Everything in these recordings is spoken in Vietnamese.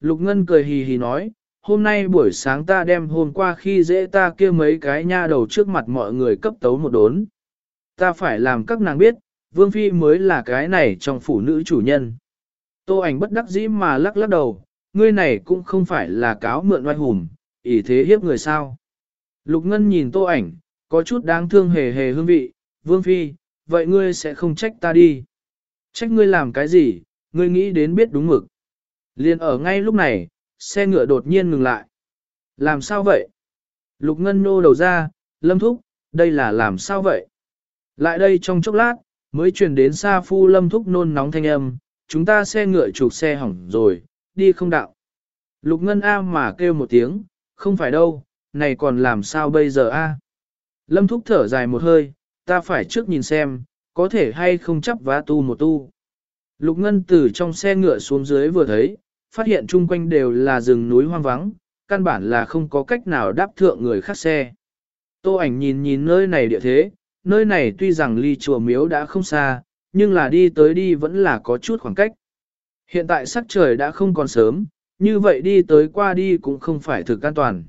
Lục Ngân cười hì hì nói, hôm nay buổi sáng ta đem hôm qua khi dễ ta kia mấy cái nha đầu trước mặt mọi người cấp tấu một đốn. Ta phải làm các nàng biết, Vương Phi mới là cái này trong phụ nữ chủ nhân. Tô ảnh bất đắc dĩ mà lắc lắc đầu, ngươi này cũng không phải là cáo mượn oai hùng, ý thế hiếp người sao. Lục Ngân nhìn tô ảnh, có chút đáng thương hề hề hương vị, Vương Phi, vậy ngươi sẽ không trách ta đi. Trách ngươi làm cái gì, ngươi nghĩ đến biết đúng mực. Liên ở ngay lúc này, xe ngựa đột nhiên ngừng lại. Làm sao vậy? Lục Ngân nô đầu ra, lâm thúc, đây là làm sao vậy? Lại đây trong chốc lát, mới truyền đến xa phu lâm thúc nôn nóng thanh âm, chúng ta xe ngựa chụp xe hỏng rồi, đi không đạo. Lục Ngân A mà kêu một tiếng, không phải đâu, này còn làm sao bây giờ A? Lâm thúc thở dài một hơi, ta phải trước nhìn xem, có thể hay không chấp vá tu một tu. Lục Ngân từ trong xe ngựa xuống dưới vừa thấy, phát hiện chung quanh đều là rừng núi hoang vắng, căn bản là không có cách nào đáp thượng người khác xe. Tô ảnh nhìn nhìn nơi này địa thế, nơi này tuy rằng ly chùa miếu đã không xa, nhưng là đi tới đi vẫn là có chút khoảng cách. Hiện tại sắc trời đã không còn sớm, như vậy đi tới qua đi cũng không phải thực an toàn.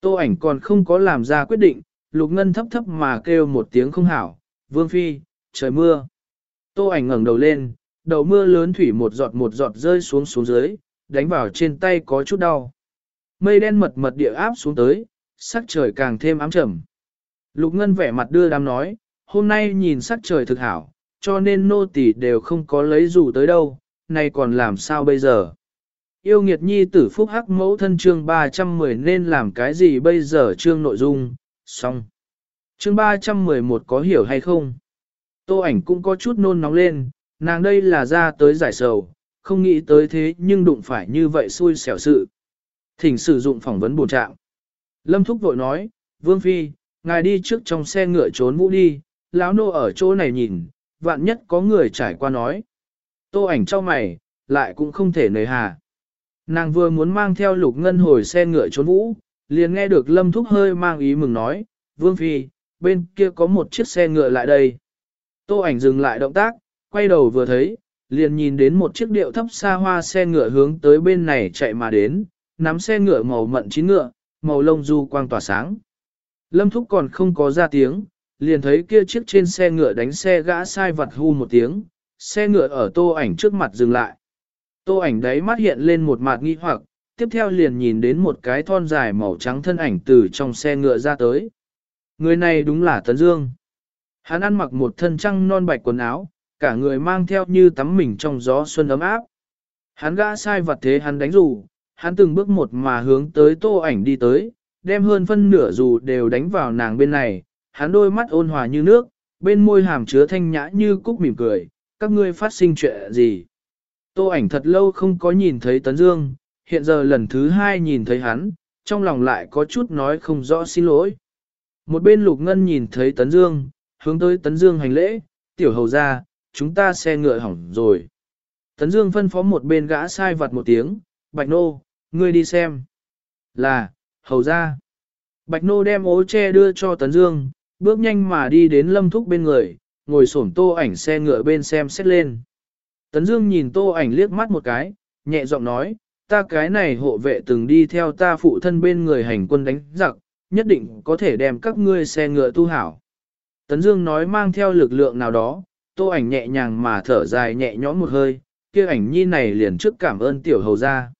Tô ảnh còn không có làm ra quyết định, Lục Ngân thấp thấp mà kêu một tiếng không hảo, Vương Phi, trời mưa. Tô ảnh ngẩng đầu lên, đầu mưa lớn thủy một giọt một giọt rơi xuống xuống dưới, đánh vào trên tay có chút đau. Mây đen mật mật địa áp xuống tới, sắc trời càng thêm ám trầm. Lục Ngân vẻ mặt đưa đám nói, hôm nay nhìn sắc trời thực hảo, cho nên nô tỳ đều không có lấy dù tới đâu, nay còn làm sao bây giờ? Yêu nghiệt nhi tử phúc hắc mẫu thân chương 310 nên làm cái gì bây giờ chương nội dung, xong. Chương 311 có hiểu hay không? Tô ảnh cũng có chút nôn nóng lên, nàng đây là ra tới giải sầu, không nghĩ tới thế nhưng đụng phải như vậy xui xẻo sự. Thỉnh sử dụng phỏng vấn bổ trạng. Lâm Thúc vội nói, Vương Phi, ngài đi trước trong xe ngựa trốn vũ đi, lão nô ở chỗ này nhìn, vạn nhất có người trải qua nói. Tô ảnh cho mày, lại cũng không thể nề hà. Nàng vừa muốn mang theo lục ngân hồi xe ngựa trốn vũ, liền nghe được Lâm Thúc hơi mang ý mừng nói, Vương Phi, bên kia có một chiếc xe ngựa lại đây. Tô ảnh dừng lại động tác, quay đầu vừa thấy, liền nhìn đến một chiếc điệu thấp xa hoa xe ngựa hướng tới bên này chạy mà đến, nắm xe ngựa màu mận chín ngựa, màu lông du quang tỏa sáng. Lâm Thúc còn không có ra tiếng, liền thấy kia chiếc trên xe ngựa đánh xe gã sai vặt hu một tiếng, xe ngựa ở tô ảnh trước mặt dừng lại. Tô ảnh đấy mắt hiện lên một mặt nghi hoặc, tiếp theo liền nhìn đến một cái thon dài màu trắng thân ảnh từ trong xe ngựa ra tới. Người này đúng là Tấn Dương. Hắn ăn mặc một thân trăng non bạch quần áo, cả người mang theo như tắm mình trong gió xuân ấm áp. Hắn gã sai vật thế hắn đánh dù, hắn từng bước một mà hướng tới tô ảnh đi tới, đem hơn phân nửa dù đều đánh vào nàng bên này, hắn đôi mắt ôn hòa như nước, bên môi hàm chứa thanh nhã như cúc mỉm cười, các ngươi phát sinh chuyện gì. Tô ảnh thật lâu không có nhìn thấy Tấn Dương, hiện giờ lần thứ hai nhìn thấy hắn, trong lòng lại có chút nói không rõ xin lỗi. Một bên Lục Ngân nhìn thấy Tấn Dương, hướng tới Tấn Dương hành lễ, tiểu hầu ra, chúng ta xe ngựa hỏng rồi. Tấn Dương phân phó một bên gã sai vặt một tiếng, Bạch Nô, ngươi đi xem. Là, hầu ra. Bạch Nô đem ố che đưa cho Tấn Dương, bước nhanh mà đi đến lâm thúc bên người, ngồi xổm tô ảnh xe ngựa bên xem xét lên. Tấn Dương nhìn tô ảnh liếc mắt một cái, nhẹ giọng nói, ta cái này hộ vệ từng đi theo ta phụ thân bên người hành quân đánh giặc, nhất định có thể đem các ngươi xe ngựa tu hảo. Tấn Dương nói mang theo lực lượng nào đó, tô ảnh nhẹ nhàng mà thở dài nhẹ nhõm một hơi, kia ảnh nhi này liền trước cảm ơn tiểu hầu gia.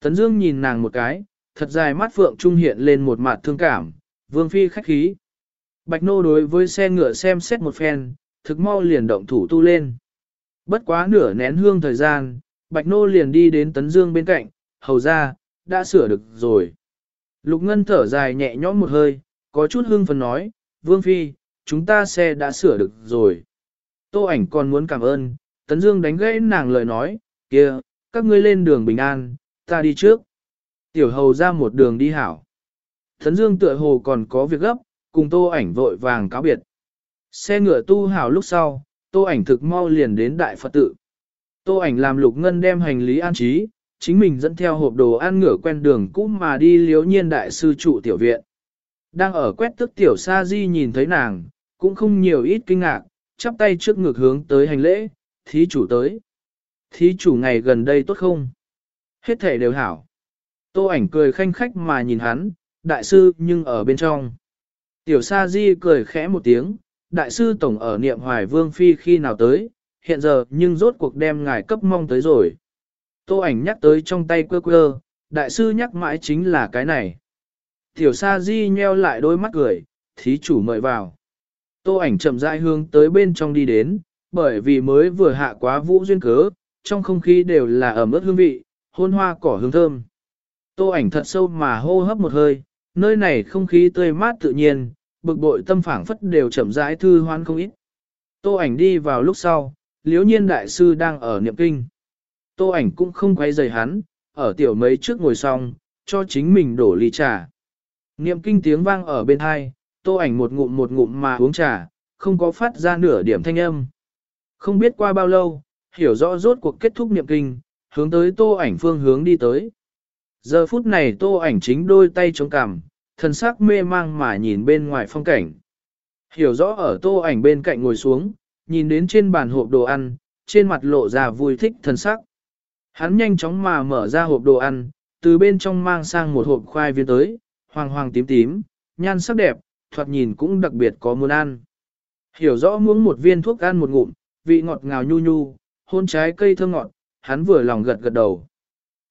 Tấn Dương nhìn nàng một cái, thật dài mắt phượng trung hiện lên một mặt thương cảm, vương phi khách khí. Bạch nô đối với xe ngựa xem xét một phen, thực mau liền động thủ tu lên. Bất quá nửa nén hương thời gian, Bạch nô liền đi đến Tấn Dương bên cạnh, hầu ra, đã sửa được rồi. Lục Ngân thở dài nhẹ nhõm một hơi, có chút hưng phấn nói, Vương Phi, chúng ta xe đã sửa được rồi. Tô ảnh còn muốn cảm ơn, Tấn Dương đánh gãy nàng lời nói, kia, các ngươi lên đường bình an, ta đi trước. Tiểu hầu ra một đường đi hảo. Tấn Dương tựa hồ còn có việc gấp, cùng tô ảnh vội vàng cáo biệt. Xe ngựa tu hảo lúc sau, tô ảnh thực mau liền đến đại Phật tự. Tô ảnh làm lục ngân đem hành lý an trí, chính mình dẫn theo hộp đồ ăn ngựa quen đường cũ mà đi liếu nhiên đại sư trụ tiểu viện. Đang ở quét tức tiểu sa di nhìn thấy nàng, cũng không nhiều ít kinh ngạc, chắp tay trước ngực hướng tới hành lễ, thí chủ tới. Thí chủ ngày gần đây tốt không? Hết thể đều hảo. Tô ảnh cười khanh khách mà nhìn hắn, đại sư nhưng ở bên trong. Tiểu Sa Di cười khẽ một tiếng, đại sư tổng ở niệm hoài vương phi khi nào tới, hiện giờ nhưng rốt cuộc đem ngài cấp mong tới rồi. Tô ảnh nhắc tới trong tay quơ quơ, đại sư nhắc mãi chính là cái này. Tiểu Sa Di nheo lại đôi mắt cười, thí chủ mời vào. Tô ảnh chậm rãi hướng tới bên trong đi đến, bởi vì mới vừa hạ quá vũ duyên cớ, trong không khí đều là ẩm ướt hương vị, hôn hoa cỏ hương thơm. Tô ảnh thật sâu mà hô hấp một hơi, nơi này không khí tươi mát tự nhiên, bực bội tâm phảng phất đều chậm rãi thư hoan không ít. Tô ảnh đi vào lúc sau, liếu nhiên đại sư đang ở niệm kinh. Tô ảnh cũng không quay rời hắn, ở tiểu mấy trước ngồi xong, cho chính mình đổ ly trà. Niệm kinh tiếng vang ở bên hai, tô ảnh một ngụm một ngụm mà uống trà, không có phát ra nửa điểm thanh âm. Không biết qua bao lâu, hiểu rõ rốt cuộc kết thúc niệm kinh, hướng tới tô ảnh phương hướng đi tới. Giờ phút này tô ảnh chính đôi tay chống cằm, thần sắc mê mang mà nhìn bên ngoài phong cảnh. Hiểu rõ ở tô ảnh bên cạnh ngồi xuống, nhìn đến trên bàn hộp đồ ăn, trên mặt lộ ra vui thích thần sắc. Hắn nhanh chóng mà mở ra hộp đồ ăn, từ bên trong mang sang một hộp khoai viên tới, hoàng hoàng tím tím, nhan sắc đẹp, thoạt nhìn cũng đặc biệt có muốn ăn. Hiểu rõ muốn một viên thuốc ăn một ngụm, vị ngọt ngào nhu nhu, hôn trái cây thơm ngọt, hắn vừa lòng gật gật đầu.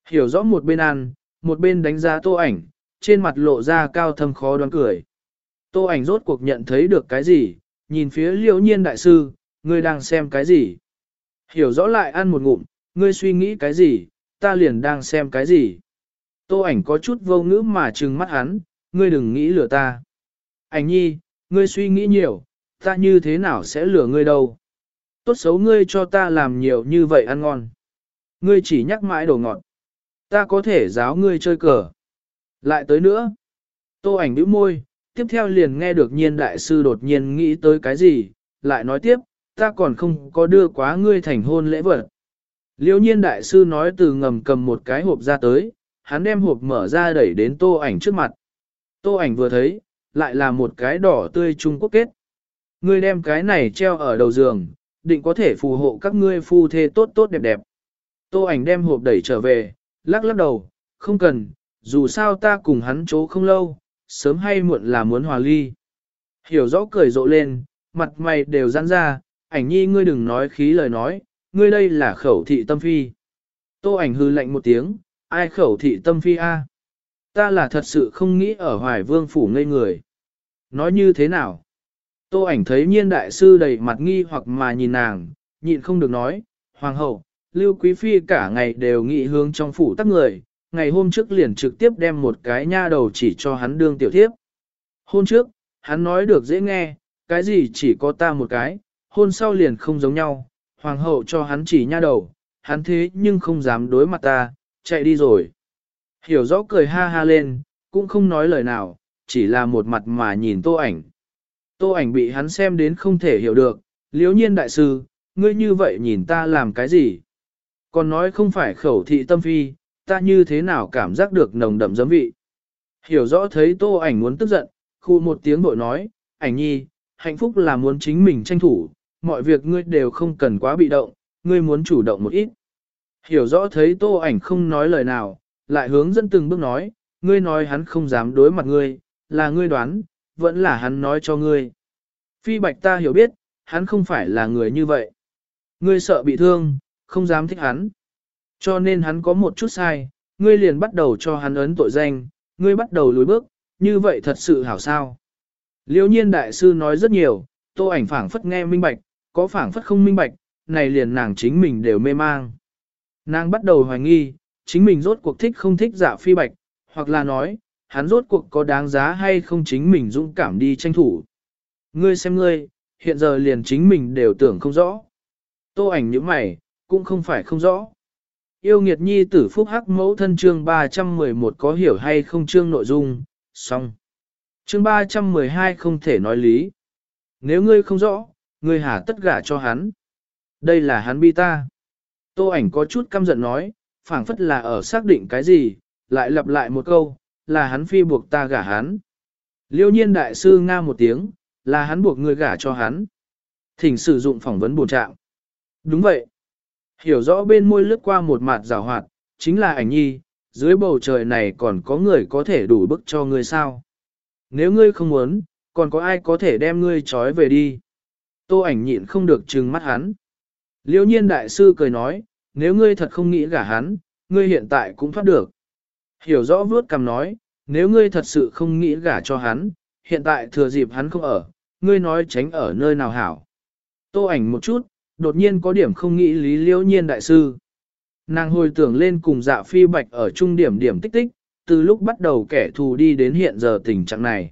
Hiểu rõ một bên ăn, một bên đánh giá tô ảnh, trên mặt lộ ra cao thâm khó đoán cười. Tô ảnh rốt cuộc nhận thấy được cái gì, nhìn phía liễu nhiên đại sư, ngươi đang xem cái gì? Hiểu rõ lại ăn một ngụm, ngươi suy nghĩ cái gì, ta liền đang xem cái gì? Tô ảnh có chút vô ngữ mà trừng mắt hắn, ngươi đừng nghĩ lừa ta. Ảnh nhi, ngươi suy nghĩ nhiều, ta như thế nào sẽ lừa ngươi đâu? Tốt xấu ngươi cho ta làm nhiều như vậy ăn ngon. Ngươi chỉ nhắc mãi đồ ngọt. Ta có thể giáo ngươi chơi cờ. Lại tới nữa. Tô ảnh bĩu môi, tiếp theo liền nghe được nhiên đại sư đột nhiên nghĩ tới cái gì, lại nói tiếp, ta còn không có đưa quá ngươi thành hôn lễ vật. Liêu nhiên đại sư nói từ ngầm cầm một cái hộp ra tới, hắn đem hộp mở ra đẩy đến tô ảnh trước mặt. Tô ảnh vừa thấy, lại là một cái đỏ tươi Trung Quốc kết. Ngươi đem cái này treo ở đầu giường, định có thể phù hộ các ngươi phu thê tốt tốt đẹp đẹp. Tô ảnh đem hộp đẩy trở về, lắc lắc đầu, không cần, dù sao ta cùng hắn chỗ không lâu, sớm hay muộn là muốn hòa ly. Hiểu rõ cười rộ lên, mặt mày đều giãn ra, ảnh nhi ngươi đừng nói khí lời nói, ngươi đây là khẩu thị tâm phi. Tô ảnh hư lạnh một tiếng, ai khẩu thị tâm phi a? Ta là thật sự không nghĩ ở hoài vương phủ ngây người. Nói như thế nào? Tô ảnh thấy nhiên đại sư đầy mặt nghi hoặc mà nhìn nàng, nhịn không được nói, hoàng hậu, lưu quý phi cả ngày đều nghị hướng trong phủ tắc người, ngày hôm trước liền trực tiếp đem một cái nha đầu chỉ cho hắn đương tiểu thiếp. Hôm trước, hắn nói được dễ nghe, cái gì chỉ có ta một cái, hôn sau liền không giống nhau, hoàng hậu cho hắn chỉ nha đầu, hắn thế nhưng không dám đối mặt ta, chạy đi rồi. Hiểu rõ cười ha ha lên, cũng không nói lời nào, chỉ là một mặt mà nhìn tô ảnh. Tô ảnh bị hắn xem đến không thể hiểu được, liếu nhiên đại sư, ngươi như vậy nhìn ta làm cái gì? Còn nói không phải khẩu thị tâm phi, ta như thế nào cảm giác được nồng đậm giấm vị. Hiểu rõ thấy tô ảnh muốn tức giận, khu một tiếng bội nói, ảnh nhi, hạnh phúc là muốn chính mình tranh thủ, mọi việc ngươi đều không cần quá bị động, ngươi muốn chủ động một ít. Hiểu rõ thấy tô ảnh không nói lời nào, lại hướng dẫn từng bước nói, ngươi nói hắn không dám đối mặt ngươi, là ngươi đoán, vẫn là hắn nói cho ngươi. Phi bạch ta hiểu biết, hắn không phải là người như vậy. Ngươi sợ bị thương, không dám thích hắn. Cho nên hắn có một chút sai, ngươi liền bắt đầu cho hắn ấn tội danh, ngươi bắt đầu lùi bước, như vậy thật sự hảo sao. Liêu nhiên đại sư nói rất nhiều, tô ảnh phảng phất nghe minh bạch, có phảng phất không minh bạch, này liền nàng chính mình đều mê mang. Nàng bắt đầu hoài nghi, chính mình rốt cuộc thích không thích giả phi bạch, hoặc là nói, hắn rốt cuộc có đáng giá hay không chính mình dũng cảm đi tranh thủ. Ngươi xem ngươi, hiện giờ liền chính mình đều tưởng không rõ. Tô ảnh những mày, cũng không phải không rõ. Yêu nghiệt nhi tử phúc hắc mẫu thân chương 311 có hiểu hay không chương nội dung, xong. Chương 312 không thể nói lý. Nếu ngươi không rõ, ngươi hả tất gả cho hắn. Đây là hắn bi ta. Tô ảnh có chút căm giận nói, phảng phất là ở xác định cái gì, lại lặp lại một câu, là hắn phi buộc ta gả hắn. Liêu nhiên đại sư nga một tiếng, là hắn buộc ngươi gả cho hắn. Thỉnh sử dụng phỏng vấn bổ trạng. Đúng vậy. Hiểu rõ bên môi lướt qua một mặt rào hoạt, chính là ảnh nhi, dưới bầu trời này còn có người có thể đủ bức cho ngươi sao. Nếu ngươi không muốn, còn có ai có thể đem ngươi trói về đi. Tô ảnh nhịn không được trừng mắt hắn. Liêu nhiên đại sư cười nói, nếu ngươi thật không nghĩ gả hắn, ngươi hiện tại cũng thoát được. Hiểu rõ vuốt cầm nói, nếu ngươi thật sự không nghĩ gả cho hắn, hiện tại thừa dịp hắn không ở, ngươi nói tránh ở nơi nào hảo. Tô ảnh một chút, đột nhiên có điểm không nghĩ lý liêu nhiên đại sư. Nàng hồi tưởng lên cùng dạ phi bạch ở trung điểm điểm tích tích, từ lúc bắt đầu kẻ thù đi đến hiện giờ tình trạng này.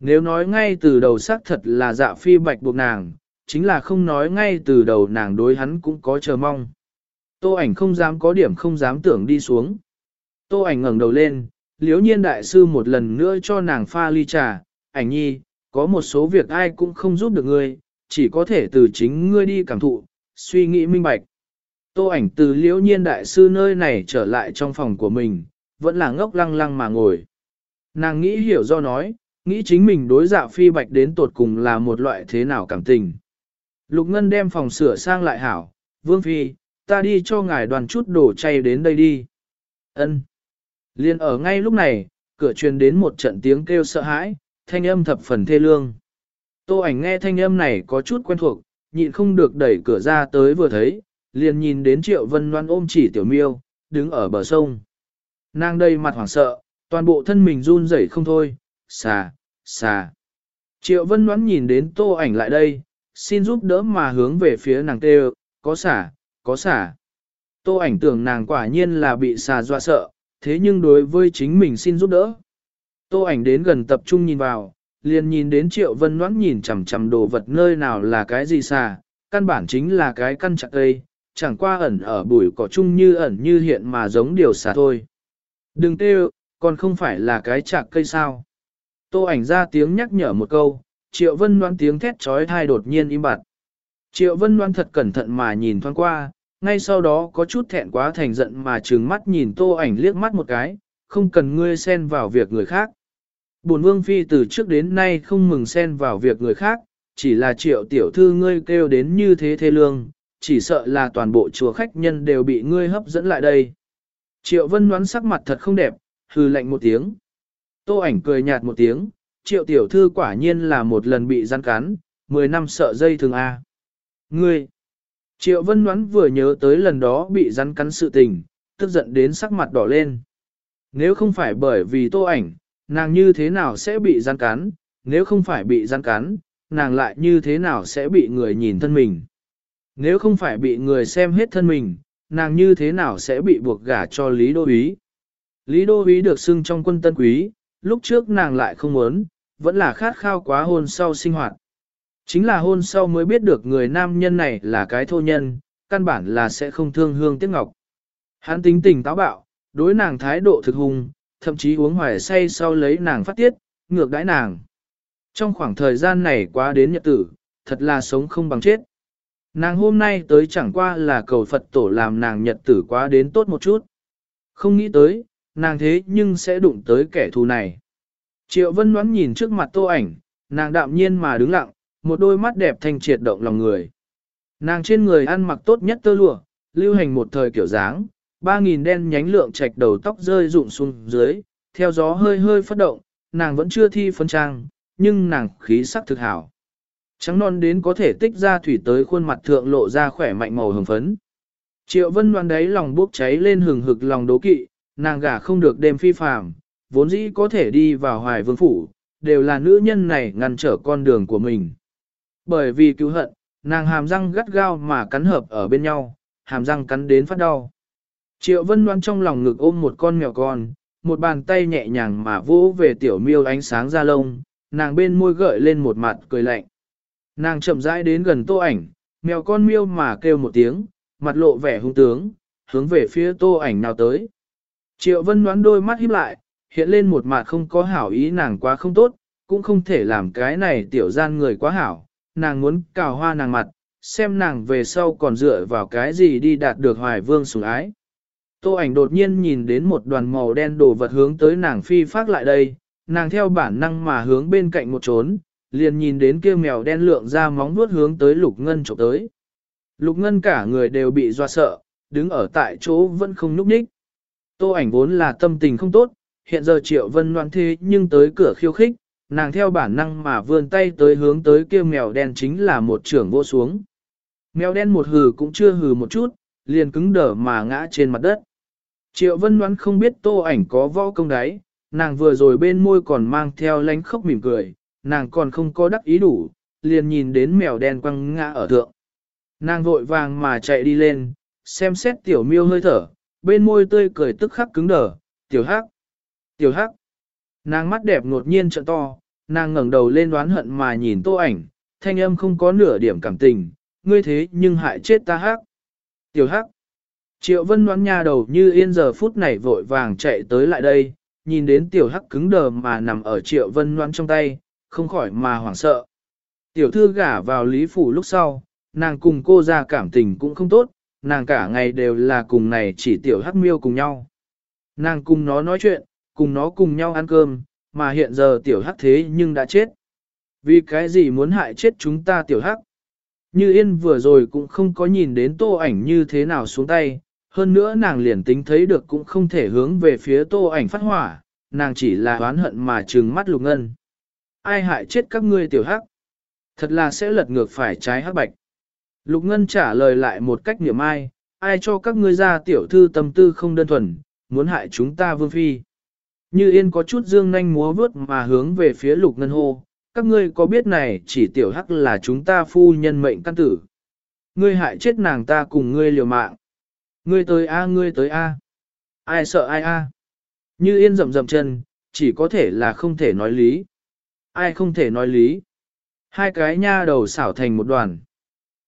Nếu nói ngay từ đầu xác thật là dạ phi bạch buộc nàng, chính là không nói ngay từ đầu nàng đối hắn cũng có chờ mong. Tô ảnh không dám có điểm không dám tưởng đi xuống. Tô ảnh ngẩng đầu lên, liếu nhiên đại sư một lần nữa cho nàng pha ly trà, ảnh nhi, có một số việc ai cũng không giúp được ngươi, chỉ có thể từ chính ngươi đi cảm thụ, suy nghĩ minh bạch. Tô ảnh từ liễu nhiên đại sư nơi này trở lại trong phòng của mình, vẫn là ngốc lăng lăng mà ngồi. Nàng nghĩ hiểu do nói, nghĩ chính mình đối dạ phi bạch đến tột cùng là một loại thế nào cảm tình. Lục Ngân đem phòng sửa sang lại hảo, Vương Phi, ta đi cho ngài đoàn chút đồ chay đến đây đi. Ân. Liên ở ngay lúc này, cửa truyền đến một trận tiếng kêu sợ hãi, thanh âm thập phần thê lương. Tô ảnh nghe thanh âm này có chút quen thuộc, nhịn không được đẩy cửa ra tới vừa thấy, liền nhìn đến Triệu Vân Loan ôm chỉ tiểu miêu, đứng ở bờ sông. Nàng đây mặt hoảng sợ, toàn bộ thân mình run rẩy không thôi, xà, xà. Triệu Vân Loan nhìn đến tô ảnh lại đây, xin giúp đỡ mà hướng về phía nàng kêu, có xà, có xà. Tô ảnh tưởng nàng quả nhiên là bị xà dọa sợ, thế nhưng đối với chính mình xin giúp đỡ. Tô ảnh đến gần tập trung nhìn vào, liền nhìn đến Triệu Vân noãn nhìn chằm chằm đồ vật nơi nào là cái gì xà, căn bản chính là cái căn chặt cây, chẳng qua ẩn ở bụi cỏ chung như ẩn như hiện mà giống điều xà thôi. Đừng kêu, còn không phải là cái chạc cây sao. Tô ảnh ra tiếng nhắc nhở một câu, Triệu Vân Loan tiếng thét trói thai đột nhiên im bặt. Triệu Vân Loan thật cẩn thận mà nhìn thoáng qua, ngay sau đó có chút thẹn quá thành giận mà trừng mắt nhìn tô ảnh liếc mắt một cái, không cần ngươi xen vào việc người khác. Bổn vương phi từ trước đến nay không mừng xen vào việc người khác, chỉ là triệu tiểu thư ngươi kêu đến như thế thê lương, chỉ sợ là toàn bộ chùa khách nhân đều bị ngươi hấp dẫn lại đây. Triệu vân đoán sắc mặt thật không đẹp, hư lạnh một tiếng. Tô ảnh cười nhạt một tiếng, triệu tiểu thư quả nhiên là một lần bị gian cắn, 10 năm sợ dây thường A. Ngươi! Triệu vân Ngoãn vừa nhớ tới lần đó bị rắn cắn sự tình, tức giận đến sắc mặt đỏ lên. Nếu không phải bởi vì tô ảnh, nàng như thế nào sẽ bị rắn cắn, nếu không phải bị rắn cắn, nàng lại như thế nào sẽ bị người nhìn thân mình. Nếu không phải bị người xem hết thân mình, nàng như thế nào sẽ bị buộc gả cho Lý Đô Ý. Lý Đô Ý được xưng trong quân tân quý, lúc trước nàng lại không muốn, vẫn là khát khao quá hôn sau sinh hoạt. Chính là hôn sau mới biết được người nam nhân này là cái thô nhân, căn bản là sẽ không thương hương tiếc ngọc. Hắn tính tình táo bạo, đối nàng thái độ thực hung, thậm chí uống hoài say sau lấy nàng phát tiết, ngược đãi nàng. Trong khoảng thời gian này quá đến nhật tử, thật là sống không bằng chết. Nàng hôm nay tới chẳng qua là cầu Phật tổ làm nàng nhật tử quá đến tốt một chút. Không nghĩ tới, nàng thế nhưng sẽ đụng tới kẻ thù này. Triệu Vân đoán nhìn trước mặt tô ảnh, nàng đạm nhiên mà đứng lặng, một đôi mắt đẹp thanh triệt động lòng người. Nàng trên người ăn mặc tốt nhất tơ lụa, lưu hành một thời kiểu dáng, ba nghìn đen nhánh lượng trạch đầu tóc rơi rụng xuống dưới, theo gió hơi hơi phất động, nàng vẫn chưa thi phân trang, nhưng nàng khí sắc thực hảo. Trắng non đến có thể tích ra thủy tới khuôn mặt thượng lộ ra khỏe mạnh màu hồng phấn. Triệu vân đoán đấy lòng bốc cháy lên hừng hực lòng đố kỵ, nàng gả không được đêm phi phàm, vốn dĩ có thể đi vào hoài vương phủ, đều là nữ nhân này ngăn trở con đường của mình. Bởi vì cứu hận, nàng hàm răng gắt gao mà cắn hợp ở bên nhau, hàm răng cắn đến phát đau. Triệu vân loan trong lòng ngực ôm một con mèo con, một bàn tay nhẹ nhàng mà vỗ về tiểu miêu ánh sáng ra lông, nàng bên môi gợi lên một mặt cười lạnh. Nàng chậm rãi đến gần tô ảnh, mèo con miêu mà kêu một tiếng, mặt lộ vẻ hung tướng, hướng về phía tô ảnh nào tới. Triệu vân loan đôi mắt híp lại, hiện lên một mặt không có hảo ý nàng quá không tốt, cũng không thể làm cái này tiểu gian người quá hảo, nàng muốn cào hoa nàng mặt, xem nàng về sau còn dựa vào cái gì đi đạt được hoài vương sủng ái. Tô ảnh đột nhiên nhìn đến một đoàn màu đen đồ vật hướng tới nàng phi phát lại đây, nàng theo bản năng mà hướng bên cạnh một trốn, liền nhìn đến kia mèo đen lượng ra móng vuốt hướng tới lục ngân chụp tới. Lục ngân cả người đều bị doa sợ, đứng ở tại chỗ vẫn không nhúc nhích. Tô ảnh vốn là tâm tình không tốt, hiện giờ triệu vân loạn thế nhưng tới cửa khiêu khích, nàng theo bản năng mà vươn tay tới hướng tới kia mèo đen chính là một trưởng vô xuống. Mèo đen một hừ cũng chưa hừ một chút, liền cứng đờ mà ngã trên mặt đất. Triệu vân đoán không biết tô ảnh có võ công đấy, nàng vừa rồi bên môi còn mang theo lánh khóc mỉm cười, nàng còn không có đắc ý đủ, liền nhìn đến mèo đen quăng ngã ở thượng. Nàng vội vàng mà chạy đi lên, xem xét tiểu miêu hơi thở, bên môi tươi cười tức khắc cứng đờ, tiểu hắc, tiểu hắc. Nàng mắt đẹp ngột nhiên trợn to, nàng ngẩng đầu lên đoán hận mà nhìn tô ảnh, thanh âm không có nửa điểm cảm tình, ngươi thế nhưng hại chết ta hắc. Tiểu hắc. Triệu vân đoán nha đầu như yên giờ phút này vội vàng chạy tới lại đây, nhìn đến tiểu hắc cứng đờ mà nằm ở triệu vân đoán trong tay, không khỏi mà hoảng sợ. Tiểu thư gả vào lý phủ lúc sau, nàng cùng cô ra cảm tình cũng không tốt, nàng cả ngày đều là cùng này chỉ tiểu hắc miêu cùng nhau. Nàng cùng nó nói chuyện, cùng nó cùng nhau ăn cơm, mà hiện giờ tiểu hắc thế nhưng đã chết. Vì cái gì muốn hại chết chúng ta tiểu hắc? Như yên vừa rồi cũng không có nhìn đến tô ảnh như thế nào xuống tay, hơn nữa nàng liền tính thấy được cũng không thể hướng về phía tô ảnh phát hỏa, nàng chỉ là oán hận mà trừng mắt lục ngân. Ai hại chết các ngươi tiểu hắc? Thật là sẽ lật ngược phải trái hắc bạch. Lục ngân trả lời lại một cách niệm ai, ai cho các ngươi ra tiểu thư tâm tư không đơn thuần, muốn hại chúng ta vương phi. Như yên có chút dương nanh múa vớt mà hướng về phía lục ngân hô, các ngươi có biết này chỉ tiểu hắc là chúng ta phu nhân mệnh căn tử. Ngươi hại chết nàng ta cùng ngươi liều mạng. Ngươi tới a ngươi tới a. Ai sợ ai a. Như yên rậm rậm chân, chỉ có thể là không thể nói lý. Ai không thể nói lý. Hai cái nha đầu xảo thành một đoàn.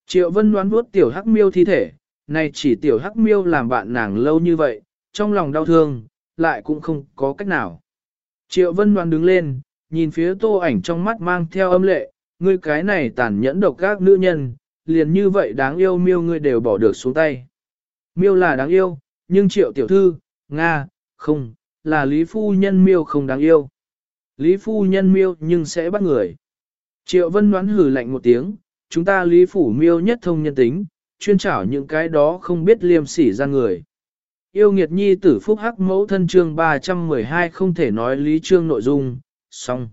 Triệu vân đoán vuốt tiểu hắc miêu thi thể, này chỉ tiểu hắc miêu làm bạn nàng lâu như vậy, trong lòng đau thương, lại cũng không có cách nào. Triệu vân Đoan đứng lên, nhìn phía tô ảnh trong mắt mang theo âm lệ, ngươi cái này tàn nhẫn độc các nữ nhân, liền như vậy đáng yêu miêu ngươi đều bỏ được xuống tay. Miêu là đáng yêu, nhưng triệu tiểu thư, Nga, không, là Lý Phu Nhân miêu không đáng yêu. Lý Phu Nhân miêu nhưng sẽ bắt người. Triệu Vân đoán hử lạnh một tiếng, chúng ta Lý Phủ miêu nhất thông nhân tính, chuyên trảo những cái đó không biết liêm sỉ ra người. Yêu nghiệt nhi tử phúc hắc mẫu thân chương 312 không thể nói lý chương nội dung, xong.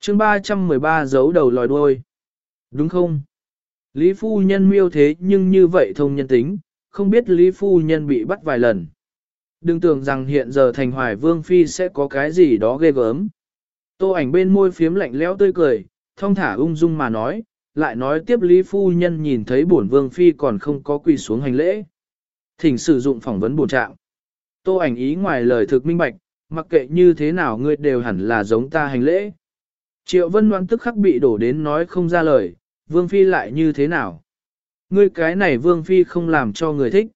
Chương 313 giấu đầu lòi đuôi. Đúng không? Lý phu nhân miêu thế nhưng như vậy thông nhân tính, không biết Lý phu nhân bị bắt vài lần. Đừng tưởng rằng hiện giờ thành hoài vương phi sẽ có cái gì đó ghê gớm. Tô ảnh bên môi phiếm lạnh lẽo tươi cười, thông thả ung dung mà nói, lại nói tiếp Lý phu nhân nhìn thấy bổn vương phi còn không có quỳ xuống hành lễ. Thỉnh sử dụng phỏng vấn bổ trạng. Tô ảnh ý ngoài lời thực minh bạch, mặc kệ như thế nào ngươi đều hẳn là giống ta hành lễ. Triệu vân đoán tức khắc bị đổ đến nói không ra lời, vương phi lại như thế nào. Ngươi cái này vương phi không làm cho người thích.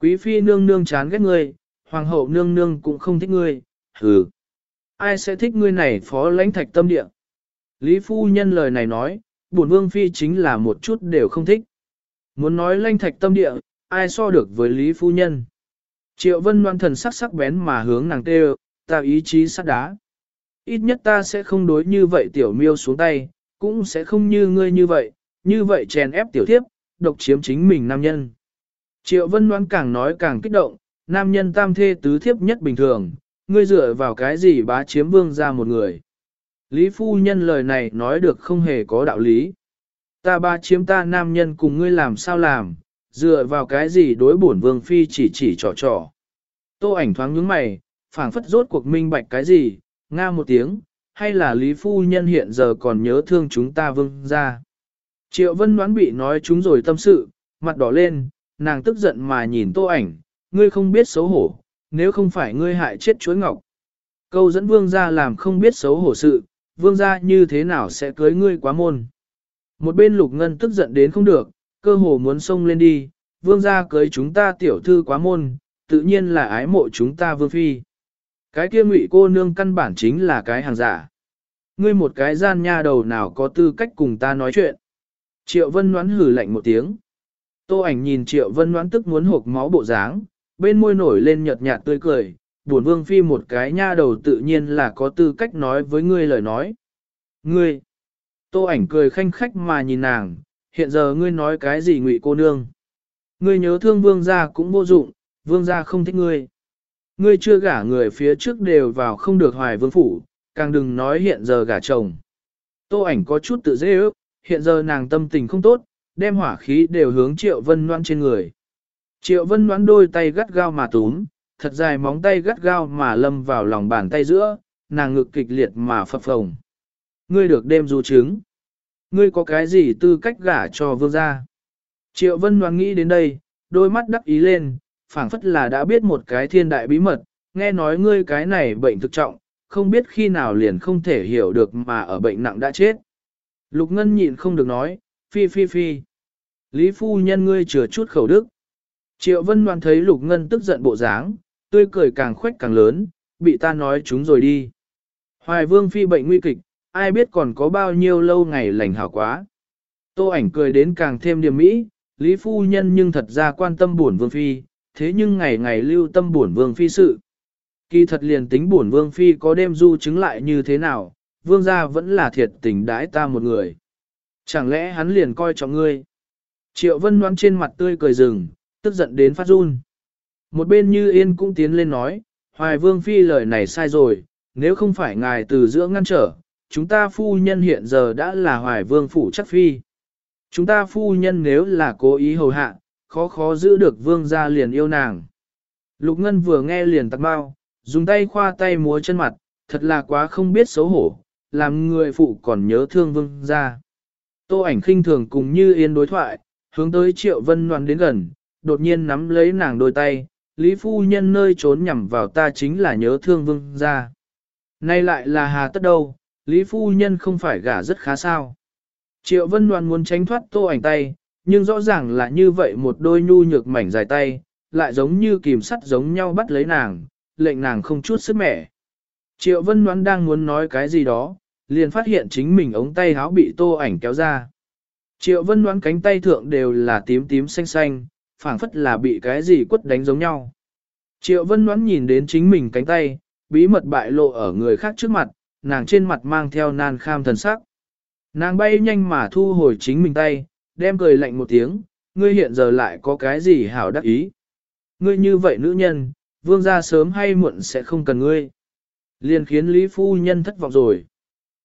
Quý phi nương nương chán ghét ngươi, hoàng hậu nương nương cũng không thích ngươi, hừ. Ai sẽ thích ngươi này phó lãnh thạch tâm địa? Lý phu nhân lời này nói, bổn vương phi chính là một chút đều không thích. Muốn nói lãnh thạch tâm địa, ai so được với Lý phu nhân? Triệu vân Loan thần sắc sắc bén mà hướng nàng tê ta ý chí sắt đá. Ít nhất ta sẽ không đối như vậy tiểu miêu xuống tay, cũng sẽ không như ngươi như vậy, như vậy chèn ép tiểu thiếp, độc chiếm chính mình nam nhân. Triệu vân Loan càng nói càng kích động, nam nhân tam thê tứ thiếp nhất bình thường, ngươi dựa vào cái gì bá chiếm vương ra một người. Lý phu nhân lời này nói được không hề có đạo lý. Ta ba chiếm ta nam nhân cùng ngươi làm sao làm, dựa vào cái gì đối bổn vương phi chỉ chỉ trò trò. Tô ảnh thoáng nhướng mày, phảng phất rốt cuộc minh bạch cái gì, nga một tiếng, hay là Lý Phu Nhân hiện giờ còn nhớ thương chúng ta vương ra. Triệu Vân đoán bị nói chúng rồi tâm sự, mặt đỏ lên, nàng tức giận mà nhìn tô ảnh, ngươi không biết xấu hổ, nếu không phải ngươi hại chết chuối ngọc. Câu dẫn vương gia làm không biết xấu hổ sự, vương gia như thế nào sẽ cưới ngươi quá môn. Một bên lục ngân tức giận đến không được, cơ hồ muốn xông lên đi, vương gia cưới chúng ta tiểu thư quá môn, tự nhiên là ái mộ chúng ta vương phi. Cái kia ngụy cô nương căn bản chính là cái hàng giả. Ngươi một cái gian nha đầu nào có tư cách cùng ta nói chuyện. Triệu vân noán hử lạnh một tiếng. Tô ảnh nhìn triệu vân noán tức muốn hộp máu bộ dáng, bên môi nổi lên nhợt nhạt tươi cười. Buồn vương phi một cái nha đầu tự nhiên là có tư cách nói với ngươi lời nói. Ngươi! Tô ảnh cười khanh khách mà nhìn nàng, hiện giờ ngươi nói cái gì ngụy cô nương. Ngươi nhớ thương vương gia cũng vô dụng, vương gia không thích ngươi. Ngươi chưa gả người phía trước đều vào không được hoài vương phủ, càng đừng nói hiện giờ gả chồng. Tô ảnh có chút tự dễ ước, hiện giờ nàng tâm tình không tốt, đem hỏa khí đều hướng Triệu Vân noan trên người. Triệu Vân noan đôi tay gắt gao mà túm, thật dài móng tay gắt gao mà lâm vào lòng bàn tay giữa, nàng ngực kịch liệt mà phập phồng. Ngươi được đem du trứng. Ngươi có cái gì tư cách gả cho vương gia? Triệu Vân Loan nghĩ đến đây, đôi mắt đắc ý lên, phảng phất là đã biết một cái thiên đại bí mật, nghe nói ngươi cái này bệnh thực trọng, không biết khi nào liền không thể hiểu được mà ở bệnh nặng đã chết. Lục Ngân nhịn không được nói, phi phi phi. Lý phu nhân ngươi chừa chút khẩu đức. Triệu Vân Loan thấy Lục Ngân tức giận bộ dáng, tươi cười càng khuếch càng lớn, bị ta nói chúng rồi đi. Hoài Vương phi bệnh nguy kịch, ai biết còn có bao nhiêu lâu ngày lành hảo quá. Tô ảnh cười đến càng thêm điềm mỹ, Lý phu nhân nhưng thật ra quan tâm buồn Vương phi, thế nhưng ngày ngày lưu tâm buồn Vương phi sự. Kỳ thật liền tính buồn Vương phi có đêm du chứng lại như thế nào, Vương gia vẫn là thiệt tình đãi ta một người. Chẳng lẽ hắn liền coi trọng ngươi? Triệu Vân Loan trên mặt tươi cười rừng, tức giận đến phát run. Một bên Như Yên cũng tiến lên nói, Hoài Vương Phi lời này sai rồi, nếu không phải ngài từ giữa ngăn trở, chúng ta phu nhân hiện giờ đã là Hoài Vương Phủ chắc Phi. Chúng ta phu nhân nếu là cố ý hầu hạ, khó khó giữ được Vương gia liền yêu nàng. Lục Ngân vừa nghe liền tặc bao, dùng tay khoa tay múa chân mặt, thật là quá không biết xấu hổ, làm người phụ còn nhớ thương Vương gia. Tô ảnh khinh thường cùng Như Yên đối thoại, hướng tới Triệu Vân Loan đến gần, đột nhiên nắm lấy nàng đôi tay, Lý Phu Nhân nơi trốn nhằm vào ta chính là nhớ thương vương gia. Nay lại là hà tất đâu, Lý Phu Nhân không phải gả rất khá sao. Triệu Vân Đoàn muốn tránh thoát tô ảnh tay, nhưng rõ ràng là như vậy một đôi nhu nhược mảnh dài tay, lại giống như kìm sắt giống nhau bắt lấy nàng, lệnh nàng không chút sức mẻ. Triệu Vân Đoán đang muốn nói cái gì đó, liền phát hiện chính mình ống tay háo bị tô ảnh kéo ra. Triệu Vân Đoán cánh tay thượng đều là tím tím xanh xanh, phảng phất là bị cái gì quất đánh giống nhau. Triệu Vân Ngoãn nhìn đến chính mình cánh tay, bí mật bại lộ ở người khác trước mặt, nàng trên mặt mang theo nan kham thần sắc. Nàng bay nhanh mà thu hồi chính mình tay, đem cười lạnh một tiếng, ngươi hiện giờ lại có cái gì hảo đắc ý. Ngươi như vậy nữ nhân, vương gia sớm hay muộn sẽ không cần ngươi. Liền khiến Lý Phu Nhân thất vọng rồi.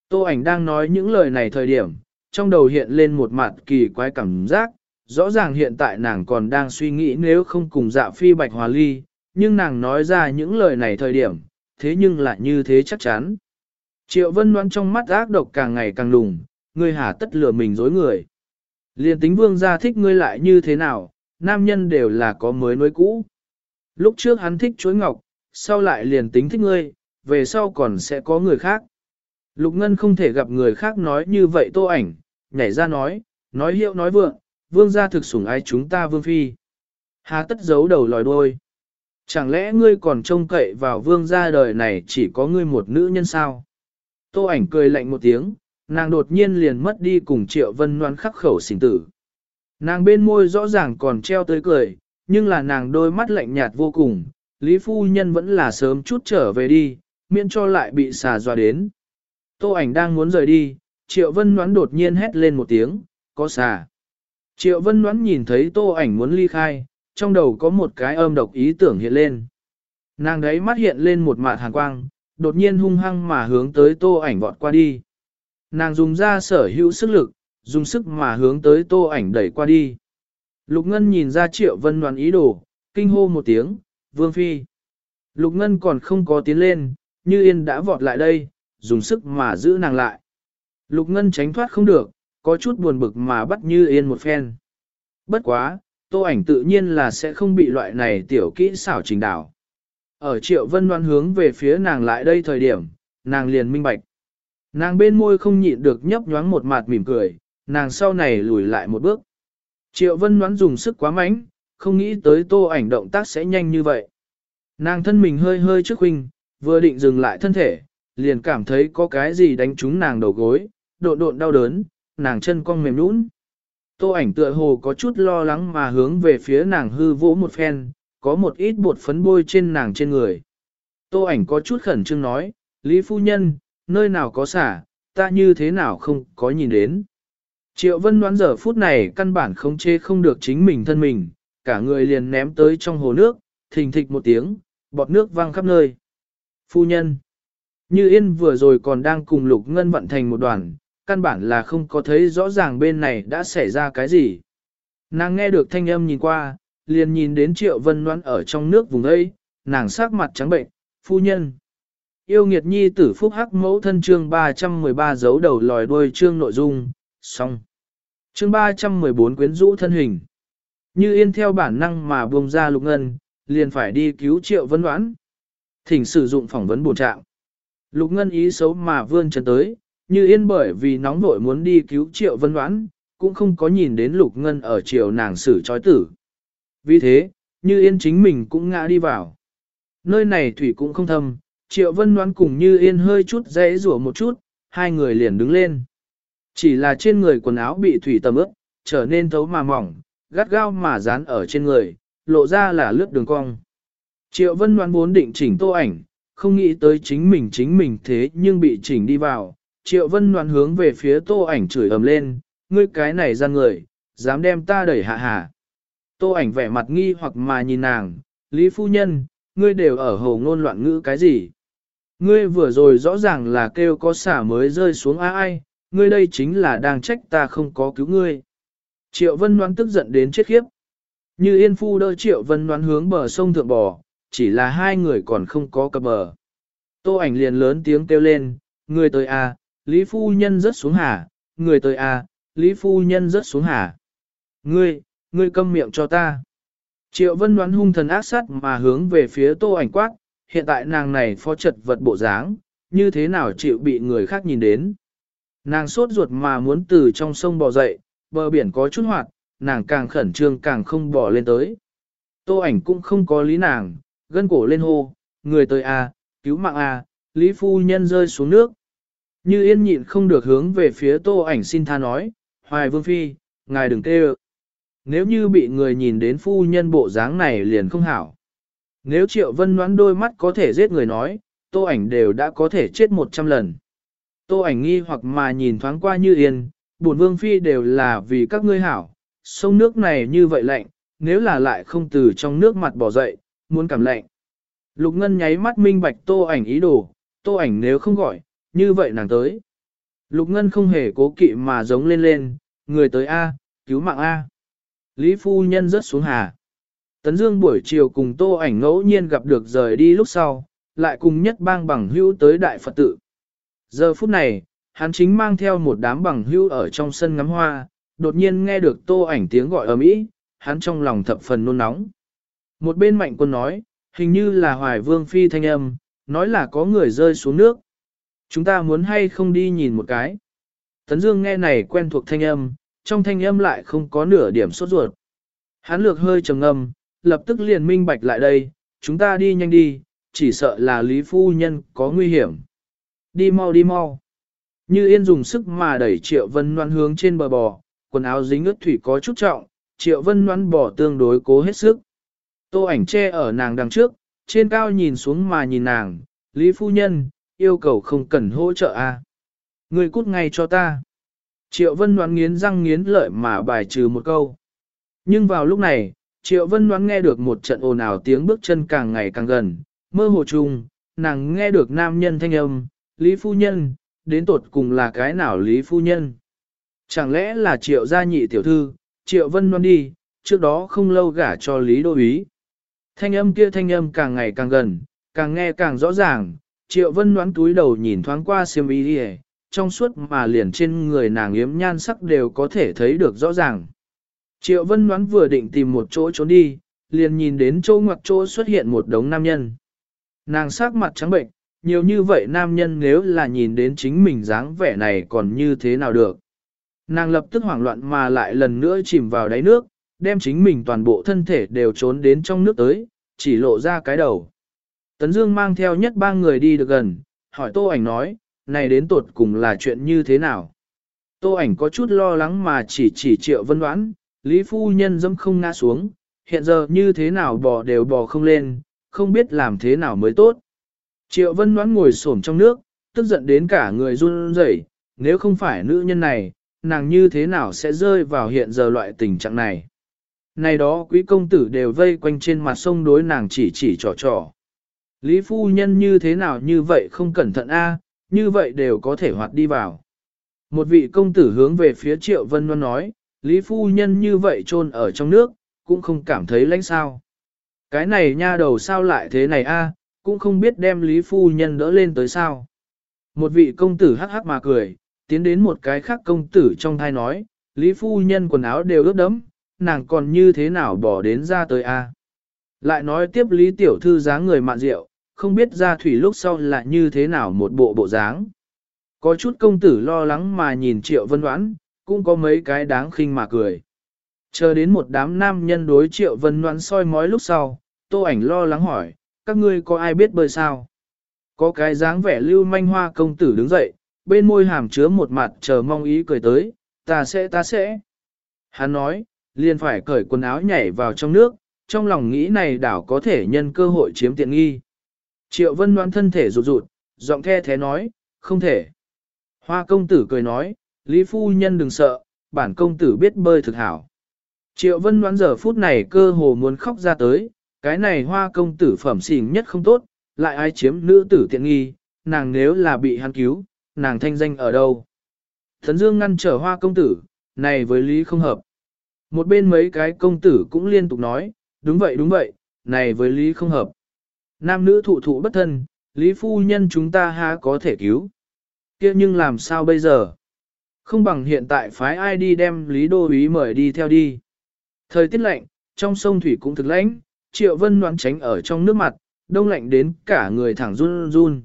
Tô ảnh đang nói những lời này thời điểm, trong đầu hiện lên một mặt kỳ quái cảm giác, rõ ràng hiện tại nàng còn đang suy nghĩ nếu không cùng dạ phi bạch hòa ly, nhưng nàng nói ra những lời này thời điểm, thế nhưng lại như thế chắc chắn. Triệu vân đoán trong mắt ác độc càng ngày càng lùng, ngươi hà tất lừa mình dối người. Liên tính vương gia thích ngươi lại như thế nào, nam nhân đều là có mới nuôi cũ. Lúc trước hắn thích chuối ngọc, sau lại liền tính thích ngươi, về sau còn sẽ có người khác. Lục Ngân không thể gặp người khác nói như vậy tô ảnh, nhảy ra nói, nói hiệu nói vượng, vương gia thực sủng ai chúng ta vương phi. Hà tất giấu đầu lòi đôi. Chẳng lẽ ngươi còn trông cậy vào vương gia đời này chỉ có ngươi một nữ nhân sao? Tô ảnh cười lạnh một tiếng, nàng đột nhiên liền mất đi cùng triệu vân Loan khắc khẩu sinh tử. Nàng bên môi rõ ràng còn treo tới cười, nhưng là nàng đôi mắt lạnh nhạt vô cùng, Lý Phu Nhân vẫn là sớm chút trở về đi, miễn cho lại bị xà dọa đến. Tô ảnh đang muốn rời đi, Triệu Vân Ngoãn đột nhiên hét lên một tiếng, có xà. Triệu Vân Ngoãn nhìn thấy tô ảnh muốn ly khai, trong đầu có một cái âm độc ý tưởng hiện lên. Nàng đấy mắt hiện lên một mạt hàn quang, đột nhiên hung hăng mà hướng tới tô ảnh vọt qua đi. Nàng dùng ra sở hữu sức lực, dùng sức mà hướng tới tô ảnh đẩy qua đi. Lục Ngân nhìn ra Triệu Vân đoàn ý đồ, kinh hô một tiếng, Vương Phi. Lục Ngân còn không có tiến lên, như yên đã vọt lại đây, dùng sức mà giữ nàng lại. Lục Ngân tránh thoát không được, có chút buồn bực mà bắt như yên một phen. Bất quá, tô ảnh tự nhiên là sẽ không bị loại này tiểu kỹ xảo trình đảo. Ở triệu vân đoan hướng về phía nàng lại đây thời điểm, nàng liền minh bạch. Nàng bên môi không nhịn được nhấp nhoáng một mặt mỉm cười, nàng sau này lùi lại một bước. Triệu vân đoán dùng sức quá mạnh, không nghĩ tới tô ảnh động tác sẽ nhanh như vậy. Nàng thân mình hơi hơi trước huynh, vừa định dừng lại thân thể, liền cảm thấy có cái gì đánh trúng nàng đầu gối, độn độn đau đớn, nàng chân cong mềm nũng. Tô ảnh tựa hồ có chút lo lắng mà hướng về phía nàng hư vỗ một phen, có một ít bột phấn bôi trên nàng trên người. Tô ảnh có chút khẩn trương nói, Lý Phu Nhân, nơi nào có xả, ta như thế nào không có nhìn đến. Triệu Vân đoán giờ phút này căn bản không chê không được chính mình thân mình, cả người liền ném tới trong hồ nước, thình thịch một tiếng, bọt nước văng khắp nơi. Phu nhân. Như Yên vừa rồi còn đang cùng Lục Ngân vận thành một đoàn, căn bản là không có thấy rõ ràng bên này đã xảy ra cái gì. Nàng nghe được thanh âm nhìn qua, liền nhìn đến Triệu Vân noan ở trong nước vùng ấy, nàng sắc mặt trắng bệnh, phu nhân. Yêu nghiệt nhi tử phúc hắc mẫu thân chương 313 dấu đầu lòi đuôi chương nội dung, xong. Chương 314 quyến rũ thân hình. Như yên theo bản năng mà buông ra lục ngân, liền phải đi cứu triệu vân đoán. Thỉnh sử dụng phỏng vấn bổ trạng. Lục ngân ý xấu mà vươn chân tới, như yên bởi vì nóng vội muốn đi cứu triệu vân đoán, cũng không có nhìn đến lục ngân ở triều nàng xử trói tử. Vì thế, như yên chính mình cũng ngã đi vào. Nơi này thủy cũng không thâm, triệu vân đoán cùng như yên hơi chút dễ rủa một chút, hai người liền đứng lên. Chỉ là trên người quần áo bị thủy tầm ướt, trở nên thấu mà mỏng, gắt gao mà dán ở trên người, lộ ra là lướt đường cong. Triệu vân đoán vốn định chỉnh tô ảnh, không nghĩ tới chính mình chính mình thế nhưng bị chỉnh đi vào. Triệu vân đoán hướng về phía tô ảnh chửi ầm lên, ngươi cái này ra người, dám đem ta đẩy hạ hạ. Tô ảnh vẻ mặt nghi hoặc mà nhìn nàng, Lý Phu Nhân, ngươi đều ở hồ ngôn loạn ngữ cái gì? Ngươi vừa rồi rõ ràng là kêu có xả mới rơi xuống á ai, ngươi đây chính là đang trách ta không có cứu ngươi. Triệu Vân Ngoan tức giận đến chết khiếp. Như Yên Phu đỡ Triệu Vân Ngoan hướng bờ sông thượng bò, chỉ là hai người còn không có cập bờ. Tô ảnh liền lớn tiếng kêu lên, người tới à, Lý Phu Nhân rớt xuống hả, người tới à, Lý Phu Nhân rớt xuống hả. Ngươi, ngươi câm miệng cho ta. Triệu Vân đoán hung thần ác sát mà hướng về phía tô ảnh quát, hiện tại nàng này phó trật vật bộ dáng, như thế nào chịu bị người khác nhìn đến. Nàng sốt ruột mà muốn từ trong sông bò dậy, bờ biển có chút hoạt, nàng càng khẩn trương càng không bò lên tới. Tô ảnh cũng không có lý nàng, gân cổ lên hô, người tới à, cứu mạng à, Lý phu nhân rơi xuống nước. Như yên nhịn không được hướng về phía tô ảnh xin tha nói, Hoài Vương Phi, ngài đừng kêu. Nếu như bị người nhìn đến phu nhân bộ dáng này liền không hảo. Nếu Triệu Vân đoán đôi mắt có thể giết người nói, tô ảnh đều đã có thể chết một trăm lần. Tô ảnh nghi hoặc mà nhìn thoáng qua như yên, buồn vương phi đều là vì các ngươi hảo, sông nước này như vậy lạnh, nếu là lại không từ trong nước mặt bỏ dậy, muốn cảm lạnh. Lục Ngân nháy mắt minh bạch tô ảnh ý đồ, tô ảnh nếu không gọi, như vậy nàng tới. Lục Ngân không hề cố kỵ mà giống lên lên, người tới A, cứu mạng A. Lý Phu Nhân rớt xuống hà. Tấn Dương buổi chiều cùng tô ảnh ngẫu nhiên gặp được rời đi lúc sau, lại cùng nhất bang bằng hữu tới Đại Phật tự. Giờ phút này, hắn chính mang theo một đám bằng hữu ở trong sân ngắm hoa, đột nhiên nghe được tô ảnh tiếng gọi ầm ĩ, hắn trong lòng thập phần nôn nóng. Một bên mạnh quân nói, hình như là hoài vương phi thanh âm, nói là có người rơi xuống nước. Chúng ta muốn hay không đi nhìn một cái. Tấn Dương nghe này quen thuộc thanh âm, trong thanh âm lại không có nửa điểm sốt ruột. Hắn lược hơi trầm ngâm, lập tức liền minh bạch lại đây, chúng ta đi nhanh đi, chỉ sợ là Lý Phu Nhân có nguy hiểm. Đi mau đi mau. Như yên dùng sức mà đẩy Triệu Vân Loan hướng trên bờ bò, quần áo dính ướt thủy có chút trọng, Triệu Vân Loan bỏ tương đối cố hết sức. Tô ảnh che ở nàng đằng trước, trên cao nhìn xuống mà nhìn nàng, Lý Phu Nhân, yêu cầu không cần hỗ trợ a. À? Người cút ngay cho ta. Triệu Vân Đoán nghiến răng nghiến lợi mà bài trừ một câu. Nhưng vào lúc này, Triệu Vân Đoán nghe được một trận ồn ào tiếng bước chân càng ngày càng gần, mơ hồ chung, nàng nghe được nam nhân thanh âm, Lý Phu Nhân, đến tột cùng là cái nào Lý Phu Nhân? Chẳng lẽ là Triệu gia nhị tiểu thư, Triệu Vân Đoán đi, trước đó không lâu gả cho Lý Đô Ý. Thanh âm kia thanh âm càng ngày càng gần, càng nghe càng rõ ràng, Triệu Vân đoán túi đầu nhìn thoáng qua xiêm y đi trong suốt mà liền trên người nàng yếm nhan sắc đều có thể thấy được rõ ràng. Triệu Vân đoán vừa định tìm một chỗ trốn đi, liền nhìn đến chỗ ngoặc chỗ xuất hiện một đống nam nhân. Nàng sắc mặt trắng bệnh, nhiều như vậy nam nhân nếu là nhìn đến chính mình dáng vẻ này còn như thế nào được. Nàng lập tức hoảng loạn mà lại lần nữa chìm vào đáy nước, đem chính mình toàn bộ thân thể đều trốn đến trong nước tới, chỉ lộ ra cái đầu. Tấn Dương mang theo nhất ba người đi được gần, hỏi Tô Ảnh nói, này đến tột cùng là chuyện như thế nào? Tô Ảnh có chút lo lắng mà chỉ chỉ Triệu Vân Đoán, Lý Phu Nhân dâm không ngã xuống, hiện giờ như thế nào bò đều bò không lên, không biết làm thế nào mới tốt. Triệu Vân Đoán ngồi xổm trong nước, tức giận đến cả người run rẩy, nếu không phải nữ nhân này, nàng như thế nào sẽ rơi vào hiện giờ loại tình trạng này. Này đó quý công tử đều vây quanh trên mặt sông đối nàng chỉ chỉ trò trò. Lý phu nhân như thế nào như vậy không cẩn thận a, như vậy đều có thể hoạt đi vào. Một vị công tử hướng về phía Triệu Vân Loan nói, Lý phu nhân như vậy trôn ở trong nước, cũng không cảm thấy lãnh sao. Cái này nha đầu sao lại thế này a, cũng không biết đem Lý phu nhân đỡ lên tới sao. Một vị công tử hắc hắc mà cười, tiến đến một cái khác công tử trong thai nói, Lý phu nhân quần áo đều ướt đẫm, nàng còn như thế nào bỏ đến ra tới a? Lại nói tiếp Lý tiểu thư dáng người mạn rượu, không biết ra thủy lúc sau là như thế nào một bộ bộ dáng. Có chút công tử lo lắng mà nhìn triệu vân đoán, cũng có mấy cái đáng khinh mà cười. Chờ đến một đám nam nhân đối triệu vân đoán soi mói lúc sau, tô ảnh lo lắng hỏi, các ngươi có ai biết bơi sao? Có cái dáng vẻ lưu manh hoa công tử đứng dậy, bên môi hàm chứa một mặt chờ mong ý cười tới, ta sẽ ta sẽ. Hắn nói, liền phải cởi quần áo nhảy vào trong nước, trong lòng nghĩ này đảo có thể nhân cơ hội chiếm tiện nghi. Triệu vân đoán thân thể rụt rụt, giọng the thế nói, không thể. Hoa công tử cười nói, Lý phu nhân đừng sợ, bản công tử biết bơi thực hảo. Triệu vân đoán giờ phút này cơ hồ muốn khóc ra tới, cái này hoa công tử phẩm xỉn nhất không tốt, lại ai chiếm nữ tử tiện nghi, nàng nếu là bị hắn cứu, nàng thanh danh ở đâu. Thấn Dương ngăn trở hoa công tử, này với lý không hợp. Một bên mấy cái công tử cũng liên tục nói, đúng vậy đúng vậy, này với lý không hợp. Nam nữ thụ thụ bất thân, lý phu nhân chúng ta há có thể cứu. kia nhưng làm sao bây giờ? Không bằng hiện tại phái ai đi đem lý đô úy mời đi theo đi. Thời tiết lạnh, trong sông thủy cũng thực lãnh, triệu vân noãn tránh ở trong nước mặt, đông lạnh đến cả người thẳng run run.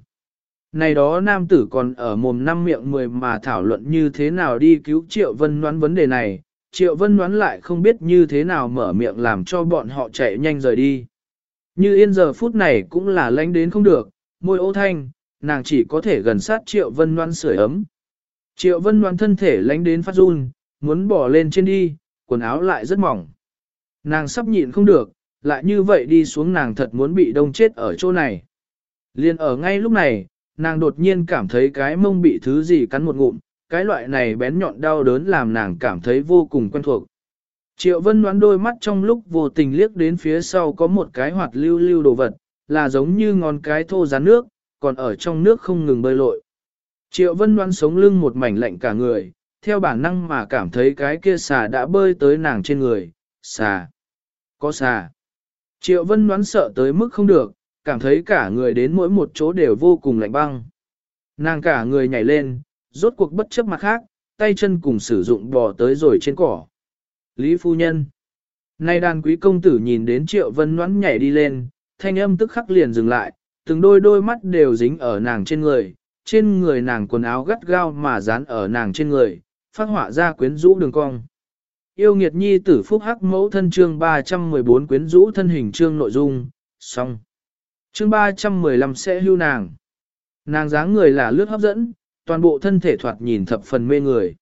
Này đó nam tử còn ở mồm năm miệng mười mà thảo luận như thế nào đi cứu Triệu Vân Ngoãn vấn đề này, Triệu Vân Ngoãn lại không biết như thế nào mở miệng làm cho bọn họ chạy nhanh rời đi. Như yên giờ phút này cũng là lánh đến không được, môi ô thanh, nàng chỉ có thể gần sát Triệu Vân loan sưởi ấm. Triệu Vân loan thân thể lánh đến phát run, muốn bỏ lên trên đi, quần áo lại rất mỏng. Nàng sắp nhịn không được, lại như vậy đi xuống nàng thật muốn bị đông chết ở chỗ này. Liên ở ngay lúc này, nàng đột nhiên cảm thấy cái mông bị thứ gì cắn một ngụm, cái loại này bén nhọn đau đớn làm nàng cảm thấy vô cùng quen thuộc. Triệu Vân đoán đôi mắt trong lúc vô tình liếc đến phía sau có một cái hoạt lưu lưu đồ vật, là giống như ngón cái thô rán nước, còn ở trong nước không ngừng bơi lội. Triệu Vân đoán sống lưng một mảnh lạnh cả người, theo bản năng mà cảm thấy cái kia xà đã bơi tới nàng trên người. Xà! Có xà! Triệu Vân đoán sợ tới mức không được, cảm thấy cả người đến mỗi một chỗ đều vô cùng lạnh băng. Nàng cả người nhảy lên, rốt cuộc bất chấp mặt khác, tay chân cùng sử dụng bò tới rồi trên cỏ. Lý phu nhân. Nay đàn quý công tử nhìn đến triệu vân noãn nhảy đi lên, thanh âm tức khắc liền dừng lại, từng đôi đôi mắt đều dính ở nàng trên người, trên người nàng quần áo gắt gao mà dán ở nàng trên người, phát họa ra quyến rũ đường cong. Yêu nghiệt nhi tử phúc hắc mẫu thân chương 314 quyến rũ thân hình chương nội dung, xong. Chương 315 sẽ hưu nàng. Nàng dáng người là lướt hấp dẫn, toàn bộ thân thể thoạt nhìn thập phần mê người.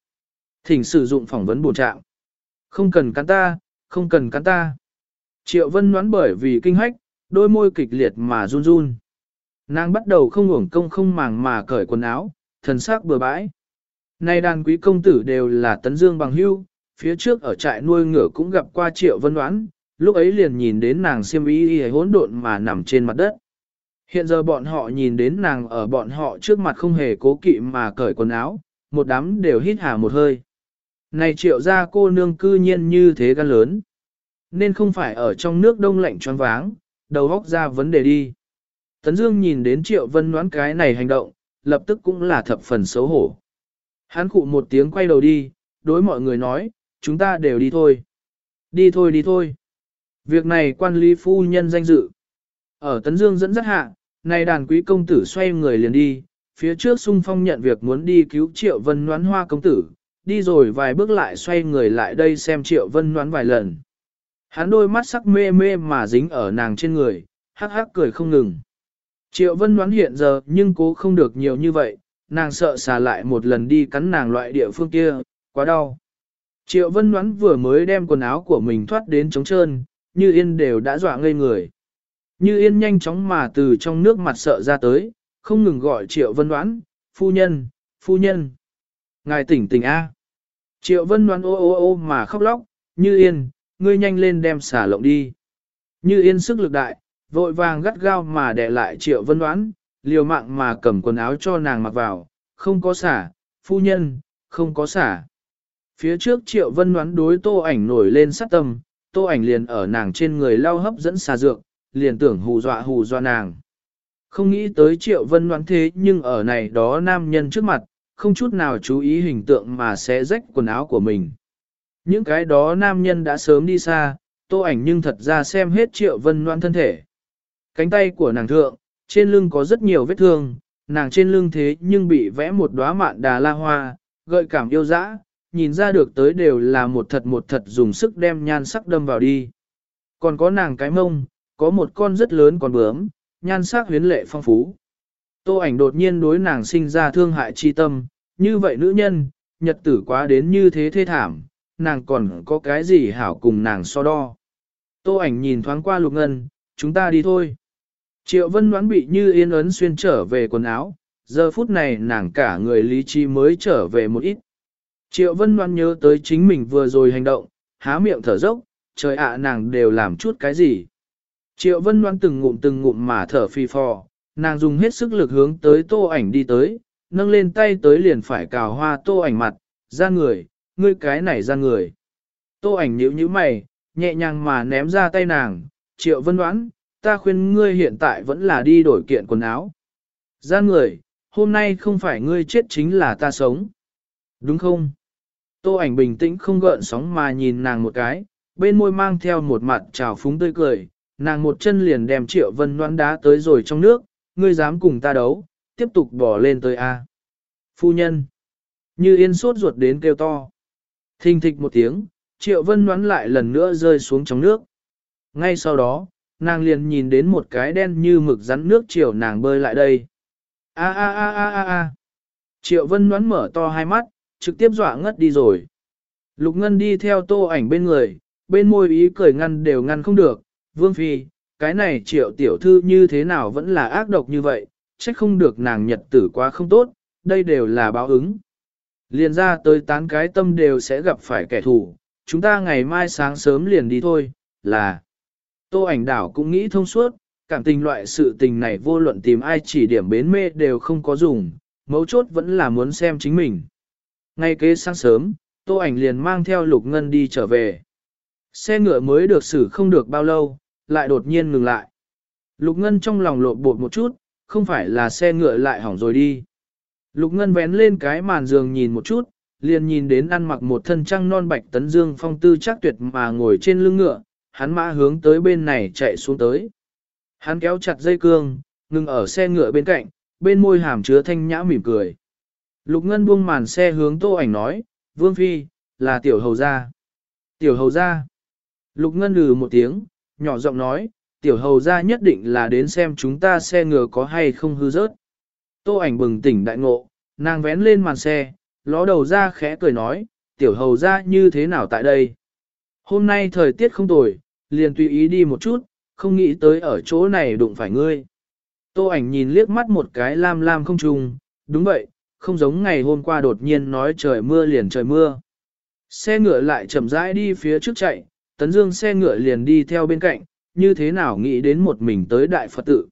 Thỉnh sử dụng phỏng vấn bổ trạng. Không cần cắn ta, không cần cắn ta. Triệu vân đoán bởi vì kinh hách, đôi môi kịch liệt mà run run. Nàng bắt đầu không uổng công không màng mà cởi quần áo, thần sắc bừa bãi. Nay đàn quý công tử đều là tấn dương bằng hưu, phía trước ở trại nuôi ngựa cũng gặp qua triệu vân đoán, lúc ấy liền nhìn đến nàng xiêm y y hỗn độn mà nằm trên mặt đất. Hiện giờ bọn họ nhìn đến nàng ở bọn họ trước mặt không hề cố kỵ mà cởi quần áo, một đám đều hít hà một hơi. Này triệu ra cô nương cư nhiên như thế gan lớn. Nên không phải ở trong nước đông lạnh choáng váng, đầu góc ra vấn đề đi. Tấn Dương nhìn đến triệu vân đoán cái này hành động, lập tức cũng là thập phần xấu hổ. Hắn cụ một tiếng quay đầu đi, đối mọi người nói, chúng ta đều đi thôi. Đi thôi đi thôi. Việc này quan lý phu nhân danh dự. Ở Tấn Dương dẫn dắt hạ, này đàn quý công tử xoay người liền đi, phía trước sung phong nhận việc muốn đi cứu Triệu Vân Noán Hoa công tử, đi rồi vài bước lại xoay người lại đây xem Triệu Vân Noán vài lần. Hắn đôi mắt sắc mê mê mà dính ở nàng trên người, hắc hắc cười không ngừng. Triệu Vân Noán hiện giờ nhưng cố không được nhiều như vậy, nàng sợ xà lại một lần đi cắn nàng loại địa phương kia, quá đau. Triệu Vân Noán vừa mới đem quần áo của mình thoát đến trống trơn, như yên đều đã dọa ngây người. Như yên nhanh chóng mà từ trong nước mặt sợ ra tới, không ngừng gọi triệu vân đoán, phu nhân, phu nhân. Ngài tỉnh tỉnh A. Triệu vân đoán ô ô ô mà khóc lóc, như yên, ngươi nhanh lên đem xả lộng đi. Như yên sức lực đại, vội vàng gắt gao mà đè lại triệu vân đoán, liều mạng mà cầm quần áo cho nàng mặc vào, không có xả, phu nhân, không có xả. Phía trước triệu vân đoán đối tô ảnh nổi lên sát tâm, tô ảnh liền ở nàng trên người lao hấp dẫn xà dược, liền tưởng hù dọa hù dọa nàng. Không nghĩ tới triệu vân đoán thế nhưng ở này đó nam nhân trước mặt, không chút nào chú ý hình tượng mà sẽ rách quần áo của mình. Những cái đó nam nhân đã sớm đi xa, tô ảnh nhưng thật ra xem hết triệu vân noan thân thể. Cánh tay của nàng thượng, trên lưng có rất nhiều vết thương, nàng trên lưng thế nhưng bị vẽ một đóa mạn đà la hoa, gợi cảm yêu dã, nhìn ra được tới đều là một thật một thật dùng sức đem nhan sắc đâm vào đi. Còn có nàng cái mông, có một con rất lớn còn bướm, nhan sắc huyến lệ phong phú. Tô ảnh đột nhiên đối nàng sinh ra thương hại chi tâm, như vậy nữ nhân, nhật tử quá đến như thế thê thảm, nàng còn có cái gì hảo cùng nàng so đo. Tô ảnh nhìn thoáng qua lục ngân, chúng ta đi thôi. Triệu vân đoán bị như yên ấn xuyên trở về quần áo, giờ phút này nàng cả người lý trí mới trở về một ít. Triệu vân đoán nhớ tới chính mình vừa rồi hành động, há miệng thở dốc, trời ạ nàng đều làm chút cái gì. Triệu vân đoán từng ngụm từng ngụm mà thở phi phò, nàng dùng hết sức lực hướng tới tô ảnh đi tới, nâng lên tay tới liền phải cào hoa tô ảnh mặt, ra người, ngươi cái này ra người. Tô ảnh nhíu nhíu mày, nhẹ nhàng mà ném ra tay nàng, triệu vân đoán, ta khuyên ngươi hiện tại vẫn là đi đổi kiện quần áo. Ra người, hôm nay không phải ngươi chết chính là ta sống. Đúng không? Tô ảnh bình tĩnh không gợn sóng mà nhìn nàng một cái, bên môi mang theo một mặt trào phúng tươi cười, nàng một chân liền đem triệu vân noan đá tới rồi trong nước, ngươi dám cùng ta đấu, tiếp tục bỏ lên tới A. Phu nhân. Như yên sốt ruột đến kêu to. Thình thịch một tiếng, triệu vân đoán lại lần nữa rơi xuống trong nước. Ngay sau đó, nàng liền nhìn đến một cái đen như mực rắn nước chiều nàng bơi lại đây. A a a a a a. Triệu vân đoán mở to hai mắt, trực tiếp dọa ngất đi rồi. Lục Ngân đi theo tô ảnh bên người, bên môi ý cười ngăn đều ngăn không được, Vương Phi, cái này triệu tiểu thư như thế nào vẫn là ác độc như vậy, trách không được nàng nhật tử quá không tốt, đây đều là báo ứng. Liền ra tới tán cái tâm đều sẽ gặp phải kẻ thù, chúng ta ngày mai sáng sớm liền đi thôi, là. Tô ảnh đảo cũng nghĩ thông suốt, cảm tình loại sự tình này vô luận tìm ai chỉ điểm bến mê đều không có dùng, mấu chốt vẫn là muốn xem chính mình. Ngay kế sáng sớm, tô ảnh liền mang theo lục ngân đi trở về. Xe ngựa mới được xử không được bao lâu, lại đột nhiên ngừng lại. Lục ngân trong lòng lộn bột một chút, không phải là xe ngựa lại hỏng rồi đi. Lục ngân vén lên cái màn giường nhìn một chút, liền nhìn đến ăn mặc một thân trăng non bạch tấn dương phong tư chắc tuyệt mà ngồi trên lưng ngựa, hắn mã hướng tới bên này chạy xuống tới. Hắn kéo chặt dây cương, ngừng ở xe ngựa bên cạnh, bên môi hàm chứa thanh nhã mỉm cười. Lục Ngân buông màn xe hướng Tô Ảnh nói, Vương Phi, là tiểu hầu gia. Tiểu hầu gia. Lục Ngân lừ một tiếng, nhỏ giọng nói, tiểu hầu gia nhất định là đến xem chúng ta xe ngựa có hay không hư rớt. Tô ảnh bừng tỉnh đại ngộ, nàng vén lên màn xe, ló đầu ra khẽ cười nói, tiểu hầu gia như thế nào tại đây? Hôm nay thời tiết không tồi, liền tùy ý đi một chút, không nghĩ tới ở chỗ này đụng phải ngươi. Tô ảnh nhìn liếc mắt một cái lam lam không trùng, đúng vậy, không giống ngày hôm qua đột nhiên nói trời mưa liền trời mưa. Xe ngựa lại chậm rãi đi phía trước chạy, tấn dương xe ngựa liền đi theo bên cạnh, như thế nào nghĩ đến một mình tới đại Phật tự.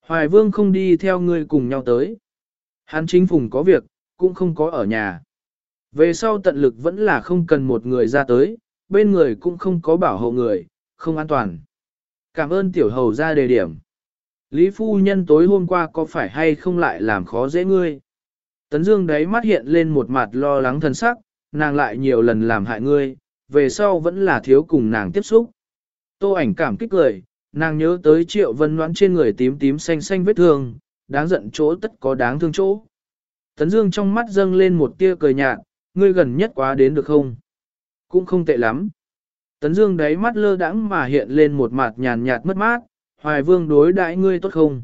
Hoài vương không đi theo ngươi cùng nhau tới. Hắn chính phùng có việc, cũng không có ở nhà. Về sau tận lực vẫn là không cần một người ra tới, bên người cũng không có bảo hộ người, không an toàn. Cảm ơn tiểu hầu ra đề điểm. Lý phu nhân tối hôm qua có phải hay không lại làm khó dễ ngươi? Tấn Dương đấy mắt hiện lên một mặt lo lắng thân sắc, nàng lại nhiều lần làm hại ngươi, về sau vẫn là thiếu cùng nàng tiếp xúc. Tô ảnh cảm kích cười, nàng nhớ tới triệu vân noãn trên người tím tím xanh xanh vết thương, đáng giận chỗ tất có đáng thương chỗ. Tấn Dương trong mắt dâng lên một tia cười nhạt, ngươi gần nhất quá đến được không? Cũng không tệ lắm. Tấn Dương đáy mắt lơ đãng mà hiện lên một mặt nhàn nhạt mất mát, hoài vương đối đãi ngươi tốt không?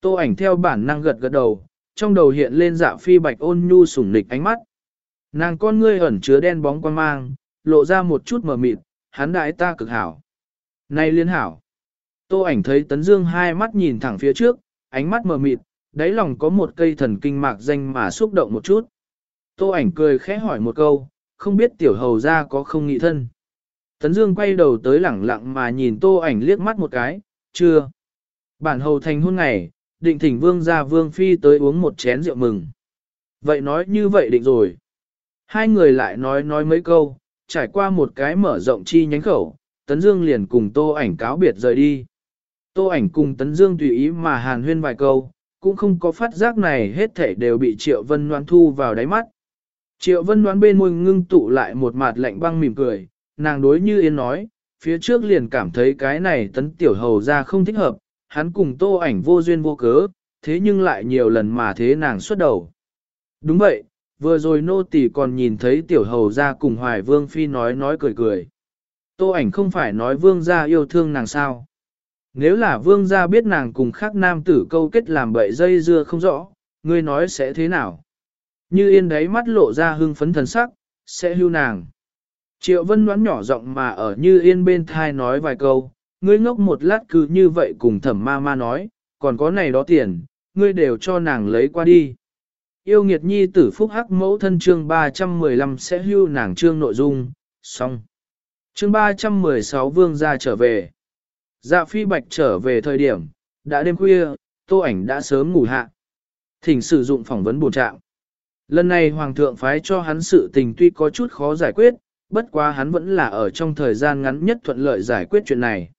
Tô ảnh theo bản năng gật gật đầu, trong đầu hiện lên dạ phi bạch ôn nhu sủng nịch ánh mắt. Nàng con ngươi ẩn chứa đen bóng quan mang, lộ ra một chút mờ mịt, hắn đại ta cực hảo. Này liên hảo. Tô ảnh thấy tấn dương hai mắt nhìn thẳng phía trước, ánh mắt mờ mịt, đáy lòng có một cây thần kinh mạc danh mà xúc động một chút. Tô ảnh cười khẽ hỏi một câu, không biết tiểu hầu gia có không nghị thân. Tấn Dương quay đầu tới lẳng lặng mà nhìn tô ảnh liếc mắt một cái, chưa. Bản hầu thành hôn ngày, định thỉnh vương ra vương phi tới uống một chén rượu mừng. Vậy nói như vậy định rồi. Hai người lại nói nói mấy câu, trải qua một cái mở rộng chi nhánh khẩu, Tấn Dương liền cùng tô ảnh cáo biệt rời đi. Tô ảnh cùng Tấn Dương tùy ý mà hàn huyên vài câu, cũng không có phát giác này hết thảy đều bị Triệu Vân Loan thu vào đáy mắt. Triệu Vân Loan bên môi ngưng tụ lại một mặt lạnh băng mỉm cười, nàng đối như yên nói, phía trước liền cảm thấy cái này tấn tiểu hầu gia không thích hợp, hắn cùng tô ảnh vô duyên vô cớ, thế nhưng lại nhiều lần mà thế nàng xuất đầu. Đúng vậy, vừa rồi nô tỳ còn nhìn thấy tiểu hầu ra cùng hoài vương phi nói nói cười cười. Tô ảnh không phải nói vương gia yêu thương nàng sao. Nếu là vương gia biết nàng cùng khác nam tử câu kết làm bậy dây dưa không rõ, ngươi nói sẽ thế nào? Như yên đấy mắt lộ ra hưng phấn thần sắc, sẽ hưu nàng. Triệu vân đoán nhỏ giọng mà ở như yên bên thai nói vài câu, ngươi ngốc một lát cứ như vậy cùng thẩm ma ma nói, còn có này đó tiền, ngươi đều cho nàng lấy qua đi. Yêu nghiệt nhi tử phúc hắc mẫu thân chương 315 sẽ hưu nàng chương nội dung, xong. Chương 316 vương gia trở về. Dạ phi bạch trở về thời điểm, đã đêm khuya, tô ảnh đã sớm ngủ hạ. Thỉnh sử dụng phỏng vấn bổ trạng. Lần này hoàng thượng phái cho hắn sự tình tuy có chút khó giải quyết, bất quá hắn vẫn là ở trong thời gian ngắn nhất thuận lợi giải quyết chuyện này.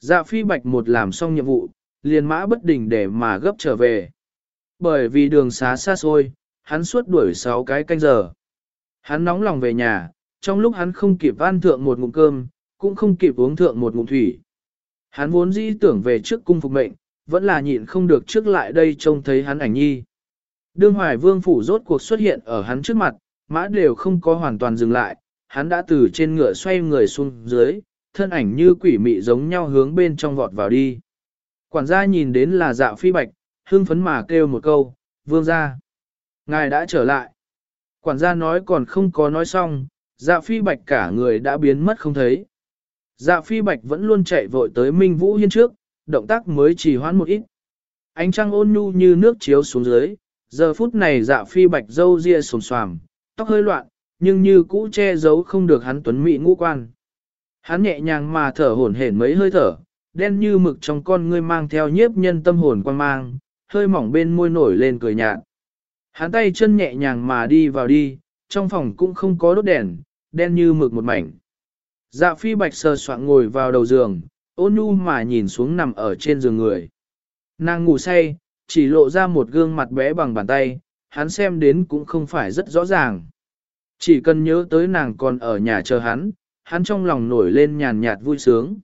Dạ phi bạch một làm xong nhiệm vụ, liền mã bất đình để mà gấp trở về. Bởi vì đường xá xa xôi, hắn suốt đuổi 6 cái canh giờ. Hắn nóng lòng về nhà, trong lúc hắn không kịp ăn thượng một ngụm cơm, cũng không kịp uống thượng một ngụm thủy. Hắn vốn dĩ tưởng về trước cung phục mệnh, vẫn là nhịn không được trước lại đây trông thấy hắn ảnh nhi. Đương hoài vương phủ rốt cuộc xuất hiện ở hắn trước mặt, mã đều không có hoàn toàn dừng lại, hắn đã từ trên ngựa xoay người xuống dưới, thân ảnh như quỷ mị giống nhau hướng bên trong vọt vào đi. Quản gia nhìn đến là dạ phi bạch, hưng phấn mà kêu một câu, vương gia. Ngài đã trở lại. Quản gia nói còn không có nói xong, dạ phi bạch cả người đã biến mất không thấy. Dạ phi bạch vẫn luôn chạy vội tới Minh Vũ Hiên trước, động tác mới chỉ hoãn một ít. Ánh trăng ôn nhu như nước chiếu xuống dưới, giờ phút này dạ phi bạch dâu ria sồm xoàm, tóc hơi loạn, nhưng như cũ che giấu không được hắn tuấn mỹ ngũ quan. Hắn nhẹ nhàng mà thở hổn hển mấy hơi thở, đen như mực trong con ngươi mang theo nhiếp nhân tâm hồn quan mang, hơi mỏng bên môi nổi lên cười nhạt. Hắn tay chân nhẹ nhàng mà đi vào đi, trong phòng cũng không có đốt đèn, đen như mực một mảnh. Dạ phi bạch sờ soạn ngồi vào đầu giường, ôn nhu mà nhìn xuống nằm ở trên giường người. Nàng ngủ say, chỉ lộ ra một gương mặt bé bằng bàn tay, hắn xem đến cũng không phải rất rõ ràng. Chỉ cần nhớ tới nàng còn ở nhà chờ hắn, hắn trong lòng nổi lên nhàn nhạt vui sướng.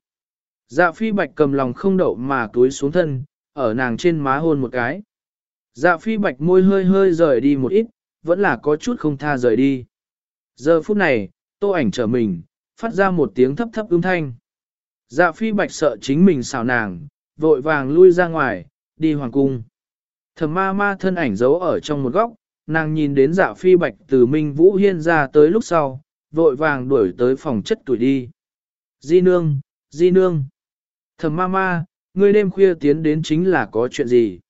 Dạ phi bạch cầm lòng không đậu mà túi xuống thân, ở nàng trên má hôn một cái. Dạ phi bạch môi hơi hơi rời đi một ít, vẫn là có chút không tha rời đi. Giờ phút này, tô ảnh trở mình, phát ra một tiếng thấp thấp âm thanh. Dạ phi bạch sợ chính mình xào nàng, vội vàng lui ra ngoài, đi hoàng cung. Thẩm ma ma thân ảnh giấu ở trong một góc, nàng nhìn đến dạ phi bạch từ Minh Vũ Hiên ra tới lúc sau, vội vàng đuổi tới phòng chất tuổi đi. Di nương, di nương. Thẩm ma ma, ngươi đêm khuya tiến đến chính là có chuyện gì?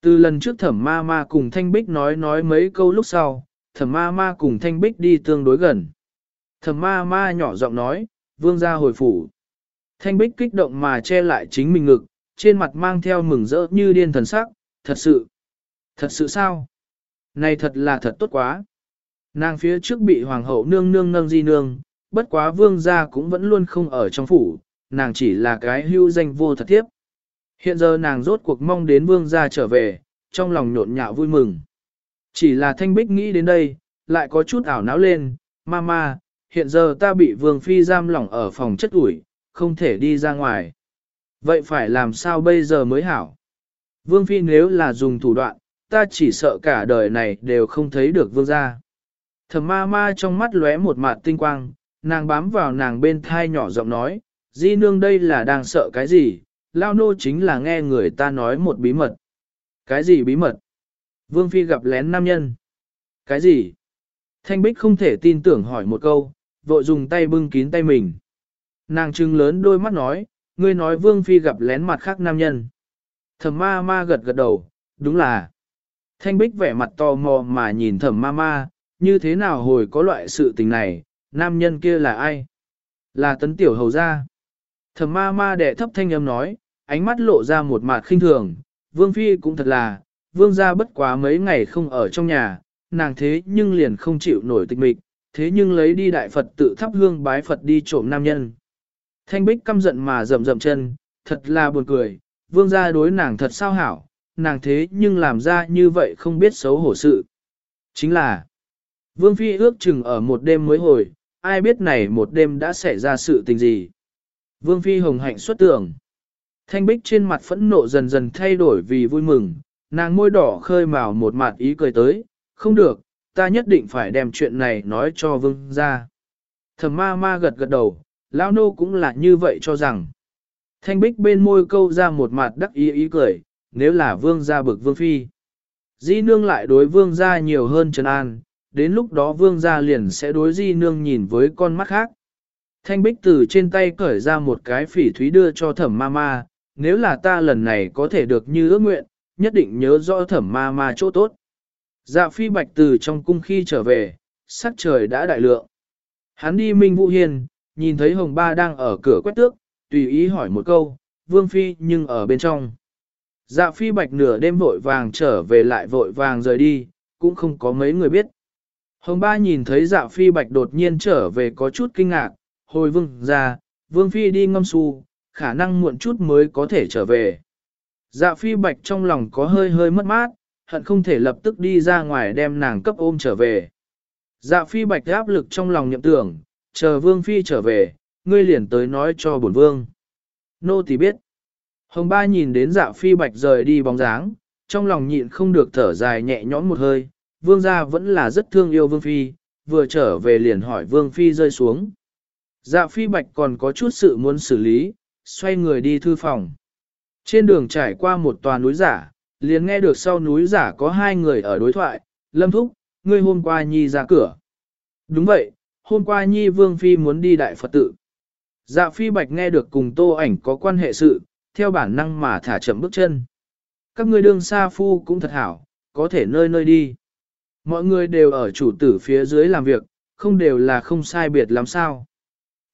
Từ lần trước thẩm ma ma cùng Thanh Bích nói nói mấy câu lúc sau, thẩm ma ma cùng Thanh Bích đi tương đối gần. Thẩm ma ma nhỏ giọng nói, vương gia hồi phủ. Thanh Bích kích động mà che lại chính mình ngực, trên mặt mang theo mừng rỡ như điên thần sắc, thật sự. Thật sự sao? Này thật là thật tốt quá. Nàng phía trước bị hoàng hậu nương nương nâng di nương, bất quá vương gia cũng vẫn luôn không ở trong phủ, nàng chỉ là cái hưu danh vô thật tiếp. Hiện giờ nàng rốt cuộc mong đến vương gia trở về, trong lòng nhộn nhạo vui mừng. Chỉ là thanh bích nghĩ đến đây, lại có chút ảo não lên, mama, hiện giờ ta bị vương phi giam lỏng ở phòng chất ủi, không thể đi ra ngoài. Vậy phải làm sao bây giờ mới hảo? Vương phi nếu là dùng thủ đoạn, ta chỉ sợ cả đời này đều không thấy được vương gia. Thẩm ma ma trong mắt lóe một mạt tinh quang, nàng bám vào nàng bên thai nhỏ giọng nói, di nương đây là đang sợ cái gì, lao nô chính là nghe người ta nói một bí mật. Cái gì bí mật? Vương Phi gặp lén nam nhân. Cái gì? Thanh Bích không thể tin tưởng hỏi một câu, vội dùng tay bưng kín tay mình. Nàng trưng lớn đôi mắt nói, ngươi nói Vương Phi gặp lén mặt khác nam nhân. Thẩm ma ma gật gật đầu, đúng là. Thanh Bích vẻ mặt tò mò mà nhìn thẩm ma ma, như thế nào hồi có loại sự tình này, nam nhân kia là ai? Là tấn tiểu hầu gia. Thẩm ma ma đệ thấp thanh âm nói, ánh mắt lộ ra một mặt khinh thường, vương phi cũng thật là, vương gia bất quá mấy ngày không ở trong nhà, nàng thế nhưng liền không chịu nổi tịch mịch, thế nhưng lấy đi đại Phật tự thắp hương bái Phật đi trộm nam nhân. Thanh bích căm giận mà rậm rậm chân, thật là buồn cười, vương gia đối nàng thật sao hảo, nàng thế nhưng làm ra như vậy không biết xấu hổ sự. Chính là, vương phi ước chừng ở một đêm mới hồi, ai biết này một đêm đã xảy ra sự tình gì. Vương phi hồng hạnh xuất tưởng. Thanh bích trên mặt phẫn nộ dần dần thay đổi vì vui mừng, nàng môi đỏ khơi mào một mặt ý cười tới, không được, ta nhất định phải đem chuyện này nói cho vương ra. Thẩm ma ma gật gật đầu, lão nô cũng là như vậy cho rằng. Thanh bích bên môi câu ra một mặt đắc ý ý cười, nếu là vương gia bực vương phi. Di nương lại đối vương gia nhiều hơn Trần An, đến lúc đó vương gia liền sẽ đối di nương nhìn với con mắt khác. Thanh bích từ trên tay cởi ra một cái phỉ thúy đưa cho thẩm ma ma, nếu là ta lần này có thể được như ước nguyện, nhất định nhớ rõ thẩm ma ma chỗ tốt. Dạ phi bạch từ trong cung khi trở về, sắc trời đã đại lượng. Hắn đi Minh Vũ Hiên, nhìn thấy Hồng Ba đang ở cửa quét tước, tùy ý hỏi một câu, Vương Phi nhưng ở bên trong. Dạ phi bạch nửa đêm vội vàng trở về lại vội vàng rời đi, cũng không có mấy người biết. Hồng Ba nhìn thấy dạ phi bạch đột nhiên trở về có chút kinh ngạc, hồi vương ra, Vương Phi đi ngâm su, khả năng muộn chút mới có thể trở về. Dạ phi bạch trong lòng có hơi hơi mất mát, hận không thể lập tức đi ra ngoài đem nàng cấp ôm trở về. Dạ phi bạch áp lực trong lòng nhậm tưởng, chờ vương phi trở về, ngươi liền tới nói cho bổn vương. Nô tỳ biết. Hồng ba nhìn đến dạ phi bạch rời đi bóng dáng, trong lòng nhịn không được thở dài nhẹ nhõm một hơi, vương gia vẫn là rất thương yêu vương phi, vừa trở về liền hỏi vương phi rơi xuống. Dạ phi bạch còn có chút sự muốn xử lý, xoay người đi thư phòng. Trên đường trải qua một tòa núi giả, liền nghe được sau núi giả có hai người ở đối thoại, lâm thúc, ngươi hôm qua nhi ra cửa. Đúng vậy, hôm qua nhi vương phi muốn đi đại Phật tự. Dạ phi bạch nghe được cùng tô ảnh có quan hệ sự, theo bản năng mà thả chậm bước chân. Các ngươi đương xa phu cũng thật hảo, có thể nơi nơi đi. Mọi người đều ở chủ tử phía dưới làm việc, không đều là không sai biệt làm sao.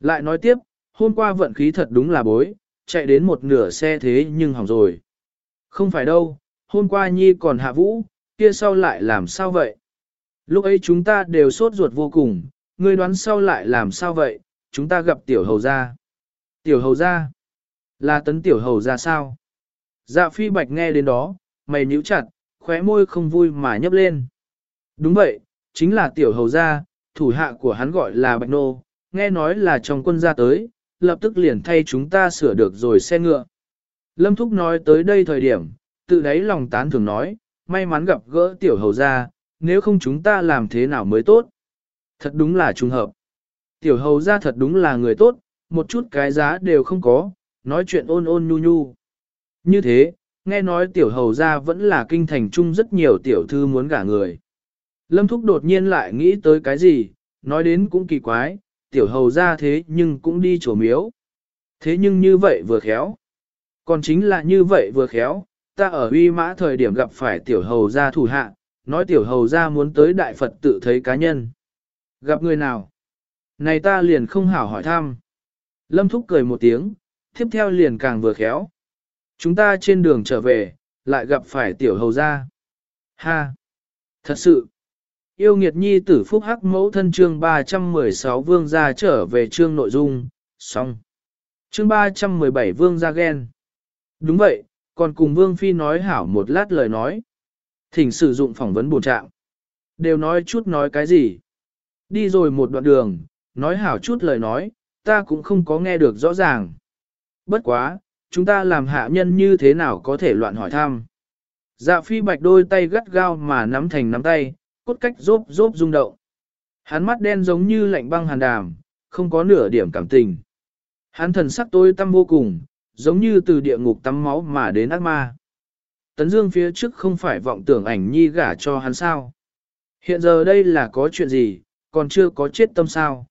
Lại nói tiếp, hôm qua vận khí thật đúng là bối, chạy đến một nửa xe thế nhưng hỏng rồi. Không phải đâu, hôm qua Nhi còn hạ vũ, kia sau lại làm sao vậy? Lúc ấy chúng ta đều sốt ruột vô cùng, ngươi đoán sau lại làm sao vậy? Chúng ta gặp tiểu hầu gia. Tiểu hầu gia? Là tấn tiểu hầu gia sao? Dạ phi bạch nghe đến đó, mày nhíu chặt, khóe môi không vui mà nhấp lên. Đúng vậy, chính là tiểu hầu gia, thủ hạ của hắn gọi là bạch nô, nghe nói là trong quân gia tới, lập tức liền thay chúng ta sửa được rồi xe ngựa. Lâm Thúc nói tới đây thời điểm, tự đáy lòng tán thường nói, may mắn gặp gỡ tiểu hầu gia, nếu không chúng ta làm thế nào mới tốt. Thật đúng là trùng hợp. Tiểu hầu gia thật đúng là người tốt, một chút cái giá đều không có, nói chuyện ôn ôn nhu nhu. Như thế, nghe nói tiểu hầu gia vẫn là kinh thành chung rất nhiều tiểu thư muốn gả người. Lâm Thúc đột nhiên lại nghĩ tới cái gì, nói đến cũng kỳ quái, tiểu hầu ra thế nhưng cũng đi chỗ miếu. Thế nhưng như vậy vừa khéo. Còn chính là như vậy vừa khéo, ta ở uy mã thời điểm gặp phải tiểu hầu gia thủ hạ, nói tiểu hầu gia muốn tới đại Phật tự thấy cá nhân. Gặp người nào? Này ta liền không hảo hỏi thăm. Lâm Thúc cười một tiếng, tiếp theo liền càng vừa khéo. Chúng ta trên đường trở về, lại gặp phải tiểu hầu gia. Ha! Thật sự! Yêu nghiệt nhi tử phúc hắc mẫu thân chương 316 vương gia trở về chương nội dung, xong. Chương 317 vương gia ghen. Đúng vậy, còn cùng vương phi nói hảo một lát lời nói. Thỉnh sử dụng phỏng vấn bổ trạng. Đều nói chút nói cái gì. Đi rồi một đoạn đường, nói hảo chút lời nói, ta cũng không có nghe được rõ ràng. Bất quá, chúng ta làm hạ nhân như thế nào có thể loạn hỏi thăm. Dạ phi bạch đôi tay gắt gao mà nắm thành nắm tay, cốt cách rốp rốp rung động. Hắn mắt đen giống như lạnh băng hàn đàm, không có nửa điểm cảm tình. Hắn thần sắc tối tăm vô cùng, giống như từ địa ngục tắm máu mà đến ác ma. Tấn Dương phía trước không phải vọng tưởng ảnh nhi gả cho hắn sao. Hiện giờ đây là có chuyện gì, còn chưa có chết tâm sao.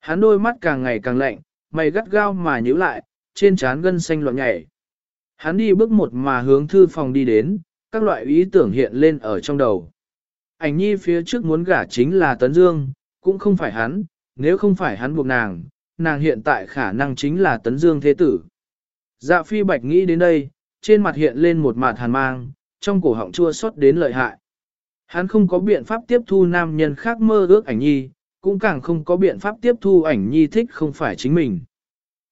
Hắn đôi mắt càng ngày càng lạnh, mày gắt gao mà nhíu lại, trên trán gân xanh loạn nhảy. Hắn đi bước một mà hướng thư phòng đi đến, các loại ý tưởng hiện lên ở trong đầu ảnh nhi phía trước muốn gả chính là Tấn Dương, cũng không phải hắn, nếu không phải hắn buộc nàng, nàng hiện tại khả năng chính là Tấn Dương thế tử. Dạ phi bạch nghĩ đến đây, trên mặt hiện lên một mặt hàn mang, trong cổ họng chua xót đến lợi hại. Hắn không có biện pháp tiếp thu nam nhân khác mơ ước ảnh nhi, cũng càng không có biện pháp tiếp thu ảnh nhi thích không phải chính mình.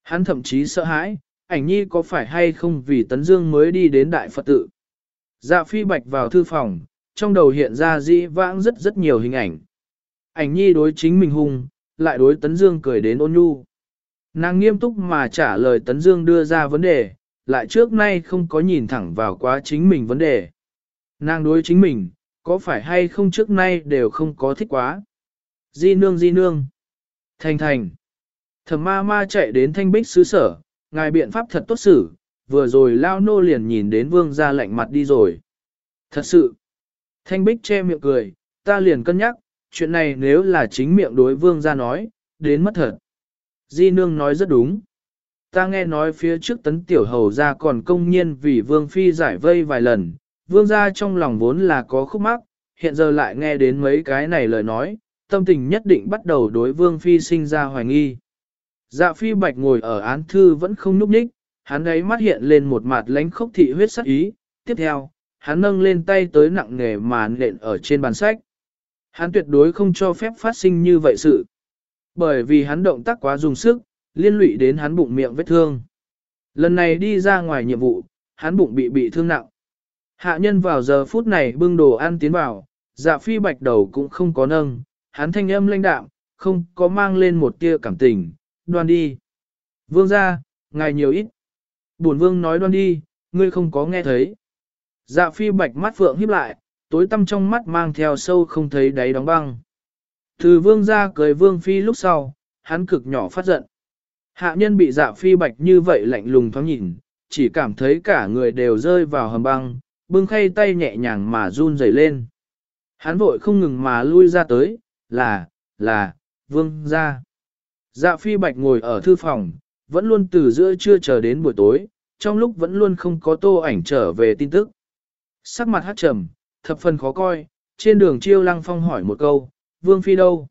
Hắn thậm chí sợ hãi, ảnh nhi có phải hay không vì Tấn Dương mới đi đến Đại Phật tự. Dạ phi bạch vào thư phòng, trong đầu hiện ra dĩ vãng rất rất nhiều hình ảnh. Ảnh nhi đối chính mình hung, lại đối Tấn Dương cười đến ôn nhu. Nàng nghiêm túc mà trả lời Tấn Dương đưa ra vấn đề, lại trước nay không có nhìn thẳng vào quá chính mình vấn đề. Nàng đối chính mình, có phải hay không trước nay đều không có thích quá. Di nương di nương. Thành thành. Thầm ma ma chạy đến thanh bích xứ sở, ngài biện pháp thật tốt xử, vừa rồi lao nô liền nhìn đến vương ra lạnh mặt đi rồi. Thật sự. Thanh bích che miệng cười, ta liền cân nhắc, chuyện này nếu là chính miệng đối vương ra nói, đến mất thật. Di nương nói rất đúng. Ta nghe nói phía trước tấn tiểu hầu ra còn công nhiên vì vương phi giải vây vài lần, vương gia trong lòng vốn là có khúc mắc, hiện giờ lại nghe đến mấy cái này lời nói, tâm tình nhất định bắt đầu đối vương phi sinh ra hoài nghi. Dạ phi bạch ngồi ở án thư vẫn không núp ních, hắn ấy mắt hiện lên một mặt lánh khốc thị huyết sắc ý, tiếp theo, hắn nâng lên tay tới nặng nề mà nện ở trên bàn sách. Hắn tuyệt đối không cho phép phát sinh như vậy sự. Bởi vì hắn động tác quá dùng sức, liên lụy đến hắn bụng miệng vết thương. Lần này đi ra ngoài nhiệm vụ, hắn bụng bị bị thương nặng. Hạ nhân vào giờ phút này bưng đồ ăn tiến vào, dạ phi bạch đầu cũng không có nâng, hắn thanh âm lãnh đạm, không có mang lên một tia cảm tình, đoan đi. Vương ra, ngài nhiều ít. Bổn vương nói đoan đi, ngươi không có nghe thấy. Dạ phi bạch mắt phượng híp lại, tối tăm trong mắt mang theo sâu không thấy đáy đóng băng. Từ vương ra cười vương phi lúc sau, hắn cực nhỏ phát giận. Hạ nhân bị dạ phi bạch như vậy lạnh lùng thoáng nhìn, chỉ cảm thấy cả người đều rơi vào hầm băng, bưng khay tay nhẹ nhàng mà run rẩy lên. Hắn vội không ngừng mà lui ra tới, là, là, vương ra. Dạ phi bạch ngồi ở thư phòng, vẫn luôn từ giữa trưa chờ đến buổi tối, trong lúc vẫn luôn không có tô ảnh trở về tin tức. Sắc mặt hát trầm, thập phần khó coi, trên đường chiêu lăng phong hỏi một câu, vương phi đâu?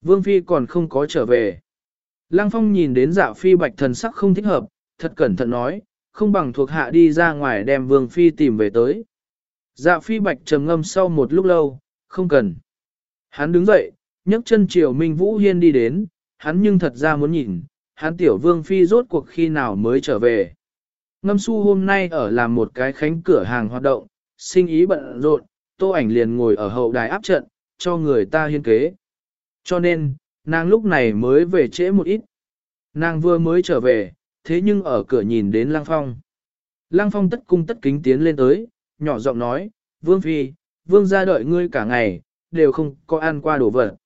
Vương phi còn không có trở về. Lăng phong nhìn đến dạ phi bạch thần sắc không thích hợp, thật cẩn thận nói, không bằng thuộc hạ đi ra ngoài đem vương phi tìm về tới. Dạ phi bạch trầm ngâm sau một lúc lâu, không cần. Hắn đứng dậy, nhấc chân chiều Minh Vũ Hiên đi đến, hắn nhưng thật ra muốn nhìn, hắn tiểu vương phi rốt cuộc khi nào mới trở về. Ngâm su hôm nay ở làm một cái khánh cửa hàng hoạt động, sinh ý bận rộn, tô ảnh liền ngồi ở hậu đài áp trận, cho người ta hiên kế. Cho nên, nàng lúc này mới về trễ một ít. Nàng vừa mới trở về, thế nhưng ở cửa nhìn đến Lăng Phong. Lăng Phong tất cung tất kính tiến lên tới, nhỏ giọng nói, Vương Phi, Vương ra đợi ngươi cả ngày, đều không có ăn qua đồ vật.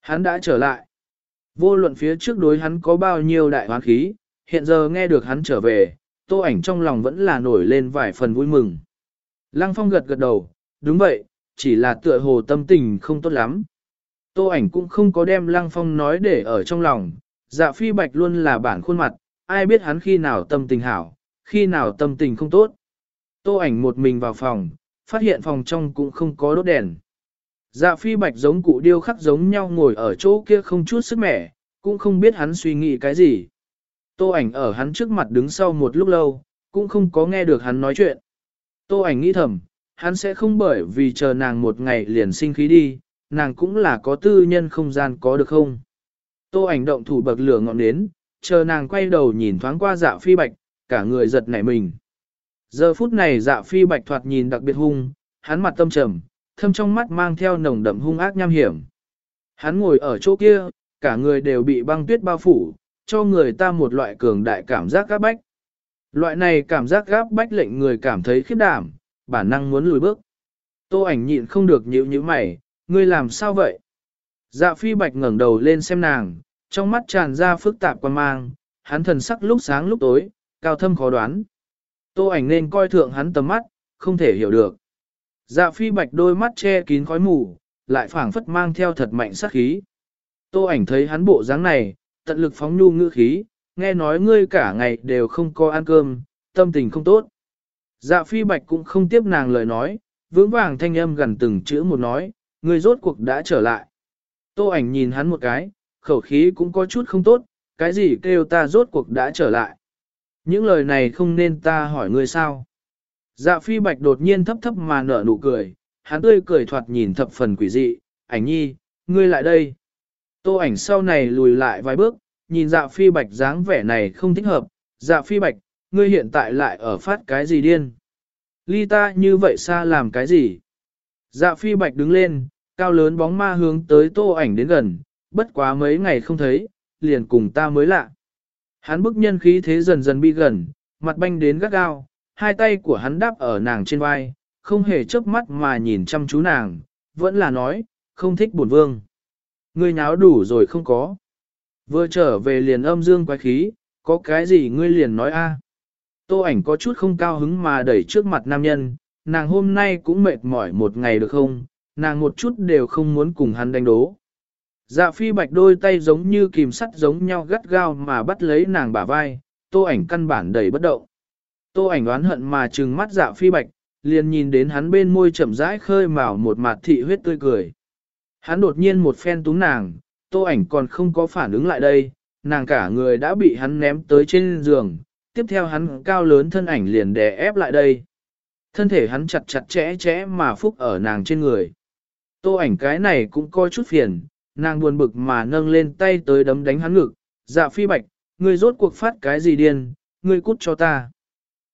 Hắn đã trở lại. Vô luận phía trước đối hắn có bao nhiêu đại hoán khí, hiện giờ nghe được hắn trở về, tô ảnh trong lòng vẫn là nổi lên vài phần vui mừng. Lăng Phong gật gật đầu, đúng vậy, chỉ là tựa hồ tâm tình không tốt lắm. Tô ảnh cũng không có đem Lăng Phong nói để ở trong lòng, dạ phi bạch luôn là bản khuôn mặt, ai biết hắn khi nào tâm tình hảo, khi nào tâm tình không tốt. Tô ảnh một mình vào phòng, phát hiện phòng trong cũng không có đốt đèn. Dạ phi bạch giống cụ điêu khắc giống nhau ngồi ở chỗ kia không chút sức mẻ, cũng không biết hắn suy nghĩ cái gì. Tô ảnh ở hắn trước mặt đứng sau một lúc lâu, cũng không có nghe được hắn nói chuyện. Tô ảnh nghĩ thầm, hắn sẽ không bởi vì chờ nàng một ngày liền sinh khí đi, nàng cũng là có tư nhân không gian có được không. Tô ảnh động thủ bậc lửa ngọn nến, chờ nàng quay đầu nhìn thoáng qua dạ phi bạch, cả người giật nảy mình. Giờ phút này dạ phi bạch thoạt nhìn đặc biệt hung, hắn mặt tâm trầm, thâm trong mắt mang theo nồng đậm hung ác nham hiểm. Hắn ngồi ở chỗ kia, cả người đều bị băng tuyết bao phủ, cho người ta một loại cường đại cảm giác các bách. Loại này cảm giác gáp bách lệnh người cảm thấy khiếp đảm, bản năng muốn lùi bước. Tô ảnh nhịn không được nhíu nhíu mày, ngươi làm sao vậy? Dạ phi bạch ngẩng đầu lên xem nàng, trong mắt tràn ra phức tạp quan mang, hắn thần sắc lúc sáng lúc tối, cao thâm khó đoán. Tô ảnh nên coi thượng hắn tầm mắt, không thể hiểu được. Dạ phi bạch đôi mắt che kín khói mù, lại phảng phất mang theo thật mạnh sát khí. Tô ảnh thấy hắn bộ dáng này, tận lực phóng nhu ngữ khí, nghe nói ngươi cả ngày đều không có ăn cơm, tâm tình không tốt. Dạ phi bạch cũng không tiếp nàng lời nói, vững vàng thanh âm gần từng chữ một nói, ngươi rốt cuộc đã trở lại. Tô ảnh nhìn hắn một cái, khẩu khí cũng có chút không tốt, cái gì kêu ta rốt cuộc đã trở lại. Những lời này không nên ta hỏi ngươi sao. Dạ phi bạch đột nhiên thấp thấp mà nở nụ cười, hắn tươi cười thoạt nhìn thập phần quỷ dị, ảnh nhi, ngươi lại đây. Tô ảnh sau này lùi lại vài bước, nhìn dạ phi bạch dáng vẻ này không thích hợp, dạ phi bạch, ngươi hiện tại lại ở phát cái gì điên. Ly ta như vậy xa làm cái gì? Dạ phi bạch đứng lên, cao lớn bóng ma hướng tới tô ảnh đến gần, bất quá mấy ngày không thấy, liền cùng ta mới lạ. Hắn bức nhân khí thế dần dần bi gần, mặt banh đến gắt gao, hai tay của hắn đáp ở nàng trên vai, không hề chớp mắt mà nhìn chăm chú nàng, vẫn là nói, không thích buồn vương. Ngươi nháo đủ rồi không có. Vừa trở về liền âm dương quái khí, có cái gì ngươi liền nói a? Tô ảnh có chút không cao hứng mà đẩy trước mặt nam nhân, nàng hôm nay cũng mệt mỏi một ngày được không, nàng một chút đều không muốn cùng hắn đánh đố. Dạ phi bạch đôi tay giống như kìm sắt giống nhau gắt gao mà bắt lấy nàng bả vai, tô ảnh căn bản đầy bất động. Tô ảnh oán hận mà trừng mắt dạ phi bạch, liền nhìn đến hắn bên môi chậm rãi khơi mào một mặt thị huyết tươi cười. Hắn đột nhiên một phen túng nàng, tô ảnh còn không có phản ứng lại đây, nàng cả người đã bị hắn ném tới trên giường, tiếp theo hắn cao lớn thân ảnh liền đè ép lại đây. Thân thể hắn chặt chặt chẽ chẽ mà phúc ở nàng trên người. Tô ảnh cái này cũng coi chút phiền, nàng buồn bực mà nâng lên tay tới đấm đánh hắn ngực, dạ phi bạch, ngươi rốt cuộc phát cái gì điên, ngươi cút cho ta.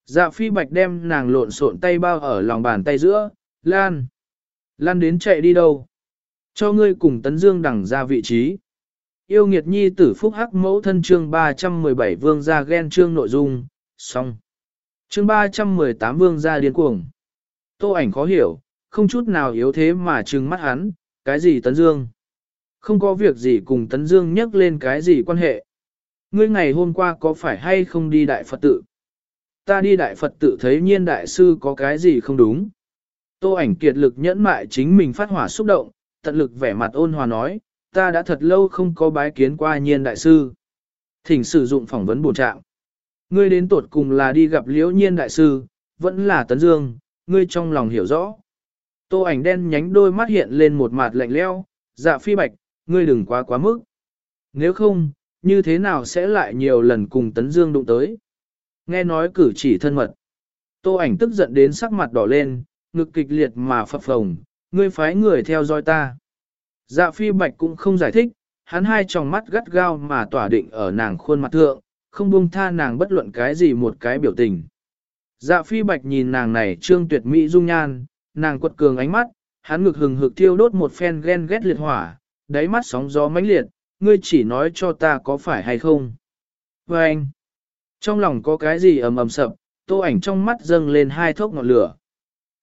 Dạ phi bạch đem nàng lộn xộn tay bao ở lòng bàn tay giữa, lan. Lan đến chạy đi đâu? Cho ngươi cùng tấn dương đẳng ra vị trí. Yêu nghiệt nhi tử phúc hắc mẫu thân chương 317 vương gia ghen chương nội dung, xong. Chương 318 vương gia điên cuồng. Tô ảnh khó hiểu, không chút nào yếu thế mà trừng mắt hắn, cái gì tấn dương? Không có việc gì cùng tấn dương nhắc lên cái gì quan hệ. Ngươi ngày hôm qua có phải hay không đi đại Phật tự? Ta đi đại Phật tự thấy nhiên đại sư có cái gì không đúng. Tô ảnh kiệt lực nhẫn mại chính mình phát hỏa xúc động, tận lực vẻ mặt ôn hòa nói, ta đã thật lâu không có bái kiến qua nhiên đại sư. Thỉnh sử dụng phỏng vấn bổ trạng. Ngươi đến tuột cùng là đi gặp liễu nhiên đại sư, vẫn là tấn dương, ngươi trong lòng hiểu rõ. Tô ảnh đen nhánh đôi mắt hiện lên một mặt lạnh lẽo, dạ phi bạch, ngươi đừng quá quá mức. Nếu không, như thế nào sẽ lại nhiều lần cùng tấn dương đụng tới. Nghe nói cử chỉ thân mật. Tô ảnh tức giận đến sắc mặt đỏ lên, ngực kịch liệt mà phập phồng, ngươi phái người theo dõi ta. Dạ phi bạch cũng không giải thích, hắn hai tròng mắt gắt gao mà tỏa định ở nàng khuôn mặt thượng, không buông tha nàng bất luận cái gì một cái biểu tình. Dạ phi bạch nhìn nàng này trương tuyệt mỹ dung nhan, nàng quật cường ánh mắt, hắn ngực hừng hực thiêu đốt một phen ghen ghét liệt hỏa, đáy mắt sóng gió mãnh liệt, ngươi chỉ nói cho ta có phải hay không. Và anh, trong lòng có cái gì ầm ầm sập, tô ảnh trong mắt dâng lên hai thốc ngọn lửa.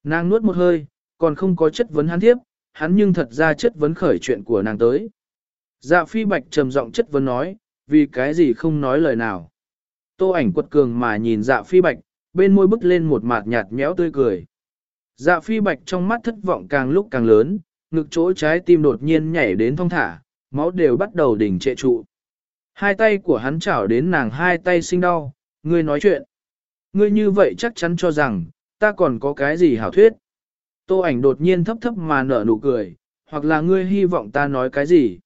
Nàng nuốt một hơi, còn không có chất vấn hắn tiếp, hắn nhưng thật ra chất vấn khởi chuyện của nàng tới. Dạ phi bạch trầm giọng chất vấn nói, vì cái gì không nói lời nào. Tô ảnh quật cường mà nhìn dạ phi bạch, bên môi bứt lên một mạt nhạt nhẽo tươi cười. Dạ phi bạch trong mắt thất vọng càng lúc càng lớn, ngực chỗ trái tim đột nhiên nhảy đến thong thả, máu đều bắt đầu đỉnh trệ trụ. Hai tay của hắn chảo đến nàng hai tay sinh đau, ngươi nói chuyện. Ngươi như vậy chắc chắn cho rằng, ta còn có cái gì hảo thuyết. Tô ảnh đột nhiên thấp thấp mà nở nụ cười, hoặc là ngươi hy vọng ta nói cái gì.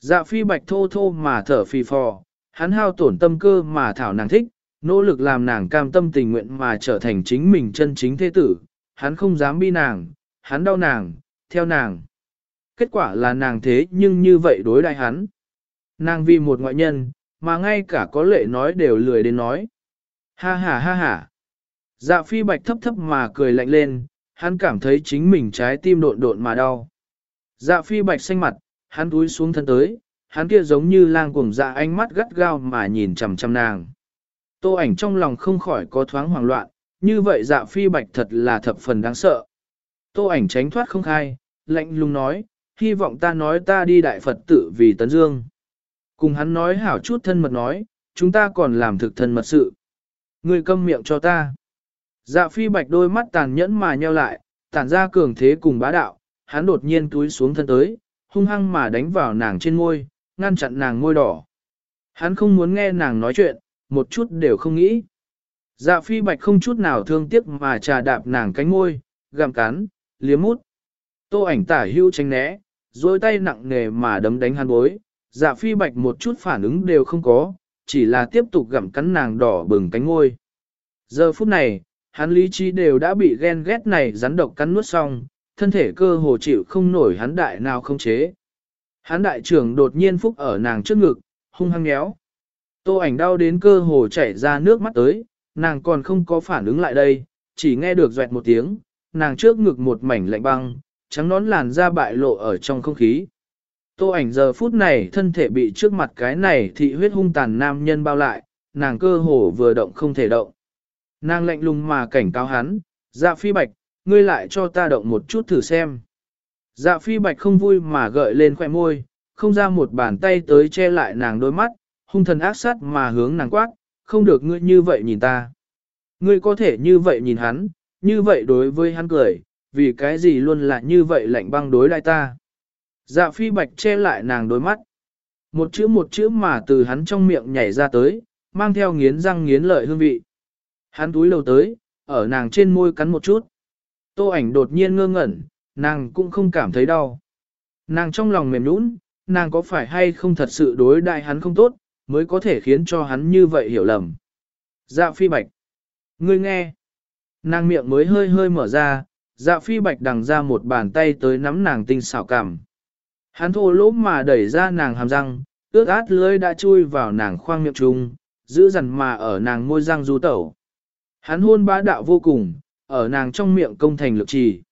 Dạ phi bạch thô thô mà thở phì phò, hắn hao tổn tâm cơ mà thảo nàng thích, nỗ lực làm nàng cam tâm tình nguyện mà trở thành chính mình chân chính thế tử, hắn không dám bi nàng, hắn đau nàng, theo nàng. Kết quả là nàng thế nhưng như vậy đối đại hắn. Nàng vì một ngoại nhân, mà ngay cả có lệ nói đều lười đến nói. Ha ha ha ha. Dạ phi bạch thấp thấp mà cười lạnh lên, hắn cảm thấy chính mình trái tim độn độn mà đau. Dạ phi bạch xanh mặt, hắn túi xuống thân tới, hắn kia giống như lang cuồng dạ ánh mắt gắt gao mà nhìn chằm chằm nàng. Tô ảnh trong lòng không khỏi có thoáng hoảng loạn, như vậy dạ phi bạch thật là thập phần đáng sợ. Tô ảnh tránh thoát không khai, lạnh lùng nói, hy vọng ta nói ta đi đại Phật tự vì tấn dương. Cùng hắn nói hảo chút thân mật nói, chúng ta còn làm thực thân mật sự. Ngươi câm miệng cho ta. Dạ phi bạch đôi mắt tàn nhẫn mà nheo lại, tản ra cường thế cùng bá đạo, hắn đột nhiên túi xuống thân tới, hung hăng mà đánh vào nàng trên môi, ngăn chặn nàng môi đỏ. Hắn không muốn nghe nàng nói chuyện, một chút đều không nghĩ. Dạ phi bạch không chút nào thương tiếc mà trà đạp nàng cánh môi, gặm cắn, liếm mút. Tô ảnh tả hưu tránh né, dối tay nặng nề mà đấm đánh hắn bối. Dạ phi bạch một chút phản ứng đều không có, chỉ là tiếp tục gặm cắn nàng đỏ bừng cánh ngôi. Giờ phút này, hắn lý trí đều đã bị ghen ghét này rắn độc cắn nuốt xong, thân thể cơ hồ chịu không nổi hắn đại nào không chế. Hắn đại trưởng đột nhiên phúc ở nàng trước ngực, hung hăng nhéo. Tô ảnh đau đến cơ hồ chảy ra nước mắt tới, nàng còn không có phản ứng lại đây, chỉ nghe được doẹt một tiếng, nàng trước ngực một mảnh lạnh băng, trắng nón làn da bại lộ ở trong không khí. Tô ảnh giờ phút này thân thể bị trước mặt cái này thị huyết hung tàn nam nhân bao lại, nàng cơ hồ vừa động không thể động. Nàng lạnh lùng mà cảnh cáo hắn, dạ phi bạch, ngươi lại cho ta động một chút thử xem. Dạ phi bạch không vui mà gợi lên khoẻ môi, không ra một bàn tay tới che lại nàng đôi mắt, hung thần ác sát mà hướng nàng quát, không được ngươi như vậy nhìn ta. Ngươi có thể như vậy nhìn hắn, như vậy đối với hắn cười, vì cái gì luôn là như vậy lạnh băng đối lại ta. Dạ phi bạch che lại nàng đôi mắt. Một chữ một chữ mà từ hắn trong miệng nhảy ra tới, mang theo nghiến răng nghiến lợi hương vị. Hắn túi lầu tới, ở nàng trên môi cắn một chút. Tô ảnh đột nhiên ngơ ngẩn, nàng cũng không cảm thấy đau. Nàng trong lòng mềm nũng, nàng có phải hay không thật sự đối đại hắn không tốt, mới có thể khiến cho hắn như vậy hiểu lầm. Dạ phi bạch. Ngươi nghe. Nàng miệng mới hơi hơi mở ra, dạ phi bạch đằng ra một bàn tay tới nắm nàng tinh xảo cảm. Hắn thô lỗ mà đẩy ra nàng hàm răng, ước át lưỡi đã chui vào nàng khoang miệng trùng, giữ dằn mà ở nàng môi răng du tẩu. Hắn hôn bá đạo vô cùng, ở nàng trong miệng công thành lực trì.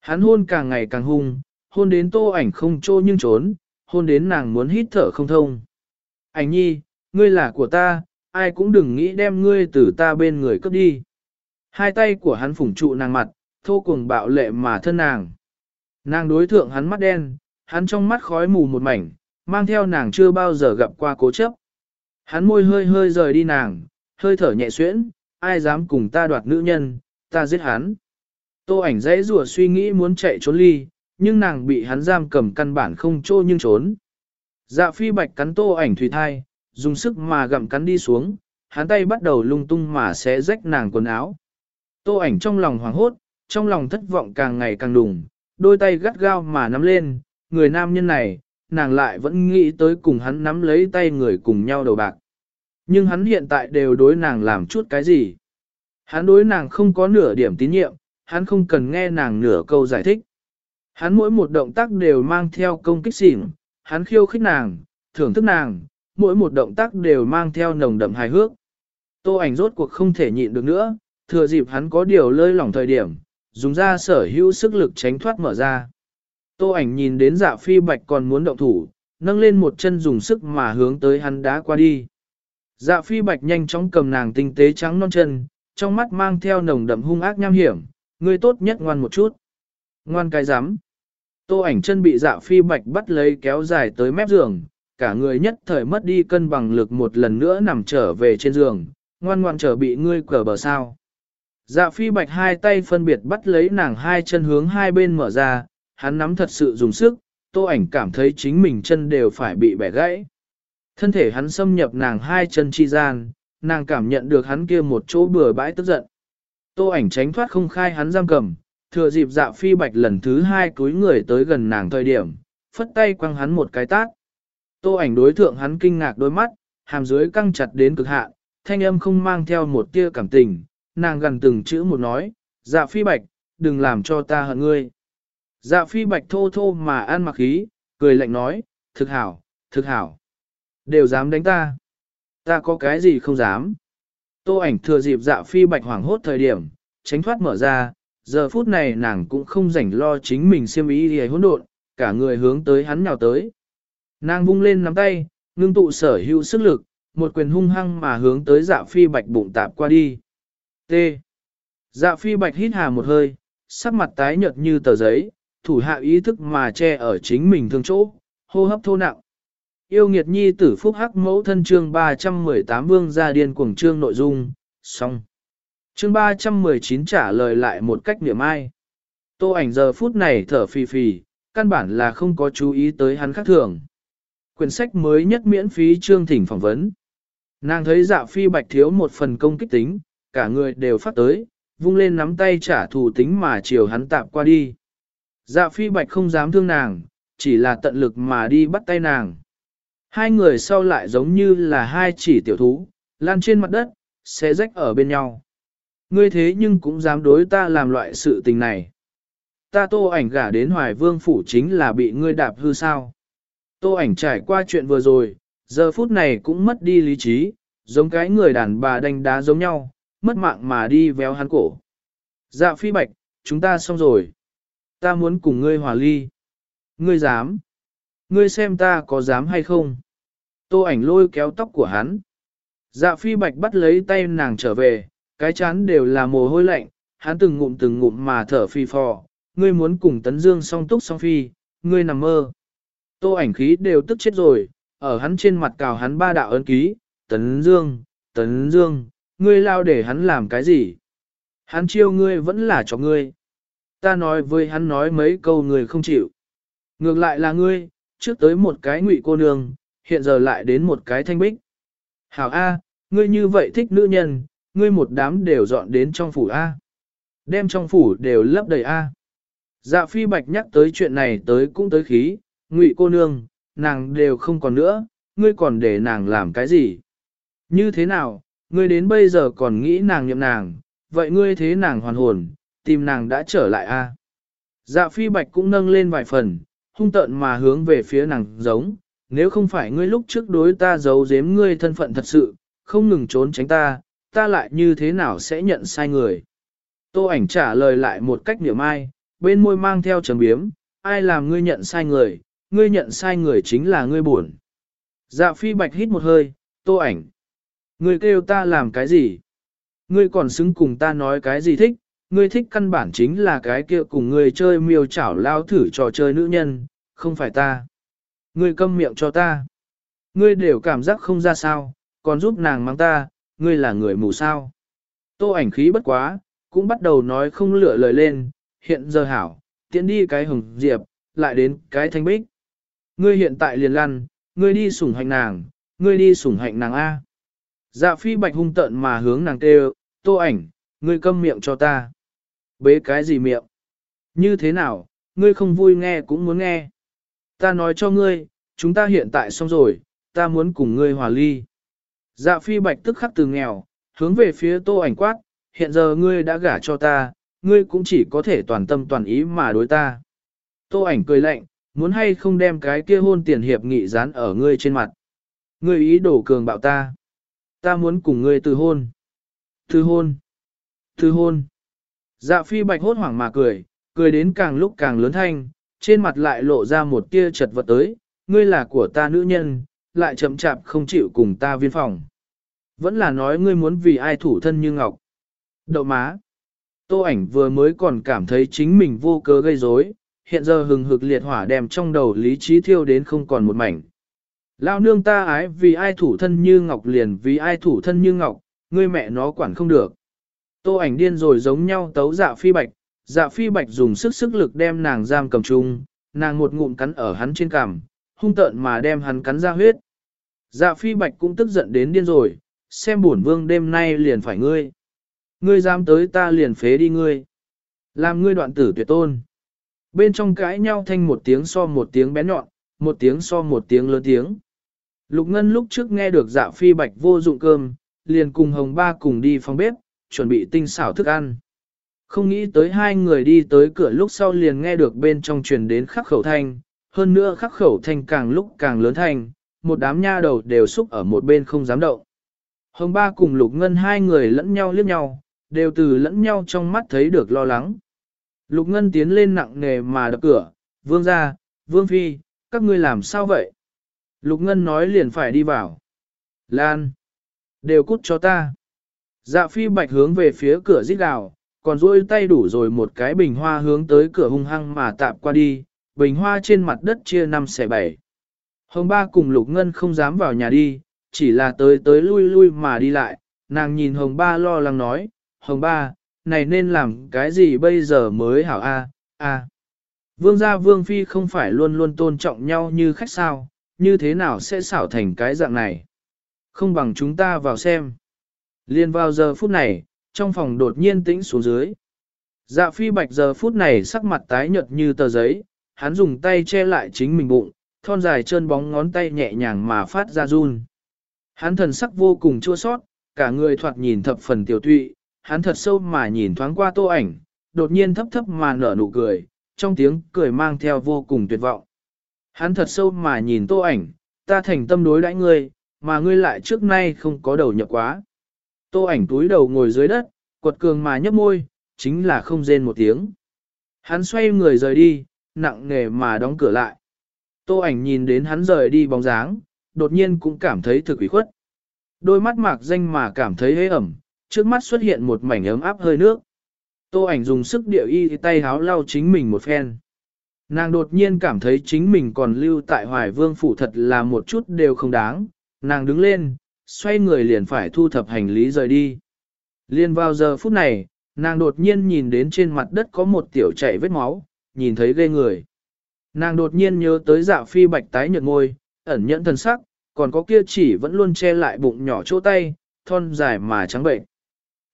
Hắn hôn càng ngày càng hung, hôn đến tô ảnh không trô nhưng trốn, hôn đến nàng muốn hít thở không thông. Ảnh nhi, ngươi là của ta, ai cũng đừng nghĩ đem ngươi từ ta bên người cướp đi. Hai tay của hắn phủng trụ nàng mặt, thô cùng bạo lệ mà thân nàng. Nàng đối thượng hắn mắt đen, hắn trong mắt khói mù một mảnh, mang theo nàng chưa bao giờ gặp qua cố chấp. Hắn môi hơi hơi rời đi nàng, hơi thở nhẹ xuyễn, ai dám cùng ta đoạt nữ nhân, ta giết hắn. Tô ảnh dãy rùa suy nghĩ muốn chạy trốn ly, nhưng nàng bị hắn giam cầm căn bản không trô nhưng trốn. Dạ phi bạch cắn tô ảnh thủy thai, dùng sức mà gặm cắn đi xuống, hắn tay bắt đầu lung tung mà xé rách nàng quần áo. Tô ảnh trong lòng hoảng hốt, trong lòng thất vọng càng ngày càng đùng, đôi tay gắt gao mà nắm lên, người nam nhân này, nàng lại vẫn nghĩ tới cùng hắn nắm lấy tay người cùng nhau đầu bạc. Nhưng hắn hiện tại đều đối nàng làm chút cái gì. Hắn đối nàng không có nửa điểm tín nhiệm, hắn không cần nghe nàng nửa câu giải thích. Hắn mỗi một động tác đều mang theo công kích xỉn, hắn khiêu khích nàng, thưởng thức nàng, mỗi một động tác đều mang theo nồng đậm hài hước. Tô ảnh rốt cuộc không thể nhịn được nữa, thừa dịp hắn có điều lơi lỏng thời điểm, dùng ra sở hữu sức lực tránh thoát mở ra. Tô ảnh nhìn đến dạ phi bạch còn muốn động thủ, nâng lên một chân dùng sức mà hướng tới hắn đá qua đi. Dạ phi bạch nhanh chóng cầm nàng tinh tế trắng non chân, trong mắt mang theo nồng đậm hung ác nham hiểm, ngươi tốt nhất ngoan một chút. Ngoan cái rắm Tô ảnh chân bị dạ phi bạch bắt lấy kéo dài tới mép giường, cả người nhất thời mất đi cân bằng lực một lần nữa nằm trở về trên giường, ngoan ngoan trở bị ngươi cờ bờ sao. Dạ phi bạch hai tay phân biệt bắt lấy nàng hai chân hướng hai bên mở ra, hắn nắm thật sự dùng sức, tô ảnh cảm thấy chính mình chân đều phải bị bẻ gãy. Thân thể hắn xâm nhập nàng hai chân chi gian, nàng cảm nhận được hắn kia một chỗ bừa bãi tức giận. Tô ảnh tránh thoát không khai hắn giam cầm, thừa dịp dạ phi bạch lần thứ hai cúi người tới gần nàng thời điểm, phất tay quăng hắn một cái tát. Tô ảnh đối thượng hắn kinh ngạc đôi mắt, hàm dưới căng chặt đến cực hạn, thanh âm không mang theo một tia cảm tình, nàng gần từng chữ một nói, dạ phi bạch, đừng làm cho ta hận ngươi. Dạ phi bạch thô thô mà ăn mặc khí, cười lạnh nói, thực hảo, thực hảo. Đều dám đánh ta. Ta có cái gì không dám. Tô ảnh thừa dịp dạ phi bạch hoảng hốt thời điểm, tránh thoát mở ra, giờ phút này nàng cũng không rảnh lo chính mình xiêm ý gì hỗn độn, cả người hướng tới hắn nhào tới. Nàng vung lên nắm tay, ngưng tụ sở hữu sức lực, một quyền hung hăng mà hướng tới dạ phi bạch bụng tạp qua đi. T. Dạ phi bạch hít hà một hơi, sắc mặt tái nhợt như tờ giấy, thủ hạ ý thức mà che ở chính mình thương chỗ, hô hấp thô nặng. Yêu nghiệt nhi tử phúc hắc mẫu thân chương 318 vương gia điên cuồng chương nội dung, xong. Chương 319 trả lời lại một cách niệm ai. Tô ảnh giờ phút này thở phì phì, căn bản là không có chú ý tới hắn khác thường. Quyển sách mới nhất miễn phí chương thỉnh phỏng vấn. Nàng thấy dạ phi bạch thiếu một phần công kích tính, cả người đều phát tới, vung lên nắm tay trả thù tính mà chiều hắn tạm qua đi. Dạ phi bạch không dám thương nàng, chỉ là tận lực mà đi bắt tay nàng. Hai người sau lại giống như là hai chỉ tiểu thú, lan trên mặt đất, sẽ rách ở bên nhau. Ngươi thế nhưng cũng dám đối ta làm loại sự tình này. Ta tô ảnh gả đến hoài vương phủ chính là bị ngươi đạp hư sao. Tô ảnh trải qua chuyện vừa rồi, giờ phút này cũng mất đi lý trí, giống cái người đàn bà đánh đá giống nhau, mất mạng mà đi véo hắn cổ. Dạ phi bạch, chúng ta xong rồi. Ta muốn cùng ngươi hòa ly. Ngươi dám. Ngươi xem ta có dám hay không. Tô ảnh lôi kéo tóc của hắn. Dạ phi bạch bắt lấy tay nàng trở về, cái chán đều là mồ hôi lạnh, hắn từng ngụm từng ngụm mà thở phi phò. Ngươi muốn cùng tấn dương song túc song phi, ngươi nằm mơ. Tô ảnh khí đều tức chết rồi, ở hắn trên mặt cào hắn ba đạo ấn ký, tấn dương, tấn dương, ngươi lao để hắn làm cái gì? Hắn chiêu ngươi vẫn là cho ngươi. Ta nói với hắn nói mấy câu người không chịu. Ngược lại là ngươi, trước tới một cái ngụy cô nương, hiện giờ lại đến một cái thanh bích. Hảo A, ngươi như vậy thích nữ nhân, ngươi một đám đều dọn đến trong phủ A. Đem trong phủ đều lấp đầy A. Dạ phi bạch nhắc tới chuyện này tới cũng tới khí, ngụy cô nương, nàng đều không còn nữa, ngươi còn để nàng làm cái gì? Như thế nào, ngươi đến bây giờ còn nghĩ nàng nhậm nàng, vậy ngươi thế nàng hoàn hồn, tìm nàng đã trở lại a? Dạ phi bạch cũng nâng lên vài phần, hung tợn mà hướng về phía nàng giống, nếu không phải ngươi lúc trước đối ta giấu giếm ngươi thân phận thật sự, không ngừng trốn tránh ta, ta lại như thế nào sẽ nhận sai người. Tô ảnh trả lời lại một cách niệm ai, bên môi mang theo trầm biếm, ai làm ngươi nhận sai người, ngươi nhận sai người chính là ngươi buồn. Dạ phi bạch hít một hơi, tô ảnh. Ngươi kêu ta làm cái gì? Ngươi còn xứng cùng ta nói cái gì thích? Ngươi thích căn bản chính là cái kia cùng ngươi chơi miêu chảo lao thử trò chơi nữ nhân, không phải ta. Ngươi câm miệng cho ta. Ngươi đều cảm giác không ra sao, còn giúp nàng mang ta, ngươi là người mù sao. Tô ảnh khí bất quá, cũng bắt đầu nói không lựa lời lên, hiện giờ hảo, tiện đi cái hồng diệp, lại đến cái thanh bích. Ngươi hiện tại liền lăn, ngươi đi sủng hạnh nàng, ngươi đi sủng hạnh nàng A. Dạ phi bạch hung tận mà hướng nàng kêu, tô ảnh, ngươi câm miệng cho ta. Bế cái gì miệng? Như thế nào, ngươi không vui nghe cũng muốn nghe. Ta nói cho ngươi, chúng ta hiện tại xong rồi, ta muốn cùng ngươi hòa ly. Dạ phi bạch tức khắc từ nghèo, hướng về phía tô ảnh quát, hiện giờ ngươi đã gả cho ta, ngươi cũng chỉ có thể toàn tâm toàn ý mà đối ta. Tô ảnh cười lạnh, muốn hay không đem cái kia hôn tiền hiệp nghị dán ở ngươi trên mặt. Ngươi ý đổ cường bạo ta. Ta muốn cùng ngươi từ hôn. Từ hôn. Từ hôn. Dạ phi bạch hốt hoảng mà cười, cười đến càng lúc càng lớn thanh, trên mặt lại lộ ra một tia chật vật tới, ngươi là của ta nữ nhân, lại chậm chạp không chịu cùng ta viên phòng. Vẫn là nói ngươi muốn vì ai thủ thân như ngọc. Đậu má. Tô ảnh vừa mới còn cảm thấy chính mình vô cớ gây rối, hiện giờ hừng hực liệt hỏa đem trong đầu lý trí thiêu đến không còn một mảnh. Lão nương ta ái vì ai thủ thân như ngọc liền vì ai thủ thân như ngọc, ngươi mẹ nó quản không được. Tô ảnh điên rồi giống nhau tấu dạ phi bạch, dạ phi bạch dùng sức sức lực đem nàng giam cầm chung, nàng một ngụm cắn ở hắn trên cằm, hung tợn mà đem hắn cắn ra huyết. Dạ phi bạch cũng tức giận đến điên rồi, xem bổn vương đêm nay liền phải ngươi. Ngươi dám tới ta liền phế đi ngươi. Làm ngươi đoạn tử tuyệt tôn. Bên trong cãi nhau thanh một tiếng so một tiếng bé nhọn, một tiếng so một tiếng lớn tiếng. Lục Ngân lúc trước nghe được dạ phi bạch vô dụng cơm, liền cùng Hồng Ba cùng đi phòng bếp, chuẩn bị tinh xảo thức ăn. Không nghĩ tới hai người đi tới cửa lúc sau liền nghe được bên trong truyền đến khắc khẩu thanh, hơn nữa khắc khẩu thanh càng lúc càng lớn thanh, một đám nha đầu đều xúc ở một bên không dám động. Hồng Ba cùng Lục Ngân hai người lẫn nhau liếc nhau, đều từ lẫn nhau trong mắt thấy được lo lắng. Lục Ngân tiến lên nặng nề mà đập cửa, vương ra, vương phi, các ngươi làm sao vậy? Lục Ngân nói liền phải đi vào. Lan, đều cút cho ta. Dạ phi bạch hướng về phía cửa rít gào, còn duỗi tay đủ rồi một cái bình hoa hướng tới cửa hung hăng mà tạm qua đi, bình hoa trên mặt đất chia năm xẻ bảy. Hồng ba cùng lục ngân không dám vào nhà đi, chỉ là tới tới lui lui mà đi lại, nàng nhìn hồng ba lo lắng nói, hồng ba, này nên làm cái gì bây giờ mới hảo a a Vương gia vương phi không phải luôn luôn tôn trọng nhau như khách sao, như thế nào sẽ xảo thành cái dạng này. Không bằng chúng ta vào xem. Liên vào giờ phút này, trong phòng đột nhiên tĩnh xuống dưới. Dạ phi bạch giờ phút này sắc mặt tái nhợt như tờ giấy, hắn dùng tay che lại chính mình bụng, thon dài chân bóng ngón tay nhẹ nhàng mà phát ra run. Hắn thần sắc vô cùng chua sót, cả người thoạt nhìn thập phần tiểu tụy, hắn thật sâu mà nhìn thoáng qua tô ảnh, đột nhiên thấp thấp mà nở nụ cười, trong tiếng cười mang theo vô cùng tuyệt vọng. Hắn thật sâu mà nhìn tô ảnh, ta thành tâm đối đãi ngươi, mà ngươi lại trước nay không có đầu nhập quá. Tô ảnh túi đầu ngồi dưới đất, quật cường mà nhấp môi, chính là không rên một tiếng. Hắn xoay người rời đi, nặng nề mà đóng cửa lại. Tô ảnh nhìn đến hắn rời đi bóng dáng, đột nhiên cũng cảm thấy thực ủy khuất. Đôi mắt mạc danh mà cảm thấy hế ẩm, trước mắt xuất hiện một mảnh ấm áp hơi nước. Tô ảnh dùng sức điệu y tay háo lau chính mình một phen. Nàng đột nhiên cảm thấy chính mình còn lưu tại hoài vương phủ thật là một chút đều không đáng. Nàng đứng lên, xoay người liền phải thu thập hành lý rời đi. Liên vào giờ phút này, nàng đột nhiên nhìn đến trên mặt đất có một tiểu chảy vết máu, nhìn thấy ghê người. Nàng đột nhiên nhớ tới dạ phi bạch tái nhợt ngôi, ẩn nhẫn thần sắc, còn có kia chỉ vẫn luôn che lại bụng nhỏ chỗ tay, thon dài mà trắng bệnh.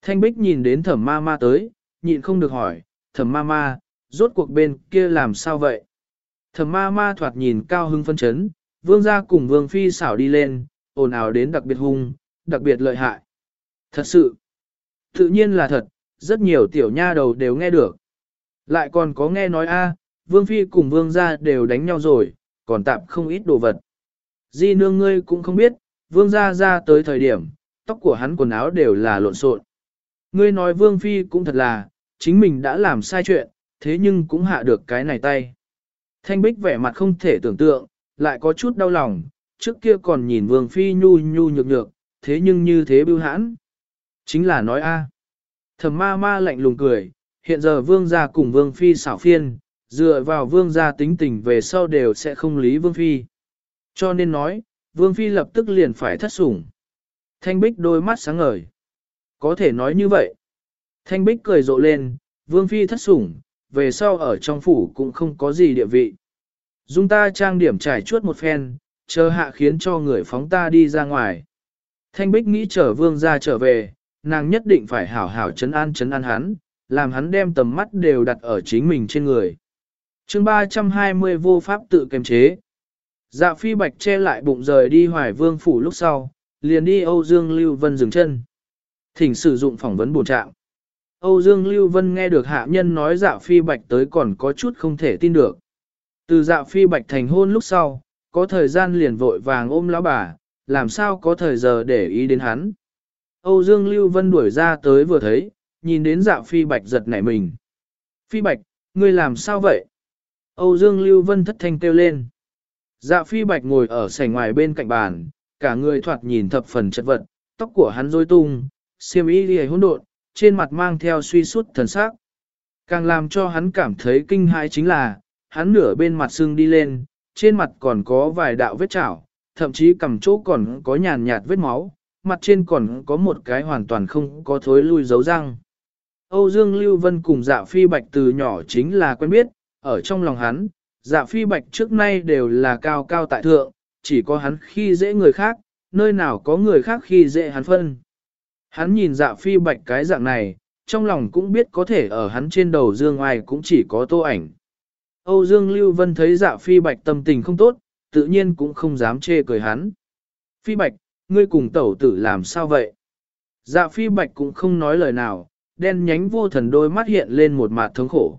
Thanh bích nhìn đến thẩm ma ma tới, nhịn không được hỏi, thẩm ma ma, rốt cuộc bên kia làm sao vậy? Thẩm ma ma thoạt nhìn cao hưng phân chấn, vương gia cùng vương phi xảo đi lên, ồn ào đến đặc biệt hung, đặc biệt lợi hại. Thật sự, tự nhiên là thật, rất nhiều tiểu nha đầu đều nghe được. Lại còn có nghe nói a, vương phi cùng vương gia đều đánh nhau rồi, còn tạm không ít đồ vật. Di nương ngươi cũng không biết, vương gia ra tới thời điểm, tóc của hắn quần áo đều là lộn xộn. Ngươi nói vương phi cũng thật là, chính mình đã làm sai chuyện, thế nhưng cũng hạ được cái này tay. Thanh bích vẻ mặt không thể tưởng tượng, lại có chút đau lòng, trước kia còn nhìn vương phi nhu nhu nhược nhược, thế nhưng như thế bưu hãn. Chính là nói a. À. Thẩm ma ma lạnh lùng cười, hiện giờ vương gia cùng vương phi xảo phiên, dựa vào vương gia tính tình về sau đều sẽ không lý vương phi. Cho nên nói, vương phi lập tức liền phải thất sủng. Thanh bích đôi mắt sáng ngời. Có thể nói như vậy. Thanh bích cười rộ lên, vương phi thất sủng, về sau ở trong phủ cũng không có gì địa vị. Dung ta trang điểm trải chuốt một phen, chờ hạ khiến cho người phóng ta đi ra ngoài. Thanh bích nghĩ trở vương ra trở về, nàng nhất định phải hảo hảo chấn an chấn an hắn, làm hắn đem tầm mắt đều đặt ở chính mình trên người. chương 320 vô pháp tự kiềm chế. Dạ phi bạch che lại bụng rời đi hoài vương phủ lúc sau, liền đi Âu Dương Lưu Vân dừng chân. Thỉnh sử dụng phỏng vấn bổ trạng. Âu Dương Lưu Vân nghe được hạ nhân nói dạ phi bạch tới còn có chút không thể tin được. Từ dạ phi bạch thành hôn lúc sau, có thời gian liền vội vàng ôm lão bà, làm sao có thời giờ để ý đến hắn. Âu Dương Lưu Vân đuổi ra tới vừa thấy, nhìn đến dạ phi bạch giật nảy mình. Phi bạch, ngươi làm sao vậy? Âu Dương Lưu Vân thất thanh kêu lên. Dạ phi bạch ngồi ở sảnh ngoài bên cạnh bàn, cả người thoạt nhìn thập phần chất vật, tóc của hắn rối tung, xiêm y lìa hỗn độn, trên mặt mang theo suy sút thần sắc. Càng làm cho hắn cảm thấy kinh hãi chính là, hắn nửa bên mặt sưng đi lên, trên mặt còn có vài đạo vết chảo, thậm chí cầm chỗ còn có nhàn nhạt vết máu, mặt trên còn có một cái hoàn toàn không có thối lui dấu răng. Âu Dương Lưu Vân cùng dạ phi bạch từ nhỏ chính là quen biết, ở trong lòng hắn, dạ phi bạch trước nay đều là cao cao tại thượng, chỉ có hắn khi dễ người khác, nơi nào có người khác khi dễ hắn phân. Hắn nhìn dạ phi bạch cái dạng này, trong lòng cũng biết có thể ở hắn trên đầu dương ai cũng chỉ có tô ảnh. Âu Dương Lưu Vân thấy dạ phi bạch tâm tình không tốt, tự nhiên cũng không dám chê cười hắn. Phi bạch, ngươi cùng tẩu tử làm sao vậy? Dạ phi bạch cũng không nói lời nào, đen nhánh vô thần đôi mắt hiện lên một mặt thống khổ.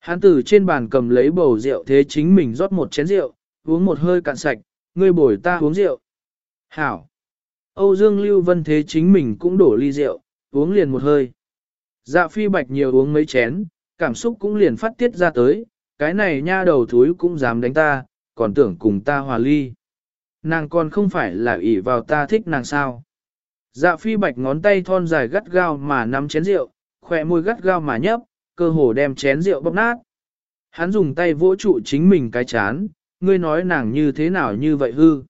Hắn từ trên bàn cầm lấy bầu rượu thế chính mình rót một chén rượu, uống một hơi cạn sạch, ngươi bồi ta uống rượu. Hảo! Âu Dương Lưu Vân thế chính mình cũng đổ ly rượu, uống liền một hơi. Dạ phi bạch nhiều uống mấy chén, cảm xúc cũng liền phát tiết ra tới, cái này nha đầu thúi cũng dám đánh ta, còn tưởng cùng ta hòa ly. Nàng còn không phải là ỷ vào ta thích nàng sao. Dạ phi bạch ngón tay thon dài gắt gao mà nắm chén rượu, khỏe môi gắt gao mà nhấp, cơ hồ đem chén rượu bóp nát. Hắn dùng tay vỗ trụ chính mình cái chán, ngươi nói nàng như thế nào như vậy hư.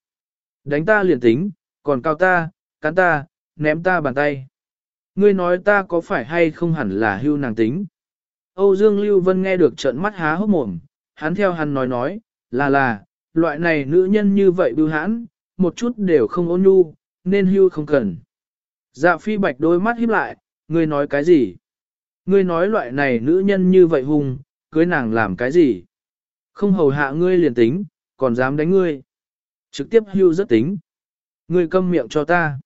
Đánh ta liền tính, còn cao ta, cắn ta, ném ta bàn tay. Ngươi nói ta có phải hay không hẳn là hưu nàng tính. Âu Dương Lưu Vân nghe được trận mắt há hốc mồm, hắn theo hắn nói nói, là là, loại này nữ nhân như vậy bưu hãn, một chút đều không ôn nhu, nên hưu không cần. Dạ phi bạch đôi mắt híp lại, ngươi nói cái gì? Ngươi nói loại này nữ nhân như vậy hung, cưới nàng làm cái gì? Không hầu hạ ngươi liền tính, còn dám đánh ngươi. Trực tiếp hưu rất tính. Ngươi câm miệng cho ta.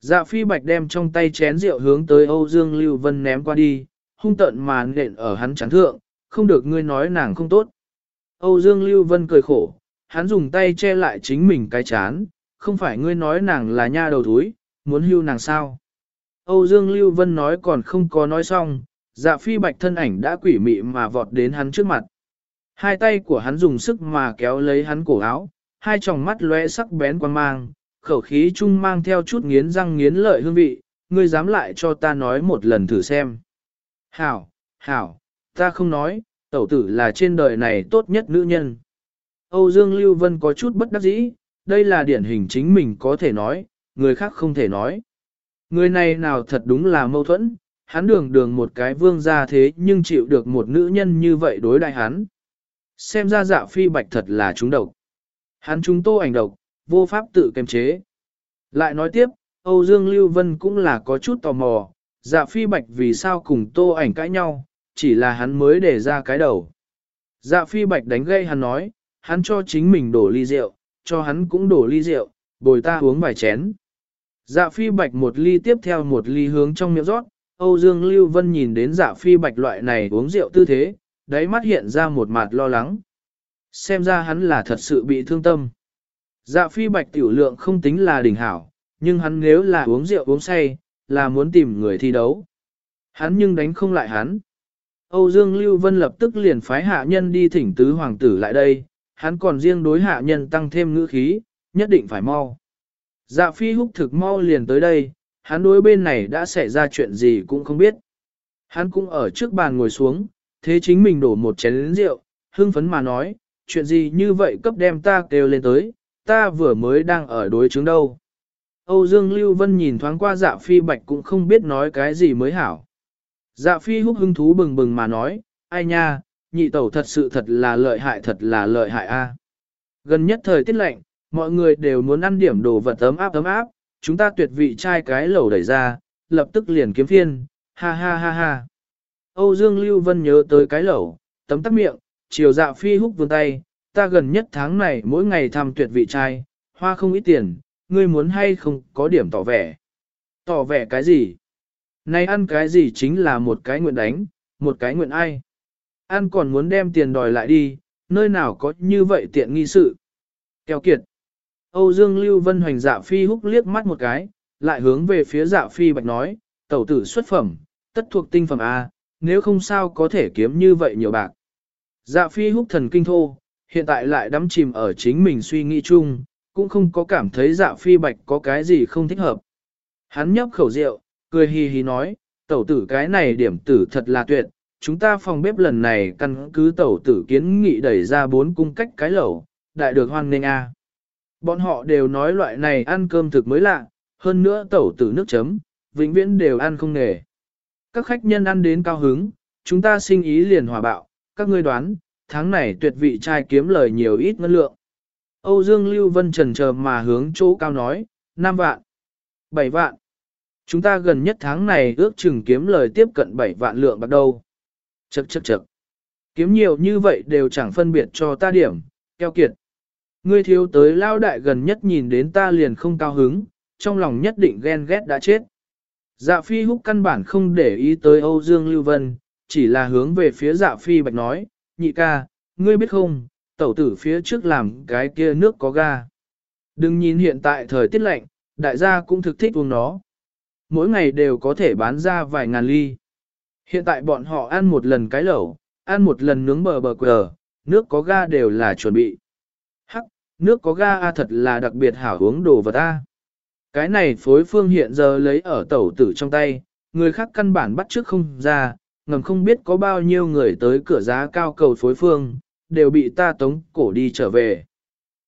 Dạ phi bạch đem trong tay chén rượu hướng tới Âu Dương Lưu Vân ném qua đi, hung tận mà nện ở hắn chán thượng, không được ngươi nói nàng không tốt. Âu Dương Lưu Vân cười khổ, hắn dùng tay che lại chính mình cái chán, không phải ngươi nói nàng là nha đầu thúi, muốn hưu nàng sao. Âu Dương Lưu Vân nói còn không có nói xong, dạ phi bạch thân ảnh đã quỷ mị mà vọt đến hắn trước mặt. Hai tay của hắn dùng sức mà kéo lấy hắn cổ áo, hai tròng mắt lóe sắc bén quan mang, khẩu khí chung mang theo chút nghiến răng nghiến lợi hương vị, ngươi dám lại cho ta nói một lần thử xem. Hảo, hảo, ta không nói, tẩu tử là trên đời này tốt nhất nữ nhân. Âu Dương Lưu Vân có chút bất đắc dĩ, đây là điển hình chính mình có thể nói, người khác không thể nói. Người này nào thật đúng là mâu thuẫn, hắn đường đường một cái vương gia thế nhưng chịu được một nữ nhân như vậy đối đại hắn. Xem ra dạ phi bạch thật là chúng độc. Hắn chúng tô ảnh độc, vô pháp tự kiềm chế. Lại nói tiếp, Âu Dương Lưu Vân cũng là có chút tò mò, dạ phi bạch vì sao cùng tô ảnh cãi nhau, chỉ là hắn mới để ra cái đầu. Dạ phi bạch đánh gây hắn nói, hắn cho chính mình đổ ly rượu, cho hắn cũng đổ ly rượu, bồi ta uống vài chén. Dạ phi bạch một ly tiếp theo một ly hướng trong miệng rót, Âu Dương Lưu Vân nhìn đến dạ phi bạch loại này uống rượu tư thế, đáy mắt hiện ra một mặt lo lắng. Xem ra hắn là thật sự bị thương tâm. Dạ phi bạch tiểu lượng không tính là đỉnh hảo, nhưng hắn nếu là uống rượu uống say, là muốn tìm người thi đấu. Hắn nhưng đánh không lại hắn. Âu Dương Lưu Vân lập tức liền phái hạ nhân đi thỉnh tứ hoàng tử lại đây, hắn còn riêng đối hạ nhân tăng thêm ngữ khí, nhất định phải mau. Dạ phi húc thực mau liền tới đây, hắn đối bên này đã xảy ra chuyện gì cũng không biết. Hắn cũng ở trước bàn ngồi xuống, thế chính mình đổ một chén rượu, hưng phấn mà nói, chuyện gì như vậy cấp đem ta kêu lên tới, ta vừa mới đang ở đối chứng đâu. Âu Dương Lưu Vân nhìn thoáng qua dạ phi bạch cũng không biết nói cái gì mới hảo. Dạ phi húc hứng thú bừng bừng mà nói, ai nha, nhị tẩu thật sự thật là lợi hại thật là lợi hại a. Gần nhất thời tiết lạnh, mọi người đều muốn ăn điểm đồ vật ấm áp ấm áp, chúng ta tuyệt vị trai cái lẩu đẩy ra, lập tức liền kiếm phiên, ha ha ha ha. Âu Dương Lưu Vân nhớ tới cái lẩu, tấm tắc miệng, chiều dạ phi húc vươn tay, ta gần nhất tháng này mỗi ngày thăm tuyệt vị trai, hoa không ít tiền, ngươi muốn hay không có điểm tỏ vẻ. Tỏ vẻ cái gì? Này ăn cái gì chính là một cái nguyện đánh, một cái nguyện ai? Ăn còn muốn đem tiền đòi lại đi, nơi nào có như vậy tiện nghi sự. Kéo kiệt. Âu Dương Lưu Vân hoành dạ phi húc liếc mắt một cái, lại hướng về phía dạ phi bạch nói, tẩu tử xuất phẩm, tất thuộc tinh phẩm A, nếu không sao có thể kiếm như vậy nhiều bạc. Dạ phi húc thần kinh thô, hiện tại lại đắm chìm ở chính mình suy nghĩ chung, cũng không có cảm thấy dạ phi bạch có cái gì không thích hợp. Hắn nhấp khẩu rượu, cười hì hì nói, tẩu tử cái này điểm tử thật là tuyệt, chúng ta phòng bếp lần này căn cứ tẩu tử kiến nghị đẩy ra bốn cung cách cái lẩu, đại được hoan nghênh a. Bọn họ đều nói loại này ăn cơm thực mới lạ, hơn nữa tẩu tử nước chấm, vĩnh viễn đều ăn không nghề. Các khách nhân ăn đến cao hứng, chúng ta sinh ý liền hòa bạo, các ngươi đoán, tháng này tuyệt vị trai kiếm lời nhiều ít ngân lượng. Âu Dương Lưu Vân trần chờ mà hướng chỗ cao nói, 5 vạn, 7 vạn. Chúng ta gần nhất tháng này ước chừng kiếm lời tiếp cận 7 vạn lượng bắt đầu. Chậc chậc chậc. Kiếm nhiều như vậy đều chẳng phân biệt cho ta điểm, keo kiệt. Ngươi thiếu tới lao đại gần nhất nhìn đến ta liền không cao hứng, trong lòng nhất định ghen ghét đã chết. Dạ phi húc căn bản không để ý tới Âu Dương Lưu Vân, chỉ là hướng về phía dạ phi bạch nói, nhị ca, ngươi biết không, tẩu tử phía trước làm cái kia nước có ga. Đừng nhìn hiện tại thời tiết lạnh, đại gia cũng thực thích uống nó. Mỗi ngày đều có thể bán ra vài ngàn ly. Hiện tại bọn họ ăn một lần cái lẩu, ăn một lần nướng bờ bờ quờ, nước có ga đều là chuẩn bị. Hắc, nước có ga a thật là đặc biệt hảo uống đồ vật a. Cái này phối phương hiện giờ lấy ở tẩu tử trong tay, người khác căn bản bắt trước không ra, ngầm không biết có bao nhiêu người tới cửa giá cao cầu phối phương, đều bị ta tống cổ đi trở về.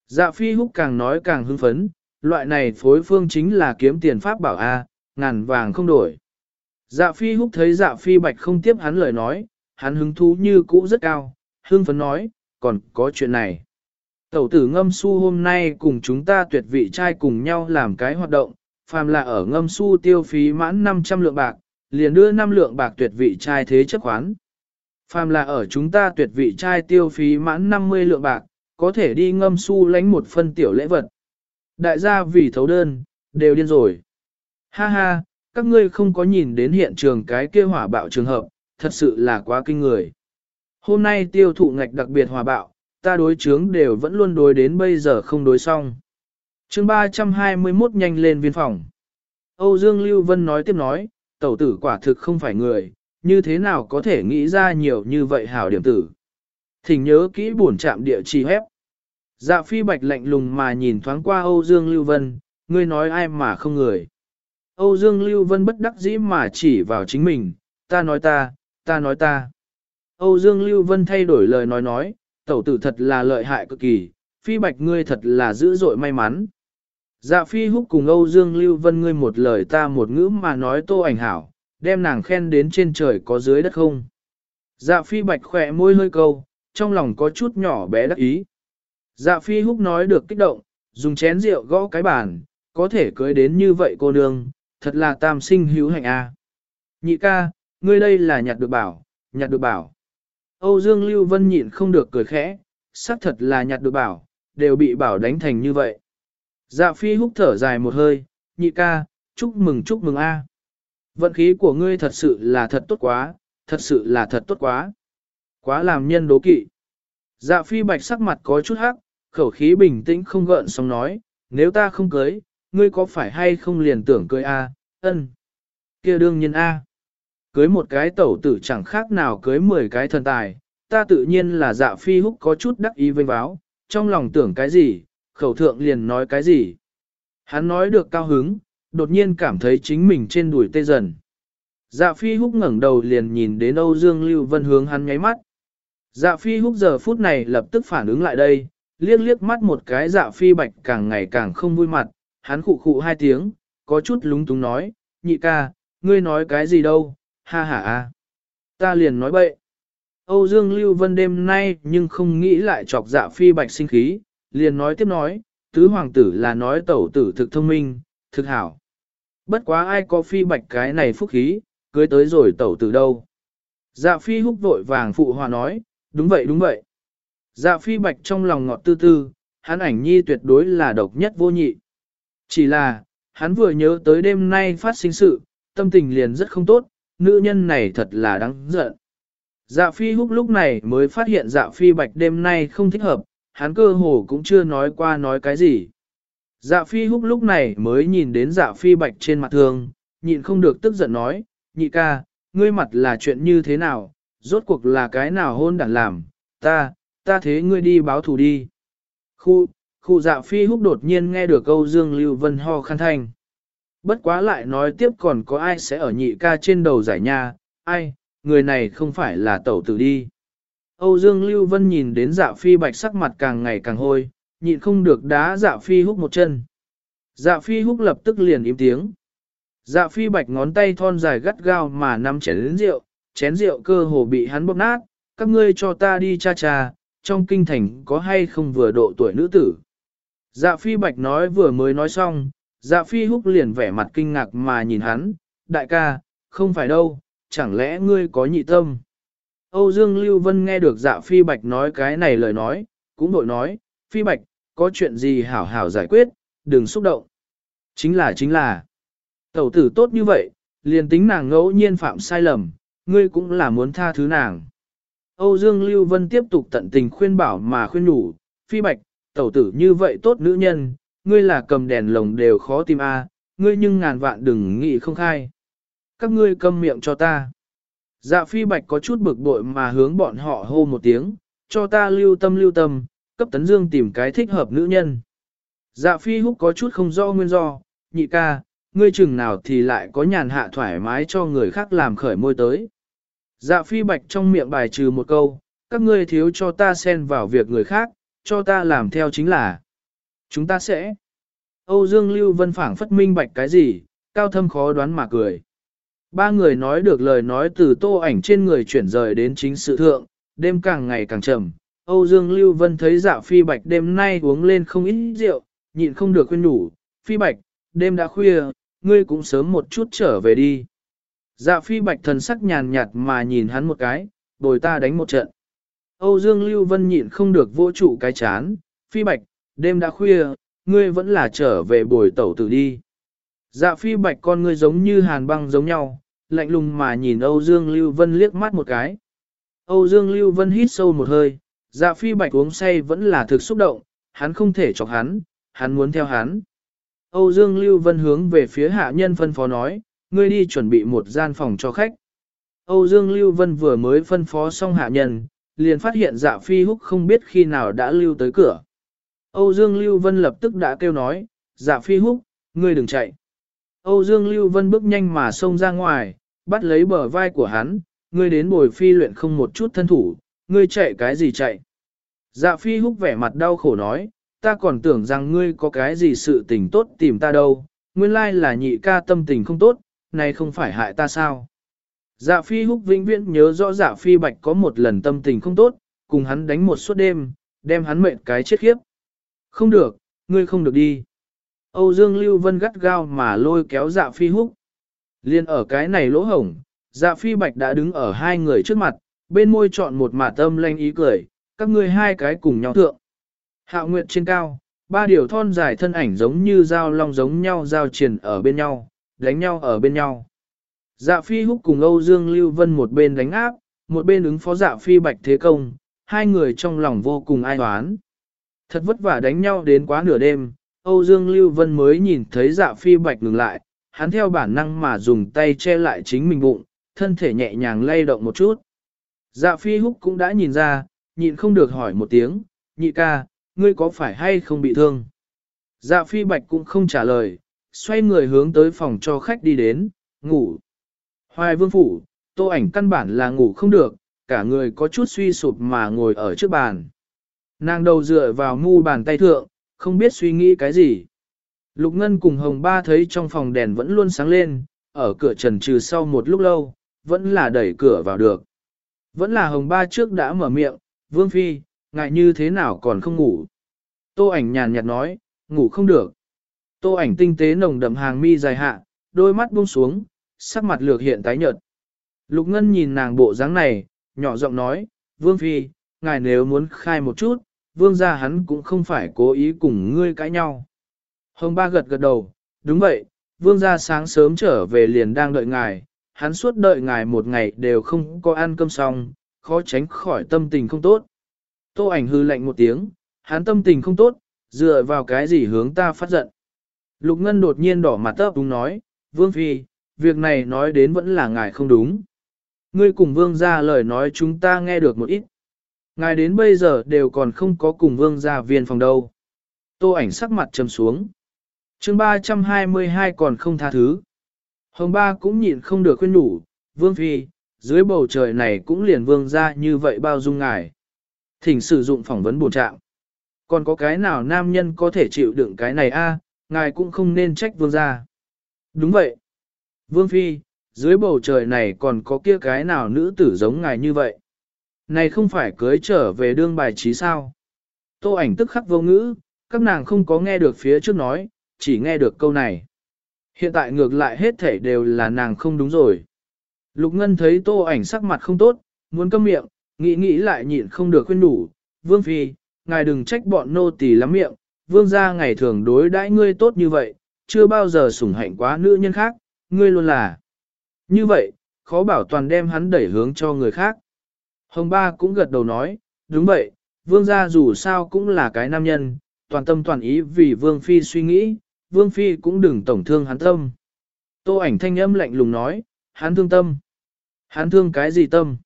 Dạ phi húc càng nói càng hưng phấn, loại này phối phương chính là kiếm tiền pháp bảo A, ngàn vàng không đổi. Dạ phi húc thấy dạ phi bạch không tiếp hắn lời nói, hắn hứng thú như cũ rất cao, hưng phấn nói, còn có chuyện này. Tẩu tử ngâm su hôm nay cùng chúng ta tuyệt vị trai cùng nhau làm cái hoạt động, phàm là ở ngâm su tiêu phí mãn 500 lượng bạc, liền đưa 5 lượng bạc tuyệt vị trai thế chấp khoán. Phàm là ở chúng ta tuyệt vị trai tiêu phí mãn 50 lượng bạc, có thể đi ngâm su lánh một phân tiểu lễ vật. Đại gia vì thấu đơn, đều điên rồi. Ha ha, các ngươi không có nhìn đến hiện trường cái kia hỏa bạo trường hợp, thật sự là quá kinh người. Hôm nay tiêu thụ ngạch đặc biệt hòa bạo, ta đối chướng đều vẫn luôn đối đến bây giờ không đối xong. chương 321 nhanh lên viên phòng. Âu Dương Lưu Vân nói tiếp nói, tẩu tử quả thực không phải người, như thế nào có thể nghĩ ra nhiều như vậy hảo điểm tử. Thỉnh nhớ kỹ buồn chạm địa chỉ hép. Dạ phi bạch lạnh lùng mà nhìn thoáng qua Âu Dương Lưu Vân, ngươi nói ai mà không người. Âu Dương Lưu Vân bất đắc dĩ mà chỉ vào chính mình, ta nói ta, ta nói ta. Âu Dương Lưu Vân thay đổi lời nói nói, tẩu tử thật là lợi hại cực kỳ, phi bạch ngươi thật là dữ dội may mắn. Dạ phi húc cùng Âu Dương Lưu Vân ngươi một lời ta một ngữ mà nói tô ảnh hảo, đem nàng khen đến trên trời có dưới đất không. Dạ phi bạch khỏe môi hơi câu, trong lòng có chút nhỏ bé đắc ý. Dạ phi húc nói được kích động, dùng chén rượu gõ cái bàn, có thể cưới đến như vậy cô nương, thật là tam sinh hữu hạnh a. Nhị ca, ngươi đây là nhặt được bảo, nhặt được bảo. Âu Dương Lưu Vân nhịn không được cười khẽ, xác thật là nhặt được bảo, đều bị bảo đánh thành như vậy. Dạ phi húc thở dài một hơi, nhị ca, chúc mừng chúc mừng a. Vận khí của ngươi thật sự là thật tốt quá, thật sự là thật tốt quá. Quá làm nhân đố kỵ. Dạ phi bạch sắc mặt có chút hắc, khẩu khí bình tĩnh không gợn sóng nói, nếu ta không cưới, ngươi có phải hay không liền tưởng cưới a? Ân. Kia đương nhiên a. Cưới một cái tẩu tử chẳng khác nào cưới 10 cái thần tài, ta tự nhiên là dạ phi húc có chút đắc ý vinh báo, trong lòng tưởng cái gì, khẩu thượng liền nói cái gì. Hắn nói được cao hứng, đột nhiên cảm thấy chính mình trên đùi tê dần. Dạ phi húc ngẩng đầu liền nhìn đến Âu Dương Lưu Vân hướng hắn nháy mắt. Dạ phi húc giờ phút này lập tức phản ứng lại đây, liếc liếc mắt một cái dạ phi bạch càng ngày càng không vui mặt, hắn khụ khụ hai tiếng, có chút lúng túng nói, nhị ca, ngươi nói cái gì đâu, ha ha a, ta liền nói bậy. Âu Dương Lưu Vân đêm nay nhưng không nghĩ lại chọc dạ phi bạch sinh khí, liền nói tiếp nói, tứ hoàng tử là nói tẩu tử thực thông minh, thực hảo. Bất quá ai có phi bạch cái này phúc khí, cưới tới rồi tẩu từ đâu. Dạ phi húc vội vàng phụ hòa nói, đúng vậy đúng vậy. Dạ phi bạch trong lòng ngọt tư tư, hắn ảnh nhi tuyệt đối là độc nhất vô nhị. Chỉ là, hắn vừa nhớ tới đêm nay phát sinh sự, tâm tình liền rất không tốt, nữ nhân này thật là đáng giận. Dạ phi húc lúc này mới phát hiện dạ phi bạch đêm nay không thích hợp, hắn cơ hồ cũng chưa nói qua nói cái gì. Dạ phi húc lúc này mới nhìn đến dạ phi bạch trên mặt thương, nhịn không được tức giận nói, nhị ca, ngươi mặt là chuyện như thế nào, rốt cuộc là cái nào hôn đản làm, ta, ta thế ngươi đi báo thù đi. Khu, khu dạ phi húc đột nhiên nghe được câu Dương Lưu Vân ho khăn thanh. Bất quá lại nói tiếp còn có ai sẽ ở nhị ca trên đầu giải nha, ai, người này không phải là tẩu tử đi. Âu Dương Lưu Vân nhìn đến dạ phi bạch sắc mặt càng ngày càng hôi, nhịn không được đá dạ phi húc một chân. Dạ phi húc lập tức liền im tiếng. Dạ phi bạch ngón tay thon dài gắt gao mà nắm chén rượu, chén rượu cơ hồ bị hắn bóp nát, các ngươi cho ta đi cha cha, trong kinh thành có hay không vừa độ tuổi nữ tử. Dạ phi bạch nói vừa mới nói xong, dạ phi húc liền vẻ mặt kinh ngạc mà nhìn hắn, đại ca, không phải đâu, chẳng lẽ ngươi có nhị tâm. Âu Dương Lưu Vân nghe được dạ phi bạch nói cái này lời nói, cũng đội nói, phi bạch, có chuyện gì hảo hảo giải quyết, đừng xúc động. Chính là chính là, tẩu tử tốt như vậy, liền tính nàng ngẫu nhiên phạm sai lầm, ngươi cũng là muốn tha thứ nàng. Âu Dương Lưu Vân tiếp tục tận tình khuyên bảo mà khuyên nhủ, phi bạch, tẩu tử như vậy tốt nữ nhân, ngươi là cầm đèn lồng đều khó tìm a, ngươi nhưng ngàn vạn đừng nghĩ không khai. Các ngươi câm miệng cho ta. Dạ phi bạch có chút bực bội mà hướng bọn họ hô một tiếng, cho ta lưu tâm lưu tâm, cấp tấn dương tìm cái thích hợp nữ nhân. Dạ phi húc có chút không rõ nguyên do, nhị ca, ngươi chừng nào thì lại có nhàn hạ thoải mái cho người khác làm khởi môi tới. Dạ phi bạch trong miệng bài trừ một câu, các ngươi thiếu cho ta xen vào việc người khác, cho ta làm theo chính là. Chúng ta sẽ. Âu Dương Lưu Vân phảng phất minh bạch cái gì, cao thâm khó đoán mà cười. Ba người nói được lời nói từ tô ảnh trên người chuyển rời đến chính sự thượng, đêm càng ngày càng trầm. Âu Dương Lưu Vân thấy dạ phi bạch đêm nay uống lên không ít rượu, nhịn không được khuyên nhủ, phi bạch, đêm đã khuya, ngươi cũng sớm một chút trở về đi. Dạ phi bạch thần sắc nhàn nhạt mà nhìn hắn một cái, bồi ta đánh một trận. Âu Dương Lưu Vân nhịn không được vô trụ cái chán, phi bạch, đêm đã khuya, ngươi vẫn là trở về bồi tẩu tử đi. Dạ phi bạch con ngươi giống như hàn băng giống nhau, lạnh lùng mà nhìn Âu Dương Lưu Vân liếc mắt một cái. Âu Dương Lưu Vân hít sâu một hơi, dạ phi bạch uống say vẫn là thực xúc động, hắn không thể chọc hắn, hắn muốn theo hắn. Âu Dương Lưu Vân hướng về phía hạ nhân phân phó nói, ngươi đi chuẩn bị một gian phòng cho khách. Âu Dương Lưu Vân vừa mới phân phó xong hạ nhân, liền phát hiện dạ phi húc không biết khi nào đã lưu tới cửa. Âu Dương Lưu Vân lập tức đã kêu nói, dạ phi húc, ngươi đừng chạy. Âu Dương Lưu Vân bước nhanh mà xông ra ngoài, bắt lấy bờ vai của hắn, ngươi đến bồi phi luyện không một chút thân thủ, ngươi chạy cái gì chạy. Dạ phi húc vẻ mặt đau khổ nói, ta còn tưởng rằng ngươi có cái gì sự tình tốt tìm ta đâu, nguyên lai là nhị ca tâm tình không tốt, này không phải hại ta sao. Dạ phi húc vĩnh viễn nhớ rõ dạ phi bạch có một lần tâm tình không tốt, cùng hắn đánh một suốt đêm, đem hắn mệnh cái chết khiếp. Không được, ngươi không được đi. Âu Dương Lưu Vân gắt gao mà lôi kéo dạ phi húc. Liên ở cái này lỗ hổng, dạ phi bạch đã đứng ở hai người trước mặt, bên môi chọn một mả tâm lanh ý cười, các ngươi hai cái cùng nhau thượng. Hạo nguyệt trên cao, ba điều thon dài thân ảnh giống như dao long giống nhau giao triển ở bên nhau, đánh nhau ở bên nhau. Dạ phi húc cùng Âu Dương Lưu Vân một bên đánh áp, một bên ứng phó dạ phi bạch thế công, hai người trong lòng vô cùng ai oán. Thật vất vả đánh nhau đến quá nửa đêm, Âu Dương Lưu Vân mới nhìn thấy dạ phi bạch ngừng lại, hắn theo bản năng mà dùng tay che lại chính mình bụng, thân thể nhẹ nhàng lay động một chút. Dạ phi húc cũng đã nhìn ra, nhịn không được hỏi một tiếng, nhị ca, ngươi có phải hay không bị thương? Dạ phi bạch cũng không trả lời, xoay người hướng tới phòng cho khách đi đến, ngủ. Hoài vương phủ, tô ảnh căn bản là ngủ không được, cả người có chút suy sụp mà ngồi ở trước bàn. Nàng đầu dựa vào mu bàn tay thượng, không biết suy nghĩ cái gì. Lục Ngân cùng Hồng Ba thấy trong phòng đèn vẫn luôn sáng lên, ở cửa trần trừ sau một lúc lâu, vẫn là đẩy cửa vào được. Vẫn là Hồng Ba trước đã mở miệng, Vương Phi, ngại như thế nào còn không ngủ. Tô ảnh nhàn nhạt nói, ngủ không được. Tô ảnh tinh tế nồng đậm hàng mi dài hạ, đôi mắt buông xuống, sắc mặt lược hiện tái nhợt. Lục Ngân nhìn nàng bộ dáng này, nhỏ giọng nói, Vương Phi, ngài nếu muốn khai một chút, Vương gia hắn cũng không phải cố ý cùng ngươi cãi nhau. Hồng Ba gật gật đầu, đúng vậy, Vương gia sáng sớm trở về liền đang đợi ngài, hắn suốt đợi ngài một ngày đều không có ăn cơm xong, khó tránh khỏi tâm tình không tốt. Tô ảnh hư lạnh một tiếng, hắn tâm tình không tốt, dựa vào cái gì hướng ta phát giận. Lục Ngân đột nhiên đỏ mặt tấp đúng nói, Vương Phi, việc này nói đến vẫn là ngài không đúng. Ngươi cùng Vương ra lời nói chúng ta nghe được một ít. Ngài đến bây giờ đều còn không có cùng Vương ra viên phòng đâu. Tô ảnh sắc mặt trầm xuống. chương 322 còn không tha thứ. Hồng ba cũng nhịn không được khuyên nhủ, Vương Phi, dưới bầu trời này cũng liền Vương ra như vậy bao dung ngài. Thỉnh sử dụng phỏng vấn bổ trạng. Còn có cái nào nam nhân có thể chịu đựng cái này a? ngài cũng không nên trách vương gia. Đúng vậy. Vương Phi, dưới bầu trời này còn có kia cái nào nữ tử giống ngài như vậy. Này không phải cưới trở về đương bài trí sao. Tô ảnh tức khắc vô ngữ, các nàng không có nghe được phía trước nói, chỉ nghe được câu này. Hiện tại ngược lại hết thể đều là nàng không đúng rồi. Lục Ngân thấy tô ảnh sắc mặt không tốt, muốn câm miệng, nghĩ nghĩ lại nhịn không được khuyên đủ. Vương Phi, ngài đừng trách bọn nô tỳ lắm miệng, vương gia ngày thường đối đãi ngươi tốt như vậy, chưa bao giờ sủng hạnh quá nữ nhân khác, ngươi luôn là. Như vậy, khó bảo toàn đem hắn đẩy hướng cho người khác. Hồng Ba cũng gật đầu nói, đúng vậy, vương gia dù sao cũng là cái nam nhân, toàn tâm toàn ý vì vương phi suy nghĩ, vương phi cũng đừng tổng thương hắn tâm. Tô ảnh thanh âm lạnh lùng nói, hắn thương tâm. Hắn thương cái gì tâm?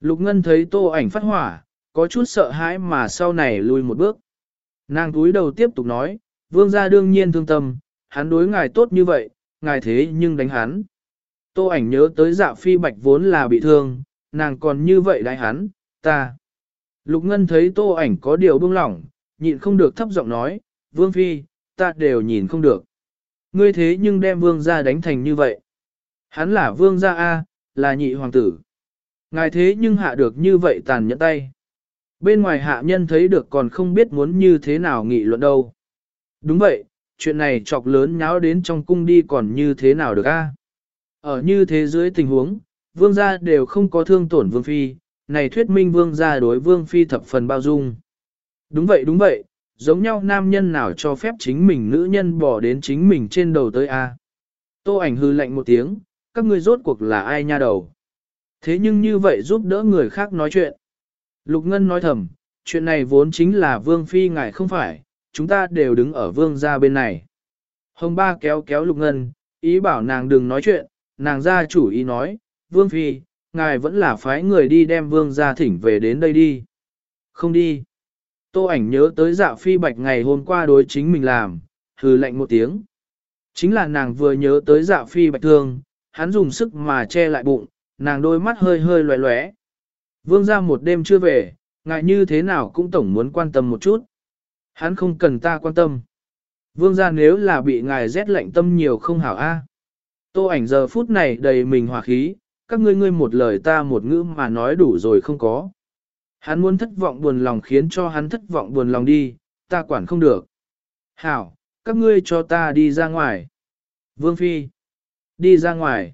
Lục Ngân thấy tô ảnh phát hỏa, có chút sợ hãi mà sau này lùi một bước. Nàng túi đầu tiếp tục nói, vương gia đương nhiên thương tâm, hắn đối ngài tốt như vậy, ngài thế nhưng đánh hắn. Tô ảnh nhớ tới dạ phi bạch vốn là bị thương, nàng còn như vậy đánh hắn, ta. Lục Ngân thấy tô ảnh có điều buông lỏng, nhịn không được thấp giọng nói, vương phi, ta đều nhìn không được. Ngươi thế nhưng đem vương gia đánh thành như vậy. Hắn là vương gia A, là nhị hoàng tử. Ngài thế nhưng hạ được như vậy tàn nhẫn tay. Bên ngoài hạ nhân thấy được còn không biết muốn như thế nào nghị luận đâu. Đúng vậy, chuyện này chọc lớn nháo đến trong cung đi còn như thế nào được a? Ở như thế dưới tình huống, vương gia đều không có thương tổn vương phi, này thuyết minh vương gia đối vương phi thập phần bao dung. Đúng vậy đúng vậy, giống nhau nam nhân nào cho phép chính mình nữ nhân bỏ đến chính mình trên đầu tới a Tô ảnh hư lạnh một tiếng, các ngươi rốt cuộc là ai nha đầu. Thế nhưng như vậy giúp đỡ người khác nói chuyện. Lục Ngân nói thầm, chuyện này vốn chính là vương phi ngài không phải, chúng ta đều đứng ở vương gia bên này. Hồng ba kéo kéo Lục Ngân, ý bảo nàng đừng nói chuyện, nàng ra chủ ý nói, vương phi, ngài vẫn là phái người đi đem vương gia thỉnh về đến đây đi. Không đi. Tô ảnh nhớ tới dạ phi bạch ngày hôm qua đối chính mình làm, hừ lạnh một tiếng. Chính là nàng vừa nhớ tới dạ phi bạch thương, hắn dùng sức mà che lại bụng, nàng đôi mắt hơi hơi loé loé. Vương gia một đêm chưa về, ngại như thế nào cũng tổng muốn quan tâm một chút. Hắn không cần ta quan tâm. Vương gia nếu là bị ngài rét lạnh tâm nhiều không hảo a. Tô ảnh giờ phút này đầy mình hòa khí, các ngươi ngươi một lời ta một ngữ mà nói đủ rồi không có. Hắn muốn thất vọng buồn lòng khiến cho hắn thất vọng buồn lòng đi, ta quản không được. Hảo, các ngươi cho ta đi ra ngoài. Vương Phi, đi ra ngoài.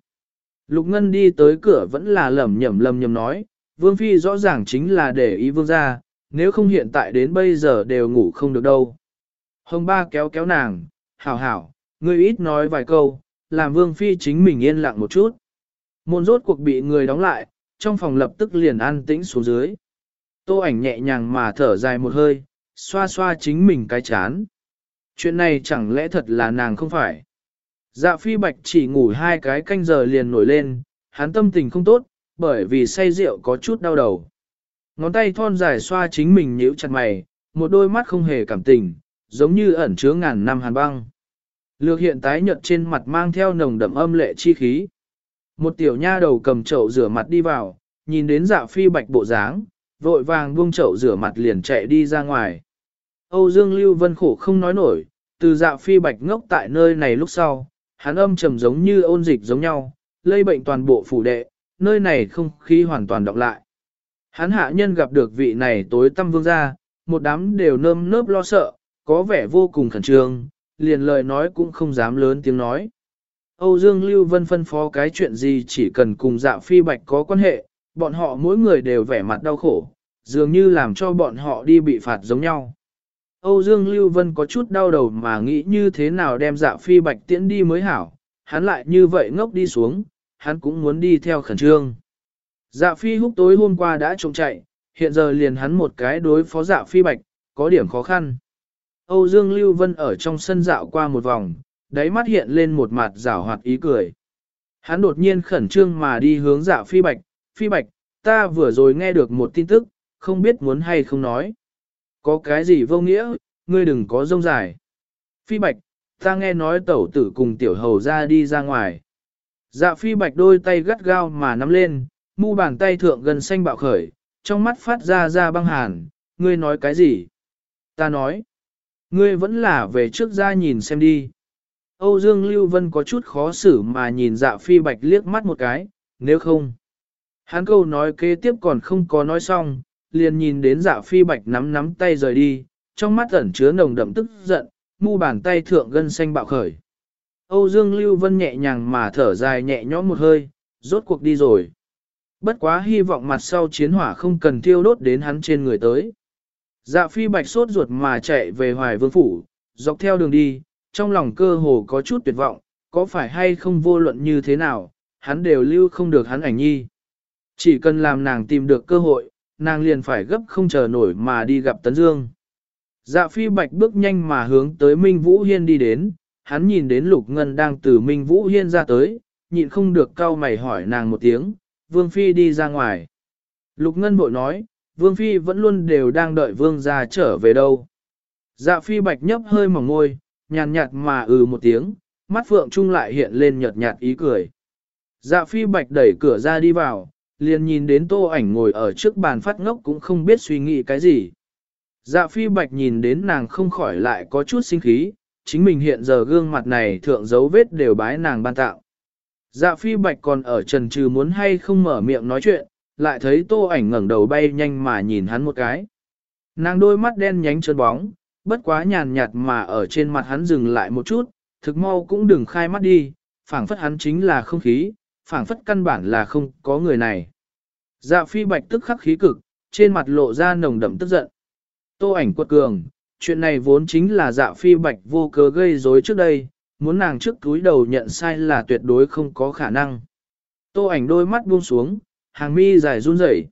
Lục Ngân đi tới cửa vẫn là lẩm nhẩm lầm nhầm nói, Vương Phi rõ ràng chính là để ý Vương ra, nếu không hiện tại đến bây giờ đều ngủ không được đâu. Hồng ba kéo kéo nàng, hảo hảo, ngươi ít nói vài câu, làm Vương Phi chính mình yên lặng một chút. Môn rốt cuộc bị người đóng lại, trong phòng lập tức liền an tĩnh xuống dưới. Tô ảnh nhẹ nhàng mà thở dài một hơi, xoa xoa chính mình cái chán. Chuyện này chẳng lẽ thật là nàng không phải. Dạ phi bạch chỉ ngủ hai cái canh giờ liền nổi lên, hắn tâm tình không tốt, bởi vì say rượu có chút đau đầu. Ngón tay thon dài xoa chính mình nhíu chặt mày, một đôi mắt không hề cảm tình, giống như ẩn chứa ngàn năm hàn băng. Lược hiện tái nhợt trên mặt mang theo nồng đậm âm lệ chi khí. Một tiểu nha đầu cầm chậu rửa mặt đi vào, nhìn đến dạ phi bạch bộ dáng, vội vàng buông chậu rửa mặt liền chạy đi ra ngoài. Âu Dương Lưu Vân khổ không nói nổi, từ dạ phi bạch ngốc tại nơi này lúc sau, hắn âm trầm giống như ôn dịch giống nhau, lây bệnh toàn bộ phủ đệ, nơi này không khí hoàn toàn đọc lại. Hắn hạ nhân gặp được vị này tối tâm vương gia, một đám đều nơm nớp lo sợ, có vẻ vô cùng khẩn trương, liền lời nói cũng không dám lớn tiếng nói. Âu Dương Lưu Vân phân phó cái chuyện gì chỉ cần cùng dạ phi bạch có quan hệ, bọn họ mỗi người đều vẻ mặt đau khổ, dường như làm cho bọn họ đi bị phạt giống nhau. Âu Dương Lưu Vân có chút đau đầu mà nghĩ như thế nào đem dạ phi bạch tiễn đi mới hảo, hắn lại như vậy ngốc đi xuống, hắn cũng muốn đi theo khẩn trương. Dạ phi húc tối hôm qua đã trông chạy, hiện giờ liền hắn một cái đối phó dạ phi bạch, có điểm khó khăn. Âu Dương Lưu Vân ở trong sân dạo qua một vòng, đáy mắt hiện lên một mặt rảo hoạt ý cười. Hắn đột nhiên khẩn trương mà đi hướng dạ phi bạch, phi bạch, ta vừa rồi nghe được một tin tức, không biết muốn hay không nói. Có cái gì vô nghĩa, ngươi đừng có rông dài. Phi bạch, ta nghe nói tẩu tử cùng tiểu hầu ra đi ra ngoài. Dạ phi bạch đôi tay gắt gao mà nắm lên, mu bàn tay thượng gần xanh bạo khởi, trong mắt phát ra ra băng hàn, ngươi nói cái gì? Ta nói, ngươi vẫn là về trước ra nhìn xem đi. Âu Dương Lưu Vân có chút khó xử mà nhìn dạ phi bạch liếc mắt một cái, nếu không. Hắn câu nói kế tiếp còn không có nói xong, liền nhìn đến dạ phi bạch nắm nắm tay rời đi, trong mắt ẩn chứa nồng đậm tức giận, mu bàn tay thượng gân xanh bạo khởi. Âu Dương Lưu Vân nhẹ nhàng mà thở dài nhẹ nhõm một hơi, rốt cuộc đi rồi. Bất quá hy vọng mặt sau chiến hỏa không cần thiêu đốt đến hắn trên người tới. Dạ phi bạch sốt ruột mà chạy về hoài vương phủ, dọc theo đường đi, trong lòng cơ hồ có chút tuyệt vọng, có phải hay không vô luận như thế nào, hắn đều lưu không được hắn ảnh nhi. Chỉ cần làm nàng tìm được cơ hội, nàng liền phải gấp không chờ nổi mà đi gặp Tấn Dương. Dạ phi bạch bước nhanh mà hướng tới Minh Vũ Hiên đi đến, hắn nhìn đến Lục Ngân đang từ Minh Vũ Hiên ra tới, nhịn không được cau mày hỏi nàng một tiếng, Vương Phi đi ra ngoài. Lục Ngân bội nói, Vương Phi vẫn luôn đều đang đợi Vương ra trở về đâu. Dạ phi bạch nhấp hơi mỏng môi, nhàn nhạt mà ừ một tiếng, mắt phượng trung lại hiện lên nhợt nhạt ý cười. Dạ phi bạch đẩy cửa ra đi vào, liền nhìn đến tô ảnh ngồi ở trước bàn phát ngốc cũng không biết suy nghĩ cái gì. Dạ phi bạch nhìn đến nàng không khỏi lại có chút sinh khí, chính mình hiện giờ gương mặt này thượng dấu vết đều bái nàng ban tạo. Dạ phi bạch còn ở trần trừ muốn hay không mở miệng nói chuyện, lại thấy tô ảnh ngẩng đầu bay nhanh mà nhìn hắn một cái. Nàng đôi mắt đen nhánh trơn bóng, bất quá nhàn nhạt mà ở trên mặt hắn dừng lại một chút, thực mau cũng đừng khai mắt đi, phảng phất hắn chính là không khí, phảng phất căn bản là không có người này. Dạ phi bạch tức khắc khí cực, trên mặt lộ ra nồng đậm tức giận. Tô ảnh quật cường, chuyện này vốn chính là dạ phi bạch vô cớ gây rối trước đây, muốn nàng trước túi đầu nhận sai là tuyệt đối không có khả năng. Tô ảnh đôi mắt buông xuống, hàng mi dài run rẩy.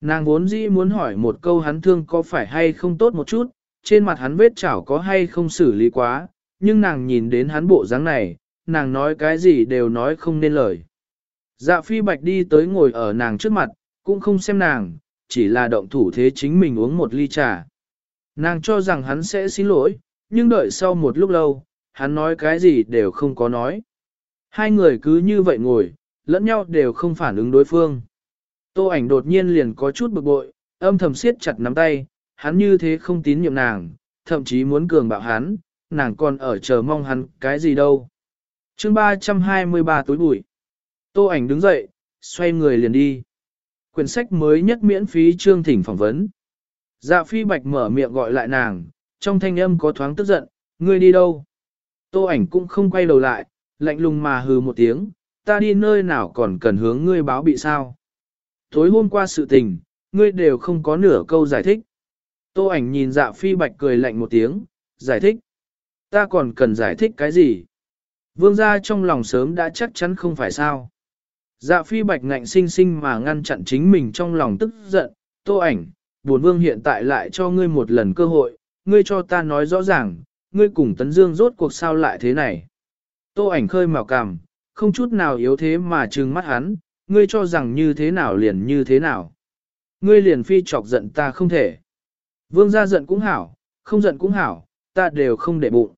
Nàng vốn dĩ muốn hỏi một câu hắn thương có phải hay không tốt một chút, trên mặt hắn vết chảo có hay không xử lý quá, nhưng nàng nhìn đến hắn bộ dáng này, nàng nói cái gì đều nói không nên lời. Dạ phi bạch đi tới ngồi ở nàng trước mặt, cũng không xem nàng, chỉ là động thủ thế chính mình uống một ly trà. Nàng cho rằng hắn sẽ xin lỗi, nhưng đợi sau một lúc lâu, hắn nói cái gì đều không có nói. Hai người cứ như vậy ngồi, lẫn nhau đều không phản ứng đối phương. Tô ảnh đột nhiên liền có chút bực bội, âm thầm siết chặt nắm tay, hắn như thế không tín nhiệm nàng, thậm chí muốn cường bạo hắn, nàng còn ở chờ mong hắn cái gì đâu. Chương 323 túi bụi. Tô ảnh đứng dậy, xoay người liền đi. Quyển sách mới nhất miễn phí chương thỉnh phỏng vấn. Dạ phi bạch mở miệng gọi lại nàng, trong thanh âm có thoáng tức giận, ngươi đi đâu? Tô ảnh cũng không quay đầu lại, lạnh lùng mà hừ một tiếng, ta đi nơi nào còn cần hướng ngươi báo bị sao? Tối hôm qua sự tình, ngươi đều không có nửa câu giải thích. Tô ảnh nhìn dạ phi bạch cười lạnh một tiếng, giải thích. Ta còn cần giải thích cái gì? Vương gia trong lòng sớm đã chắc chắn không phải sao. Dạ phi bạch ngạnh sinh sinh mà ngăn chặn chính mình trong lòng tức giận, tô ảnh, buồn vương hiện tại lại cho ngươi một lần cơ hội, ngươi cho ta nói rõ ràng, ngươi cùng tấn dương rốt cuộc sao lại thế này. Tô ảnh khơi màu cằm, không chút nào yếu thế mà trừng mắt hắn, ngươi cho rằng như thế nào liền như thế nào. Ngươi liền phi chọc giận ta không thể. Vương gia giận cũng hảo, không giận cũng hảo, ta đều không để bụng.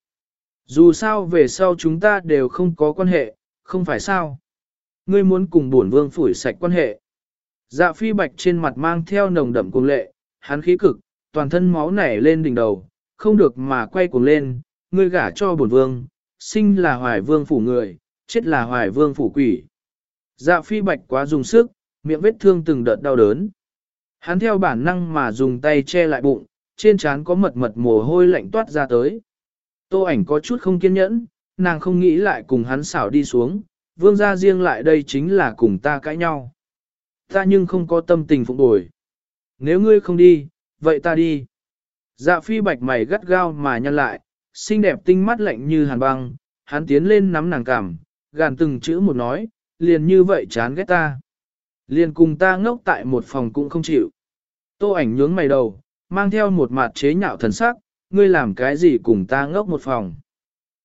Dù sao về sau chúng ta đều không có quan hệ, không phải sao. Ngươi muốn cùng bổn vương phủi sạch quan hệ. Dạ phi bạch trên mặt mang theo nồng đậm cuồng lệ, hắn khí cực, toàn thân máu nảy lên đỉnh đầu, không được mà quay cuồng lên, ngươi gả cho bổn vương, sinh là hoài vương phủ người, chết là hoài vương phủ quỷ. Dạ phi bạch quá dùng sức, miệng vết thương từng đợt đau đớn. Hắn theo bản năng mà dùng tay che lại bụng, trên trán có mật mật mồ hôi lạnh toát ra tới. Tô ảnh có chút không kiên nhẫn, nàng không nghĩ lại cùng hắn xảo đi xuống, vương gia riêng lại đây chính là cùng ta cãi nhau. Ta nhưng không có tâm tình phụng bồi. Nếu ngươi không đi, vậy ta đi. Dạ phi bạch mày gắt gao mà nhăn lại, xinh đẹp tinh mắt lạnh như hàn băng, hắn tiến lên nắm nàng cằm, gàn từng chữ một nói, liền như vậy chán ghét ta. Liền cùng ta ngốc tại một phòng cũng không chịu. Tô ảnh nhướng mày đầu, mang theo một mặt chế nhạo thần sắc, ngươi làm cái gì cùng ta ngốc một phòng.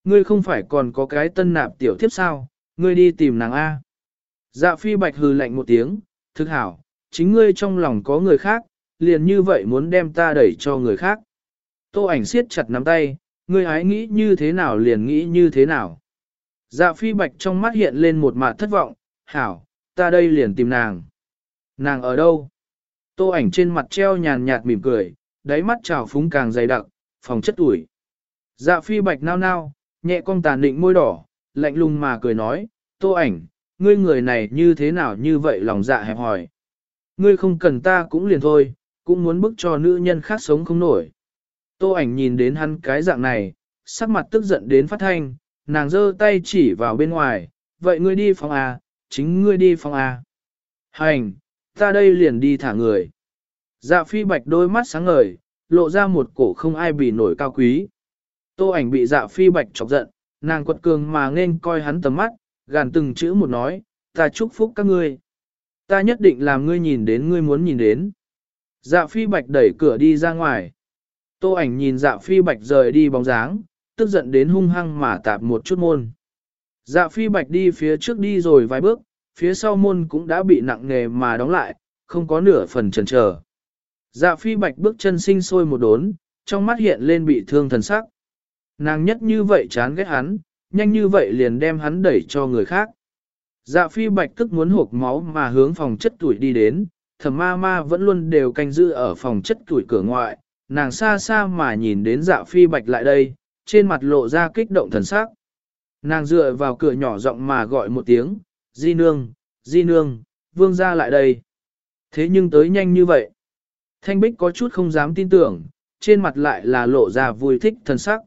Ngươi không phải còn có cái tân nạp tiểu thiếp sao, ngươi đi tìm nàng A. Dạ phi bạch hừ lạnh một tiếng, thực hảo, chính ngươi trong lòng có người khác, liền như vậy muốn đem ta đẩy cho người khác. Tô ảnh siết chặt nắm tay, ngươi hái nghĩ như thế nào liền nghĩ như thế nào. Dạ phi bạch trong mắt hiện lên một mặt thất vọng, hảo, ta đây liền tìm nàng. Nàng ở đâu? Tô ảnh trên mặt treo nhàn nhạt mỉm cười, đáy mắt trào phúng càng dày đặc, phòng chất ủi. Dạ phi bạch nao nao, nhẹ cong tàn định môi đỏ, lạnh lùng mà cười nói, tô ảnh, ngươi người này như thế nào như vậy lòng dạ hẹp hòi. Ngươi không cần ta cũng liền thôi, cũng muốn bức cho nữ nhân khác sống không nổi. Tô ảnh nhìn đến hắn cái dạng này, sắc mặt tức giận đến phát thanh, nàng giơ tay chỉ vào bên ngoài, vậy ngươi đi phòng A, chính ngươi đi phòng A. Hành, ta đây liền đi thả người. Dạ phi bạch đôi mắt sáng ngời, lộ ra một cổ không ai bị nổi cao quý. Tô ảnh bị dạ phi bạch chọc giận, nàng quật cường mà nên coi hắn tầm mắt, gàn từng chữ một nói, ta chúc phúc các ngươi. Ta nhất định làm ngươi nhìn đến ngươi muốn nhìn đến. Dạ phi bạch đẩy cửa đi ra ngoài. Tô ảnh nhìn dạ phi bạch rời đi bóng dáng, tức giận đến hung hăng mà tạp một chút môn. Dạ phi bạch đi phía trước đi rồi vài bước, phía sau môn cũng đã bị nặng nề mà đóng lại, không có nửa phần chần chờ. Dạ phi bạch bước chân sinh sôi một đốn, trong mắt hiện lên bị thương thần sắc. Nàng nhất như vậy chán ghét hắn, nhanh như vậy liền đem hắn đẩy cho người khác. Dạ phi bạch tức muốn hộp máu mà hướng phòng chất tuổi đi đến, thẩm ma ma vẫn luôn đều canh giữ ở phòng chất tuổi cửa ngoại, nàng xa xa mà nhìn đến dạ phi bạch lại đây, trên mặt lộ ra kích động thần sắc. Nàng dựa vào cửa nhỏ giọng mà gọi một tiếng, di nương, di nương, vương ra lại đây. Thế nhưng tới nhanh như vậy. Thanh Bích có chút không dám tin tưởng, trên mặt lại là lộ ra vui thích thần sắc.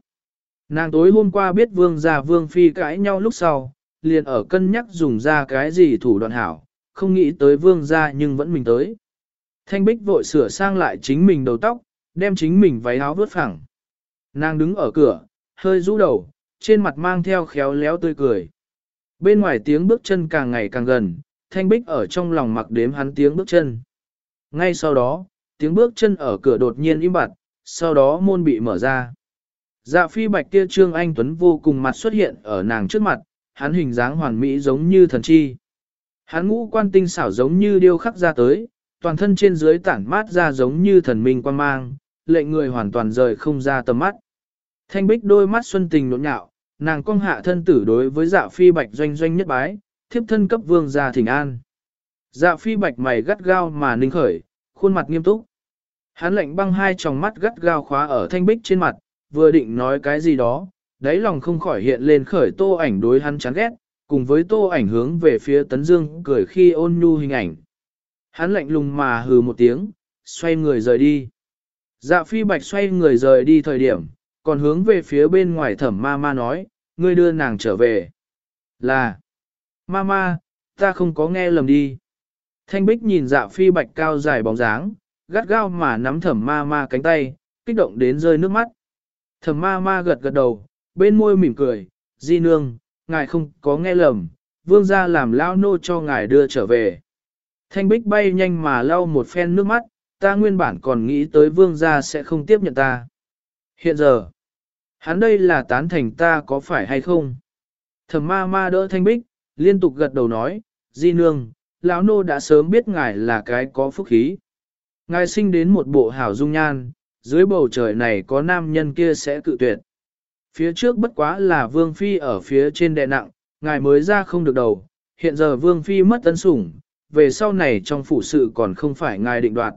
Nàng tối hôm qua biết vương gia vương phi cãi nhau lúc sau, liền ở cân nhắc dùng ra cái gì thủ đoạn hảo, không nghĩ tới vương gia nhưng vẫn mình tới. Thanh Bích vội sửa sang lại chính mình đầu tóc, đem chính mình váy áo vớt phẳng. Nàng đứng ở cửa, hơi rũ đầu, trên mặt mang theo khéo léo tươi cười. Bên ngoài tiếng bước chân càng ngày càng gần, Thanh Bích ở trong lòng mặc đếm hắn tiếng bước chân. Ngay sau đó, tiếng bước chân ở cửa đột nhiên im bặt, sau đó môn bị mở ra. Dạ phi bạch kia trương anh Tuấn vô cùng mặt xuất hiện ở nàng trước mặt, hắn hình dáng hoàn mỹ giống như thần chi. Hắn ngũ quan tinh xảo giống như điêu khắc ra tới, toàn thân trên dưới tản mát ra giống như thần minh quan mang, lệnh người hoàn toàn rời không ra tầm mắt. Thanh bích đôi mắt xuân tình nộn nhạo, nàng cong hạ thân tử đối với dạ phi bạch doanh doanh nhất bái, thiếp thân cấp vương gia thỉnh an. Dạ phi bạch mày gắt gao mà ninh khởi, khuôn mặt nghiêm túc. Hắn lệnh băng hai tròng mắt gắt gao khóa ở thanh bích trên mặt, vừa định nói cái gì đó, đáy lòng không khỏi hiện lên khởi tô ảnh đối hắn chán ghét, cùng với tô ảnh hướng về phía tấn dương cười khi ôn nhu hình ảnh. Hắn lạnh lùng mà hừ một tiếng, xoay người rời đi. Dạ phi bạch xoay người rời đi thời điểm, còn hướng về phía bên ngoài thẩm ma ma nói, ngươi đưa nàng trở về. Là, ma ma, ta không có nghe lầm đi. Thanh bích nhìn dạ phi bạch cao dài bóng dáng, gắt gao mà nắm thẩm ma ma cánh tay, kích động đến rơi nước mắt. Thẩm ma ma gật gật đầu, bên môi mỉm cười, di nương, ngài không có nghe lầm, vương gia làm lao nô cho ngài đưa trở về. Thanh bích bay nhanh mà lau một phen nước mắt, ta nguyên bản còn nghĩ tới vương gia sẽ không tiếp nhận ta. Hiện giờ, hắn đây là tán thành ta có phải hay không? Thẩm ma ma đỡ thanh bích, liên tục gật đầu nói, di nương, lão nô đã sớm biết ngài là cái có phúc khí. Ngài sinh đến một bộ hảo dung nhan, dưới bầu trời này có nam nhân kia sẽ cự tuyệt. Phía trước bất quá là vương phi ở phía trên đệ nặng, ngài mới ra không được đầu, hiện giờ vương phi mất tân sủng, về sau này trong phủ sự còn không phải ngài định đoạt.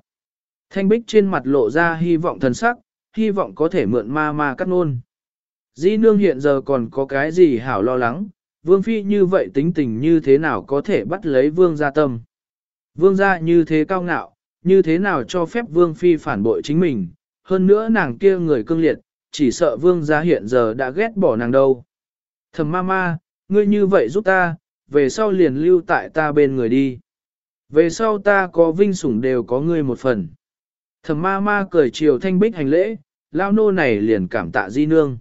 Thanh bích trên mặt lộ ra hy vọng thần sắc, hy vọng có thể mượn ma ma cắt nôn. Di nương hiện giờ còn có cái gì hảo lo lắng, vương phi như vậy tính tình như thế nào có thể bắt lấy vương gia tâm. Vương gia như thế cao ngạo, như thế nào cho phép vương phi phản bội chính mình, hơn nữa nàng kia người cương liệt, chỉ sợ vương gia hiện giờ đã ghét bỏ nàng đâu. Thầm ma ma, ngươi như vậy giúp ta, về sau liền lưu tại ta bên người đi. Về sau ta có vinh sủng đều có ngươi một phần. Thầm ma ma cười chiều thanh bích hành lễ, lao nô này liền cảm tạ di nương.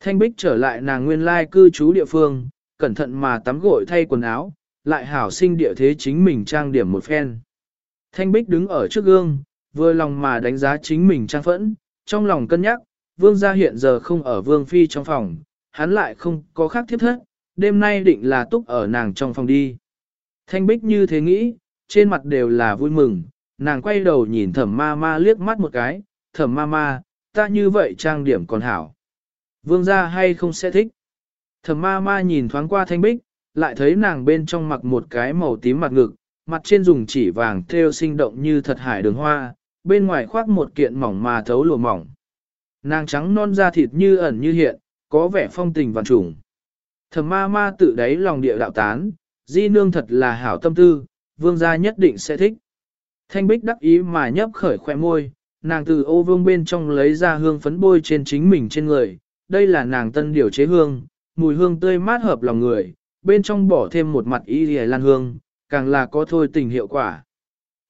Thanh bích trở lại nàng nguyên lai cư trú địa phương, cẩn thận mà tắm gội thay quần áo, lại hảo sinh địa thế chính mình trang điểm một phen. Thanh bích đứng ở trước gương, vừa lòng mà đánh giá chính mình trang phẫn, trong lòng cân nhắc, vương gia hiện giờ không ở vương phi trong phòng, hắn lại không có khác thiết thất, đêm nay định là túc ở nàng trong phòng đi. Thanh bích như thế nghĩ, trên mặt đều là vui mừng, nàng quay đầu nhìn thẩm ma ma liếc mắt một cái, thẩm ma ma, ta như vậy trang điểm còn hảo. Vương gia hay không sẽ thích. Thẩm ma ma nhìn thoáng qua thanh bích, lại thấy nàng bên trong mặc một cái màu tím mặt ngực, mặt trên dùng chỉ vàng thêu sinh động như thật hải đường hoa, bên ngoài khoác một kiện mỏng mà thấu lùa mỏng. Nàng trắng non da thịt như ẩn như hiện, có vẻ phong tình vạn trùng. thầm ma ma tự đáy lòng địa đạo tán, di nương thật là hảo tâm tư, vương gia nhất định sẽ thích. Thanh bích đắc ý mà nhấp khởi khoe môi, nàng từ ô vương bên trong lấy ra hương phấn bôi trên chính mình trên người, đây là nàng tân điều chế hương, mùi hương tươi mát hợp lòng người, bên trong bỏ thêm một mặt y lìa lan hương, càng là có thôi tình hiệu quả.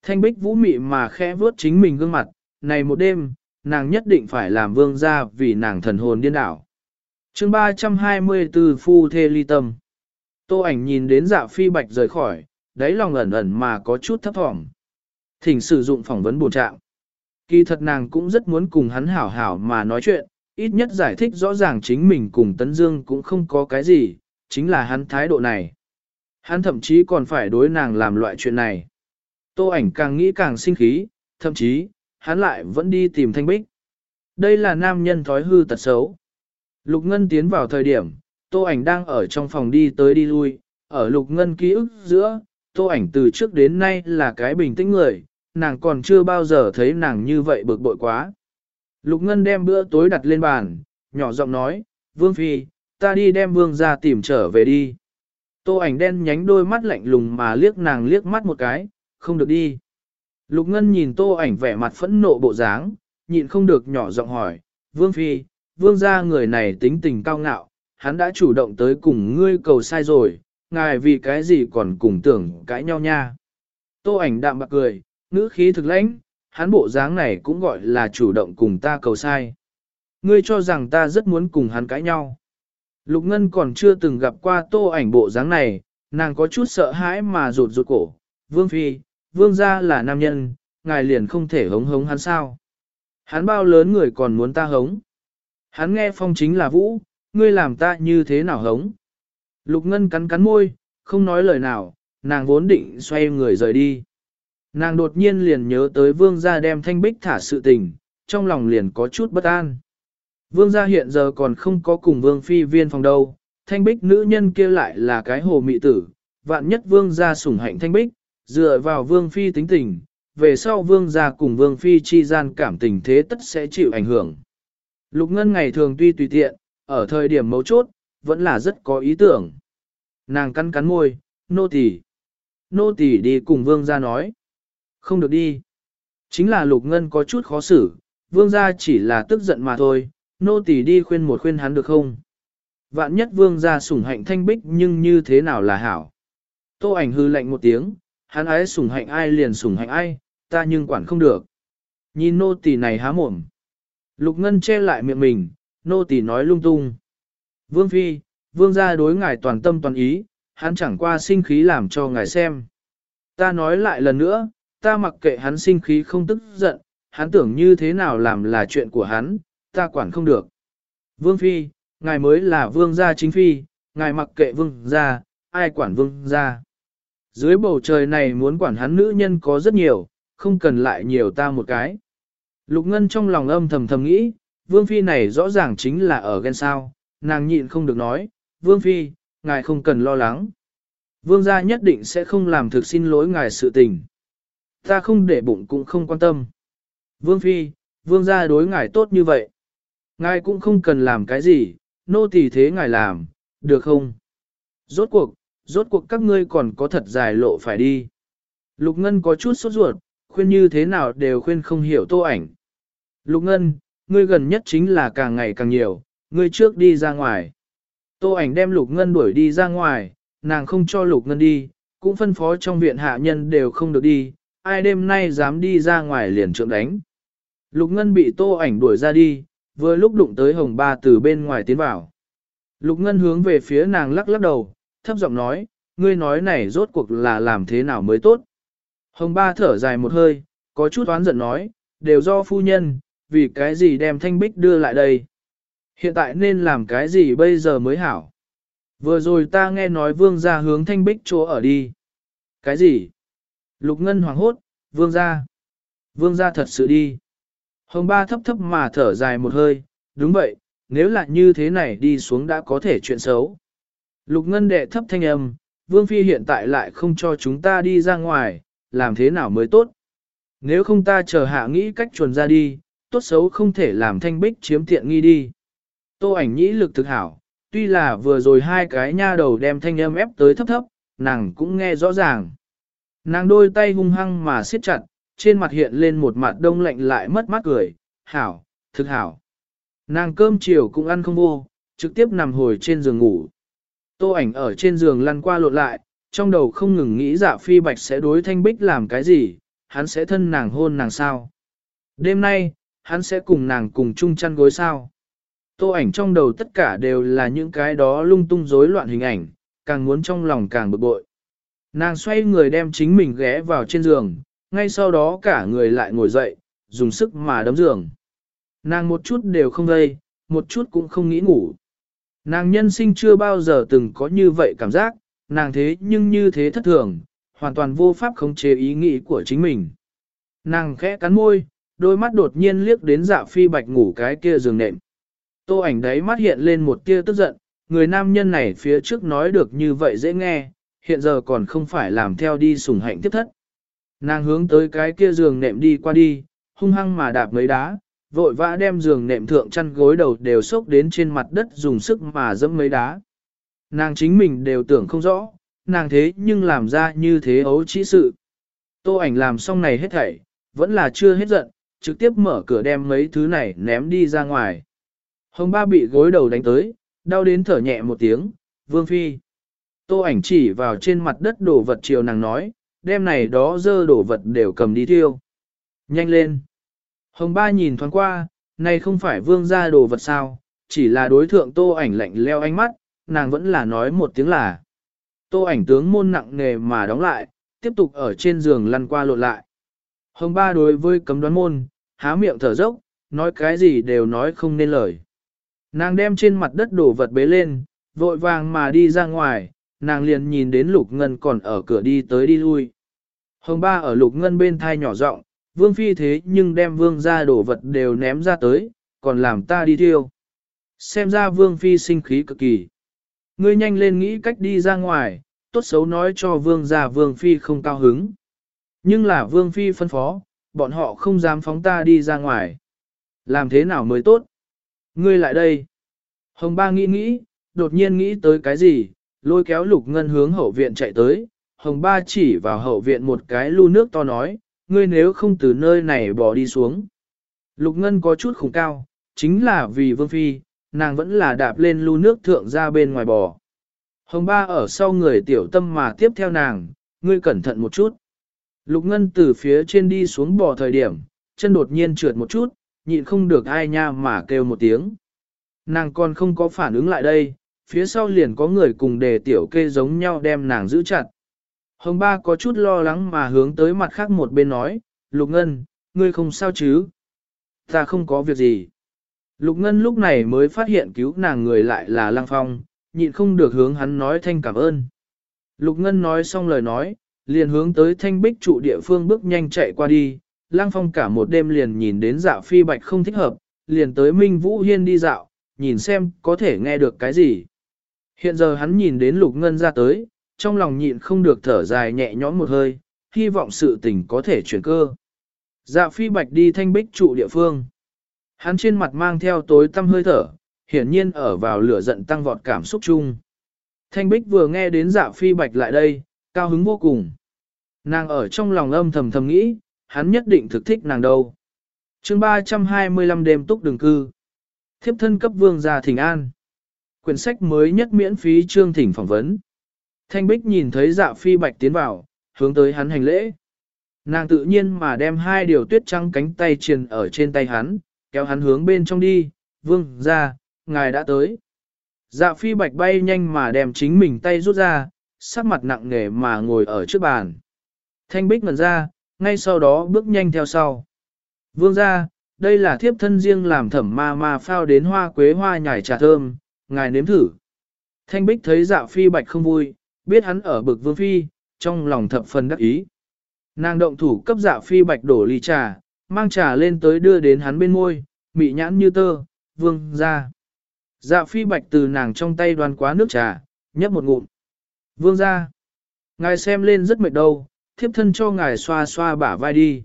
Thanh bích vũ mị mà khẽ vướt chính mình gương mặt, này một đêm, nàng nhất định phải làm vương gia vì nàng thần hồn điên đảo. chương 324 Phu Thê Ly Tâm Tô ảnh nhìn đến dạ phi bạch rời khỏi, đáy lòng ẩn ẩn mà có chút thấp thỏm. Thỉnh sử dụng phỏng vấn bổ trạng. Kỳ thật nàng cũng rất muốn cùng hắn hảo hảo mà nói chuyện, ít nhất giải thích rõ ràng chính mình cùng Tấn Dương cũng không có cái gì, chính là hắn thái độ này. Hắn thậm chí còn phải đối nàng làm loại chuyện này. Tô ảnh càng nghĩ càng sinh khí, thậm chí, hắn lại vẫn đi tìm thanh bích. Đây là nam nhân thói hư tật xấu. Lục Ngân tiến vào thời điểm, Tô ảnh đang ở trong phòng đi tới đi lui, ở Lục Ngân ký ức giữa, Tô ảnh từ trước đến nay là cái bình tĩnh người, nàng còn chưa bao giờ thấy nàng như vậy bực bội quá. Lục Ngân đem bữa tối đặt lên bàn, nhỏ giọng nói, Vương Phi, ta đi đem Vương ra tìm trở về đi. Tô ảnh đen nhánh đôi mắt lạnh lùng mà liếc nàng liếc mắt một cái, không được đi. Lục Ngân nhìn tô ảnh vẻ mặt phẫn nộ bộ dáng, nhịn không được nhỏ giọng hỏi, Vương Phi, Vương gia người này tính tình cao ngạo, hắn đã chủ động tới cùng ngươi cầu sai rồi, ngài vì cái gì còn cùng tưởng cãi nhau nha. Tô ảnh đạm bạc cười, ngữ khí thực lãnh, hắn bộ dáng này cũng gọi là chủ động cùng ta cầu sai. Ngươi cho rằng ta rất muốn cùng hắn cãi nhau. Lục Ngân còn chưa từng gặp qua tô ảnh bộ dáng này, nàng có chút sợ hãi mà rụt rụt cổ. Vương Phi, Vương gia là nam nhân, ngài liền không thể hống hống hắn sao. Hắn bao lớn người còn muốn ta hống. Hắn nghe phong chính là vũ, ngươi làm ta như thế nào hống. Lục Ngân cắn cắn môi, không nói lời nào, nàng vốn định xoay người rời đi. Nàng đột nhiên liền nhớ tới vương gia đem thanh bích thả sự tình, trong lòng liền có chút bất an. Vương gia hiện giờ còn không có cùng vương phi viên phòng đâu, thanh bích nữ nhân kia lại là cái hồ mị tử, vạn nhất vương gia sủng hạnh thanh bích, dựa vào vương phi tính tình, về sau vương gia cùng vương phi chi gian cảm tình thế tất sẽ chịu ảnh hưởng. Lục Ngân ngày thường tuy tùy tiện, ở thời điểm mấu chốt, vẫn là rất có ý tưởng. Nàng cắn cắn môi, nô tỳ, Nô tỳ đi cùng vương gia nói. Không được đi. Chính là lục ngân có chút khó xử, vương gia chỉ là tức giận mà thôi, nô tỳ đi khuyên một khuyên hắn được không? Vạn nhất vương gia sủng hạnh thanh bích nhưng như thế nào là hảo? Tô ảnh hư lạnh một tiếng, hắn ái sủng hạnh ai liền sủng hạnh ai, ta nhưng quản không được. Nhìn nô tỳ này há mồm. Lục ngân che lại miệng mình, nô tỳ nói lung tung. Vương phi, vương gia đối ngài toàn tâm toàn ý, hắn chẳng qua sinh khí làm cho ngài xem. Ta nói lại lần nữa, ta mặc kệ hắn sinh khí không tức giận, hắn tưởng như thế nào làm là chuyện của hắn, ta quản không được. Vương Phi, ngài mới là vương gia chính phi, ngài mặc kệ vương gia, ai quản vương gia. Dưới bầu trời này muốn quản hắn nữ nhân có rất nhiều, không cần lại nhiều ta một cái. Lục Ngân trong lòng âm thầm thầm nghĩ, Vương Phi này rõ ràng chính là ở ghen sao, nàng nhịn không được nói, Vương Phi, ngài không cần lo lắng. Vương gia nhất định sẽ không làm thực xin lỗi ngài sự tình. Ta không để bụng cũng không quan tâm. Vương Phi, vương gia đối ngài tốt như vậy. Ngài cũng không cần làm cái gì, nô tỳ thế ngài làm, được không? Rốt cuộc, rốt cuộc các ngươi còn có thật dài lộ phải đi. Lục Ngân có chút sốt ruột, khuyên như thế nào đều khuyên không hiểu tô ảnh. Lục Ngân, ngươi gần nhất chính là càng ngày càng nhiều, ngươi trước đi ra ngoài. Tô ảnh đem Lục Ngân đuổi đi ra ngoài, nàng không cho Lục Ngân đi, cũng phân phó trong viện hạ nhân đều không được đi, ai đêm nay dám đi ra ngoài liền trượng đánh. Lục Ngân bị Tô ảnh đuổi ra đi, vừa lúc đụng tới Hồng Ba từ bên ngoài tiến vào. Lục Ngân hướng về phía nàng lắc lắc đầu, thấp giọng nói, ngươi nói này rốt cuộc là làm thế nào mới tốt. Hồng Ba thở dài một hơi, có chút oán giận nói, đều do phu nhân, vì cái gì đem thanh bích đưa lại đây. Hiện tại nên làm cái gì bây giờ mới hảo? Vừa rồi ta nghe nói vương gia hướng thanh bích chỗ ở đi. Cái gì? Lục Ngân hoảng hốt, vương gia. Vương gia thật sự đi. Hồng ba thấp thấp mà thở dài một hơi, đúng vậy, nếu là như thế này đi xuống đã có thể chuyện xấu. Lục Ngân đệ thấp thanh âm, vương phi hiện tại lại không cho chúng ta đi ra ngoài, làm thế nào mới tốt. Nếu không ta chờ hạ nghĩ cách chuồn ra đi, tốt xấu không thể làm thanh bích chiếm tiện nghi đi. Tô ảnh nhĩ lực thực hảo, tuy là vừa rồi hai cái nha đầu đem thanh âm ép tới thấp thấp, nàng cũng nghe rõ ràng. Nàng đôi tay hung hăng mà siết chặt, trên mặt hiện lên một mặt đông lạnh lại mất mát cười, hảo, thực hảo. Nàng cơm chiều cũng ăn không vô, trực tiếp nằm hồi trên giường ngủ. Tô ảnh ở trên giường lăn qua lộn lại, trong đầu không ngừng nghĩ dạ phi bạch sẽ đối thanh bích làm cái gì, hắn sẽ thân nàng hôn nàng sao. Đêm nay, hắn sẽ cùng nàng cùng chung chăn gối sao. Tô ảnh trong đầu tất cả đều là những cái đó lung tung rối loạn hình ảnh, càng muốn trong lòng càng bực bội. Nàng xoay người đem chính mình ghé vào trên giường, ngay sau đó cả người lại ngồi dậy, dùng sức mà đấm giường. Nàng một chút đều không gây, một chút cũng không nghĩ ngủ. Nàng nhân sinh chưa bao giờ từng có như vậy cảm giác, nàng thế nhưng như thế thất thường, hoàn toàn vô pháp khống chế ý nghĩ của chính mình. Nàng khẽ cắn môi, đôi mắt đột nhiên liếc đến dạ phi bạch ngủ cái kia giường nệm. Tô ảnh đấy mắt hiện lên một tia tức giận, người nam nhân này phía trước nói được như vậy dễ nghe, hiện giờ còn không phải làm theo đi sủng hạnh tiếp thất. Nàng hướng tới cái kia giường nệm đi qua đi, hung hăng mà đạp mấy đá, vội vã đem giường nệm thượng chăn gối đầu đều sốc đến trên mặt đất dùng sức mà dẫm mấy đá. Nàng chính mình đều tưởng không rõ, nàng thế nhưng làm ra như thế ấu trĩ sự. Tô ảnh làm xong này hết thảy, vẫn là chưa hết giận, trực tiếp mở cửa đem mấy thứ này ném đi ra ngoài. Hồng ba bị gối đầu đánh tới, đau đến thở nhẹ một tiếng, vương phi. Tô ảnh chỉ vào trên mặt đất đổ vật chiều nàng nói, đem này đó dơ đổ vật đều cầm đi thiêu. Nhanh lên. Hồng ba nhìn thoáng qua, này không phải vương gia đồ vật sao, chỉ là đối thượng tô ảnh lạnh leo ánh mắt, nàng vẫn là nói một tiếng là. Tô ảnh tướng môn nặng nề mà đóng lại, tiếp tục ở trên giường lăn qua lộn lại. Hồng ba đối với cấm đoán môn, há miệng thở dốc, nói cái gì đều nói không nên lời. Nàng đem trên mặt đất đổ vật bế lên, vội vàng mà đi ra ngoài, nàng liền nhìn đến lục ngân còn ở cửa đi tới đi lui. Hồng ba ở lục ngân bên thai nhỏ giọng, vương phi thế nhưng đem vương ra đổ vật đều ném ra tới, còn làm ta đi thiêu. Xem ra vương phi sinh khí cực kỳ. Ngươi nhanh lên nghĩ cách đi ra ngoài, tốt xấu nói cho vương gia vương phi không cao hứng. Nhưng là vương phi phân phó, bọn họ không dám phóng ta đi ra ngoài. Làm thế nào mới tốt? Ngươi lại đây. Hồng ba nghĩ nghĩ, đột nhiên nghĩ tới cái gì, lôi kéo lục ngân hướng hậu viện chạy tới. Hồng ba chỉ vào hậu viện một cái lu nước to nói, ngươi nếu không từ nơi này bỏ đi xuống. Lục ngân có chút khủng cao, chính là vì vương phi, nàng vẫn là đạp lên lưu nước thượng ra bên ngoài bò. Hồng ba ở sau người tiểu tâm mà tiếp theo nàng, ngươi cẩn thận một chút. Lục ngân từ phía trên đi xuống bò thời điểm, chân đột nhiên trượt một chút, nhịn không được ai nha mà kêu một tiếng. Nàng còn không có phản ứng lại đây, phía sau liền có người cùng đề tiểu kê giống nhau đem nàng giữ chặt. Hồng ba có chút lo lắng mà hướng tới mặt khác một bên nói, Lục Ngân, ngươi không sao chứ? Ta không có việc gì. Lục Ngân lúc này mới phát hiện cứu nàng người lại là Lăng Phong, nhịn không được hướng hắn nói thanh cảm ơn. Lục Ngân nói xong lời nói, liền hướng tới thanh bích trụ địa phương bước nhanh chạy qua đi, Lăng Phong cả một đêm liền nhìn đến dạo phi bạch không thích hợp, liền tới Minh Vũ Hiên đi dạo, nhìn xem có thể nghe được cái gì. Hiện giờ hắn nhìn đến Lục Ngân ra tới, trong lòng nhịn không được thở dài nhẹ nhõm một hơi, hy vọng sự tình có thể chuyển cơ. Dạ phi bạch đi thanh bích trụ địa phương. Hắn trên mặt mang theo tối tăm hơi thở, hiển nhiên ở vào lửa giận tăng vọt cảm xúc chung. Thanh bích vừa nghe đến dạ phi bạch lại đây, cao hứng vô cùng. Nàng ở trong lòng âm thầm thầm nghĩ, hắn nhất định thực thích nàng đâu. chương 325 đêm túc đường cư. Thiếp thân cấp vương gia thỉnh an. Quyển sách mới nhất miễn phí chương thỉnh phỏng vấn. Thanh Bích nhìn thấy dạ phi bạch tiến vào, hướng tới hắn hành lễ. Nàng tự nhiên mà đem hai điều tuyết trắng cánh tay truyền ở trên tay hắn, kéo hắn hướng bên trong đi, vương ra, ngài đã tới. Dạ phi bạch bay nhanh mà đem chính mình tay rút ra, sắc mặt nặng nề mà ngồi ở trước bàn. Thanh Bích ngẩn ra, ngay sau đó bước nhanh theo sau. Vương ra, đây là thiếp thân riêng làm thẩm ma ma phao đến hoa quế hoa nhài trà thơm, ngài nếm thử. Thanh Bích thấy dạ phi bạch không vui, biết hắn ở bực vương phi, trong lòng thập phần đắc ý. Nàng động thủ cấp dạ phi bạch đổ ly trà, mang trà lên tới đưa đến hắn bên môi, mị nhãn như tơ, vương ra. Dạ phi bạch từ nàng trong tay đoan quá nước trà, nhấp một ngụm. Vương ra. Ngài xem lên rất mệt đâu, thiếp thân cho ngài xoa xoa bả vai đi.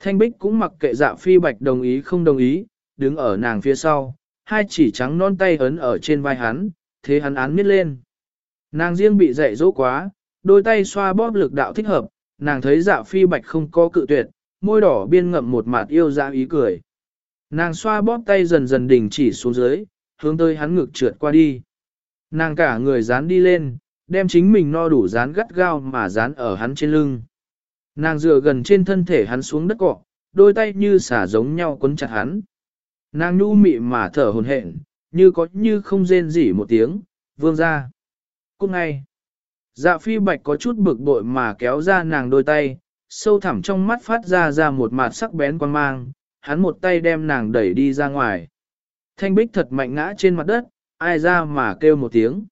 Thanh bích cũng mặc kệ dạ phi bạch đồng ý không đồng ý, đứng ở nàng phía sau, hai chỉ trắng non tay ấn ở trên vai hắn, thế hắn án miết lên. Nàng riêng bị dạy dỗ quá, đôi tay xoa bóp lực đạo thích hợp, nàng thấy dạ phi bạch không có cự tuyệt, môi đỏ biên ngậm một mặt yêu dạ ý cười. Nàng xoa bóp tay dần dần đình chỉ xuống dưới, hướng tới hắn ngực trượt qua đi. Nàng cả người dán đi lên, đem chính mình no đủ dán gắt gao mà dán ở hắn trên lưng. Nàng dựa gần trên thân thể hắn xuống đất cọ, đôi tay như xả giống nhau quấn chặt hắn. Nàng nhu mị mà thở hồn hển, như có như không rên rỉ một tiếng, vương ra cút ngay. Dạ phi bạch có chút bực bội mà kéo ra nàng đôi tay, sâu thẳm trong mắt phát ra ra một mặt sắc bén quan mang, hắn một tay đem nàng đẩy đi ra ngoài. Thanh bích thật mạnh ngã trên mặt đất, ai ra mà kêu một tiếng.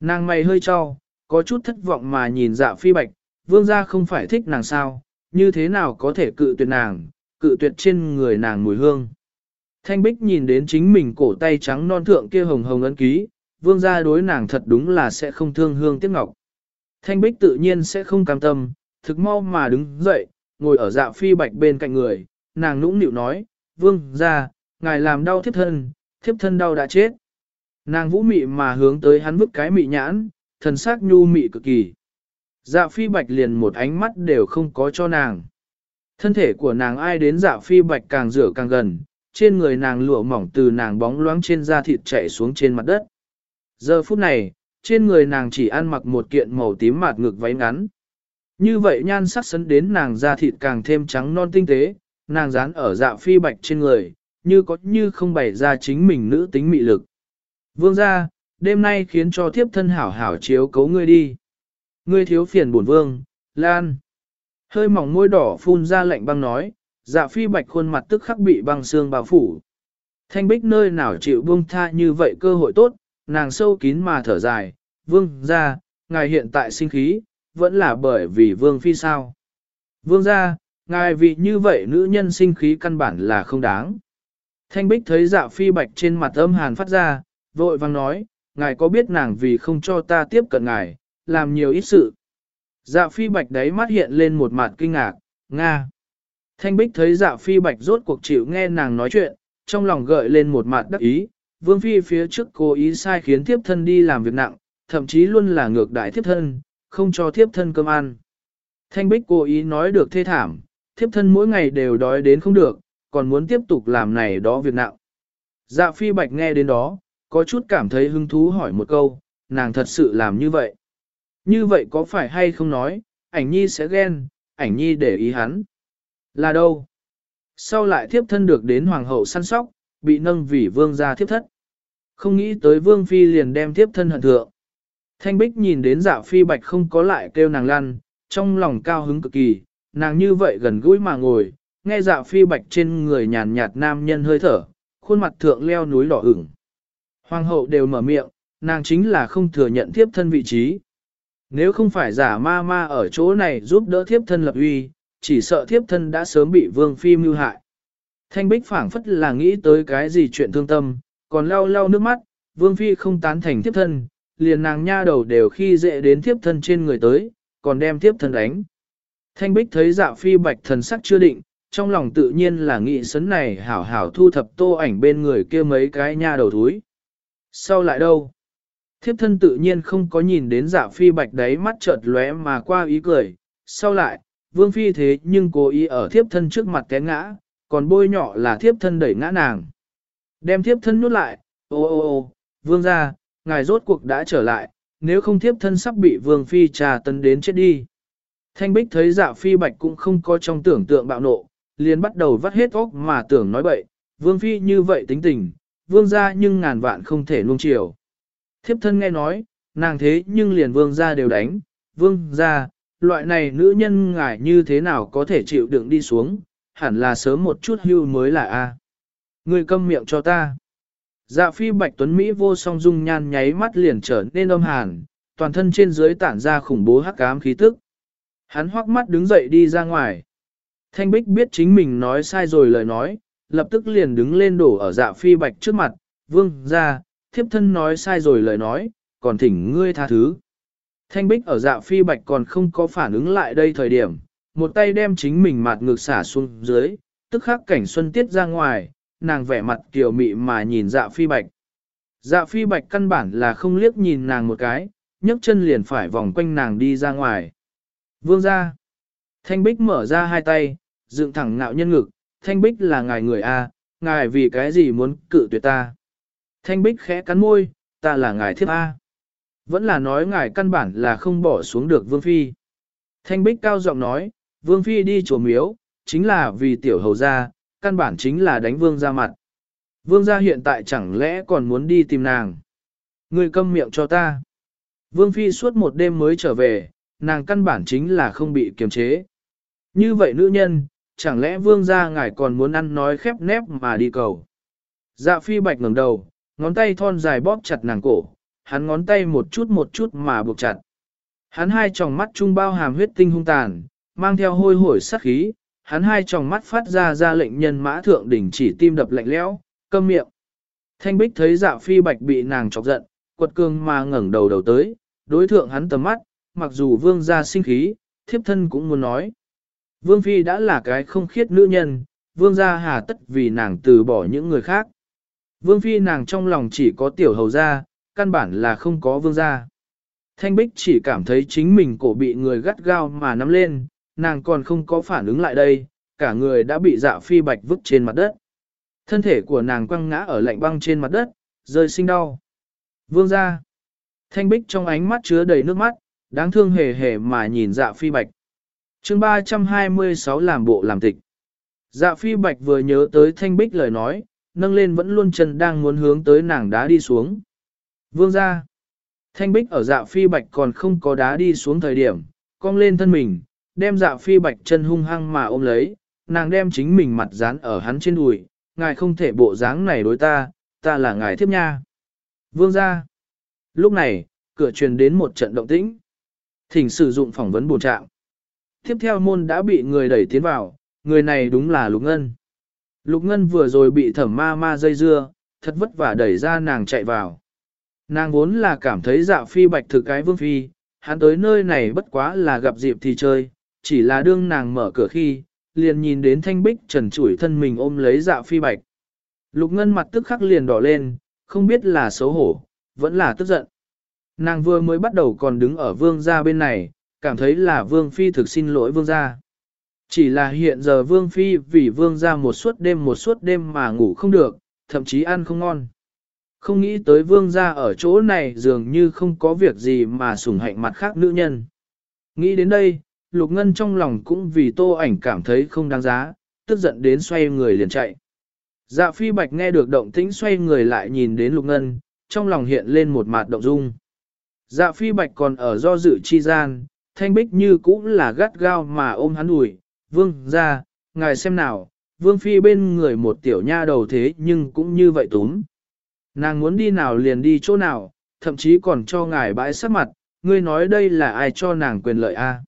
Nàng mày hơi cho, có chút thất vọng mà nhìn dạ phi bạch, vương gia không phải thích nàng sao, như thế nào có thể cự tuyệt nàng, cự tuyệt trên người nàng mùi hương. Thanh bích nhìn đến chính mình cổ tay trắng non thượng kia hồng hồng ấn ký, vương gia đối nàng thật đúng là sẽ không thương hương tiếc ngọc. Thanh bích tự nhiên sẽ không cam tâm, thực mau mà đứng dậy, ngồi ở dạ phi bạch bên cạnh người, nàng nũng nịu nói, vương gia, ngài làm đau thiếp thân, thiếp thân đau đã chết. Nàng vũ mị mà hướng tới hắn vứt cái mị nhãn, thần sắc nhu mị cực kỳ. Dạ phi bạch liền một ánh mắt đều không có cho nàng. Thân thể của nàng ai đến dạ phi bạch càng rửa càng gần, trên người nàng lụa mỏng từ nàng bóng loáng trên da thịt chảy xuống trên mặt đất. Giờ phút này, trên người nàng chỉ ăn mặc một kiện màu tím mạt ngực váy ngắn. Như vậy nhan sắc sấn đến nàng da thịt càng thêm trắng non tinh tế, nàng dán ở dạ phi bạch trên người, như có như không bày ra chính mình nữ tính mị lực. Vương ra, đêm nay khiến cho thiếp thân hảo hảo chiếu cấu ngươi đi. Ngươi thiếu phiền buồn vương, Lan. Hơi mỏng môi đỏ phun ra lạnh băng nói, dạ phi bạch khuôn mặt tức khắc bị băng xương bao phủ. Thanh bích nơi nào chịu buông tha như vậy cơ hội tốt, nàng sâu kín mà thở dài, vương ra, ngài hiện tại sinh khí, vẫn là bởi vì vương phi sao. Vương ra, ngài vì như vậy nữ nhân sinh khí căn bản là không đáng. Thanh bích thấy dạ phi bạch trên mặt âm hàn phát ra, vội vang nói, ngài có biết nàng vì không cho ta tiếp cận ngài, làm nhiều ít sự. Dạ phi bạch đấy mắt hiện lên một mặt kinh ngạc, Nga. Thanh bích thấy dạ phi bạch rốt cuộc chịu nghe nàng nói chuyện, trong lòng gợi lên một mặt đắc ý, vương phi phía trước cố ý sai khiến thiếp thân đi làm việc nặng, thậm chí luôn là ngược đại thiếp thân, không cho thiếp thân cơm ăn. Thanh bích cố ý nói được thê thảm, thiếp thân mỗi ngày đều đói đến không được, còn muốn tiếp tục làm này đó việc nặng. Dạ phi bạch nghe đến đó, có chút cảm thấy hứng thú hỏi một câu, nàng thật sự làm như vậy. Như vậy có phải hay không nói, ảnh nhi sẽ ghen, ảnh nhi để ý hắn. Là đâu? Sau lại thiếp thân được đến hoàng hậu săn sóc, bị nâng vì vương gia thiếp thất. Không nghĩ tới vương phi liền đem thiếp thân hận thượng. Thanh bích nhìn đến dạ phi bạch không có lại kêu nàng lăn, trong lòng cao hứng cực kỳ, nàng như vậy gần gũi mà ngồi, nghe dạ phi bạch trên người nhàn nhạt nam nhân hơi thở, khuôn mặt thượng leo núi đỏ ửng. Hoàng hậu đều mở miệng, nàng chính là không thừa nhận thiếp thân vị trí. Nếu không phải giả ma ma ở chỗ này giúp đỡ thiếp thân lập uy, chỉ sợ thiếp thân đã sớm bị vương phi mưu hại. Thanh bích phảng phất là nghĩ tới cái gì chuyện thương tâm, còn lau lau nước mắt, vương phi không tán thành thiếp thân, liền nàng nha đầu đều khi dễ đến thiếp thân trên người tới, còn đem thiếp thân đánh. Thanh bích thấy dạ phi bạch thần sắc chưa định, trong lòng tự nhiên là nghĩ sấn này hảo hảo thu thập tô ảnh bên người kia mấy cái nha đầu thúi. Sau lại đâu? Thiếp thân tự nhiên không có nhìn đến dạ phi bạch đấy mắt chợt lóe mà qua ý cười. Sau lại, vương phi thế nhưng cố ý ở thiếp thân trước mặt té ngã, còn bôi nhỏ là thiếp thân đẩy ngã nàng. Đem thiếp thân nuốt lại, ô ô ô, vương ra, ngài rốt cuộc đã trở lại, nếu không thiếp thân sắp bị vương phi trà tấn đến chết đi. Thanh bích thấy dạ phi bạch cũng không có trong tưởng tượng bạo nộ, liền bắt đầu vắt hết óc mà tưởng nói bậy, vương phi như vậy tính tình, vương ra nhưng ngàn vạn không thể nuông chiều. Thiếp thân nghe nói, nàng thế nhưng liền vương ra đều đánh, vương ra, loại này nữ nhân ngài như thế nào có thể chịu đựng đi xuống, hẳn là sớm một chút hưu mới là a. Người câm miệng cho ta. Dạ phi bạch tuấn Mỹ vô song dung nhan nháy mắt liền trở nên âm hàn, toàn thân trên dưới tản ra khủng bố hắc ám khí tức. Hắn hoắc mắt đứng dậy đi ra ngoài. Thanh bích biết chính mình nói sai rồi lời nói, lập tức liền đứng lên đổ ở dạ phi bạch trước mặt, vương ra, thiếp thân nói sai rồi lời nói, còn thỉnh ngươi tha thứ. Thanh bích ở dạ phi bạch còn không có phản ứng lại đây thời điểm, một tay đem chính mình mặt ngược xả xuống dưới, tức khắc cảnh xuân tiết ra ngoài, nàng vẻ mặt kiều mị mà nhìn dạ phi bạch. Dạ phi bạch căn bản là không liếc nhìn nàng một cái, nhấc chân liền phải vòng quanh nàng đi ra ngoài. Vương ra. Thanh bích mở ra hai tay, dựng thẳng ngạo nhân ngực, thanh bích là ngài người A, ngài vì cái gì muốn cự tuyệt ta. Thanh bích khẽ cắn môi, ta là ngài thiếp A. Vẫn là nói ngài căn bản là không bỏ xuống được vương phi. Thanh bích cao giọng nói, vương phi đi chùa miếu, chính là vì tiểu hầu gia, căn bản chính là đánh vương ra mặt. Vương gia hiện tại chẳng lẽ còn muốn đi tìm nàng. Người câm miệng cho ta. Vương phi suốt một đêm mới trở về, nàng căn bản chính là không bị kiềm chế. Như vậy nữ nhân, chẳng lẽ vương gia ngài còn muốn ăn nói khép nép mà đi cầu. Dạ phi bạch ngẩng đầu, ngón tay thon dài bóp chặt nàng cổ, hắn ngón tay một chút một chút mà buộc chặt. Hắn hai tròng mắt trung bao hàm huyết tinh hung tàn, mang theo hôi hổi sát khí, hắn hai tròng mắt phát ra ra lệnh nhân mã thượng đỉnh chỉ tim đập lạnh lẽo, câm miệng. Thanh bích thấy dạ phi bạch bị nàng chọc giận, quật cường mà ngẩng đầu đầu tới, đối thượng hắn tầm mắt, mặc dù vương gia sinh khí, thiếp thân cũng muốn nói. Vương phi đã là cái không khiết nữ nhân, vương gia hà tất vì nàng từ bỏ những người khác. Vương phi nàng trong lòng chỉ có tiểu hầu gia, căn bản là không có vương gia. Thanh bích chỉ cảm thấy chính mình cổ bị người gắt gao mà nắm lên, nàng còn không có phản ứng lại đây, cả người đã bị dạ phi bạch vứt trên mặt đất. Thân thể của nàng quăng ngã ở lạnh băng trên mặt đất, rơi sinh đau. Vương gia. Thanh bích trong ánh mắt chứa đầy nước mắt, đáng thương hề hề mà nhìn dạ phi bạch. chương 326 làm bộ làm tịch. Dạ phi bạch vừa nhớ tới thanh bích lời nói, nâng lên vẫn luôn chân đang muốn hướng tới nàng đá đi xuống. Vương ra. Thanh bích ở dạ phi bạch còn không có đá đi xuống thời điểm, cong lên thân mình, đem dạ phi bạch chân hung hăng mà ôm lấy, nàng đem chính mình mặt dán ở hắn trên đùi, ngài không thể bộ dáng này đối ta, ta là ngài thiếp nha. Vương ra. Lúc này, cửa truyền đến một trận động tĩnh. Thỉnh sử dụng phỏng vấn bổ trạng. Tiếp theo môn đã bị người đẩy tiến vào, người này đúng là Lục Ngân. Lục Ngân vừa rồi bị thẩm ma ma dây dưa, thật vất vả đẩy ra nàng chạy vào. Nàng vốn là cảm thấy dạ phi bạch thực cái vương phi, hắn tới nơi này bất quá là gặp dịp thì chơi, chỉ là đương nàng mở cửa khi, liền nhìn đến thanh bích trần chủi thân mình ôm lấy dạ phi bạch. Lục Ngân mặt tức khắc liền đỏ lên, không biết là xấu hổ, vẫn là tức giận. Nàng vừa mới bắt đầu còn đứng ở vương gia bên này, cảm thấy là vương phi thực xin lỗi vương gia. Chỉ là hiện giờ vương phi vì vương gia một suốt đêm một suốt đêm mà ngủ không được, thậm chí ăn không ngon. Không nghĩ tới vương gia ở chỗ này dường như không có việc gì mà sủng hạnh mặt khác nữ nhân. Nghĩ đến đây, Lục Ngân trong lòng cũng vì tô ảnh cảm thấy không đáng giá, tức giận đến xoay người liền chạy. Dạ phi bạch nghe được động tĩnh xoay người lại nhìn đến Lục Ngân, trong lòng hiện lên một mạt động dung. Dạ phi bạch còn ở do dự chi gian, thanh bích như cũng là gắt gao mà ôm hắn ủi, vương ra, ngài xem nào, vương phi bên người một tiểu nha đầu thế nhưng cũng như vậy túm. Nàng muốn đi nào liền đi chỗ nào, thậm chí còn cho ngài bãi sắc mặt, ngươi nói đây là ai cho nàng quyền lợi a?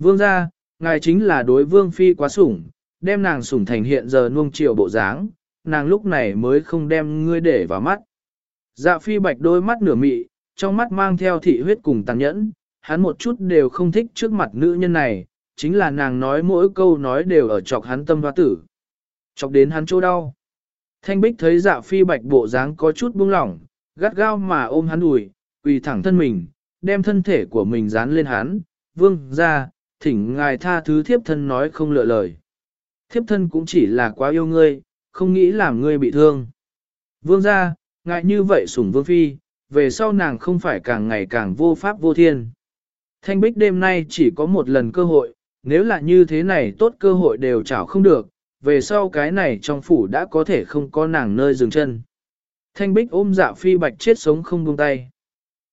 Vương ra, ngài chính là đối vương phi quá sủng, đem nàng sủng thành hiện giờ nuông chiều bộ dáng, nàng lúc này mới không đem ngươi để vào mắt. Dạ phi bạch đôi mắt nửa mị, trong mắt mang theo thị huyết cùng tàn nhẫn, hắn một chút đều không thích trước mặt nữ nhân này, chính là nàng nói mỗi câu nói đều ở chọc hắn tâm hoa tử. Chọc đến hắn chỗ đau. Thanh bích thấy dạ phi bạch bộ dáng có chút buông lỏng, gắt gao mà ôm hắn đùi, quỳ thẳng thân mình, đem thân thể của mình dán lên hắn, vương ra, thỉnh ngài tha thứ thiếp thân nói không lựa lời. Thiếp thân cũng chỉ là quá yêu ngươi, không nghĩ làm ngươi bị thương. Vương ra, ngại như vậy sủng vương phi, về sau nàng không phải càng ngày càng vô pháp vô thiên. Thanh bích đêm nay chỉ có một lần cơ hội, nếu là như thế này tốt cơ hội đều chảo không được, về sau cái này trong phủ đã có thể không có nàng nơi dừng chân. Thanh bích ôm dạ phi bạch chết sống không buông tay.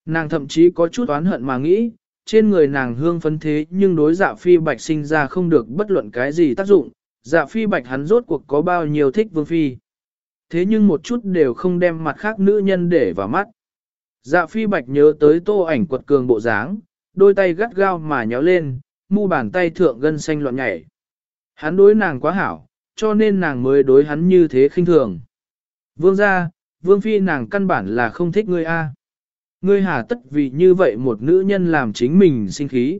Nàng thậm chí có chút oán hận mà nghĩ, trên người nàng hương phấn thế nhưng đối dạ phi bạch sinh ra không được bất luận cái gì tác dụng, dạ phi bạch hắn rốt cuộc có bao nhiêu thích vương phi. Thế nhưng một chút đều không đem mặt khác nữ nhân để vào mắt. Dạ phi bạch nhớ tới tô ảnh quật cường bộ dáng, đôi tay gắt gao mà nhéo lên, mu bàn tay thượng gân xanh loạn nhảy. Hắn đối nàng quá hảo, cho nên nàng mới đối hắn như thế khinh thường. Vương gia, vương phi nàng căn bản là không thích ngươi a. Ngươi hà tất vì như vậy một nữ nhân làm chính mình sinh khí.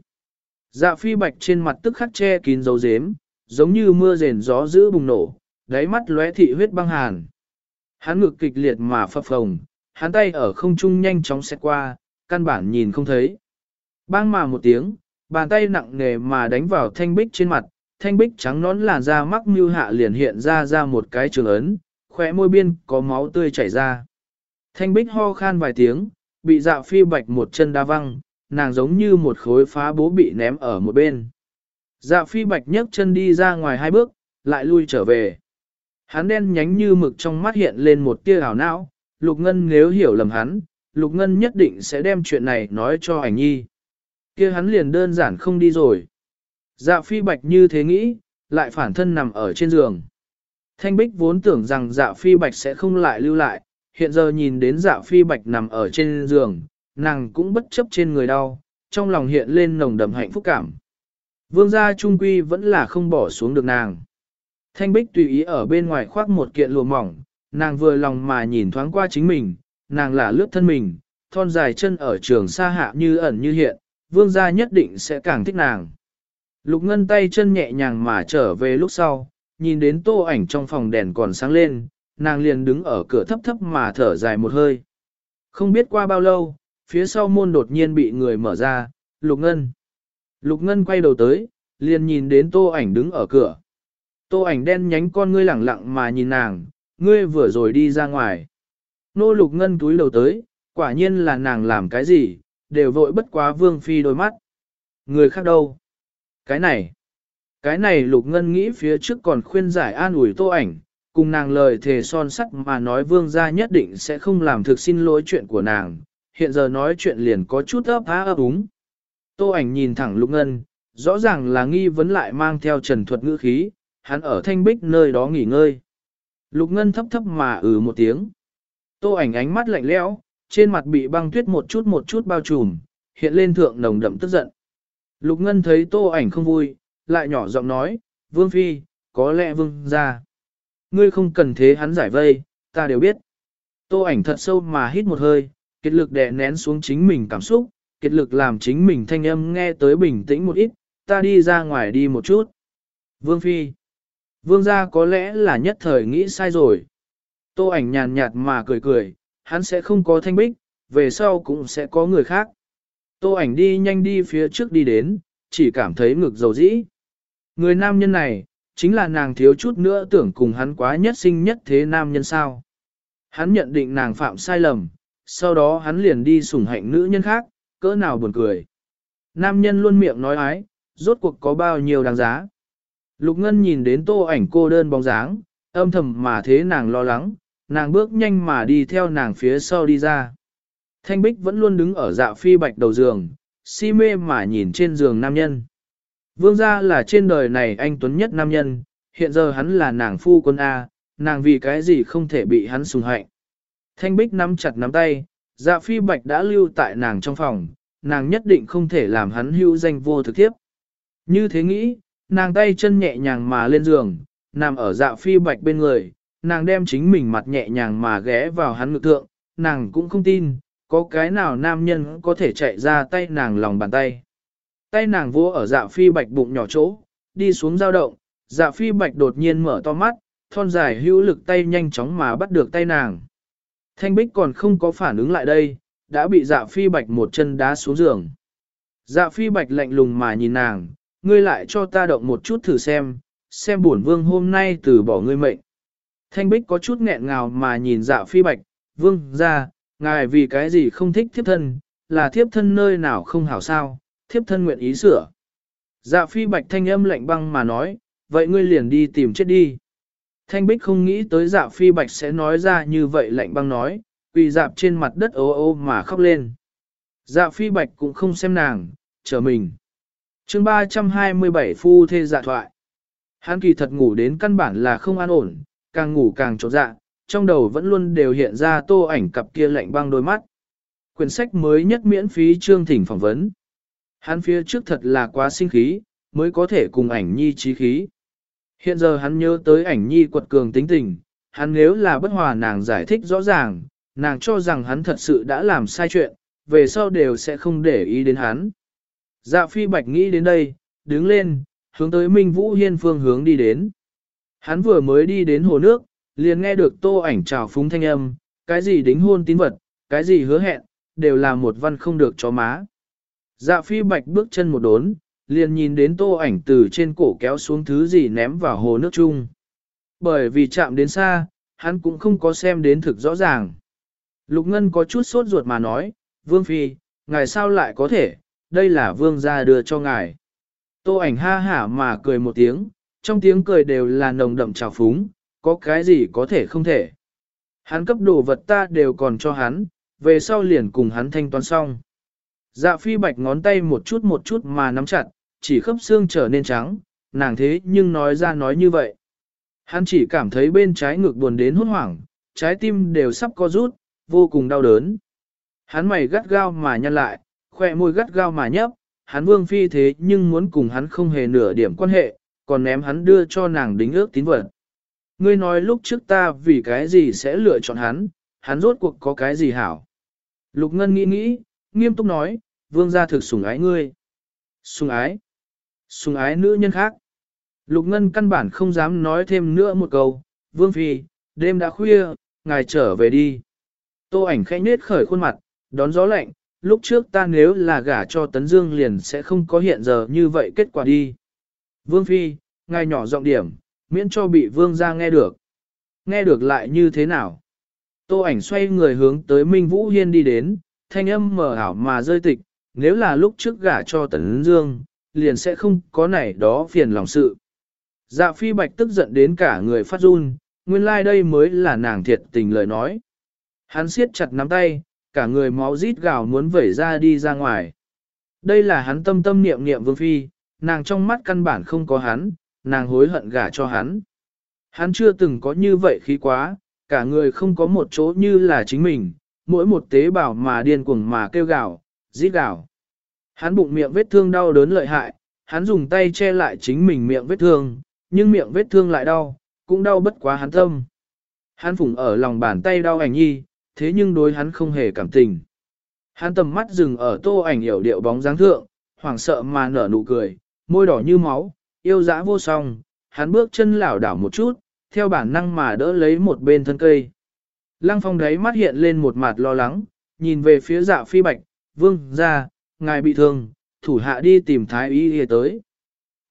Dạ phi bạch trên mặt tức khắc che kín dấu dếm, giống như mưa rền gió giữ bùng nổ, đáy mắt lóe thị huyết băng hàn. Hắn ngực kịch liệt mà phập phồng, hắn tay ở không trung nhanh chóng xét qua, căn bản nhìn không thấy. Bang mà một tiếng, bàn tay nặng nề mà đánh vào thanh bích trên mặt, thanh bích trắng nón làn da mắc mưu hạ liền hiện ra ra một cái trường ấn, khỏe môi biên có máu tươi chảy ra. Thanh bích ho khan vài tiếng, bị dạ phi bạch một chân đa văng, nàng giống như một khối phá bố bị ném ở một bên. Dạ phi bạch nhấc chân đi ra ngoài hai bước, lại lui trở về. Hắn đen nhánh như mực trong mắt hiện lên một tia ảo não, Lục Ngân nếu hiểu lầm hắn, Lục Ngân nhất định sẽ đem chuyện này nói cho ảnh nhi. kia hắn liền đơn giản không đi rồi. Dạ phi bạch như thế nghĩ, lại phản thân nằm ở trên giường. Thanh Bích vốn tưởng rằng dạ phi bạch sẽ không lại lưu lại, hiện giờ nhìn đến dạ phi bạch nằm ở trên giường, nàng cũng bất chấp trên người đau, trong lòng hiện lên nồng đậm hạnh phúc cảm. Vương gia trung quy vẫn là không bỏ xuống được nàng. Thanh Bích tùy ý ở bên ngoài khoác một kiện lụa mỏng, nàng vừa lòng mà nhìn thoáng qua chính mình, nàng là lướt thân mình, thon dài chân ở trường xa hạ như ẩn như hiện, vương gia nhất định sẽ càng thích nàng. Lục ngân tay chân nhẹ nhàng mà trở về lúc sau, nhìn đến tô ảnh trong phòng đèn còn sáng lên, nàng liền đứng ở cửa thấp thấp mà thở dài một hơi. Không biết qua bao lâu, phía sau môn đột nhiên bị người mở ra, lục ngân. Lục ngân quay đầu tới, liền nhìn đến tô ảnh đứng ở cửa. Tô ảnh đen nhánh con ngươi lẳng lặng mà nhìn nàng, ngươi vừa rồi đi ra ngoài. Nô lục ngân túi đầu tới, Quả nhiên là nàng làm cái gì, đều vội bất quá vương phi đôi mắt. Người khác đâu? Cái này, cái này lục ngân nghĩ phía trước còn khuyên giải an ủi tô ảnh, cùng nàng lời thề son sắt mà nói vương gia nhất định sẽ không làm thực xin lỗi chuyện của nàng, hiện giờ nói chuyện liền có chút ấp há ấp úng. Tô ảnh nhìn thẳng lục ngân, rõ ràng là nghi vấn lại mang theo trần thuật ngữ khí, hắn ở thanh bích nơi đó nghỉ ngơi. Lục ngân thấp thấp mà ừ một tiếng. Tô ảnh ánh mắt lạnh lẽo, trên mặt bị băng tuyết một chút một chút bao trùm, hiện lên thượng nồng đậm tức giận. Lục ngân thấy tô ảnh không vui, lại nhỏ giọng nói, vương phi, có lẽ vương gia Ngươi không cần thế hắn giải vây, ta đều biết. Tô ảnh thật sâu mà hít một hơi, kết lực đè nén xuống chính mình cảm xúc, kết lực làm chính mình thanh âm nghe tới bình tĩnh một ít, ta đi ra ngoài đi một chút. Vương Phi Vương gia có lẽ là nhất thời nghĩ sai rồi. Tô ảnh nhàn nhạt mà cười cười, hắn sẽ không có thanh bích, về sau cũng sẽ có người khác. Tô ảnh đi nhanh đi phía trước đi đến, chỉ cảm thấy ngực dầu dĩ. Người nam nhân này, chính là nàng thiếu chút nữa tưởng cùng hắn quá nhất sinh nhất thế nam nhân sao. Hắn nhận định nàng phạm sai lầm, sau đó hắn liền đi sủng hạnh nữ nhân khác, cỡ nào buồn cười. Nam nhân luôn miệng nói ái, rốt cuộc có bao nhiêu đáng giá. Lục Ngân nhìn đến tô ảnh cô đơn bóng dáng, âm thầm mà thế nàng lo lắng, nàng bước nhanh mà đi theo nàng phía sau đi ra. Thanh Bích vẫn luôn đứng ở dạ phi bạch đầu giường, si mê mà nhìn trên giường nam nhân. Vương gia là trên đời này anh tuấn nhất nam nhân, hiện giờ hắn là nàng phu quân A, nàng vì cái gì không thể bị hắn sùng hạnh. Thanh Bích nắm chặt nắm tay, dạ phi bạch đã lưu tại nàng trong phòng, nàng nhất định không thể làm hắn hưu danh vô thực thiếp. Như thế nghĩ, nàng tay chân nhẹ nhàng mà lên giường, nằm ở dạ phi bạch bên người, nàng đem chính mình mặt nhẹ nhàng mà ghé vào hắn ngực thượng, nàng cũng không tin, có cái nào nam nhân có thể chạy ra tay nàng lòng bàn tay. Tay nàng vua ở dạ phi bạch bụng nhỏ chỗ, đi xuống dao động, dạ phi bạch đột nhiên mở to mắt, thon dài hữu lực tay nhanh chóng mà bắt được tay nàng. Thanh bích còn không có phản ứng lại đây, đã bị dạ phi bạch một chân đá xuống giường. Dạ phi bạch lạnh lùng mà nhìn nàng, ngươi lại cho ta động một chút thử xem, xem bổn vương hôm nay từ bỏ ngươi mệnh. Thanh bích có chút nghẹn ngào mà nhìn dạ phi bạch, vương ra, ngài vì cái gì không thích thiếp thân, là thiếp thân nơi nào không hảo sao, thiếp thân nguyện ý sửa. Dạ phi bạch thanh âm lạnh băng mà nói, vậy ngươi liền đi tìm chết đi. Thanh bích không nghĩ tới dạ phi bạch sẽ nói ra như vậy lạnh băng nói, quỳ dạp trên mặt đất ô ô mà khóc lên. Dạ phi bạch cũng không xem nàng, chờ mình. chương 327 phu thê dạ thoại. Hắn kỳ thật ngủ đến căn bản là không an ổn, càng ngủ càng trột dạ, trong đầu vẫn luôn đều hiện ra tô ảnh cặp kia lạnh băng đôi mắt. Quyển sách mới nhất miễn phí chương thỉnh phỏng vấn. Hắn phía trước thật là quá sinh khí, mới có thể cùng ảnh nhi trí khí. Hiện giờ hắn nhớ tới ảnh nhi quật cường tính tình, hắn nếu là bất hòa nàng giải thích rõ ràng, nàng cho rằng hắn thật sự đã làm sai chuyện, về sau đều sẽ không để ý đến hắn. Dạ phi bạch nghĩ đến đây, đứng lên, hướng tới Minh Vũ Hiên phương hướng đi đến. Hắn vừa mới đi đến hồ nước, liền nghe được tô ảnh chào phúng thanh âm, cái gì đính hôn tín vật, cái gì hứa hẹn, đều là một văn không được cho má. Dạ phi bạch bước chân một đốn, liền nhìn đến tô ảnh từ trên cổ kéo xuống thứ gì ném vào hồ nước chung. Bởi vì chạm đến xa, hắn cũng không có xem đến thực rõ ràng. Lục Ngân có chút sốt ruột mà nói, Vương Phi, ngài sao lại có thể, đây là Vương gia đưa cho ngài. Tô ảnh ha hả mà cười một tiếng, trong tiếng cười đều là nồng đậm trào phúng, có cái gì có thể không thể. Hắn cấp đồ vật ta đều còn cho hắn, về sau liền cùng hắn thanh toán xong. Dạ phi bạch ngón tay một chút một chút mà nắm chặt, chỉ khớp xương trở nên trắng, nàng thế nhưng nói ra nói như vậy. Hắn chỉ cảm thấy bên trái ngực buồn đến hốt hoảng, trái tim đều sắp co rút, vô cùng đau đớn. Hắn mày gắt gao mà nhăn lại, khỏe môi gắt gao mà nhấp, hắn vương phi thế nhưng muốn cùng hắn không hề nửa điểm quan hệ, còn ném hắn đưa cho nàng đính ước tín vật. Ngươi nói lúc trước ta vì cái gì sẽ lựa chọn hắn, hắn rốt cuộc có cái gì hảo. Lục Ngân nghĩ nghĩ, nghiêm túc nói, vương gia thực sủng ái ngươi. Sủng ái? Sủng ái nữ nhân khác. Lục Ngân căn bản không dám nói thêm nữa một câu, vương phi, đêm đã khuya, ngài trở về đi. Tô ảnh khẽ nết khởi khuôn mặt, đón gió lạnh, lúc trước ta nếu là gả cho Tấn Dương liền sẽ không có hiện giờ như vậy kết quả đi. Vương Phi, ngài nhỏ giọng điểm, miễn cho bị vương gia nghe được. Nghe được lại như thế nào? Tô ảnh xoay người hướng tới Minh Vũ Hiên đi đến, thanh âm mờ ảo mà rơi tịch, nếu là lúc trước gả cho Tấn Dương, liền sẽ không có này đó phiền lòng sự. Dạ phi bạch tức giận đến cả người phát run, nguyên lai like đây mới là nàng thiệt tình lời nói. Hắn siết chặt nắm tay, cả người máu rít gào muốn vẩy ra đi ra ngoài. Đây là hắn tâm tâm niệm niệm vương phi, nàng trong mắt căn bản không có hắn, nàng hối hận gả cho hắn. Hắn chưa từng có như vậy khí quá, cả người không có một chỗ như là chính mình, mỗi một tế bào mà điên cuồng mà kêu gào, rít gào. Hắn bụng miệng vết thương đau đớn lợi hại, hắn dùng tay che lại chính mình miệng vết thương, nhưng miệng vết thương lại đau, cũng đau bất quá hắn tâm. Hắn phủng ở lòng bàn tay đau ảnh nhi, thế nhưng đối hắn không hề cảm tình. Hắn tầm mắt dừng ở tô ảnh hiểu điệu bóng dáng thượng, hoảng sợ mà nở nụ cười, môi đỏ như máu, yêu dã vô song, hắn bước chân lảo đảo một chút, theo bản năng mà đỡ lấy một bên thân cây. Lăng phong đấy mắt hiện lên một mặt lo lắng, nhìn về phía dạ phi bạch, vương ra, ngài bị thương, thủ hạ đi tìm thái y y tới.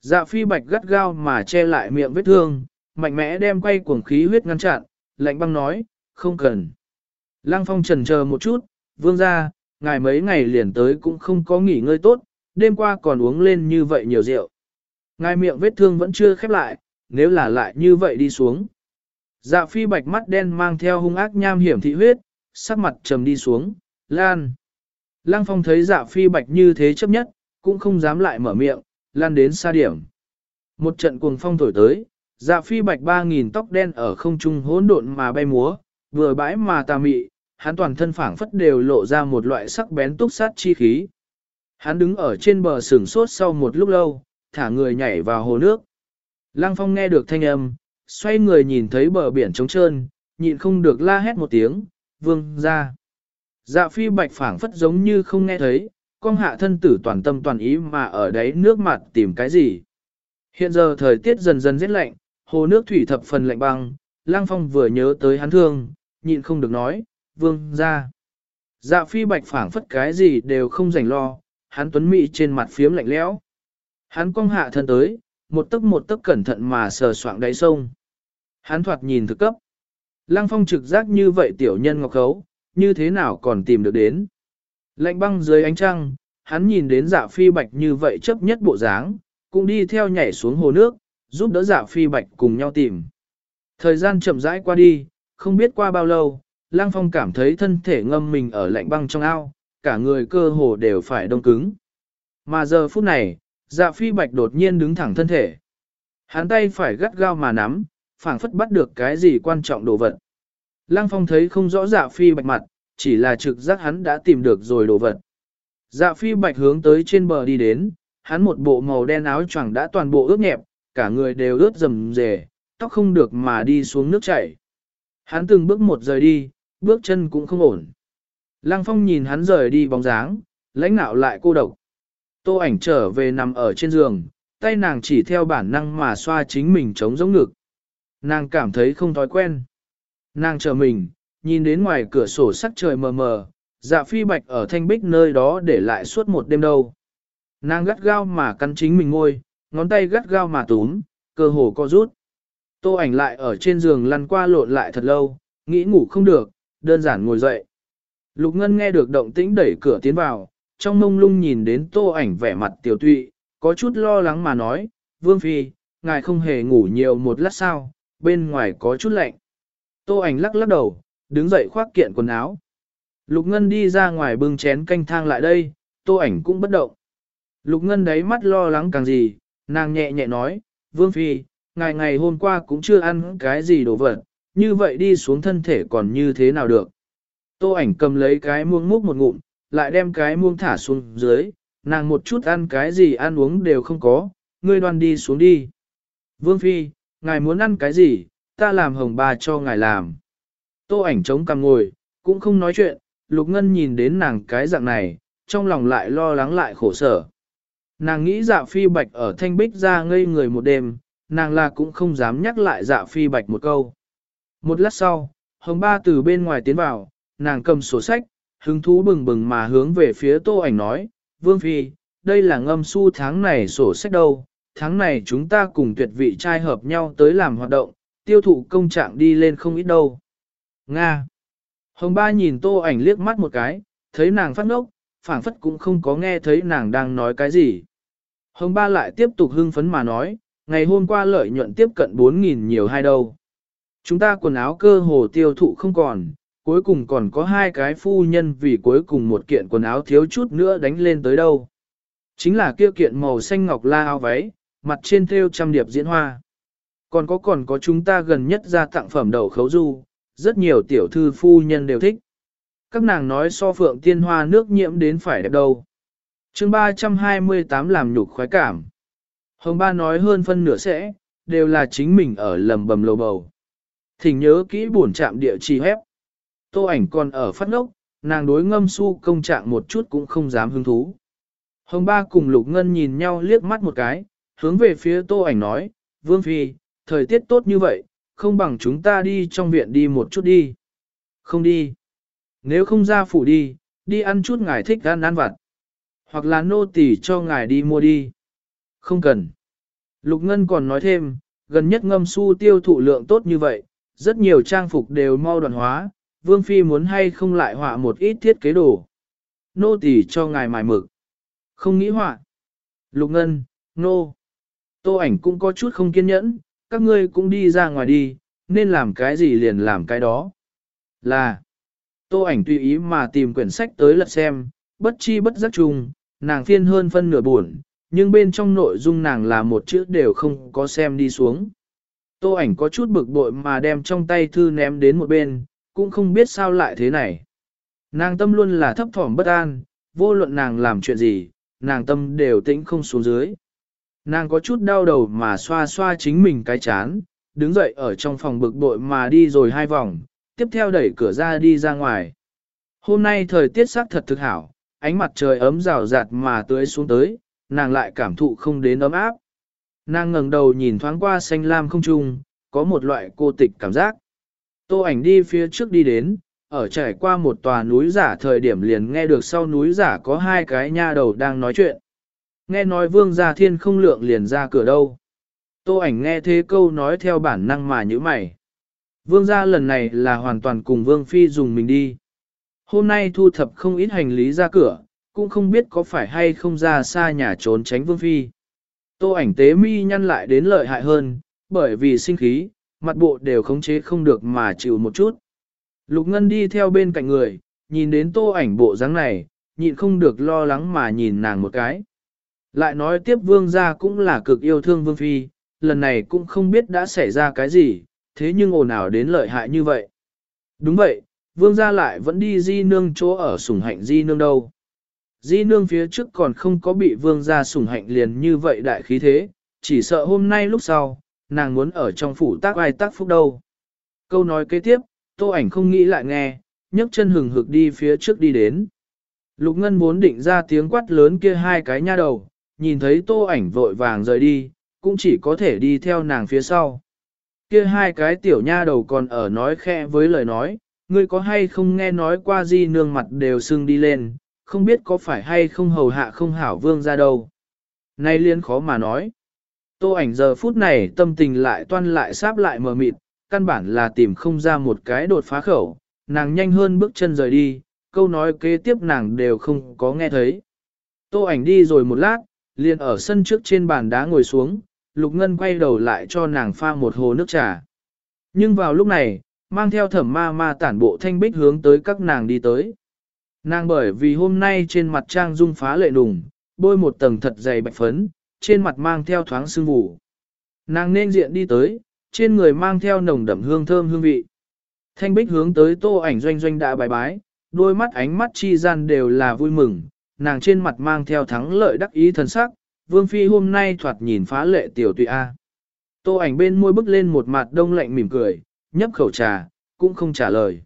Dạ phi bạch gắt gao mà che lại miệng vết thương, mạnh mẽ đem quay cuồng khí huyết ngăn chặn, lạnh băng nói, không cần. Lăng phong trần chờ một chút, vương ra, ngài mấy ngày liền tới cũng không có nghỉ ngơi tốt, đêm qua còn uống lên như vậy nhiều rượu. Ngài miệng vết thương vẫn chưa khép lại, nếu là lại như vậy đi xuống. Dạ phi bạch mắt đen mang theo hung ác nham hiểm thị huyết, sắc mặt trầm đi xuống, lan. Lăng phong thấy dạ phi bạch như thế chấp nhất, cũng không dám lại mở miệng, lan đến xa điểm. Một trận cuồng phong thổi tới, dạ phi bạch ba nghìn tóc đen ở không trung hỗn độn mà bay múa, vừa bãi mà tà mị, hắn toàn thân phảng phất đều lộ ra một loại sắc bén túc sát chi khí. Hắn đứng ở trên bờ sừng sốt sau một lúc lâu, thả người nhảy vào hồ nước. Lăng phong nghe được thanh âm, xoay người nhìn thấy bờ biển trống trơn, nhịn không được la hét một tiếng, vương ra. Dạ phi bạch phảng phất giống như không nghe thấy, con hạ thân tử toàn tâm toàn ý mà ở đấy nước mặt tìm cái gì. Hiện giờ thời tiết dần dần rét lạnh, hồ nước thủy thập phần lạnh băng, lang phong vừa nhớ tới hắn thương, nhịn không được nói, vương ra. Dạ phi bạch phảng phất cái gì đều không rảnh lo, hắn tuấn mỹ trên mặt phiếm lạnh lẽo. Hắn cong hạ thân tới, một tấc một tấc cẩn thận mà sờ soạng đáy sông. Hắn thoạt nhìn thực cấp. Lăng phong trực giác như vậy tiểu nhân ngọc khấu, như thế nào còn tìm được đến. Lạnh băng dưới ánh trăng, hắn nhìn đến dạ phi bạch như vậy chấp nhất bộ dáng, cũng đi theo nhảy xuống hồ nước, giúp đỡ dạ phi bạch cùng nhau tìm. Thời gian chậm rãi qua đi, không biết qua bao lâu, Lang Phong cảm thấy thân thể ngâm mình ở lạnh băng trong ao, cả người cơ hồ đều phải đông cứng. Mà giờ phút này, dạ phi bạch đột nhiên đứng thẳng thân thể. Hắn tay phải gắt gao mà nắm, phảng phất bắt được cái gì quan trọng đồ vật. Lăng phong thấy không rõ dạ phi bạch mặt, chỉ là trực giác hắn đã tìm được rồi đồ vật. Dạ phi bạch hướng tới trên bờ đi đến, hắn một bộ màu đen áo choàng đã toàn bộ ướt nhẹp, cả người đều ướt rầm rề, tóc không được mà đi xuống nước chảy. Hắn từng bước một rời đi, bước chân cũng không ổn. Lăng phong nhìn hắn rời đi bóng dáng, lãnh nạo lại cô độc. Tô ảnh trở về nằm ở trên giường, tay nàng chỉ theo bản năng mà xoa chính mình chống giống ngực. Nàng cảm thấy không thói quen. Nàng chờ mình, nhìn đến ngoài cửa sổ sắc trời mờ mờ, dạ phi bạch ở thanh bích nơi đó để lại suốt một đêm đâu. Nàng gắt gao mà cắn chính mình ngôi, ngón tay gắt gao mà túm, cơ hồ co rút. Tô ảnh lại ở trên giường lăn qua lộn lại thật lâu, nghĩ ngủ không được, đơn giản ngồi dậy. Lục Ngân nghe được động tĩnh đẩy cửa tiến vào, trong mông lung nhìn đến tô ảnh vẻ mặt tiểu tụy, có chút lo lắng mà nói, Vương Phi, ngài không hề ngủ nhiều một lát sao, bên ngoài có chút lạnh. Tô ảnh lắc lắc đầu, đứng dậy khoác kiện quần áo. Lục Ngân đi ra ngoài bưng chén canh thang lại đây, tô ảnh cũng bất động. Lục Ngân đấy mắt lo lắng càng gì, nàng nhẹ nhẹ nói, Vương Phi, ngài ngày hôm qua cũng chưa ăn cái gì đồ vật, như vậy đi xuống thân thể còn như thế nào được. Tô ảnh cầm lấy cái muông múc một ngụm, lại đem cái muông thả xuống dưới, nàng một chút ăn cái gì ăn uống đều không có, ngươi đoan đi xuống đi. Vương Phi, ngài muốn ăn cái gì, ta làm hồng bà cho ngài làm. Tô ảnh chống cằm ngồi, cũng không nói chuyện, Lục Ngân nhìn đến nàng cái dạng này, trong lòng lại lo lắng lại khổ sở. Nàng nghĩ dạ phi bạch ở thanh bích ra ngây người một đêm, nàng là cũng không dám nhắc lại dạ phi bạch một câu. Một lát sau, hồng ba từ bên ngoài tiến vào, nàng cầm sổ sách, hứng thú bừng bừng mà hướng về phía tô ảnh nói, Vương Phi, đây là ngâm su tháng này sổ sách đâu, tháng này chúng ta cùng tuyệt vị trai hợp nhau tới làm hoạt động, tiêu thụ công trạng đi lên không ít đâu. Nga. Hồng ba nhìn tô ảnh liếc mắt một cái, thấy nàng phát ngốc, phảng phất cũng không có nghe thấy nàng đang nói cái gì. Hồng ba lại tiếp tục hưng phấn mà nói, ngày hôm qua lợi nhuận tiếp cận 4.000 nhiều hai đâu. Chúng ta quần áo cơ hồ tiêu thụ không còn, cuối cùng còn có hai cái phu nhân vì cuối cùng một kiện quần áo thiếu chút nữa đánh lên tới đâu. Chính là kia kiện màu xanh ngọc la áo váy, mặt trên thêu trăm điệp diễn hoa. Còn có còn có chúng ta gần nhất ra tặng phẩm đầu khấu du, rất nhiều tiểu thư phu nhân đều thích. Các nàng nói so phượng tiên hoa nước nhiễm đến phải đẹp đâu. chương 328 làm nhục khoái cảm. Hồng ba nói hơn phân nửa sẽ, đều là chính mình ở lầm bầm lầu bầu. Thỉnh nhớ kỹ buồn chạm địa chỉ hép. Tô ảnh còn ở phát ngốc, nàng đối ngâm su công trạng một chút cũng không dám hứng thú. Hồng ba cùng lục ngân nhìn nhau liếc mắt một cái, hướng về phía tô ảnh nói, Vương Phi, thời tiết tốt như vậy, không bằng chúng ta đi trong viện đi một chút đi. Không đi. Nếu không ra phủ đi, đi ăn chút ngài thích ăn ăn vặt. Hoặc là nô tỳ cho ngài đi mua đi. Không cần. Lục Ngân còn nói thêm, gần nhất ngâm su tiêu thụ lượng tốt như vậy, rất nhiều trang phục đều mau đoạn hóa, Vương Phi muốn hay không lại họa một ít thiết kế đồ. Nô tỳ cho ngài mài mực. Không nghĩ họa. Lục Ngân, nô. Tô ảnh cũng có chút không kiên nhẫn, các ngươi cũng đi ra ngoài đi, nên làm cái gì liền làm cái đó. Là, tô ảnh tùy ý mà tìm quyển sách tới lật xem, bất chi bất giác chung, nàng phiên hơn phân nửa buồn, nhưng bên trong nội dung nàng là một chữ đều không có xem đi xuống. Tô ảnh có chút bực bội mà đem trong tay thư ném đến một bên, cũng không biết sao lại thế này. Nàng tâm luôn là thấp thỏm bất an, vô luận nàng làm chuyện gì, nàng tâm đều tĩnh không xuống dưới. Nàng có chút đau đầu mà xoa xoa chính mình cái chán, đứng dậy ở trong phòng bực bội mà đi rồi hai vòng, tiếp theo đẩy cửa ra đi ra ngoài. Hôm nay thời tiết sắc thật thực hảo, ánh mặt trời ấm rào rạt mà tưới xuống tới, nàng lại cảm thụ không đến ấm áp. Nàng ngẩng đầu nhìn thoáng qua xanh lam không trung, có một loại cô tịch cảm giác. Tô ảnh đi phía trước đi đến, ở trải qua một tòa núi giả thời điểm liền nghe được sau núi giả có hai cái nha đầu đang nói chuyện. Nghe nói vương gia thiên không lượng liền ra cửa đâu. Tô ảnh nghe thế câu nói theo bản năng mà như mày. Vương gia lần này là hoàn toàn cùng vương phi dùng mình đi. Hôm nay thu thập không ít hành lý ra cửa, cũng không biết có phải hay không ra xa nhà trốn tránh vương phi. Tô ảnh tế mi nhăn lại đến lợi hại hơn, bởi vì sinh khí, mặt bộ đều khống chế không được mà chịu một chút. Lục Ngân đi theo bên cạnh người, nhìn đến tô ảnh bộ dáng này, nhịn không được lo lắng mà nhìn nàng một cái. Lại nói tiếp vương gia cũng là cực yêu thương vương phi, lần này cũng không biết đã xảy ra cái gì, thế nhưng ồn ào đến lợi hại như vậy. Đúng vậy, vương gia lại vẫn đi di nương chỗ ở sủng hạnh di nương đâu. Di nương phía trước còn không có bị vương gia sủng hạnh liền như vậy đại khí thế, chỉ sợ hôm nay lúc sau, nàng muốn ở trong phủ tác ai tác phúc đâu. Câu nói kế tiếp, tô ảnh không nghĩ lại nghe, nhấc chân hừng hực đi phía trước đi đến. Lục Ngân muốn định ra tiếng quát lớn kia hai cái nha đầu, nhìn thấy tô ảnh vội vàng rời đi, cũng chỉ có thể đi theo nàng phía sau. Kia hai cái tiểu nha đầu còn ở nói khẽ với lời nói, ngươi có hay không nghe nói qua di nương mặt đều sưng đi lên, không biết có phải hay không hầu hạ không hảo vương ra đâu. Nay liên khó mà nói. Tô ảnh giờ phút này tâm tình lại toan lại sáp lại mờ mịt, căn bản là tìm không ra một cái đột phá khẩu, nàng nhanh hơn bước chân rời đi, câu nói kế tiếp nàng đều không có nghe thấy. Tô ảnh đi rồi một lát, liền ở sân trước trên bàn đá ngồi xuống, Lục Ngân quay đầu lại cho nàng pha một hồ nước trà. Nhưng vào lúc này, mang theo thẩm ma ma tản bộ thanh bích hướng tới các nàng đi tới. Nàng bởi vì hôm nay trên mặt trang dung phá lệ đùng, bôi một tầng thật dày bạch phấn, trên mặt mang theo thoáng sương vụ. Nàng nên diện đi tới, trên người mang theo nồng đậm hương thơm hương vị. Thanh bích hướng tới tô ảnh doanh doanh đã bài bái, đôi mắt ánh mắt chi gian đều là vui mừng, nàng trên mặt mang theo thắng lợi đắc ý thần sắc, Vương Phi hôm nay thoạt nhìn phá lệ tiểu tùy A. Tô ảnh bên môi bước lên một mặt đông lạnh mỉm cười, nhấp khẩu trà, cũng không trả lời.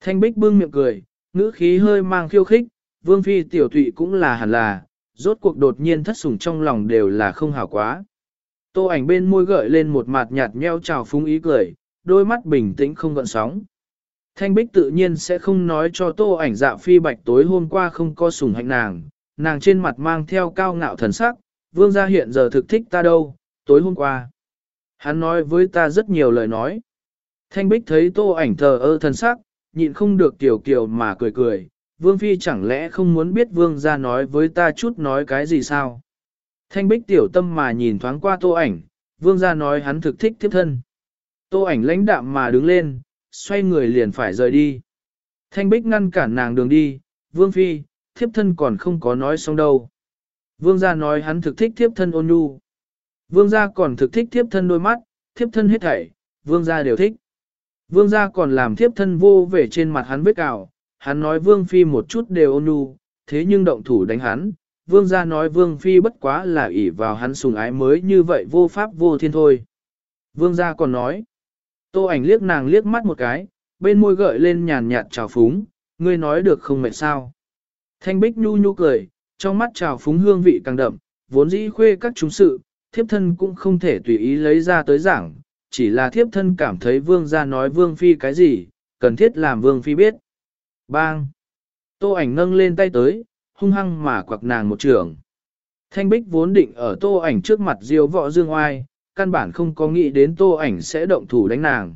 Thanh Bích bưng miệng cười, ngữ khí hơi mang khiêu khích, Vương Phi tiểu tụy cũng là hẳn là, rốt cuộc đột nhiên thất sủng trong lòng đều là không hảo quá. Tô ảnh bên môi gợi lên một mặt nhạt nheo trào phúng ý cười, đôi mắt bình tĩnh không gợn sóng. Thanh Bích tự nhiên sẽ không nói cho tô ảnh dạ phi bạch tối hôm qua không có sủng hạnh nàng, nàng trên mặt mang theo cao ngạo thần sắc, vương gia hiện giờ thực thích ta đâu, tối hôm qua. Hắn nói với ta rất nhiều lời nói. Thanh Bích thấy tô ảnh thờ ơ thần sắc, nhịn không được tiểu kiều mà cười cười, vương phi chẳng lẽ không muốn biết vương gia nói với ta chút nói cái gì sao? Thanh bích tiểu tâm mà nhìn thoáng qua tô ảnh, vương gia nói hắn thực thích tiếp thân. Tô ảnh lãnh đạm mà đứng lên, xoay người liền phải rời đi. Thanh bích ngăn cản nàng đường đi, vương phi, thiếp thân còn không có nói xong đâu. Vương gia nói hắn thực thích thiếp thân ôn nhu. Vương gia còn thực thích thiếp thân đôi mắt, thiếp thân hết thảy, vương gia đều thích. Vương gia còn làm thiếp thân vô về trên mặt hắn vết cào, hắn nói vương phi một chút đều ôn nhu, thế nhưng động thủ đánh hắn. Vương gia nói vương phi bất quá là ỷ vào hắn sùng ái mới như vậy vô pháp vô thiên thôi. Vương gia còn nói, tô ảnh liếc nàng liếc mắt một cái, bên môi gợi lên nhàn nhạt trào phúng, ngươi nói được không mệt sao. Thanh bích nhu nhu cười, trong mắt trào phúng hương vị càng đậm, vốn dĩ khuê các chúng sự, thiếp thân cũng không thể tùy ý lấy ra tới giảng, chỉ là thiếp thân cảm thấy vương gia nói vương phi cái gì, cần thiết làm vương phi biết. Bang! Tô ảnh nâng lên tay tới, hung hăng mà quặc nàng một trường. Thanh bích vốn định ở tô ảnh trước mặt diêu võ dương oai, căn bản không có nghĩ đến tô ảnh sẽ động thủ đánh nàng.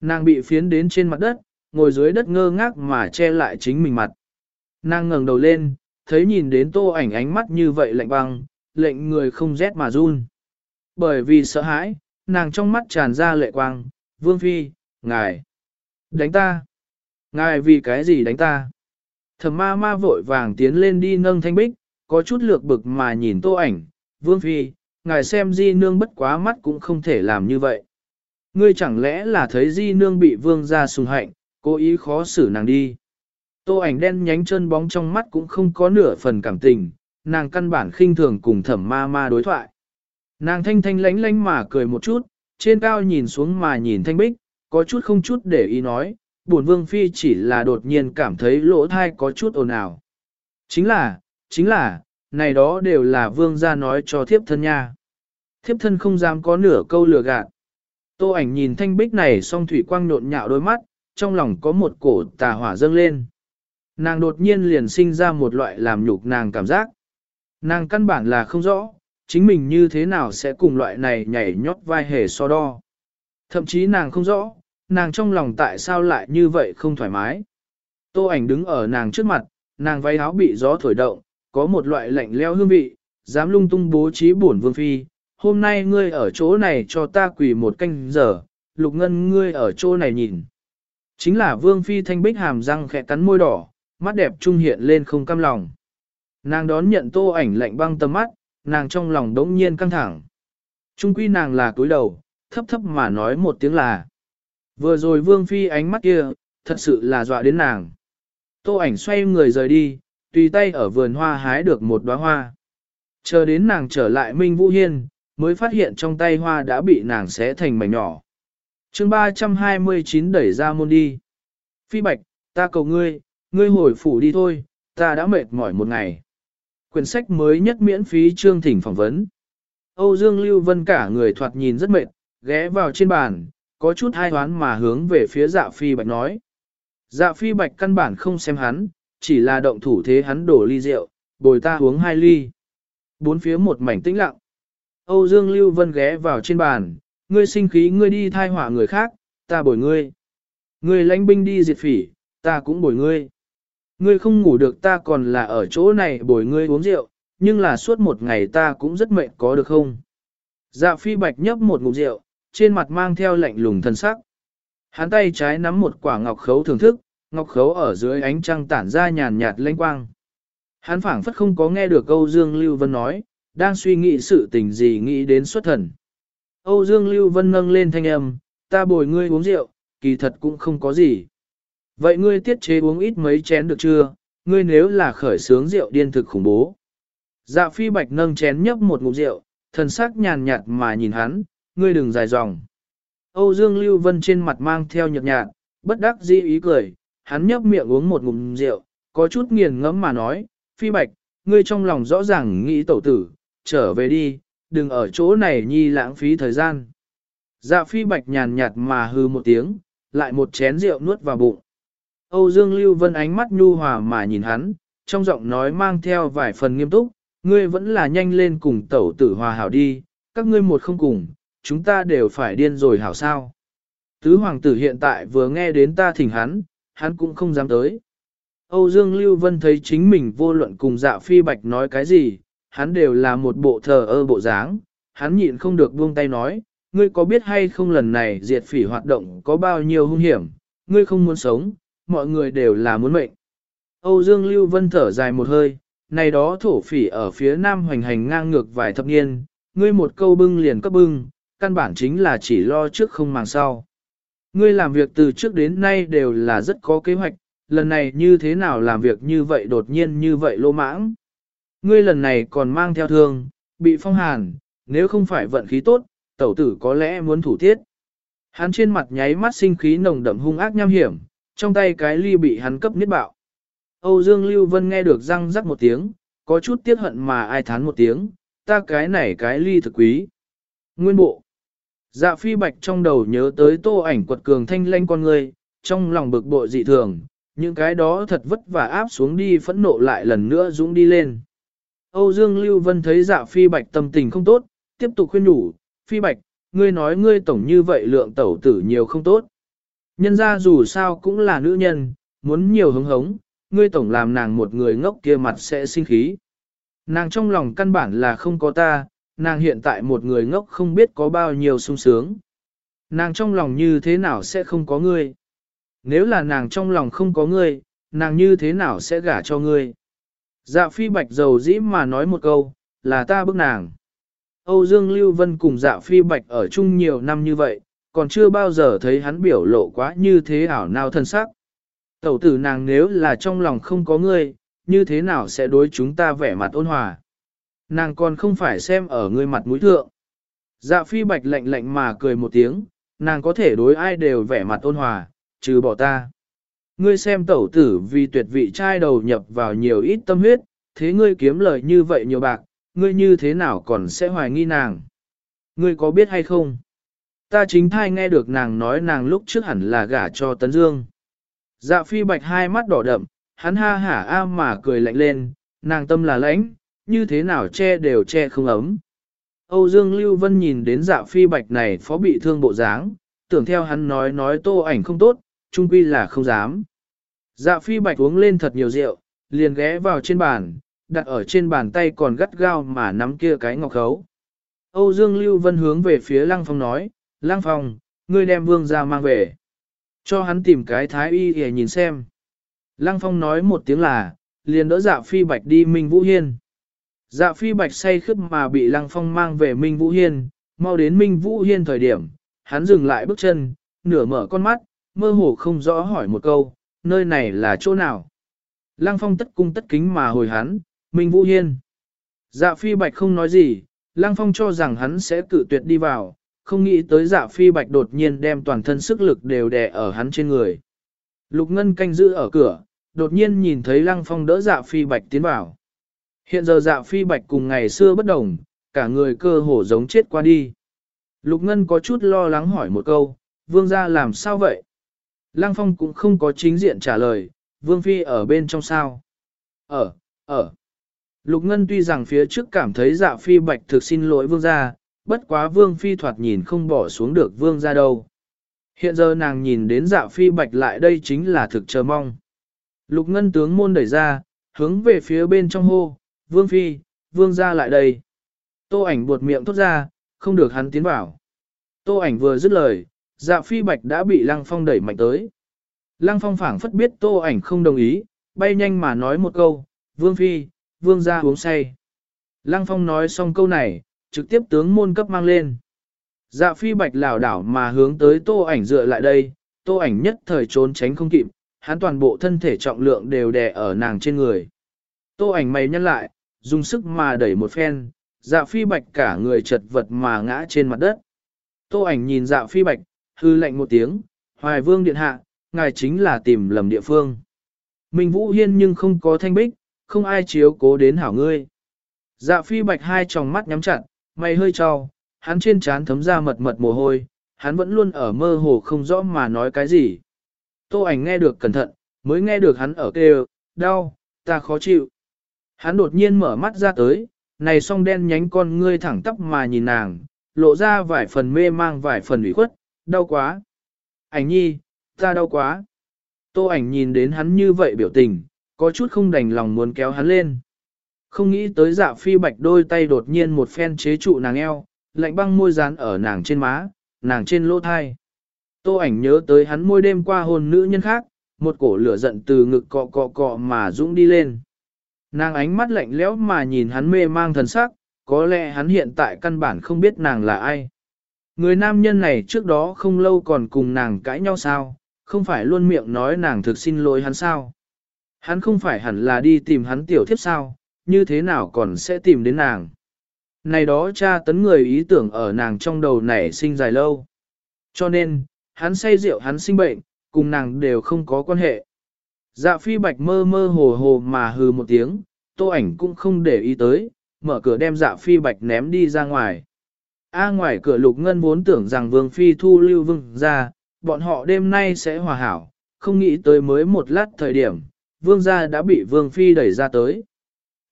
Nàng bị phiến đến trên mặt đất, ngồi dưới đất ngơ ngác mà che lại chính mình mặt. Nàng ngẩng đầu lên, thấy nhìn đến tô ảnh ánh mắt như vậy lạnh băng, lệnh người không rét mà run. Bởi vì sợ hãi, nàng trong mắt tràn ra lệ quang, vương phi, ngài, đánh ta. Ngài vì cái gì đánh ta? Thẩm ma ma vội vàng tiến lên đi nâng thanh bích, có chút lược bực mà nhìn tô ảnh, vương phi, ngài xem di nương bất quá mắt cũng không thể làm như vậy. Ngươi chẳng lẽ là thấy di nương bị vương gia sùng hạnh, cố ý khó xử nàng đi. Tô ảnh đen nhánh chân bóng trong mắt cũng không có nửa phần cảm tình, nàng căn bản khinh thường cùng thẩm ma ma đối thoại. Nàng thanh thanh lánh lánh mà cười một chút, trên cao nhìn xuống mà nhìn thanh bích, có chút không chút để ý nói, buồn vương phi chỉ là đột nhiên cảm thấy lỗ thai có chút ồn ào. Chính là, chính là, này đó đều là vương gia nói cho thiếp thân nha. Thiếp thân không dám có nửa câu lừa gạt. Tô ảnh nhìn thanh bích này song thủy quang nộn nhạo đôi mắt, trong lòng có một cổ tà hỏa dâng lên. Nàng đột nhiên liền sinh ra một loại làm nhục nàng cảm giác. Nàng căn bản là không rõ, chính mình như thế nào sẽ cùng loại này nhảy nhót vai hề so đo. Thậm chí nàng không rõ, nàng trong lòng tại sao lại như vậy không thoải mái. Tô ảnh đứng ở nàng trước mặt, nàng váy áo bị gió thổi động, có một loại lạnh leo hương vị, dám lung tung bố trí bổn vương phi. Hôm nay ngươi ở chỗ này cho ta quỳ một canh giờ, lục ngân ngươi ở chỗ này nhìn. Chính là vương phi thanh bích hàm răng khẽ cắn môi đỏ, mắt đẹp trung hiện lên không cam lòng. Nàng đón nhận tô ảnh lạnh băng tầm mắt, nàng trong lòng đống nhiên căng thẳng. Trung quy nàng là cúi đầu, thấp thấp mà nói một tiếng là. Vừa rồi vương phi ánh mắt kia, thật sự là dọa đến nàng. Tô ảnh xoay người rời đi, tùy tay ở vườn hoa hái được một đóa hoa. Chờ đến nàng trở lại Minh Vũ Hiên, mới phát hiện trong tay hoa đã bị nàng xé thành mảnh nhỏ. chương 329 đẩy ra môn đi. Phi Bạch, ta cầu ngươi, ngươi hồi phủ đi thôi, ta đã mệt mỏi một ngày. Quyển sách mới nhất miễn phí chương thỉnh phỏng vấn. Âu Dương Lưu Vân cả người thoạt nhìn rất mệt, ghé vào trên bàn, có chút hai hoán mà hướng về phía dạ phi bạch nói. Dạ phi bạch căn bản không xem hắn, chỉ là động thủ thế hắn đổ ly rượu, bồi ta uống hai ly. Bốn phía một mảnh tĩnh lặng. Âu Dương Lưu Vân ghé vào trên bàn, ngươi sinh khí ngươi đi thai hỏa người khác, ta bồi ngươi. Ngươi lãnh binh đi diệt phỉ, ta cũng bồi ngươi. Ngươi không ngủ được ta còn là ở chỗ này bồi ngươi uống rượu, nhưng là suốt một ngày ta cũng rất mệt có được không? Dạ phi bạch nhấp một ngụm rượu, trên mặt mang theo lạnh lùng thân sắc. Hắn tay trái nắm một quả ngọc khấu thưởng thức, ngọc khấu ở dưới ánh trăng tản ra nhàn nhạt lênh quang. Hắn phảng phất không có nghe được Âu Dương Lưu Vân nói, đang suy nghĩ sự tình gì nghĩ đến xuất thần. Âu Dương Lưu Vân nâng lên thanh âm, ta bồi ngươi uống rượu, kỳ thật cũng không có gì. Vậy ngươi tiết chế uống ít mấy chén được chưa, ngươi nếu là khởi sướng rượu điên thực khủng bố. Dạ phi bạch nâng chén nhấp một ngụm rượu, thần sắc nhàn nhạt mà nhìn hắn, ngươi đừng dài dòng. Âu Dương Lưu Vân trên mặt mang theo nhợt nhạt, bất đắc dĩ ý cười, hắn nhấp miệng uống một ngụm rượu, có chút nghiền ngẫm mà nói, phi bạch, ngươi trong lòng rõ ràng nghĩ tẩu tử, trở về đi, đừng ở chỗ này nhi lãng phí thời gian. Dạ phi bạch nhàn nhạt mà hư một tiếng, lại một chén rượu nuốt vào bụng. Âu Dương Lưu Vân ánh mắt nhu hòa mà nhìn hắn, trong giọng nói mang theo vài phần nghiêm túc, ngươi vẫn là nhanh lên cùng tẩu tử hòa hảo đi, các ngươi một không cùng, chúng ta đều phải điên rồi hảo sao. Tứ hoàng tử hiện tại vừa nghe đến ta thỉnh hắn, hắn cũng không dám tới. Âu Dương Lưu Vân thấy chính mình vô luận cùng dạ phi bạch nói cái gì, hắn đều là một bộ thờ ơ bộ dáng, hắn nhịn không được buông tay nói, ngươi có biết hay không lần này diệt phỉ hoạt động có bao nhiêu hung hiểm, ngươi không muốn sống, mọi người đều là muốn mệnh. Âu Dương Lưu Vân thở dài một hơi, này đó thổ phỉ ở phía nam hoành hành ngang ngược vài thập niên, ngươi một câu bưng liền cấp bưng, căn bản chính là chỉ lo trước không màng sau. Ngươi làm việc từ trước đến nay đều là rất có kế hoạch, lần này như thế nào làm việc như vậy đột nhiên như vậy lô mãng. Ngươi lần này còn mang theo thương, bị phong hàn, nếu không phải vận khí tốt, tẩu tử có lẽ muốn thủ tiết. Hắn trên mặt nháy mắt sinh khí nồng đậm hung ác nham hiểm, trong tay cái ly bị hắn cấp niết bạo. Âu Dương Lưu Vân nghe được răng rắc một tiếng, có chút tiếc hận mà ai thán một tiếng, ta cái này cái ly thực quý. Nguyên bộ. Dạ phi bạch trong đầu nhớ tới tô ảnh quật cường thanh lanh con người, trong lòng bực bội dị thường, những cái đó thật vất vả áp xuống đi phẫn nộ lại lần nữa dũng đi lên. Âu Dương Lưu Vân thấy dạ phi bạch tâm tình không tốt, tiếp tục khuyên nhủ, phi bạch, ngươi nói ngươi tổng như vậy lượng tẩu tử nhiều không tốt. Nhân ra dù sao cũng là nữ nhân, muốn nhiều hứng hống, ngươi tổng làm nàng một người ngốc kia mặt sẽ sinh khí. Nàng trong lòng căn bản là không có ta, nàng hiện tại một người ngốc không biết có bao nhiêu sung sướng. Nàng trong lòng như thế nào sẽ không có ngươi? Nếu là nàng trong lòng không có ngươi, nàng như thế nào sẽ gả cho ngươi? Dạ phi bạch dầu dĩ mà nói một câu, là ta bức nàng. Âu Dương Lưu Vân cùng dạ phi bạch ở chung nhiều năm như vậy, còn chưa bao giờ thấy hắn biểu lộ quá như thế ảo nào thân sắc. Tẩu tử nàng nếu là trong lòng không có ngươi, như thế nào sẽ đối chúng ta vẻ mặt ôn hòa. Nàng còn không phải xem ở ngươi mặt mũi thượng. Dạ phi bạch lạnh lạnh mà cười một tiếng, nàng có thể đối ai đều vẻ mặt ôn hòa, trừ bỏ ta. Ngươi xem tẩu tử vì tuyệt vị trai đầu nhập vào nhiều ít tâm huyết, thế ngươi kiếm lời như vậy nhiều bạc, ngươi như thế nào còn sẽ hoài nghi nàng. Ngươi có biết hay không? Ta chính thai nghe được nàng nói nàng lúc trước hẳn là gả cho Tấn Dương. Dạ phi bạch hai mắt đỏ đậm, hắn ha hả a mà cười lạnh lên, nàng tâm là lãnh, như thế nào che đều che không ấm. Âu Dương Lưu Vân nhìn đến dạ phi bạch này phó bị thương bộ dáng, tưởng theo hắn nói nói tô ảnh không tốt, trung quy là không dám. Dạ phi bạch uống lên thật nhiều rượu, liền ghé vào trên bàn, đặt ở trên bàn tay còn gắt gao mà nắm kia cái ngọc khấu. Âu Dương Lưu Vân hướng về phía Lăng Phong nói, Lăng Phong, ngươi đem vương ra mang về. Cho hắn tìm cái thái y để nhìn xem. Lăng Phong nói một tiếng là, liền đỡ dạ phi bạch đi Minh Vũ Hiên. Dạ phi bạch say khướt mà bị Lăng Phong mang về Minh Vũ Hiên, mau đến Minh Vũ Hiên thời điểm, hắn dừng lại bước chân, nửa mở con mắt, mơ hồ không rõ hỏi một câu, nơi này là chỗ nào? Lăng Phong tất cung tất kính mà hồi hắn, Minh Vũ Hiên. Dạ phi bạch không nói gì, Lăng Phong cho rằng hắn sẽ cự tuyệt đi vào, không nghĩ tới dạ phi bạch đột nhiên đem toàn thân sức lực đều đè ở hắn trên người. Lục Ngân canh giữ ở cửa, đột nhiên nhìn thấy Lăng Phong đỡ dạ phi bạch tiến vào. Hiện giờ dạ phi bạch cùng ngày xưa bất đồng, cả người cơ hồ giống chết qua đi. Lục Ngân có chút lo lắng hỏi một câu, vương gia làm sao vậy? Lăng Phong cũng không có chính diện trả lời, vương phi ở bên trong sao? Ở, ở. Lục Ngân tuy rằng phía trước cảm thấy dạ phi bạch thực xin lỗi vương gia, bất quá vương phi thoạt nhìn không bỏ xuống được vương gia đâu. Hiện giờ nàng nhìn đến dạ phi bạch lại đây chính là thực chờ mong. Lục Ngân tướng môn đẩy ra, hướng về phía bên trong hô, vương phi, vương gia lại đây. Tô ảnh buột miệng thốt ra, không được hắn tiến vào. Tô ảnh vừa dứt lời, dạ phi bạch đã bị lăng phong đẩy mạnh tới. Lăng phong phảng phất biết tô ảnh không đồng ý, bay nhanh mà nói một câu, vương phi, vương gia uống say. Lăng phong nói xong câu này, trực tiếp tướng môn cấp mang lên. Dạ phi bạch lảo đảo mà hướng tới tô ảnh dựa lại đây, tô ảnh nhất thời trốn tránh không kịp, hắn toàn bộ thân thể trọng lượng đều đè ở nàng trên người. Tô ảnh mày nhăn lại, dùng sức mà đẩy một phen, dạ phi bạch cả người chật vật mà ngã trên mặt đất. Tô ảnh nhìn dạ phi bạch, hư lạnh một tiếng, hoài vương điện hạ, ngài chính là tìm lầm địa phương. Minh Vũ Hiên nhưng không có thanh bích, không ai chiếu cố đến hảo ngươi. Dạ phi bạch hai tròng mắt nhắm chặt, mày hơi trao, hắn trên trán thấm ra mật mật mồ hôi, hắn vẫn luôn ở mơ hồ không rõ mà nói cái gì. Tô ảnh nghe được cẩn thận, mới nghe được hắn ở kêu, đau, ta khó chịu. Hắn đột nhiên mở mắt ra tới, này song đen nhánh con ngươi thẳng tắp mà nhìn nàng, lộ ra vài phần mê mang vài phần ủy khuất, đau quá. Ảnh nhi, ta đau quá. Tô ảnh nhìn đến hắn như vậy biểu tình, có chút không đành lòng muốn kéo hắn lên. Không nghĩ tới dạ phi bạch đôi tay đột nhiên một phen chế trụ nàng eo, lạnh băng môi dán ở nàng trên má, nàng trên lỗ thai. Tô ảnh nhớ tới hắn môi đêm qua hôn nữ nhân khác, một cổ lửa giận từ ngực cọ cọ cọ mà dũng đi lên. Nàng ánh mắt lạnh lẽo mà nhìn hắn mê mang thần sắc, có lẽ hắn hiện tại căn bản không biết nàng là ai. Người nam nhân này trước đó không lâu còn cùng nàng cãi nhau sao, không phải luôn miệng nói nàng thực xin lỗi hắn sao. Hắn không phải hẳn là đi tìm hắn tiểu thiếp sao, như thế nào còn sẽ tìm đến nàng. Này đó cha tấn người ý tưởng ở nàng trong đầu nảy sinh dài lâu. Cho nên, hắn say rượu hắn sinh bệnh, cùng nàng đều không có quan hệ. Dạ phi bạch mơ mơ hồ hồ mà hừ một tiếng, tô ảnh cũng không để ý tới, mở cửa đem dạ phi bạch ném đi ra ngoài. A ngoài cửa lục ngân vốn tưởng rằng vương phi thu lưu vương ra, bọn họ đêm nay sẽ hòa hảo, không nghĩ tới mới một lát thời điểm, vương gia đã bị vương phi đẩy ra tới.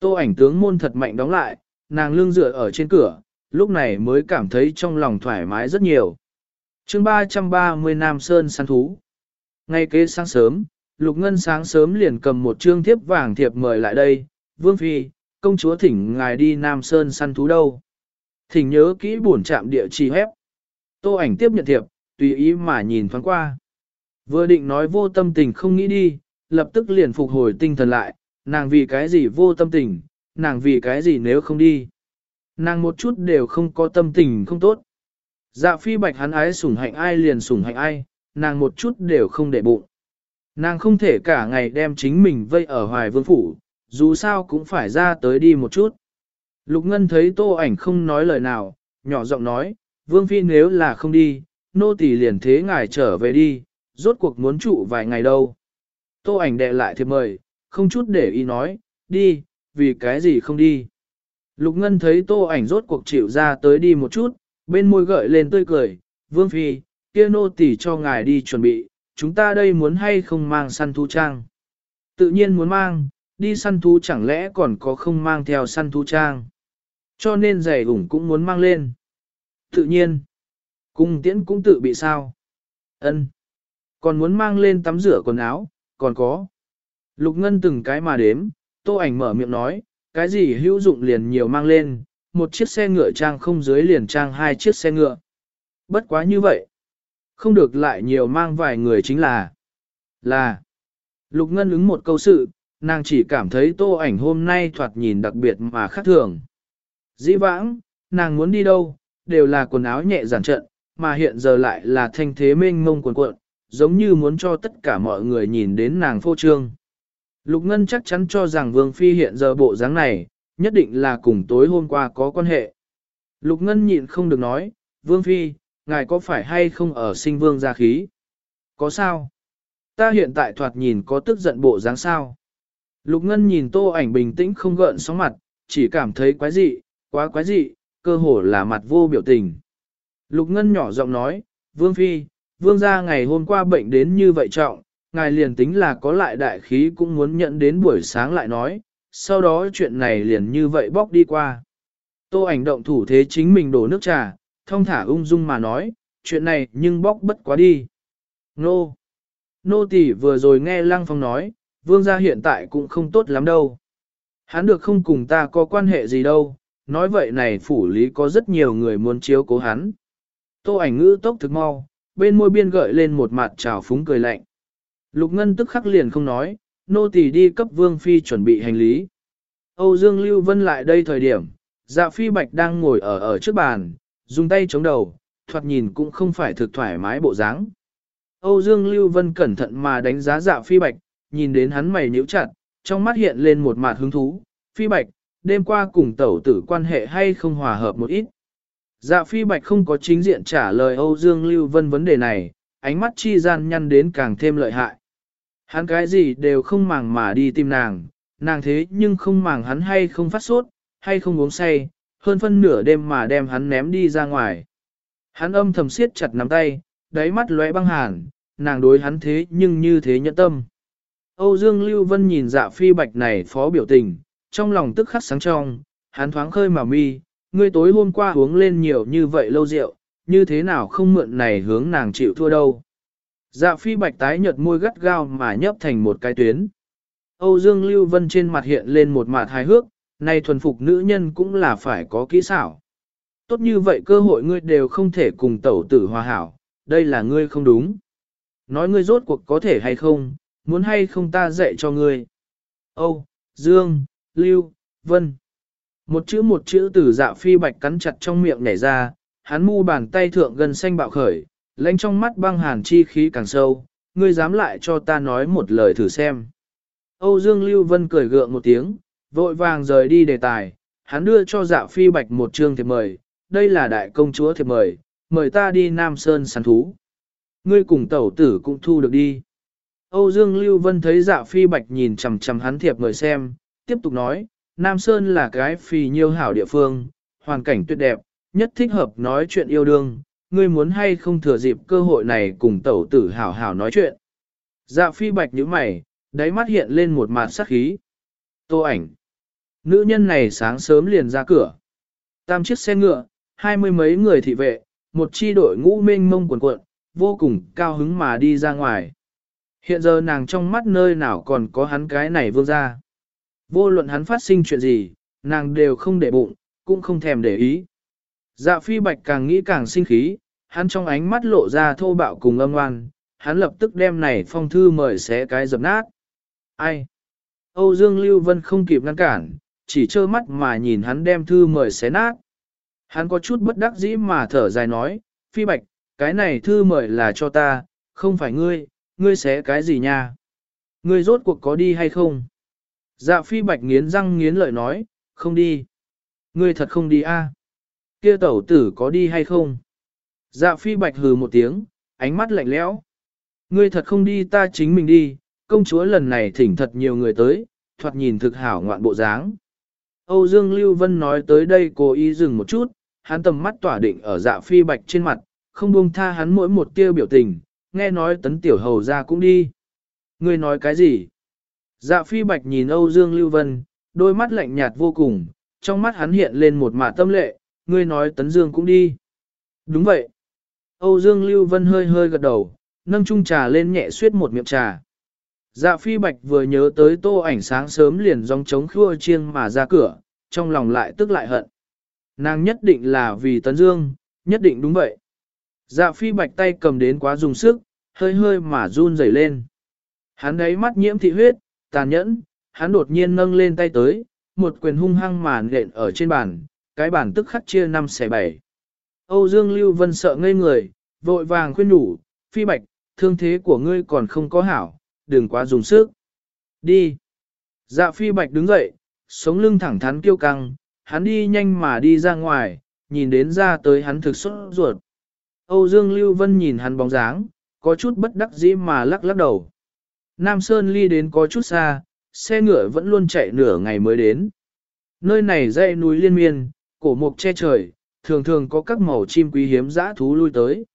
Tô ảnh tướng môn thật mạnh đóng lại, nàng lưng dựa ở trên cửa, lúc này mới cảm thấy trong lòng thoải mái rất nhiều. chương 330 Nam Sơn săn thú. Ngay kế sáng sớm, Lục Ngân sáng sớm liền cầm một trương thiếp vàng thiệp mời lại đây, Vương Phi, công chúa thỉnh ngài đi Nam Sơn săn thú đâu. Thỉnh nhớ kỹ buồn chạm địa chỉ hép. Tô ảnh tiếp nhận thiệp, tùy ý mà nhìn thoáng qua. Vừa định nói vô tâm tình không nghĩ đi, lập tức liền phục hồi tinh thần lại, nàng vì cái gì vô tâm tình, nàng vì cái gì nếu không đi. Nàng một chút đều không có tâm tình không tốt. Dạ phi bạch hắn ái sủng hạnh ai liền sủng hạnh ai, nàng một chút đều không để bụng. Nàng không thể cả ngày đem chính mình vây ở hoài vương phủ, dù sao cũng phải ra tới đi một chút. Lục Ngân thấy tô ảnh không nói lời nào, nhỏ giọng nói, vương phi nếu là không đi, nô tỳ liền thế ngài trở về đi, rốt cuộc muốn trụ vài ngày đâu. Tô ảnh đệ lại thiệp mời, không chút để ý nói, đi, vì cái gì không đi. Lục Ngân thấy tô ảnh rốt cuộc chịu ra tới đi một chút, bên môi gợi lên tươi cười, vương phi, kia nô tỳ cho ngài đi chuẩn bị, chúng ta đây muốn hay không mang săn thú trang. Tự nhiên muốn mang, đi săn thú chẳng lẽ còn có không mang theo săn thú trang. Cho nên giày ủng cũng muốn mang lên. Tự nhiên, cung tiễn cũng tự bị sao. ân Còn muốn mang lên tắm rửa quần áo, còn có. Lục Ngân từng cái mà đếm, tô ảnh mở miệng nói, cái gì hữu dụng liền nhiều mang lên, một chiếc xe ngựa trang không dưới liền trang hai chiếc xe ngựa. Bất quá như vậy. Không được lại nhiều mang vài người chính là. Là. Lục Ngân ứng một câu sự, nàng chỉ cảm thấy tô ảnh hôm nay thoạt nhìn đặc biệt mà khác thường. Dĩ vãng, nàng muốn đi đâu, đều là quần áo nhẹ giản trận, mà hiện giờ lại là thanh thế mênh mông quần cuộn, giống như muốn cho tất cả mọi người nhìn đến nàng phô trương. Lục Ngân chắc chắn cho rằng Vương Phi hiện giờ bộ dáng này, nhất định là cùng tối hôm qua có quan hệ. Lục Ngân nhịn không được nói, Vương Phi, ngài có phải hay không ở sinh vương gia khí? Có sao? Ta hiện tại thoạt nhìn có tức giận bộ dáng sao? Lục Ngân nhìn tô ảnh bình tĩnh không gợn sóng mặt, chỉ cảm thấy quái dị, quá quái dị, cơ hồ là mặt vô biểu tình. Lục Ngân nhỏ giọng nói, Vương Phi, Vương gia ngày hôm qua bệnh đến như vậy trọng, ngài liền tính là có lại đại khí cũng muốn nhận đến buổi sáng lại nói, sau đó chuyện này liền như vậy bóc đi qua. Tô ảnh động thủ thế chính mình đổ nước trà, thong thả ung dung mà nói, chuyện này nhưng bóc bất quá đi. Nô! Nô tỷ vừa rồi nghe Lăng Phong nói, vương gia hiện tại cũng không tốt lắm đâu. Hắn được không cùng ta có quan hệ gì đâu, nói vậy này phủ lý có rất nhiều người muốn chiếu cố hắn. Tô ảnh ngữ tốc thực mau, bên môi biên gợi lên một mặt trào phúng cười lạnh. Lục Ngân tức khắc liền không nói, nô tỳ đi cấp vương phi chuẩn bị hành lý. Âu Dương Lưu Vân lại đây thời điểm, dạ phi bạch đang ngồi ở ở trước bàn, dùng tay chống đầu, thoạt nhìn cũng không phải thực thoải mái bộ dáng. Âu Dương Lưu Vân cẩn thận mà đánh giá dạ phi bạch, nhìn đến hắn mày nhíu chặt, trong mắt hiện lên một mặt hứng thú. Phi bạch, đêm qua cùng tẩu tử quan hệ hay không hòa hợp một ít. Dạ phi bạch không có chính diện trả lời Âu Dương Lưu Vân vấn đề này, ánh mắt chi gian nhăn đến càng thêm lợi hại. Hắn cái gì đều không màng mà đi tìm nàng, nàng thế nhưng không màng hắn hay không phát sốt, hay không uống say, hơn phân nửa đêm mà đem hắn ném đi ra ngoài. Hắn âm thầm siết chặt nắm tay, đáy mắt lóe băng hàn, nàng đối hắn thế nhưng như thế nhẫn tâm. Âu Dương Lưu Vân nhìn dạ phi bạch này phó biểu tình, trong lòng tức khắc sáng trong, hắn thoáng khơi mà mi, ngươi tối hôm qua uống lên nhiều như vậy lâu rượu, như thế nào không mượn này hướng nàng chịu thua đâu. Dạ phi bạch tái nhợt môi gắt gao mà nhấp thành một cái tuyến. Âu Dương Lưu Vân trên mặt hiện lên một mặt hài hước, nay thuần phục nữ nhân cũng là phải có kỹ xảo. Tốt như vậy cơ hội ngươi đều không thể cùng tẩu tử hòa hảo, đây là ngươi không đúng. Nói ngươi rốt cuộc có thể hay không, muốn hay không ta dạy cho ngươi. Âu, Dương, Lưu, Vân. Một chữ một chữ từ dạ phi bạch cắn chặt trong miệng nhảy ra, hắn mu bàn tay thượng gần xanh bạo khởi, lãnh trong mắt băng hàn chi khí càng sâu, ngươi dám lại cho ta nói một lời thử xem. Âu Dương Lưu Vân cười gượng một tiếng, vội vàng rời đi đề tài, hắn đưa cho dạ phi bạch một chương thiệp mời, đây là đại công chúa thiệp mời, mời ta đi Nam Sơn săn thú. Ngươi cùng tẩu tử cũng thu được đi. Âu Dương Lưu Vân thấy dạ phi bạch nhìn chằm chằm hắn thiệp mời xem, tiếp tục nói, Nam Sơn là cái phì nhiêu hảo địa phương, hoàn cảnh tuyệt đẹp, nhất thích hợp nói chuyện yêu đương, ngươi muốn hay không thừa dịp cơ hội này cùng tẩu tử hảo hảo nói chuyện. Dạ phi bạch như mày, đáy mắt hiện lên một mặt sắc khí. Tô ảnh. Nữ nhân này sáng sớm liền ra cửa. Tam chiếc xe ngựa, hai mươi mấy người thị vệ, một chi đội ngũ mênh mông quần cuộn, vô cùng cao hứng mà đi ra ngoài. Hiện giờ nàng trong mắt nơi nào còn có hắn cái này vương ra. Vô luận hắn phát sinh chuyện gì, nàng đều không để bụng, cũng không thèm để ý. Dạ phi bạch càng nghĩ càng sinh khí, hắn trong ánh mắt lộ ra thô bạo cùng âm oan, hắn lập tức đem này phong thư mời xé cái dập nát. Ai? Âu Dương Lưu Vân không kịp ngăn cản, chỉ trơ mắt mà nhìn hắn đem thư mời xé nát. Hắn có chút bất đắc dĩ mà thở dài nói, phi bạch, cái này thư mời là cho ta, không phải ngươi, ngươi xé cái gì nha? Ngươi rốt cuộc có đi hay không? Dạ phi bạch nghiến răng nghiến lợi nói, không đi. Ngươi thật không đi a? À? Kia tẩu tử có đi hay không? Dạ phi bạch hừ một tiếng, ánh mắt lạnh lẽo. Ngươi thật không đi ta chính mình đi, công chúa lần này thỉnh thật nhiều người tới, thoạt nhìn thực hảo ngoạn bộ dáng. Âu Dương Lưu Vân nói tới đây cố ý dừng một chút, hắn tầm mắt tỏa định ở dạ phi bạch trên mặt, không buông tha hắn mỗi một tia biểu tình, nghe nói tấn tiểu hầu ra cũng đi. Ngươi nói cái gì? Dạ phi bạch nhìn Âu Dương Lưu Vân, đôi mắt lạnh nhạt vô cùng, trong mắt hắn hiện lên một mạ tâm lệ, ngươi nói tấn dương cũng đi. Đúng vậy. Âu Dương Lưu Vân hơi hơi gật đầu, nâng chung trà lên nhẹ suyết một miệng trà. Dạ phi bạch vừa nhớ tới tô ảnh sáng sớm liền dòng trống khua chiêng mà ra cửa, trong lòng lại tức lại hận. Nàng nhất định là vì tấn dương, nhất định đúng vậy. Dạ phi bạch tay cầm đến quá dùng sức, hơi hơi mà run rẩy lên. Hắn ấy mắt nhiễm thị huyết, tàn nhẫn, hắn đột nhiên nâng lên tay tới, một quyền hung hăng mà nện ở trên bàn, cái bàn tức khắc chia năm xẻ bảy. Âu Dương Lưu Vân sợ ngây người, vội vàng khuyên nhủ, phi bạch, thương thế của ngươi còn không có hảo, đừng quá dùng sức. Đi. Dạ phi bạch đứng dậy, sống lưng thẳng thắn kiêu căng, hắn đi nhanh mà đi ra ngoài, nhìn đến ra tới hắn thực xuất ruột. Âu Dương Lưu Vân nhìn hắn bóng dáng, có chút bất đắc dĩ mà lắc lắc đầu. Nam Sơn ly đến có chút xa, xe ngựa vẫn luôn chạy nửa ngày mới đến. Nơi này dãy núi liên miên, cổ mục che trời, thường thường có các màu chim quý hiếm dã thú lui tới.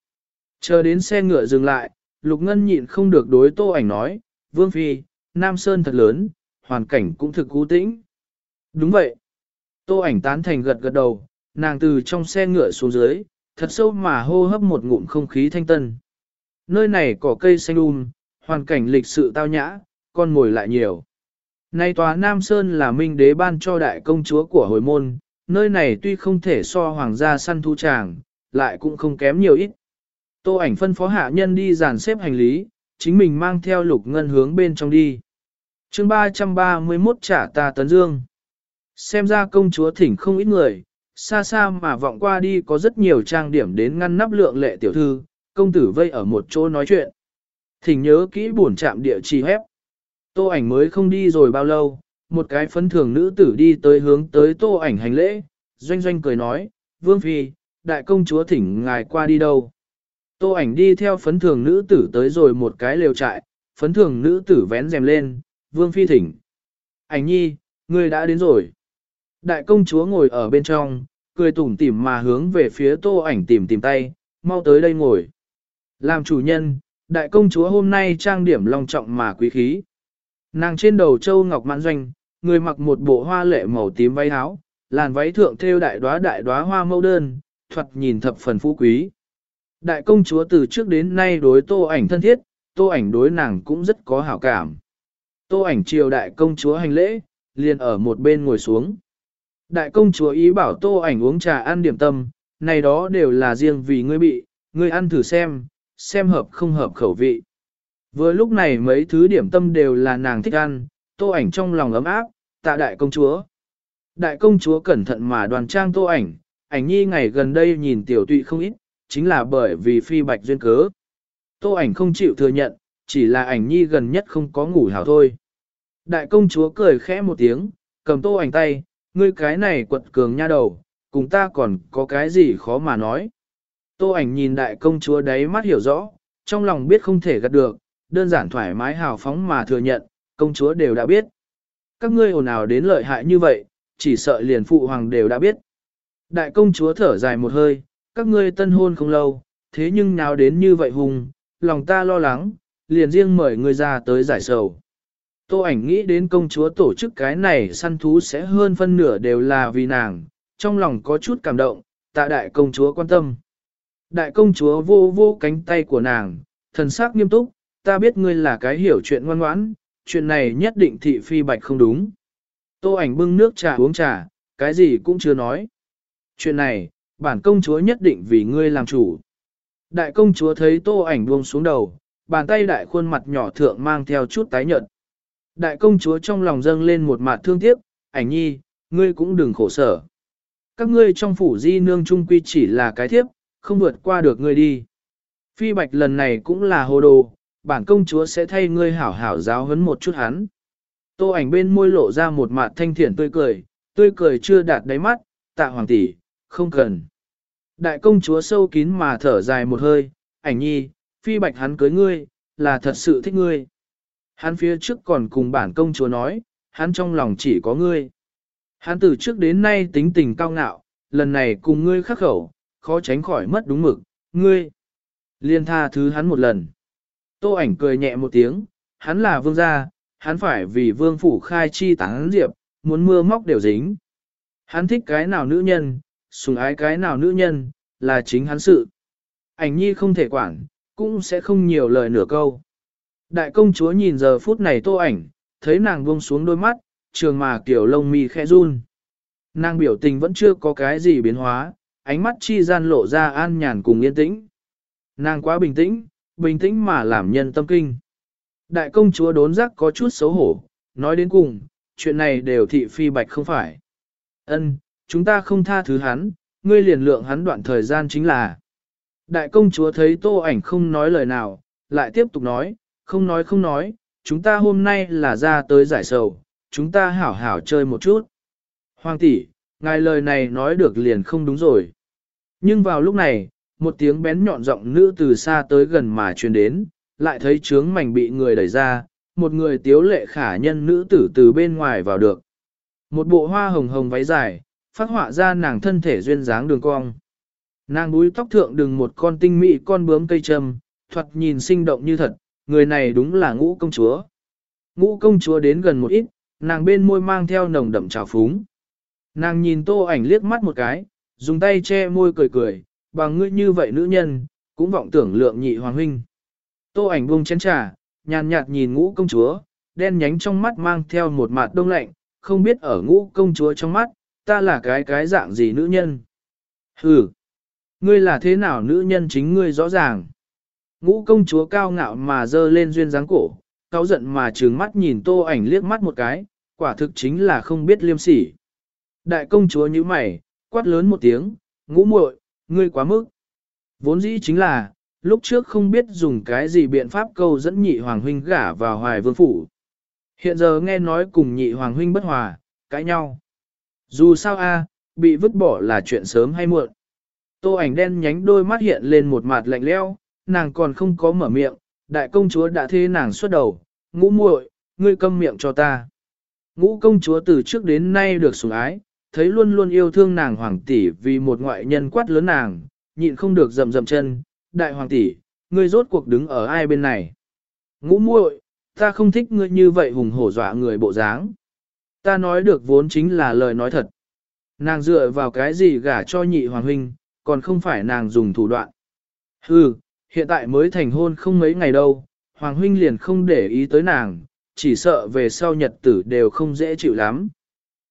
Chờ đến xe ngựa dừng lại, Lục Ngân nhịn không được đối tô ảnh nói, Vương Phi, Nam Sơn thật lớn, hoàn cảnh cũng thực cú tĩnh. Đúng vậy. Tô ảnh tán thành gật gật đầu, nàng từ trong xe ngựa xuống dưới, thật sâu mà hô hấp một ngụm không khí thanh tân. Nơi này có cây xanh um, hoàn cảnh lịch sự tao nhã, con ngồi lại nhiều. Nay tòa Nam Sơn là minh đế ban cho đại công chúa của hồi môn, nơi này tuy không thể so hoàng gia săn thu tràng, lại cũng không kém nhiều ít. Tô ảnh phân phó hạ nhân đi dàn xếp hành lý, chính mình mang theo lục ngân hướng bên trong đi. chương 331 trả ta tấn dương. Xem ra công chúa thỉnh không ít người, xa xa mà vọng qua đi có rất nhiều trang điểm đến ngăn nắp lượng lệ tiểu thư, công tử vây ở một chỗ nói chuyện. Thỉnh nhớ kỹ buồn chạm địa chỉ hép. Tô ảnh mới không đi rồi bao lâu, một cái phấn thường nữ tử đi tới hướng tới tô ảnh hành lễ, doanh doanh cười nói, vương phi, đại công chúa thỉnh ngài qua đi đâu. Tô ảnh đi theo phấn thường nữ tử tới rồi một cái lều trại, phấn thường nữ tử vén rèm lên, vương phi thỉnh. Ảnh nhi, ngươi đã đến rồi. Đại công chúa ngồi ở bên trong, cười tủm tỉm mà hướng về phía tô ảnh tìm tìm tay, mau tới đây ngồi. Làm chủ nhân, đại công chúa hôm nay trang điểm long trọng mà quý khí. Nàng trên đầu châu ngọc mãn doanh, người mặc một bộ hoa lệ màu tím váy áo, làn váy thượng thêu đại đóa đại đóa hoa mẫu đơn, thuật nhìn thập phần phú quý. Đại công chúa từ trước đến nay đối tô ảnh thân thiết, tô ảnh đối nàng cũng rất có hảo cảm. Tô ảnh chiều đại công chúa hành lễ, liền ở một bên ngồi xuống. Đại công chúa ý bảo tô ảnh uống trà ăn điểm tâm, này đó đều là riêng vì ngươi bị, ngươi ăn thử xem, xem hợp không hợp khẩu vị. Vừa lúc này mấy thứ điểm tâm đều là nàng thích ăn, tô ảnh trong lòng ấm áp, tạ đại công chúa. Đại công chúa cẩn thận mà đoàn trang tô ảnh, ảnh nhi ngày gần đây nhìn tiểu tụy không ít, chính là bởi vì phi bạch duyên cớ. Tô ảnh không chịu thừa nhận, chỉ là ảnh nhi gần nhất không có ngủ hảo thôi. Đại công chúa cười khẽ một tiếng, cầm tô ảnh tay, ngươi cái này quật cường nha đầu, cùng ta còn có cái gì khó mà nói. Tô ảnh nhìn đại công chúa đấy mắt hiểu rõ, trong lòng biết không thể gạt được, đơn giản thoải mái hào phóng mà thừa nhận, công chúa đều đã biết. Các ngươi ồn ào đến lợi hại như vậy, chỉ sợ liền phụ hoàng đều đã biết. Đại công chúa thở dài một hơi, các ngươi tân hôn không lâu, thế nhưng nào đến như vậy hùng, lòng ta lo lắng, liền riêng mời ngươi ra tới giải sầu. Tô ảnh nghĩ đến công chúa tổ chức cái này săn thú sẽ hơn phân nửa đều là vì nàng, trong lòng có chút cảm động, tạ đại công chúa quan tâm. Đại công chúa vô vô cánh tay của nàng, thần sắc nghiêm túc, ta biết ngươi là cái hiểu chuyện ngoan ngoãn, chuyện này nhất định thị phi bạch không đúng. Tô ảnh bưng nước trà uống trà, cái gì cũng chưa nói. Chuyện này, bản công chúa nhất định vì ngươi làm chủ. Đại công chúa thấy tô ảnh buông xuống đầu, bàn tay đại khuôn mặt nhỏ thượng mang theo chút tái nhợt. Đại công chúa trong lòng dâng lên một mạt thương tiếc, ảnh nhi, ngươi cũng đừng khổ sở. Các ngươi trong phủ di nương trung quy chỉ là cái thiếp, không vượt qua được ngươi đi. Phi bạch lần này cũng là hồ đồ, bản công chúa sẽ thay ngươi hảo hảo giáo huấn một chút hắn. Tô ảnh bên môi lộ ra một mạt thanh thiện tươi cười, tươi cười chưa đạt đáy mắt, tạ hoàng tỷ, không cần. Đại công chúa sâu kín mà thở dài một hơi, ảnh nhi, phi bạch hắn cưới ngươi, là thật sự thích ngươi. Hắn phía trước còn cùng bản công chúa nói, hắn trong lòng chỉ có ngươi. Hắn từ trước đến nay tính tình cao ngạo, lần này cùng ngươi khắc khẩu, khó tránh khỏi mất đúng mực, ngươi. Liên tha thứ hắn một lần. Tô ảnh cười nhẹ một tiếng, hắn là vương gia, hắn phải vì vương phủ khai chi tán diệp, muốn mưa móc đều dính. Hắn thích cái nào nữ nhân, sùng ái cái nào nữ nhân, là chính hắn sự. Ảnh nhi không thể quản, cũng sẽ không nhiều lời nửa câu. Đại công chúa nhìn giờ phút này tô ảnh, thấy nàng buông xuống đôi mắt, trường mà kiểu lông mi khẽ run. Nàng biểu tình vẫn chưa có cái gì biến hóa, ánh mắt chi gian lộ ra an nhàn cùng yên tĩnh. Nàng quá bình tĩnh, bình tĩnh mà làm nhân tâm kinh. Đại công chúa đốn giác có chút xấu hổ, nói đến cùng, chuyện này đều thị phi bạch không phải. Ân, chúng ta không tha thứ hắn, ngươi liền lượng hắn đoạn thời gian chính là. Đại công chúa thấy tô ảnh không nói lời nào, lại tiếp tục nói, không nói không nói, chúng ta hôm nay là ra tới giải sầu, chúng ta hảo hảo chơi một chút. Hoàng tỷ, ngài lời này nói được liền không đúng rồi. Nhưng vào lúc này, một tiếng bén nhọn giọng nữ từ xa tới gần mà truyền đến, lại thấy trướng mảnh bị người đẩy ra, một người tiếu lệ khả nhân nữ tử từ bên ngoài vào được. Một bộ hoa hồng hồng váy dài, phát họa ra nàng thân thể duyên dáng đường cong. Nàng búi tóc thượng đừng một con tinh mỹ con bướm cây trầm, thoạt nhìn sinh động như thật, người này đúng là ngũ công chúa. Ngũ công chúa đến gần một ít, nàng bên môi mang theo nồng đậm trào phúng. Nàng nhìn tô ảnh liếc mắt một cái, dùng tay che môi cười cười, bằng ngươi như vậy nữ nhân, cũng vọng tưởng lượng nhị hoàng huynh. Tô ảnh buông chén trà, nhàn nhạt nhìn ngũ công chúa, đen nhánh trong mắt mang theo một mặt đông lạnh, không biết ở ngũ công chúa trong mắt, ta là cái cái dạng gì nữ nhân. Hừ, ngươi là thế nào nữ nhân chính ngươi rõ ràng. Ngũ công chúa cao ngạo mà dơ lên duyên dáng cổ, cáu giận mà trừng mắt nhìn tô ảnh liếc mắt một cái, quả thực chính là không biết liêm sỉ. Đại công chúa như mày, quát lớn một tiếng, ngũ muội, ngươi quá mức. Vốn dĩ chính là, lúc trước không biết dùng cái gì biện pháp câu dẫn nhị hoàng huynh gả vào hoài vương phủ. Hiện giờ nghe nói cùng nhị hoàng huynh bất hòa, cãi nhau. Dù sao a, bị vứt bỏ là chuyện sớm hay muộn. Tô ảnh đen nhánh đôi mắt hiện lên một mặt lạnh lẽo, nàng còn không có mở miệng, đại công chúa đã thế nàng xuất đầu, ngũ muội, ngươi câm miệng cho ta. Ngũ công chúa từ trước đến nay được sủng ái, thấy luôn luôn yêu thương nàng hoàng tỷ vì một ngoại nhân quát lớn nàng, nhịn không được rầm rầm chân, đại hoàng tỷ, ngươi rốt cuộc đứng ở ai bên này. Ngũ muội, ta không thích ngươi như vậy hùng hổ dọa người bộ dáng. Ta nói được vốn chính là lời nói thật. Nàng dựa vào cái gì gả cho nhị hoàng huynh, còn không phải nàng dùng thủ đoạn. Hừ, hiện tại mới thành hôn không mấy ngày đâu, Hoàng huynh liền không để ý tới nàng, chỉ sợ về sau nhật tử đều không dễ chịu lắm.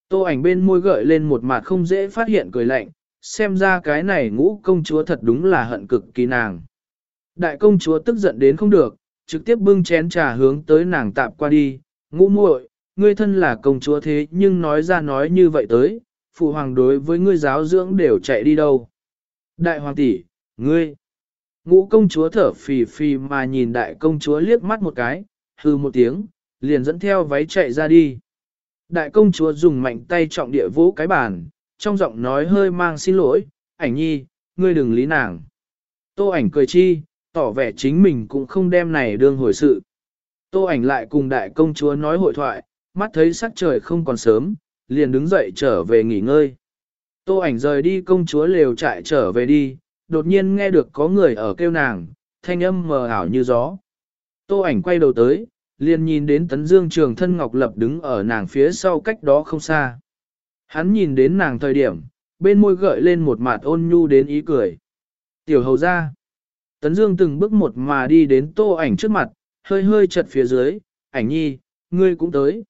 Tô ảnh bên môi gợi lên một mặt không dễ phát hiện cười lạnh, xem ra cái này ngũ công chúa thật đúng là hận cực kỳ nàng. Đại công chúa tức giận đến không được, trực tiếp bưng chén trà hướng tới nàng tạm qua đi, ngũ muội, ngươi thân là công chúa thế nhưng nói ra nói như vậy tới, phụ hoàng đối với ngươi giáo dưỡng đều chạy đi đâu. Đại hoàng tỷ, ngươi, ngũ công chúa thở phì phì mà nhìn đại công chúa liếc mắt một cái, hư một tiếng, liền dẫn theo váy chạy ra đi. Đại công chúa dùng mạnh tay trọng địa vỗ cái bàn, trong giọng nói hơi mang xin lỗi, ảnh nhi, ngươi đừng lý nàng. Tô ảnh cười chi, tỏ vẻ chính mình cũng không đem này đương hồi sự. Tô ảnh lại cùng đại công chúa nói hội thoại, mắt thấy sắc trời không còn sớm, liền đứng dậy trở về nghỉ ngơi. Tô ảnh rời đi công chúa lều trại trở về đi, đột nhiên nghe được có người ở kêu nàng, thanh âm mờ ảo như gió. Tô ảnh quay đầu tới, liền nhìn đến tấn dương trường thân ngọc lập đứng ở nàng phía sau cách đó không xa. Hắn nhìn đến nàng thời điểm, bên môi gợi lên một mặt ôn nhu đến ý cười. Tiểu hầu ra. Tấn dương từng bước một mà đi đến tô ảnh trước mặt, hơi hơi chật phía dưới, ảnh nhi, ngươi cũng tới.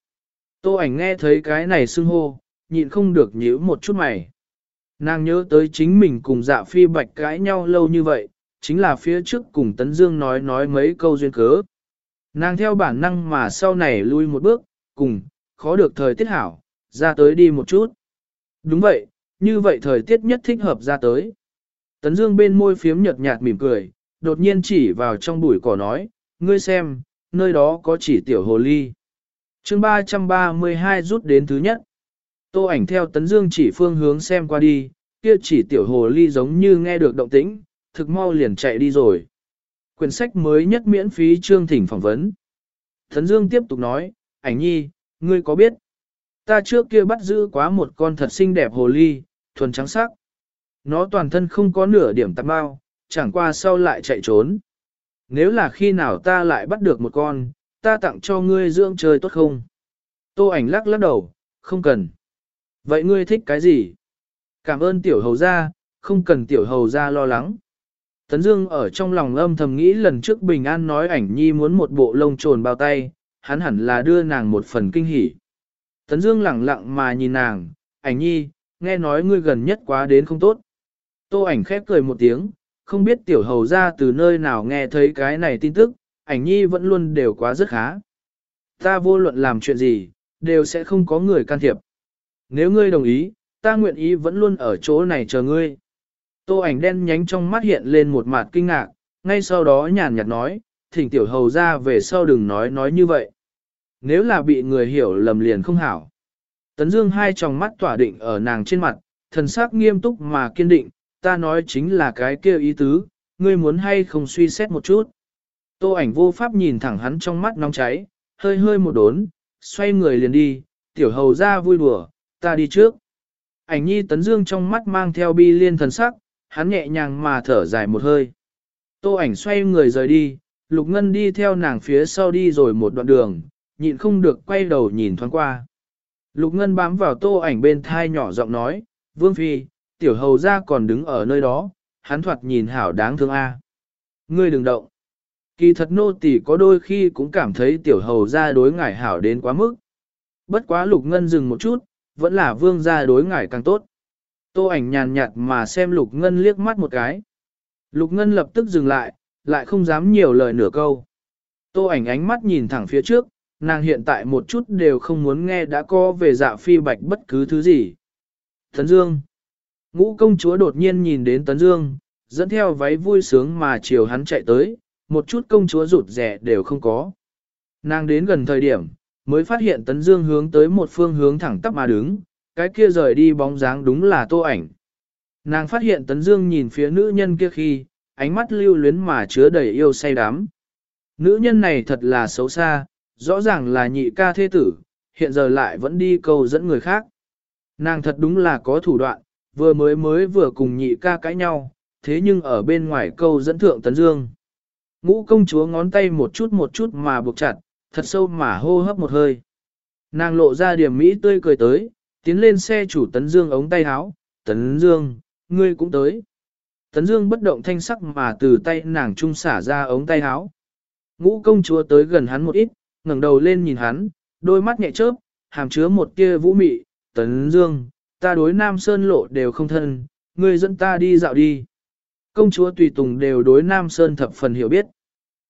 Tô ảnh nghe thấy cái này xưng hô, nhịn không được nhíu một chút mày. Nàng nhớ tới chính mình cùng dạ phi bạch cãi nhau lâu như vậy, chính là phía trước cùng Tấn Dương nói nói mấy câu duyên cớ. Nàng theo bản năng mà sau này lui một bước, cùng, khó được thời tiết hảo, ra tới đi một chút. Đúng vậy, như vậy thời tiết nhất thích hợp ra tới. Tấn Dương bên môi phiếm nhợt nhạt mỉm cười, đột nhiên chỉ vào trong bụi cỏ nói, ngươi xem, nơi đó có chỉ tiểu hồ ly chương 332 rút đến thứ nhất. Tô ảnh theo Tấn Dương chỉ phương hướng xem qua đi, kia chỉ tiểu hồ ly giống như nghe được động tĩnh, thực mau liền chạy đi rồi. Quyển sách mới nhất miễn phí chương thỉnh phỏng vấn. Tấn Dương tiếp tục nói, ảnh nhi, ngươi có biết, ta trước kia bắt giữ quá một con thật xinh đẹp hồ ly, thuần trắng sắc. Nó toàn thân không có nửa điểm tạp bao, chẳng qua sau lại chạy trốn. Nếu là khi nào ta lại bắt được một con, ta tặng cho ngươi dưỡng chơi tốt không? Tô ảnh lắc lắc đầu, không cần. Vậy ngươi thích cái gì? Cảm ơn tiểu hầu gia, không cần tiểu hầu gia lo lắng. Tấn Dương ở trong lòng âm thầm nghĩ lần trước Bình An nói ảnh nhi muốn một bộ lông trồn bao tay, hắn hẳn là đưa nàng một phần kinh hỉ. Tấn Dương lặng lặng mà nhìn nàng, ảnh nhi, nghe nói ngươi gần nhất quá đến không tốt. Tô ảnh khép cười một tiếng, không biết tiểu hầu gia từ nơi nào nghe thấy cái này tin tức, ảnh nhi vẫn luôn đều quá rất khá. Ta vô luận làm chuyện gì, đều sẽ không có người can thiệp. Nếu ngươi đồng ý, ta nguyện ý vẫn luôn ở chỗ này chờ ngươi. Tô ảnh đen nhánh trong mắt hiện lên một mặt kinh ngạc, ngay sau đó nhàn nhạt nói, thỉnh tiểu hầu ra về sau đừng nói nói như vậy. Nếu là bị người hiểu lầm liền không hảo. Tấn Dương hai tròng mắt tỏa định ở nàng trên mặt, thần sắc nghiêm túc mà kiên định, ta nói chính là cái kia ý tứ, ngươi muốn hay không suy xét một chút. Tô ảnh vô pháp nhìn thẳng hắn trong mắt nóng cháy, hơi hơi một đốn, xoay người liền đi, tiểu hầu ra vui đùa, ta đi trước. Ảnh nhi tấn dương trong mắt mang theo bi liên thần sắc, hắn nhẹ nhàng mà thở dài một hơi. Tô ảnh xoay người rời đi, lục ngân đi theo nàng phía sau đi rồi một đoạn đường, nhịn không được quay đầu nhìn thoáng qua. Lục ngân bám vào tô ảnh bên thai nhỏ giọng nói, vương phi, tiểu hầu ra còn đứng ở nơi đó, hắn thoạt nhìn hảo đáng thương a. Ngươi đừng động. Kỳ thật nô tỳ có đôi khi cũng cảm thấy tiểu hầu ra đối ngải hảo đến quá mức. Bất quá lục ngân dừng một chút, vẫn là vương gia đối ngải càng tốt. Tô ảnh nhàn nhạt mà xem lục ngân liếc mắt một cái. Lục ngân lập tức dừng lại, lại không dám nhiều lời nửa câu. Tô ảnh ánh mắt nhìn thẳng phía trước, nàng hiện tại một chút đều không muốn nghe đã có về dạ phi bạch bất cứ thứ gì. Tấn Dương Ngũ công chúa đột nhiên nhìn đến Tấn Dương, dẫn theo váy vui sướng mà chiều hắn chạy tới, một chút công chúa rụt rẻ đều không có. Nàng đến gần thời điểm, mới phát hiện Tấn Dương hướng tới một phương hướng thẳng tắp mà đứng, cái kia rời đi bóng dáng đúng là tô ảnh. Nàng phát hiện Tấn Dương nhìn phía nữ nhân kia khi, ánh mắt lưu luyến mà chứa đầy yêu say đắm. Nữ nhân này thật là xấu xa, rõ ràng là nhị ca thế tử, hiện giờ lại vẫn đi câu dẫn người khác. Nàng thật đúng là có thủ đoạn, vừa mới mới vừa cùng nhị ca cãi nhau, thế nhưng ở bên ngoài câu dẫn thượng Tấn Dương. Ngũ công chúa ngón tay một chút một chút mà buộc chặt, thật sâu mà hô hấp một hơi. Nàng lộ ra điểm mỹ tươi cười tới, tiến lên xe chủ Tấn Dương ống tay áo, Tấn Dương, ngươi cũng tới. Tấn Dương bất động thanh sắc mà từ tay nàng trung xả ra ống tay áo. Ngũ công chúa tới gần hắn một ít, ngẩng đầu lên nhìn hắn, đôi mắt nhẹ chớp, hàm chứa một tia vũ mị, Tấn Dương, ta đối Nam Sơn lộ đều không thân, ngươi dẫn ta đi dạo đi. Công chúa tùy tùng đều đối Nam Sơn thập phần hiểu biết.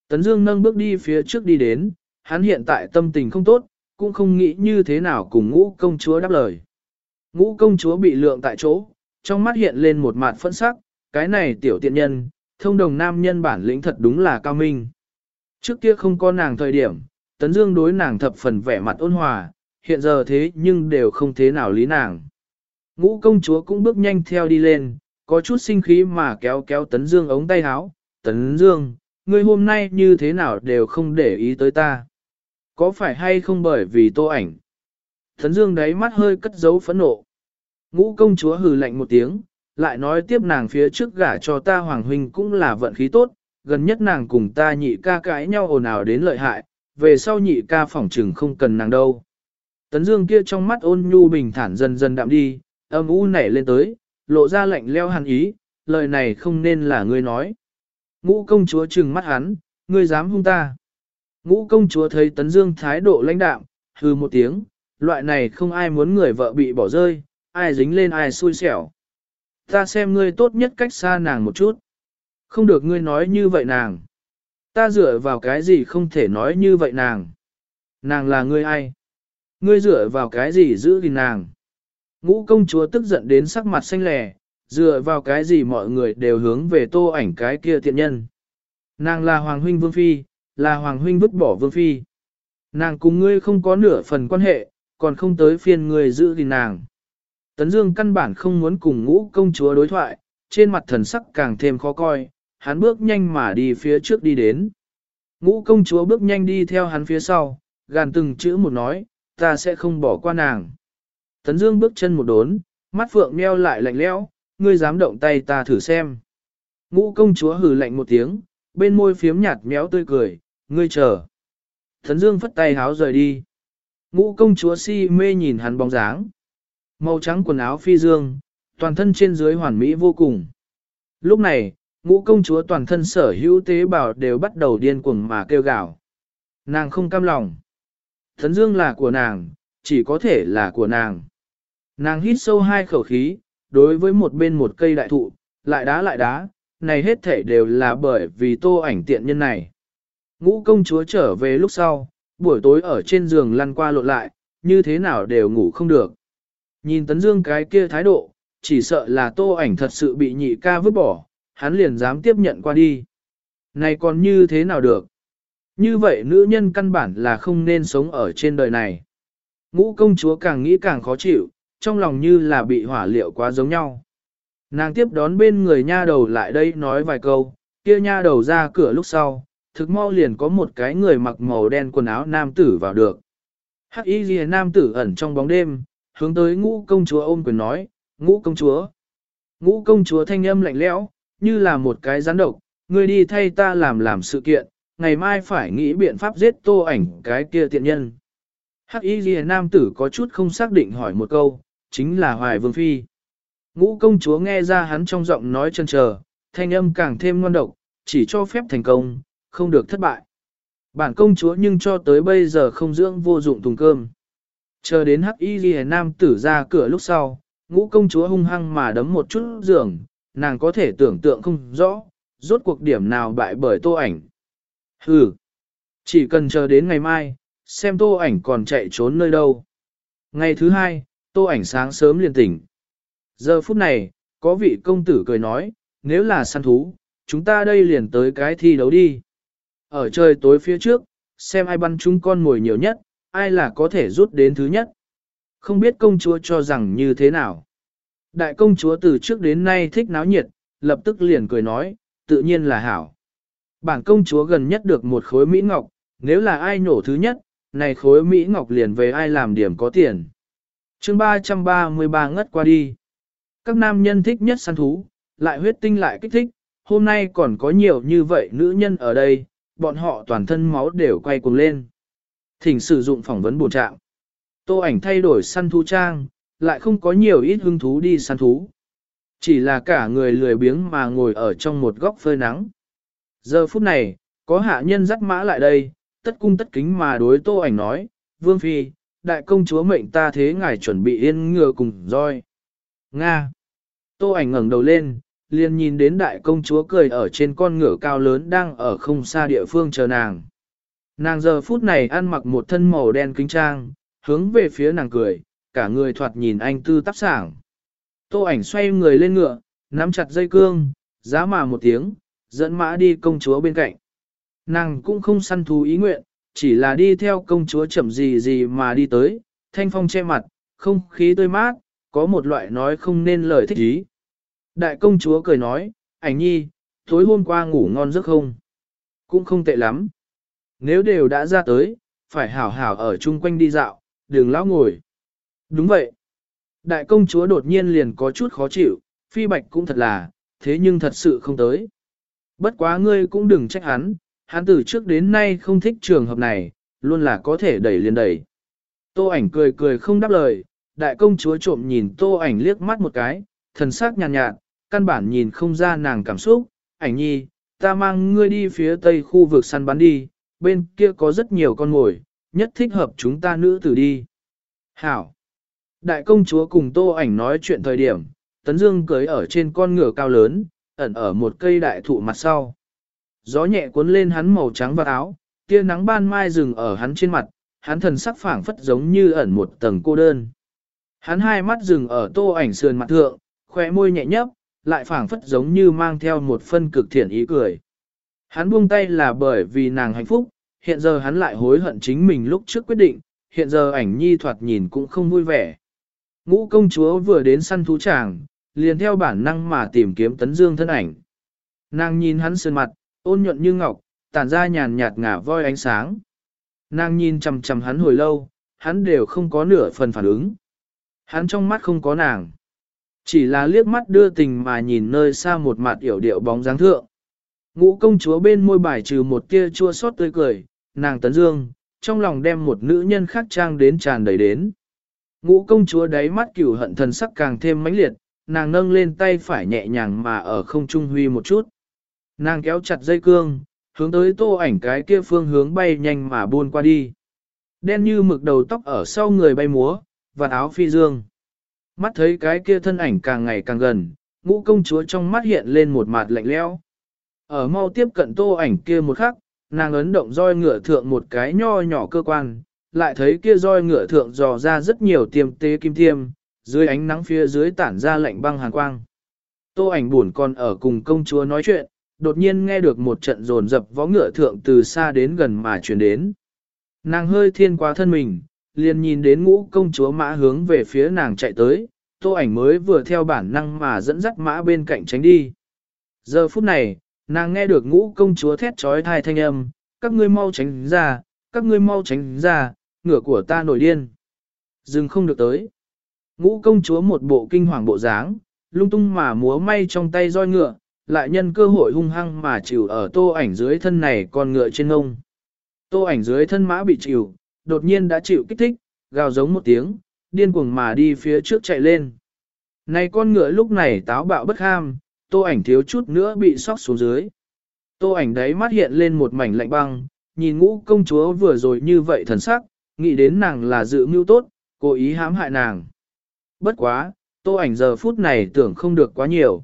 Tấn Dương nâng bước đi phía trước đi đến, hắn hiện tại tâm tình không tốt, cũng không nghĩ như thế nào cùng ngũ công chúa đáp lời. Ngũ công chúa bị lượng tại chỗ, trong mắt hiện lên một mặt phẫn sắc, cái này tiểu tiện nhân, thông đồng nam nhân bản lĩnh thật đúng là cao minh. Trước kia không có nàng thời điểm, Tấn Dương đối nàng thập phần vẻ mặt ôn hòa, hiện giờ thế nhưng đều không thế nào lý nàng. Ngũ công chúa cũng bước nhanh theo đi lên, có chút sinh khí mà kéo kéo Tấn Dương ống tay áo. Tấn Dương, ngươi hôm nay như thế nào đều không để ý tới ta. Có phải hay không bởi vì tô ảnh? Thấn Dương đáy mắt hơi cất giấu phẫn nộ. Ngũ công chúa hừ lạnh một tiếng, lại nói tiếp nàng phía trước gả cho ta Hoàng Huynh cũng là vận khí tốt, gần nhất nàng cùng ta nhị ca cãi nhau ồn ào đến lợi hại, về sau nhị ca phỏng trừng không cần nàng đâu. Tấn Dương kia trong mắt ôn nhu bình thản dần dần đạm đi, âm u nảy lên tới, lộ ra lạnh leo hàn ý, lời này không nên là ngươi nói. Ngũ công chúa trừng mắt hắn, ngươi dám hung ta. Ngũ công chúa thấy Tấn Dương thái độ lãnh đạm, hừ một tiếng, loại này không ai muốn người vợ bị bỏ rơi, ai dính lên ai xui xẻo. Ta xem ngươi tốt nhất cách xa nàng một chút. Không được ngươi nói như vậy nàng. Ta dựa vào cái gì không thể nói như vậy nàng. Nàng là ngươi ai? Ngươi dựa vào cái gì giữ gìn nàng? Ngũ công chúa tức giận đến sắc mặt xanh lè, dựa vào cái gì mọi người đều hướng về tô ảnh cái kia tiện nhân. Nàng là Hoàng huynh Vương Phi, là Hoàng huynh vứt bỏ Vương Phi. Nàng cùng ngươi không có nửa phần quan hệ, còn không tới phiên ngươi giữ gìn nàng. Tấn Dương căn bản không muốn cùng ngũ công chúa đối thoại, trên mặt thần sắc càng thêm khó coi, hắn bước nhanh mà đi phía trước đi đến. Ngũ công chúa bước nhanh đi theo hắn phía sau, gàn từng chữ một nói, ta sẽ không bỏ qua nàng. Tấn Dương bước chân một đốn, mắt phượng meo lại lạnh lẽo, ngươi dám động tay ta thử xem. Ngũ công chúa hừ lạnh một tiếng, bên môi phiếm nhạt méo tươi cười, ngươi chờ. Thấn Dương phất tay háo rời đi. Ngũ công chúa si mê nhìn hắn bóng dáng. Màu trắng quần áo phi dương, toàn thân trên dưới hoàn mỹ vô cùng. Lúc này, ngũ công chúa toàn thân sở hữu tế bào đều bắt đầu điên cuồng mà kêu gào. Nàng không cam lòng. Thấn dương là của nàng, chỉ có thể là của nàng. Nàng hít sâu hai khẩu khí, đối với một bên một cây đại thụ, lại đá lại đá, này hết thể đều là bởi vì tô ảnh tiện nhân này. Ngũ công chúa trở về lúc sau, buổi tối ở trên giường lăn qua lộn lại, như thế nào đều ngủ không được. Nhìn tấn dương cái kia thái độ, chỉ sợ là tô ảnh thật sự bị nhị ca vứt bỏ, hắn liền dám tiếp nhận qua đi. Này còn như thế nào được? Như vậy nữ nhân căn bản là không nên sống ở trên đời này. Ngũ công chúa càng nghĩ càng khó chịu, trong lòng như là bị hỏa liệu quá giống nhau. Nàng tiếp đón bên người nha đầu lại đây nói vài câu, kia nha đầu ra cửa lúc sau, thực mau liền có một cái người mặc màu đen quần áo nam tử vào được. Hắc y ghi nam tử ẩn trong bóng đêm, hướng tới ngũ công chúa ôm quyền nói, ngũ công chúa. Ngũ công chúa thanh âm lạnh lẽo, như là một cái gián độc, ngươi đi thay ta làm làm sự kiện, ngày mai phải nghĩ biện pháp giết tô ảnh cái kia tiện nhân. Hắc y ghi nam tử có chút không xác định hỏi một câu, chính là Hoài Vương Phi. Ngũ công chúa nghe ra hắn trong giọng nói chân chờ, thanh âm càng thêm ngon độc, chỉ cho phép thành công, không được thất bại. Bản công chúa nhưng cho tới bây giờ không dưỡng vô dụng thùng cơm. Chờ đến hắc y ghi nam tử ra cửa lúc sau, ngũ công chúa hung hăng mà đấm một chút giường, nàng có thể tưởng tượng không rõ, rốt cuộc điểm nào bại bởi tô ảnh. Hừ, chỉ cần chờ đến ngày mai, xem tô ảnh còn chạy trốn nơi đâu. Ngày thứ hai, tô ảnh sáng sớm liền tỉnh. Giờ phút này, có vị công tử cười nói, nếu là săn thú, chúng ta đây liền tới cái thi đấu đi. Ở trời tối phía trước, xem ai bắn chúng con mồi nhiều nhất, ai là có thể rút đến thứ nhất. Không biết công chúa cho rằng như thế nào. Đại công chúa từ trước đến nay thích náo nhiệt, lập tức liền cười nói, tự nhiên là hảo. Bản công chúa gần nhất được một khối Mỹ Ngọc, nếu là ai nổ thứ nhất, này khối Mỹ Ngọc liền về ai làm điểm có tiền chương 333 ngất qua đi. Các nam nhân thích nhất săn thú, lại huyết tinh lại kích thích, hôm nay còn có nhiều như vậy nữ nhân ở đây, bọn họ toàn thân máu đều quay cuồng lên. Thỉnh sử dụng phỏng vấn bổ trạng. Tô ảnh thay đổi săn thú trang, lại không có nhiều ít hứng thú đi săn thú. Chỉ là cả người lười biếng mà ngồi ở trong một góc phơi nắng. Giờ phút này, có hạ nhân dắt mã lại đây, tất cung tất kính mà đối tô ảnh nói, Vương Phi, đại công chúa mệnh ta thế ngài chuẩn bị yên ngựa cùng roi. Nga. Tô ảnh ngẩng đầu lên, liền nhìn đến đại công chúa cười ở trên con ngựa cao lớn đang ở không xa địa phương chờ nàng. Nàng giờ phút này ăn mặc một thân màu đen kính trang, hướng về phía nàng cười, cả người thoạt nhìn anh tư tác sảng. Tô ảnh xoay người lên ngựa, nắm chặt dây cương, giá mà một tiếng, dẫn mã đi công chúa bên cạnh. Nàng cũng không săn thú ý nguyện, chỉ là đi theo công chúa chậm gì gì mà đi tới, thanh phong che mặt, không khí tươi mát, có một loại nói không nên lời thích ý. Đại công chúa cười nói, ảnh nhi, tối hôm qua ngủ ngon giấc không? Cũng không tệ lắm. Nếu đều đã ra tới, phải hảo hảo ở chung quanh đi dạo, đường lão ngồi. Đúng vậy. Đại công chúa đột nhiên liền có chút khó chịu, phi bạch cũng thật là, thế nhưng thật sự không tới. Bất quá ngươi cũng đừng trách hắn, hắn từ trước đến nay không thích trường hợp này, luôn là có thể đẩy liền đẩy. Tô ảnh cười cười không đáp lời, đại công chúa trộm nhìn tô ảnh liếc mắt một cái, thần sắc nhàn nhạt, nhạt, căn bản nhìn không ra nàng cảm xúc, ảnh nhi, ta mang ngươi đi phía tây khu vực săn bắn đi, bên kia có rất nhiều con mồi, nhất thích hợp chúng ta nữ tử đi. Hảo! Đại công chúa cùng tô ảnh nói chuyện thời điểm, tấn dương cưới ở trên con ngựa cao lớn, ẩn ở một cây đại thụ mặt sau. Gió nhẹ cuốn lên hắn màu trắng và áo, tia nắng ban mai rừng ở hắn trên mặt, hắn thần sắc phảng phất giống như ẩn một tầng cô đơn. Hắn hai mắt rừng ở tô ảnh sườn mặt thượng, khóe môi nhẹ nhấp, lại phảng phất giống như mang theo một phân cực thiện ý cười. Hắn buông tay là bởi vì nàng hạnh phúc, hiện giờ hắn lại hối hận chính mình lúc trước quyết định, hiện giờ ảnh nhi thoạt nhìn cũng không vui vẻ. Ngũ công chúa vừa đến săn thú tràng, liền theo bản năng mà tìm kiếm tấn dương thân ảnh. Nàng nhìn hắn sơn mặt, ôn nhuận như ngọc, tản ra nhàn nhạt ngả voi ánh sáng. Nàng nhìn chằm chằm hắn hồi lâu, hắn đều không có nửa phần phản ứng. Hắn trong mắt không có nàng. Chỉ là liếc mắt đưa tình mà nhìn nơi xa một mặt yểu điệu bóng dáng thượng. Ngũ công chúa bên môi bài trừ một tia chua xót tươi cười, nàng tấn dương, trong lòng đem một nữ nhân khác trang đến tràn đầy đến. Ngũ công chúa đáy mắt cửu hận thần sắc càng thêm mãnh liệt, nàng nâng lên tay phải nhẹ nhàng mà ở không trung huy một chút. Nàng kéo chặt dây cương, hướng tới tô ảnh cái kia phương hướng bay nhanh mà buôn qua đi. Đen như mực đầu tóc ở sau người bay múa, và áo phi dương. Mắt thấy cái kia thân ảnh càng ngày càng gần, ngũ công chúa trong mắt hiện lên một mặt lạnh lẽo. Ở mau tiếp cận tô ảnh kia một khắc, nàng ấn động roi ngựa thượng một cái nho nhỏ cơ quan, lại thấy kia roi ngựa thượng dò ra rất nhiều tiềm tế kim tiêm, dưới ánh nắng phía dưới tản ra lạnh băng hàn quang. Tô ảnh buồn còn ở cùng công chúa nói chuyện, đột nhiên nghe được một trận rồn dập vó ngựa thượng từ xa đến gần mà truyền đến. Nàng hơi thiên quá thân mình, liền nhìn đến ngũ công chúa mã hướng về phía nàng chạy tới, tô ảnh mới vừa theo bản năng mà dẫn dắt mã bên cạnh tránh đi. Giờ phút này, nàng nghe được ngũ công chúa thét trói thai thanh âm, các ngươi mau tránh ra, các ngươi mau tránh ra, ngựa của ta nổi điên. Dừng không được tới. Ngũ công chúa một bộ kinh hoàng bộ dáng, lung tung mà múa may trong tay roi ngựa, lại nhân cơ hội hung hăng mà chịu ở tô ảnh dưới thân này con ngựa trên ngông. Tô ảnh dưới thân mã bị chịu, đột nhiên đã chịu kích thích, gào giống một tiếng, điên cuồng mà đi phía trước chạy lên. Này con ngựa lúc này táo bạo bất ham, tô ảnh thiếu chút nữa bị sóc xuống dưới. Tô ảnh đấy mắt hiện lên một mảnh lạnh băng, nhìn ngũ công chúa vừa rồi như vậy thần sắc, nghĩ đến nàng là dự mưu tốt, cố ý hãm hại nàng. Bất quá, tô ảnh giờ phút này tưởng không được quá nhiều.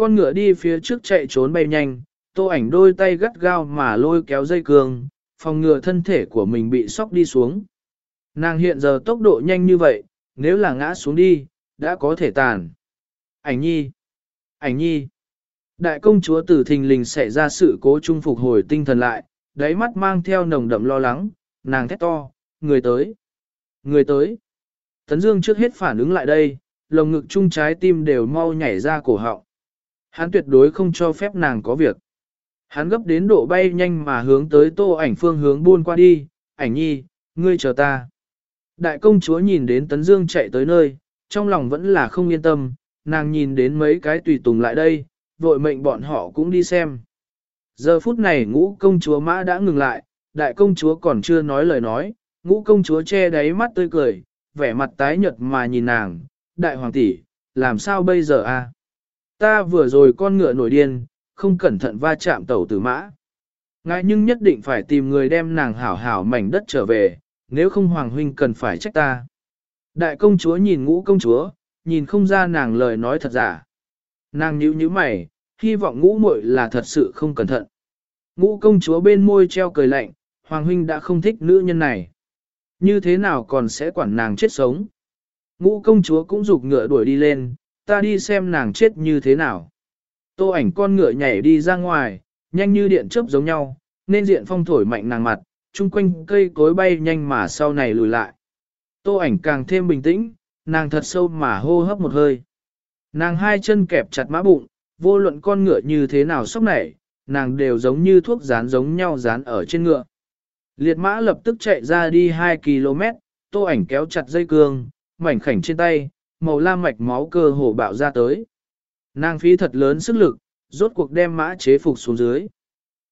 Con ngựa đi phía trước chạy trốn bay nhanh, tô ảnh đôi tay gắt gao mà lôi kéo dây cương, phòng ngừa thân thể của mình bị sóc đi xuống. Nàng hiện giờ tốc độ nhanh như vậy, nếu là ngã xuống đi, đã có thể tàn. Ảnh nhi! Ảnh nhi! Đại công chúa tử thình lình xảy ra sự cố trung phục hồi tinh thần lại, đáy mắt mang theo nồng đậm lo lắng, nàng thét to, người tới! Người tới! Tấn Dương trước hết phản ứng lại đây, lồng ngực chung trái tim đều mau nhảy ra cổ họng. Hắn tuyệt đối không cho phép nàng có việc. Hắn gấp đến độ bay nhanh mà hướng tới tô ảnh phương hướng buôn qua đi, ảnh nhi, ngươi chờ ta. Đại công chúa nhìn đến Tấn Dương chạy tới nơi, trong lòng vẫn là không yên tâm, nàng nhìn đến mấy cái tùy tùng lại đây, vội mệnh bọn họ cũng đi xem. Giờ phút này ngũ công chúa mã đã ngừng lại, đại công chúa còn chưa nói lời nói, ngũ công chúa che đáy mắt tươi cười, vẻ mặt tái nhợt mà nhìn nàng, đại hoàng tỷ, làm sao bây giờ a? Ta vừa rồi con ngựa nổi điên, không cẩn thận va chạm tẩu tử mã. Ngài nhưng nhất định phải tìm người đem nàng hảo hảo mảnh đất trở về, nếu không Hoàng Huynh cần phải trách ta. Đại công chúa nhìn ngũ công chúa, nhìn không ra nàng lời nói thật giả. Nàng nhíu nhíu mày, hy vọng ngũ muội là thật sự không cẩn thận. Ngũ công chúa bên môi treo cười lạnh, Hoàng Huynh đã không thích nữ nhân này. Như thế nào còn sẽ quản nàng chết sống? Ngũ công chúa cũng rục ngựa đuổi đi lên, ta đi xem nàng chết như thế nào. Tô ảnh con ngựa nhảy đi ra ngoài, nhanh như điện chớp giống nhau, nên diện phong thổi mạnh nàng mặt, chung quanh cây cối bay nhanh mà sau này lùi lại. Tô ảnh càng thêm bình tĩnh, nàng thật sâu mà hô hấp một hơi. Nàng hai chân kẹp chặt mã bụng, vô luận con ngựa như thế nào sốc nảy, nàng đều giống như thuốc dán giống nhau dán ở trên ngựa. Liệt mã lập tức chạy ra đi 2 km, tô ảnh kéo chặt dây cương, mảnh khảnh trên tay, màu lam mạch máu cơ hồ bạo ra tới. Nàng phí thật lớn sức lực, rốt cuộc đem mã chế phục xuống dưới.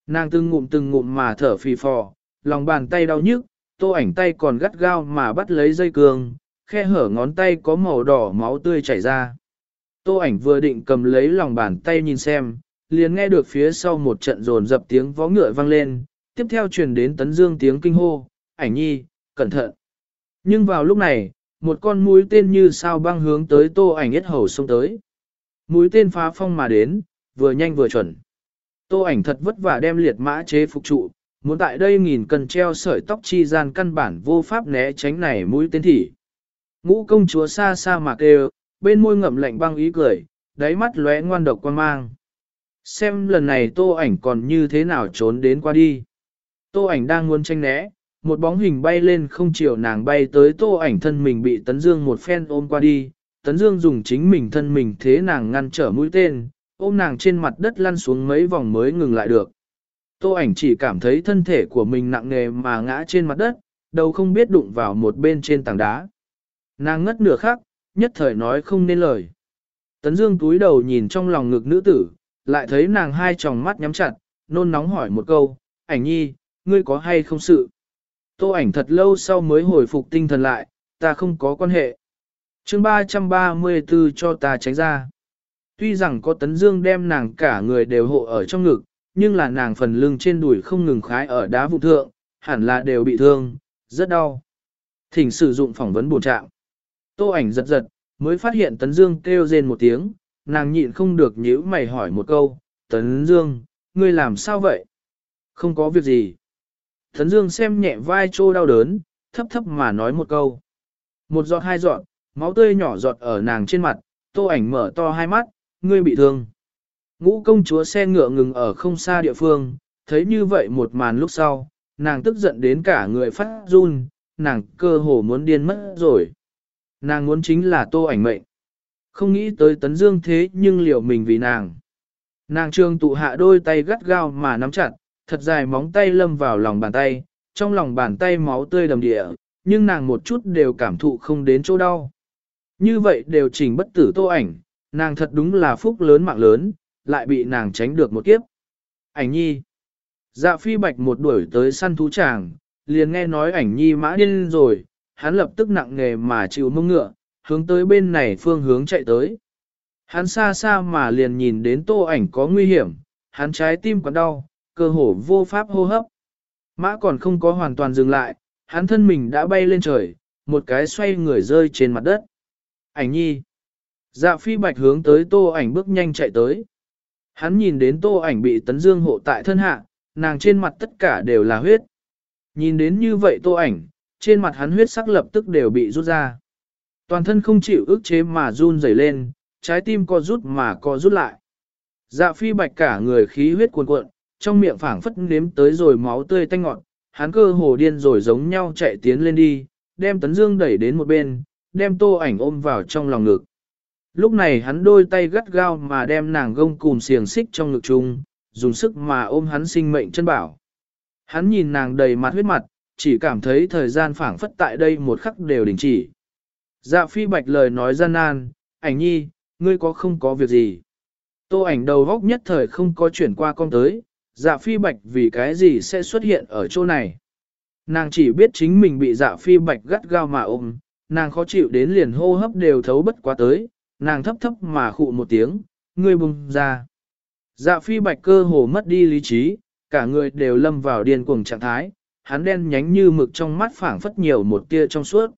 Nàng từng ngụm từng ngụm mà thở phì phò, lòng bàn tay đau nhức, tô ảnh tay còn gắt gao mà bắt lấy dây cương, khe hở ngón tay có màu đỏ máu tươi chảy ra. Tô ảnh vừa định cầm lấy lòng bàn tay nhìn xem, liền nghe được phía sau một trận rồn dập tiếng vó ngựa vang lên, tiếp theo truyền đến tấn dương tiếng kinh hô, ảnh nhi, cẩn thận. Nhưng vào lúc này, một con mũi tên như sao băng hướng tới tô ảnh yết hầu xông tới. Mũi tên phá phong mà đến, vừa nhanh vừa chuẩn. Tô ảnh thật vất vả đem liệt mã chế phục trụ, muốn tại đây nghìn cần treo sợi tóc chi gian căn bản vô pháp né tránh này mũi tên thỉ. Ngũ công chúa xa xa mà kêu, bên môi ngậm lạnh băng ý cười, đáy mắt lóe ngoan độc quan mang. Xem lần này tô ảnh còn như thế nào trốn đến qua đi. Tô ảnh đang muốn tranh né, một bóng hình bay lên không chiều nàng bay tới tô ảnh thân mình bị Tấn Dương một phen ôm qua đi. Tấn Dương dùng chính mình thân mình thế nàng ngăn trở mũi tên, ôm nàng trên mặt đất lăn xuống mấy vòng mới ngừng lại được. Tô ảnh chỉ cảm thấy thân thể của mình nặng nề mà ngã trên mặt đất, đầu không biết đụng vào một bên trên tảng đá. Nàng ngất nửa khắc, nhất thời nói không nên lời. Tấn Dương túi đầu nhìn trong lòng ngực nữ tử, lại thấy nàng hai tròng mắt nhắm chặt, nôn nóng hỏi một câu, ảnh nhi, ngươi có hay không sự? Tô ảnh thật lâu sau mới hồi phục tinh thần lại, ta không có quan hệ. chương 334 cho ta tránh ra. Tuy rằng có tấn dương đem nàng cả người đều hộ ở trong ngực, nhưng là nàng phần lưng trên đùi không ngừng khái ở đá vụ thượng, hẳn là đều bị thương, rất đau. Thỉnh sử dụng phỏng vấn bổ trạng. Tô ảnh giật giật, mới phát hiện tấn dương kêu rên một tiếng, nàng nhịn không được nhíu mày hỏi một câu, tấn dương, ngươi làm sao vậy? Không có việc gì. Thấn Dương xem nhẹ vai trô đau đớn, thấp thấp mà nói một câu. Một giọt hai giọt, máu tươi nhỏ giọt ở nàng trên mặt, tô ảnh mở to hai mắt, ngươi bị thương. Ngũ công chúa xe ngựa ngừng ở không xa địa phương, thấy như vậy một màn lúc sau, nàng tức giận đến cả người phát run, nàng cơ hồ muốn điên mất rồi. Nàng muốn chính là tô ảnh mệnh. Không nghĩ tới tấn dương thế nhưng liệu mình vì nàng. Nàng trương tụ hạ đôi tay gắt gao mà nắm chặt, thật dài móng tay lâm vào lòng bàn tay, trong lòng bàn tay máu tươi đầm địa, nhưng nàng một chút đều cảm thụ không đến chỗ đau. Như vậy đều chỉnh bất tử tô ảnh, nàng thật đúng là phúc lớn mạng lớn, lại bị nàng tránh được một kiếp. Ảnh nhi. Dạ phi bạch một đuổi tới săn thú tràng, liền nghe nói ảnh nhi mã điên rồi, hắn lập tức nặng nghề mà chịu mông ngựa, hướng tới bên này phương hướng chạy tới. Hắn xa xa mà liền nhìn đến tô ảnh có nguy hiểm, hắn trái tim còn đau, cơ hồ vô pháp hô hấp. Mã còn không có hoàn toàn dừng lại, hắn thân mình đã bay lên trời, một cái xoay người rơi trên mặt đất. Ảnh nhi. Dạ phi bạch hướng tới tô ảnh bước nhanh chạy tới. Hắn nhìn đến tô ảnh bị tấn dương hộ tại thân hạ, nàng trên mặt tất cả đều là huyết. Nhìn đến như vậy tô ảnh, trên mặt hắn huyết sắc lập tức đều bị rút ra. Toàn thân không chịu ức chế mà run rẩy lên, trái tim co rút mà co rút lại. Dạ phi bạch cả người khí huyết cuồn cuộn, trong miệng phảng phất nếm tới rồi máu tươi tanh ngọt, hắn cơ hồ điên rồi giống nhau chạy tiến lên đi, đem Tấn Dương đẩy đến một bên, đem tô ảnh ôm vào trong lòng ngực. Lúc này hắn đôi tay gắt gao mà đem nàng gông cùm xiềng xích trong ngực chung, dùng sức mà ôm hắn sinh mệnh chân bảo. Hắn nhìn nàng đầy mặt huyết mặt, chỉ cảm thấy thời gian phảng phất tại đây một khắc đều đình chỉ. Dạ phi bạch lời nói gian nan, ảnh nhi, ngươi có không có việc gì. Tô ảnh đầu góc nhất thời không có chuyển qua con tới, dạ phi bạch vì cái gì sẽ xuất hiện ở chỗ này. Nàng chỉ biết chính mình bị dạ phi bạch gắt gao mà ôm, nàng khó chịu đến liền hô hấp đều thấu bất quá tới, nàng thấp thấp mà khụ một tiếng, ngươi bùng ra. Dạ phi bạch cơ hồ mất đi lý trí, cả người đều lâm vào điên cuồng trạng thái, hắn đen nhánh như mực trong mắt phảng phất nhiều một tia trong suốt.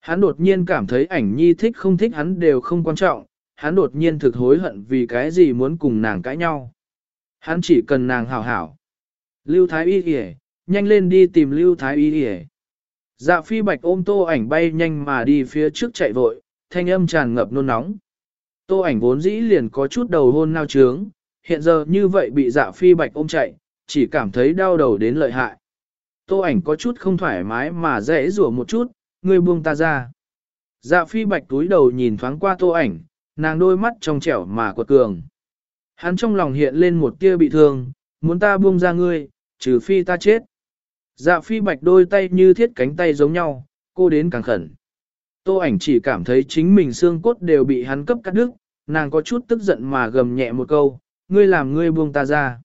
Hắn đột nhiên cảm thấy ảnh nhi thích không thích hắn đều không quan trọng, hắn đột nhiên thực hối hận vì cái gì muốn cùng nàng cãi nhau. Hắn chỉ cần nàng hảo hảo. Lưu Thái Y kìa, nhanh lên đi tìm Lưu Thái Y kìa. Dạ phi bạch ôm tô ảnh bay nhanh mà đi phía trước chạy vội, thanh âm tràn ngập nôn nóng. Tô ảnh vốn dĩ liền có chút đầu hôn nao trướng, hiện giờ như vậy bị dạ phi bạch ôm chạy, chỉ cảm thấy đau đầu đến lợi hại. Tô ảnh có chút không thoải mái mà dễ rủa một chút, ngươi buông ta ra. Dạ phi bạch túi đầu nhìn thoáng qua tô ảnh, nàng đôi mắt trong trẻo mà quật cường. Hắn trong lòng hiện lên một tia bị thương, muốn ta buông ra ngươi, trừ phi ta chết. Dạ phi bạch đôi tay như thiết cánh tay giống nhau, cô đến càng khẩn. Tô ảnh chỉ cảm thấy chính mình xương cốt đều bị hắn cấp cắt đứt, nàng có chút tức giận mà gầm nhẹ một câu, ngươi làm ngươi buông ta ra.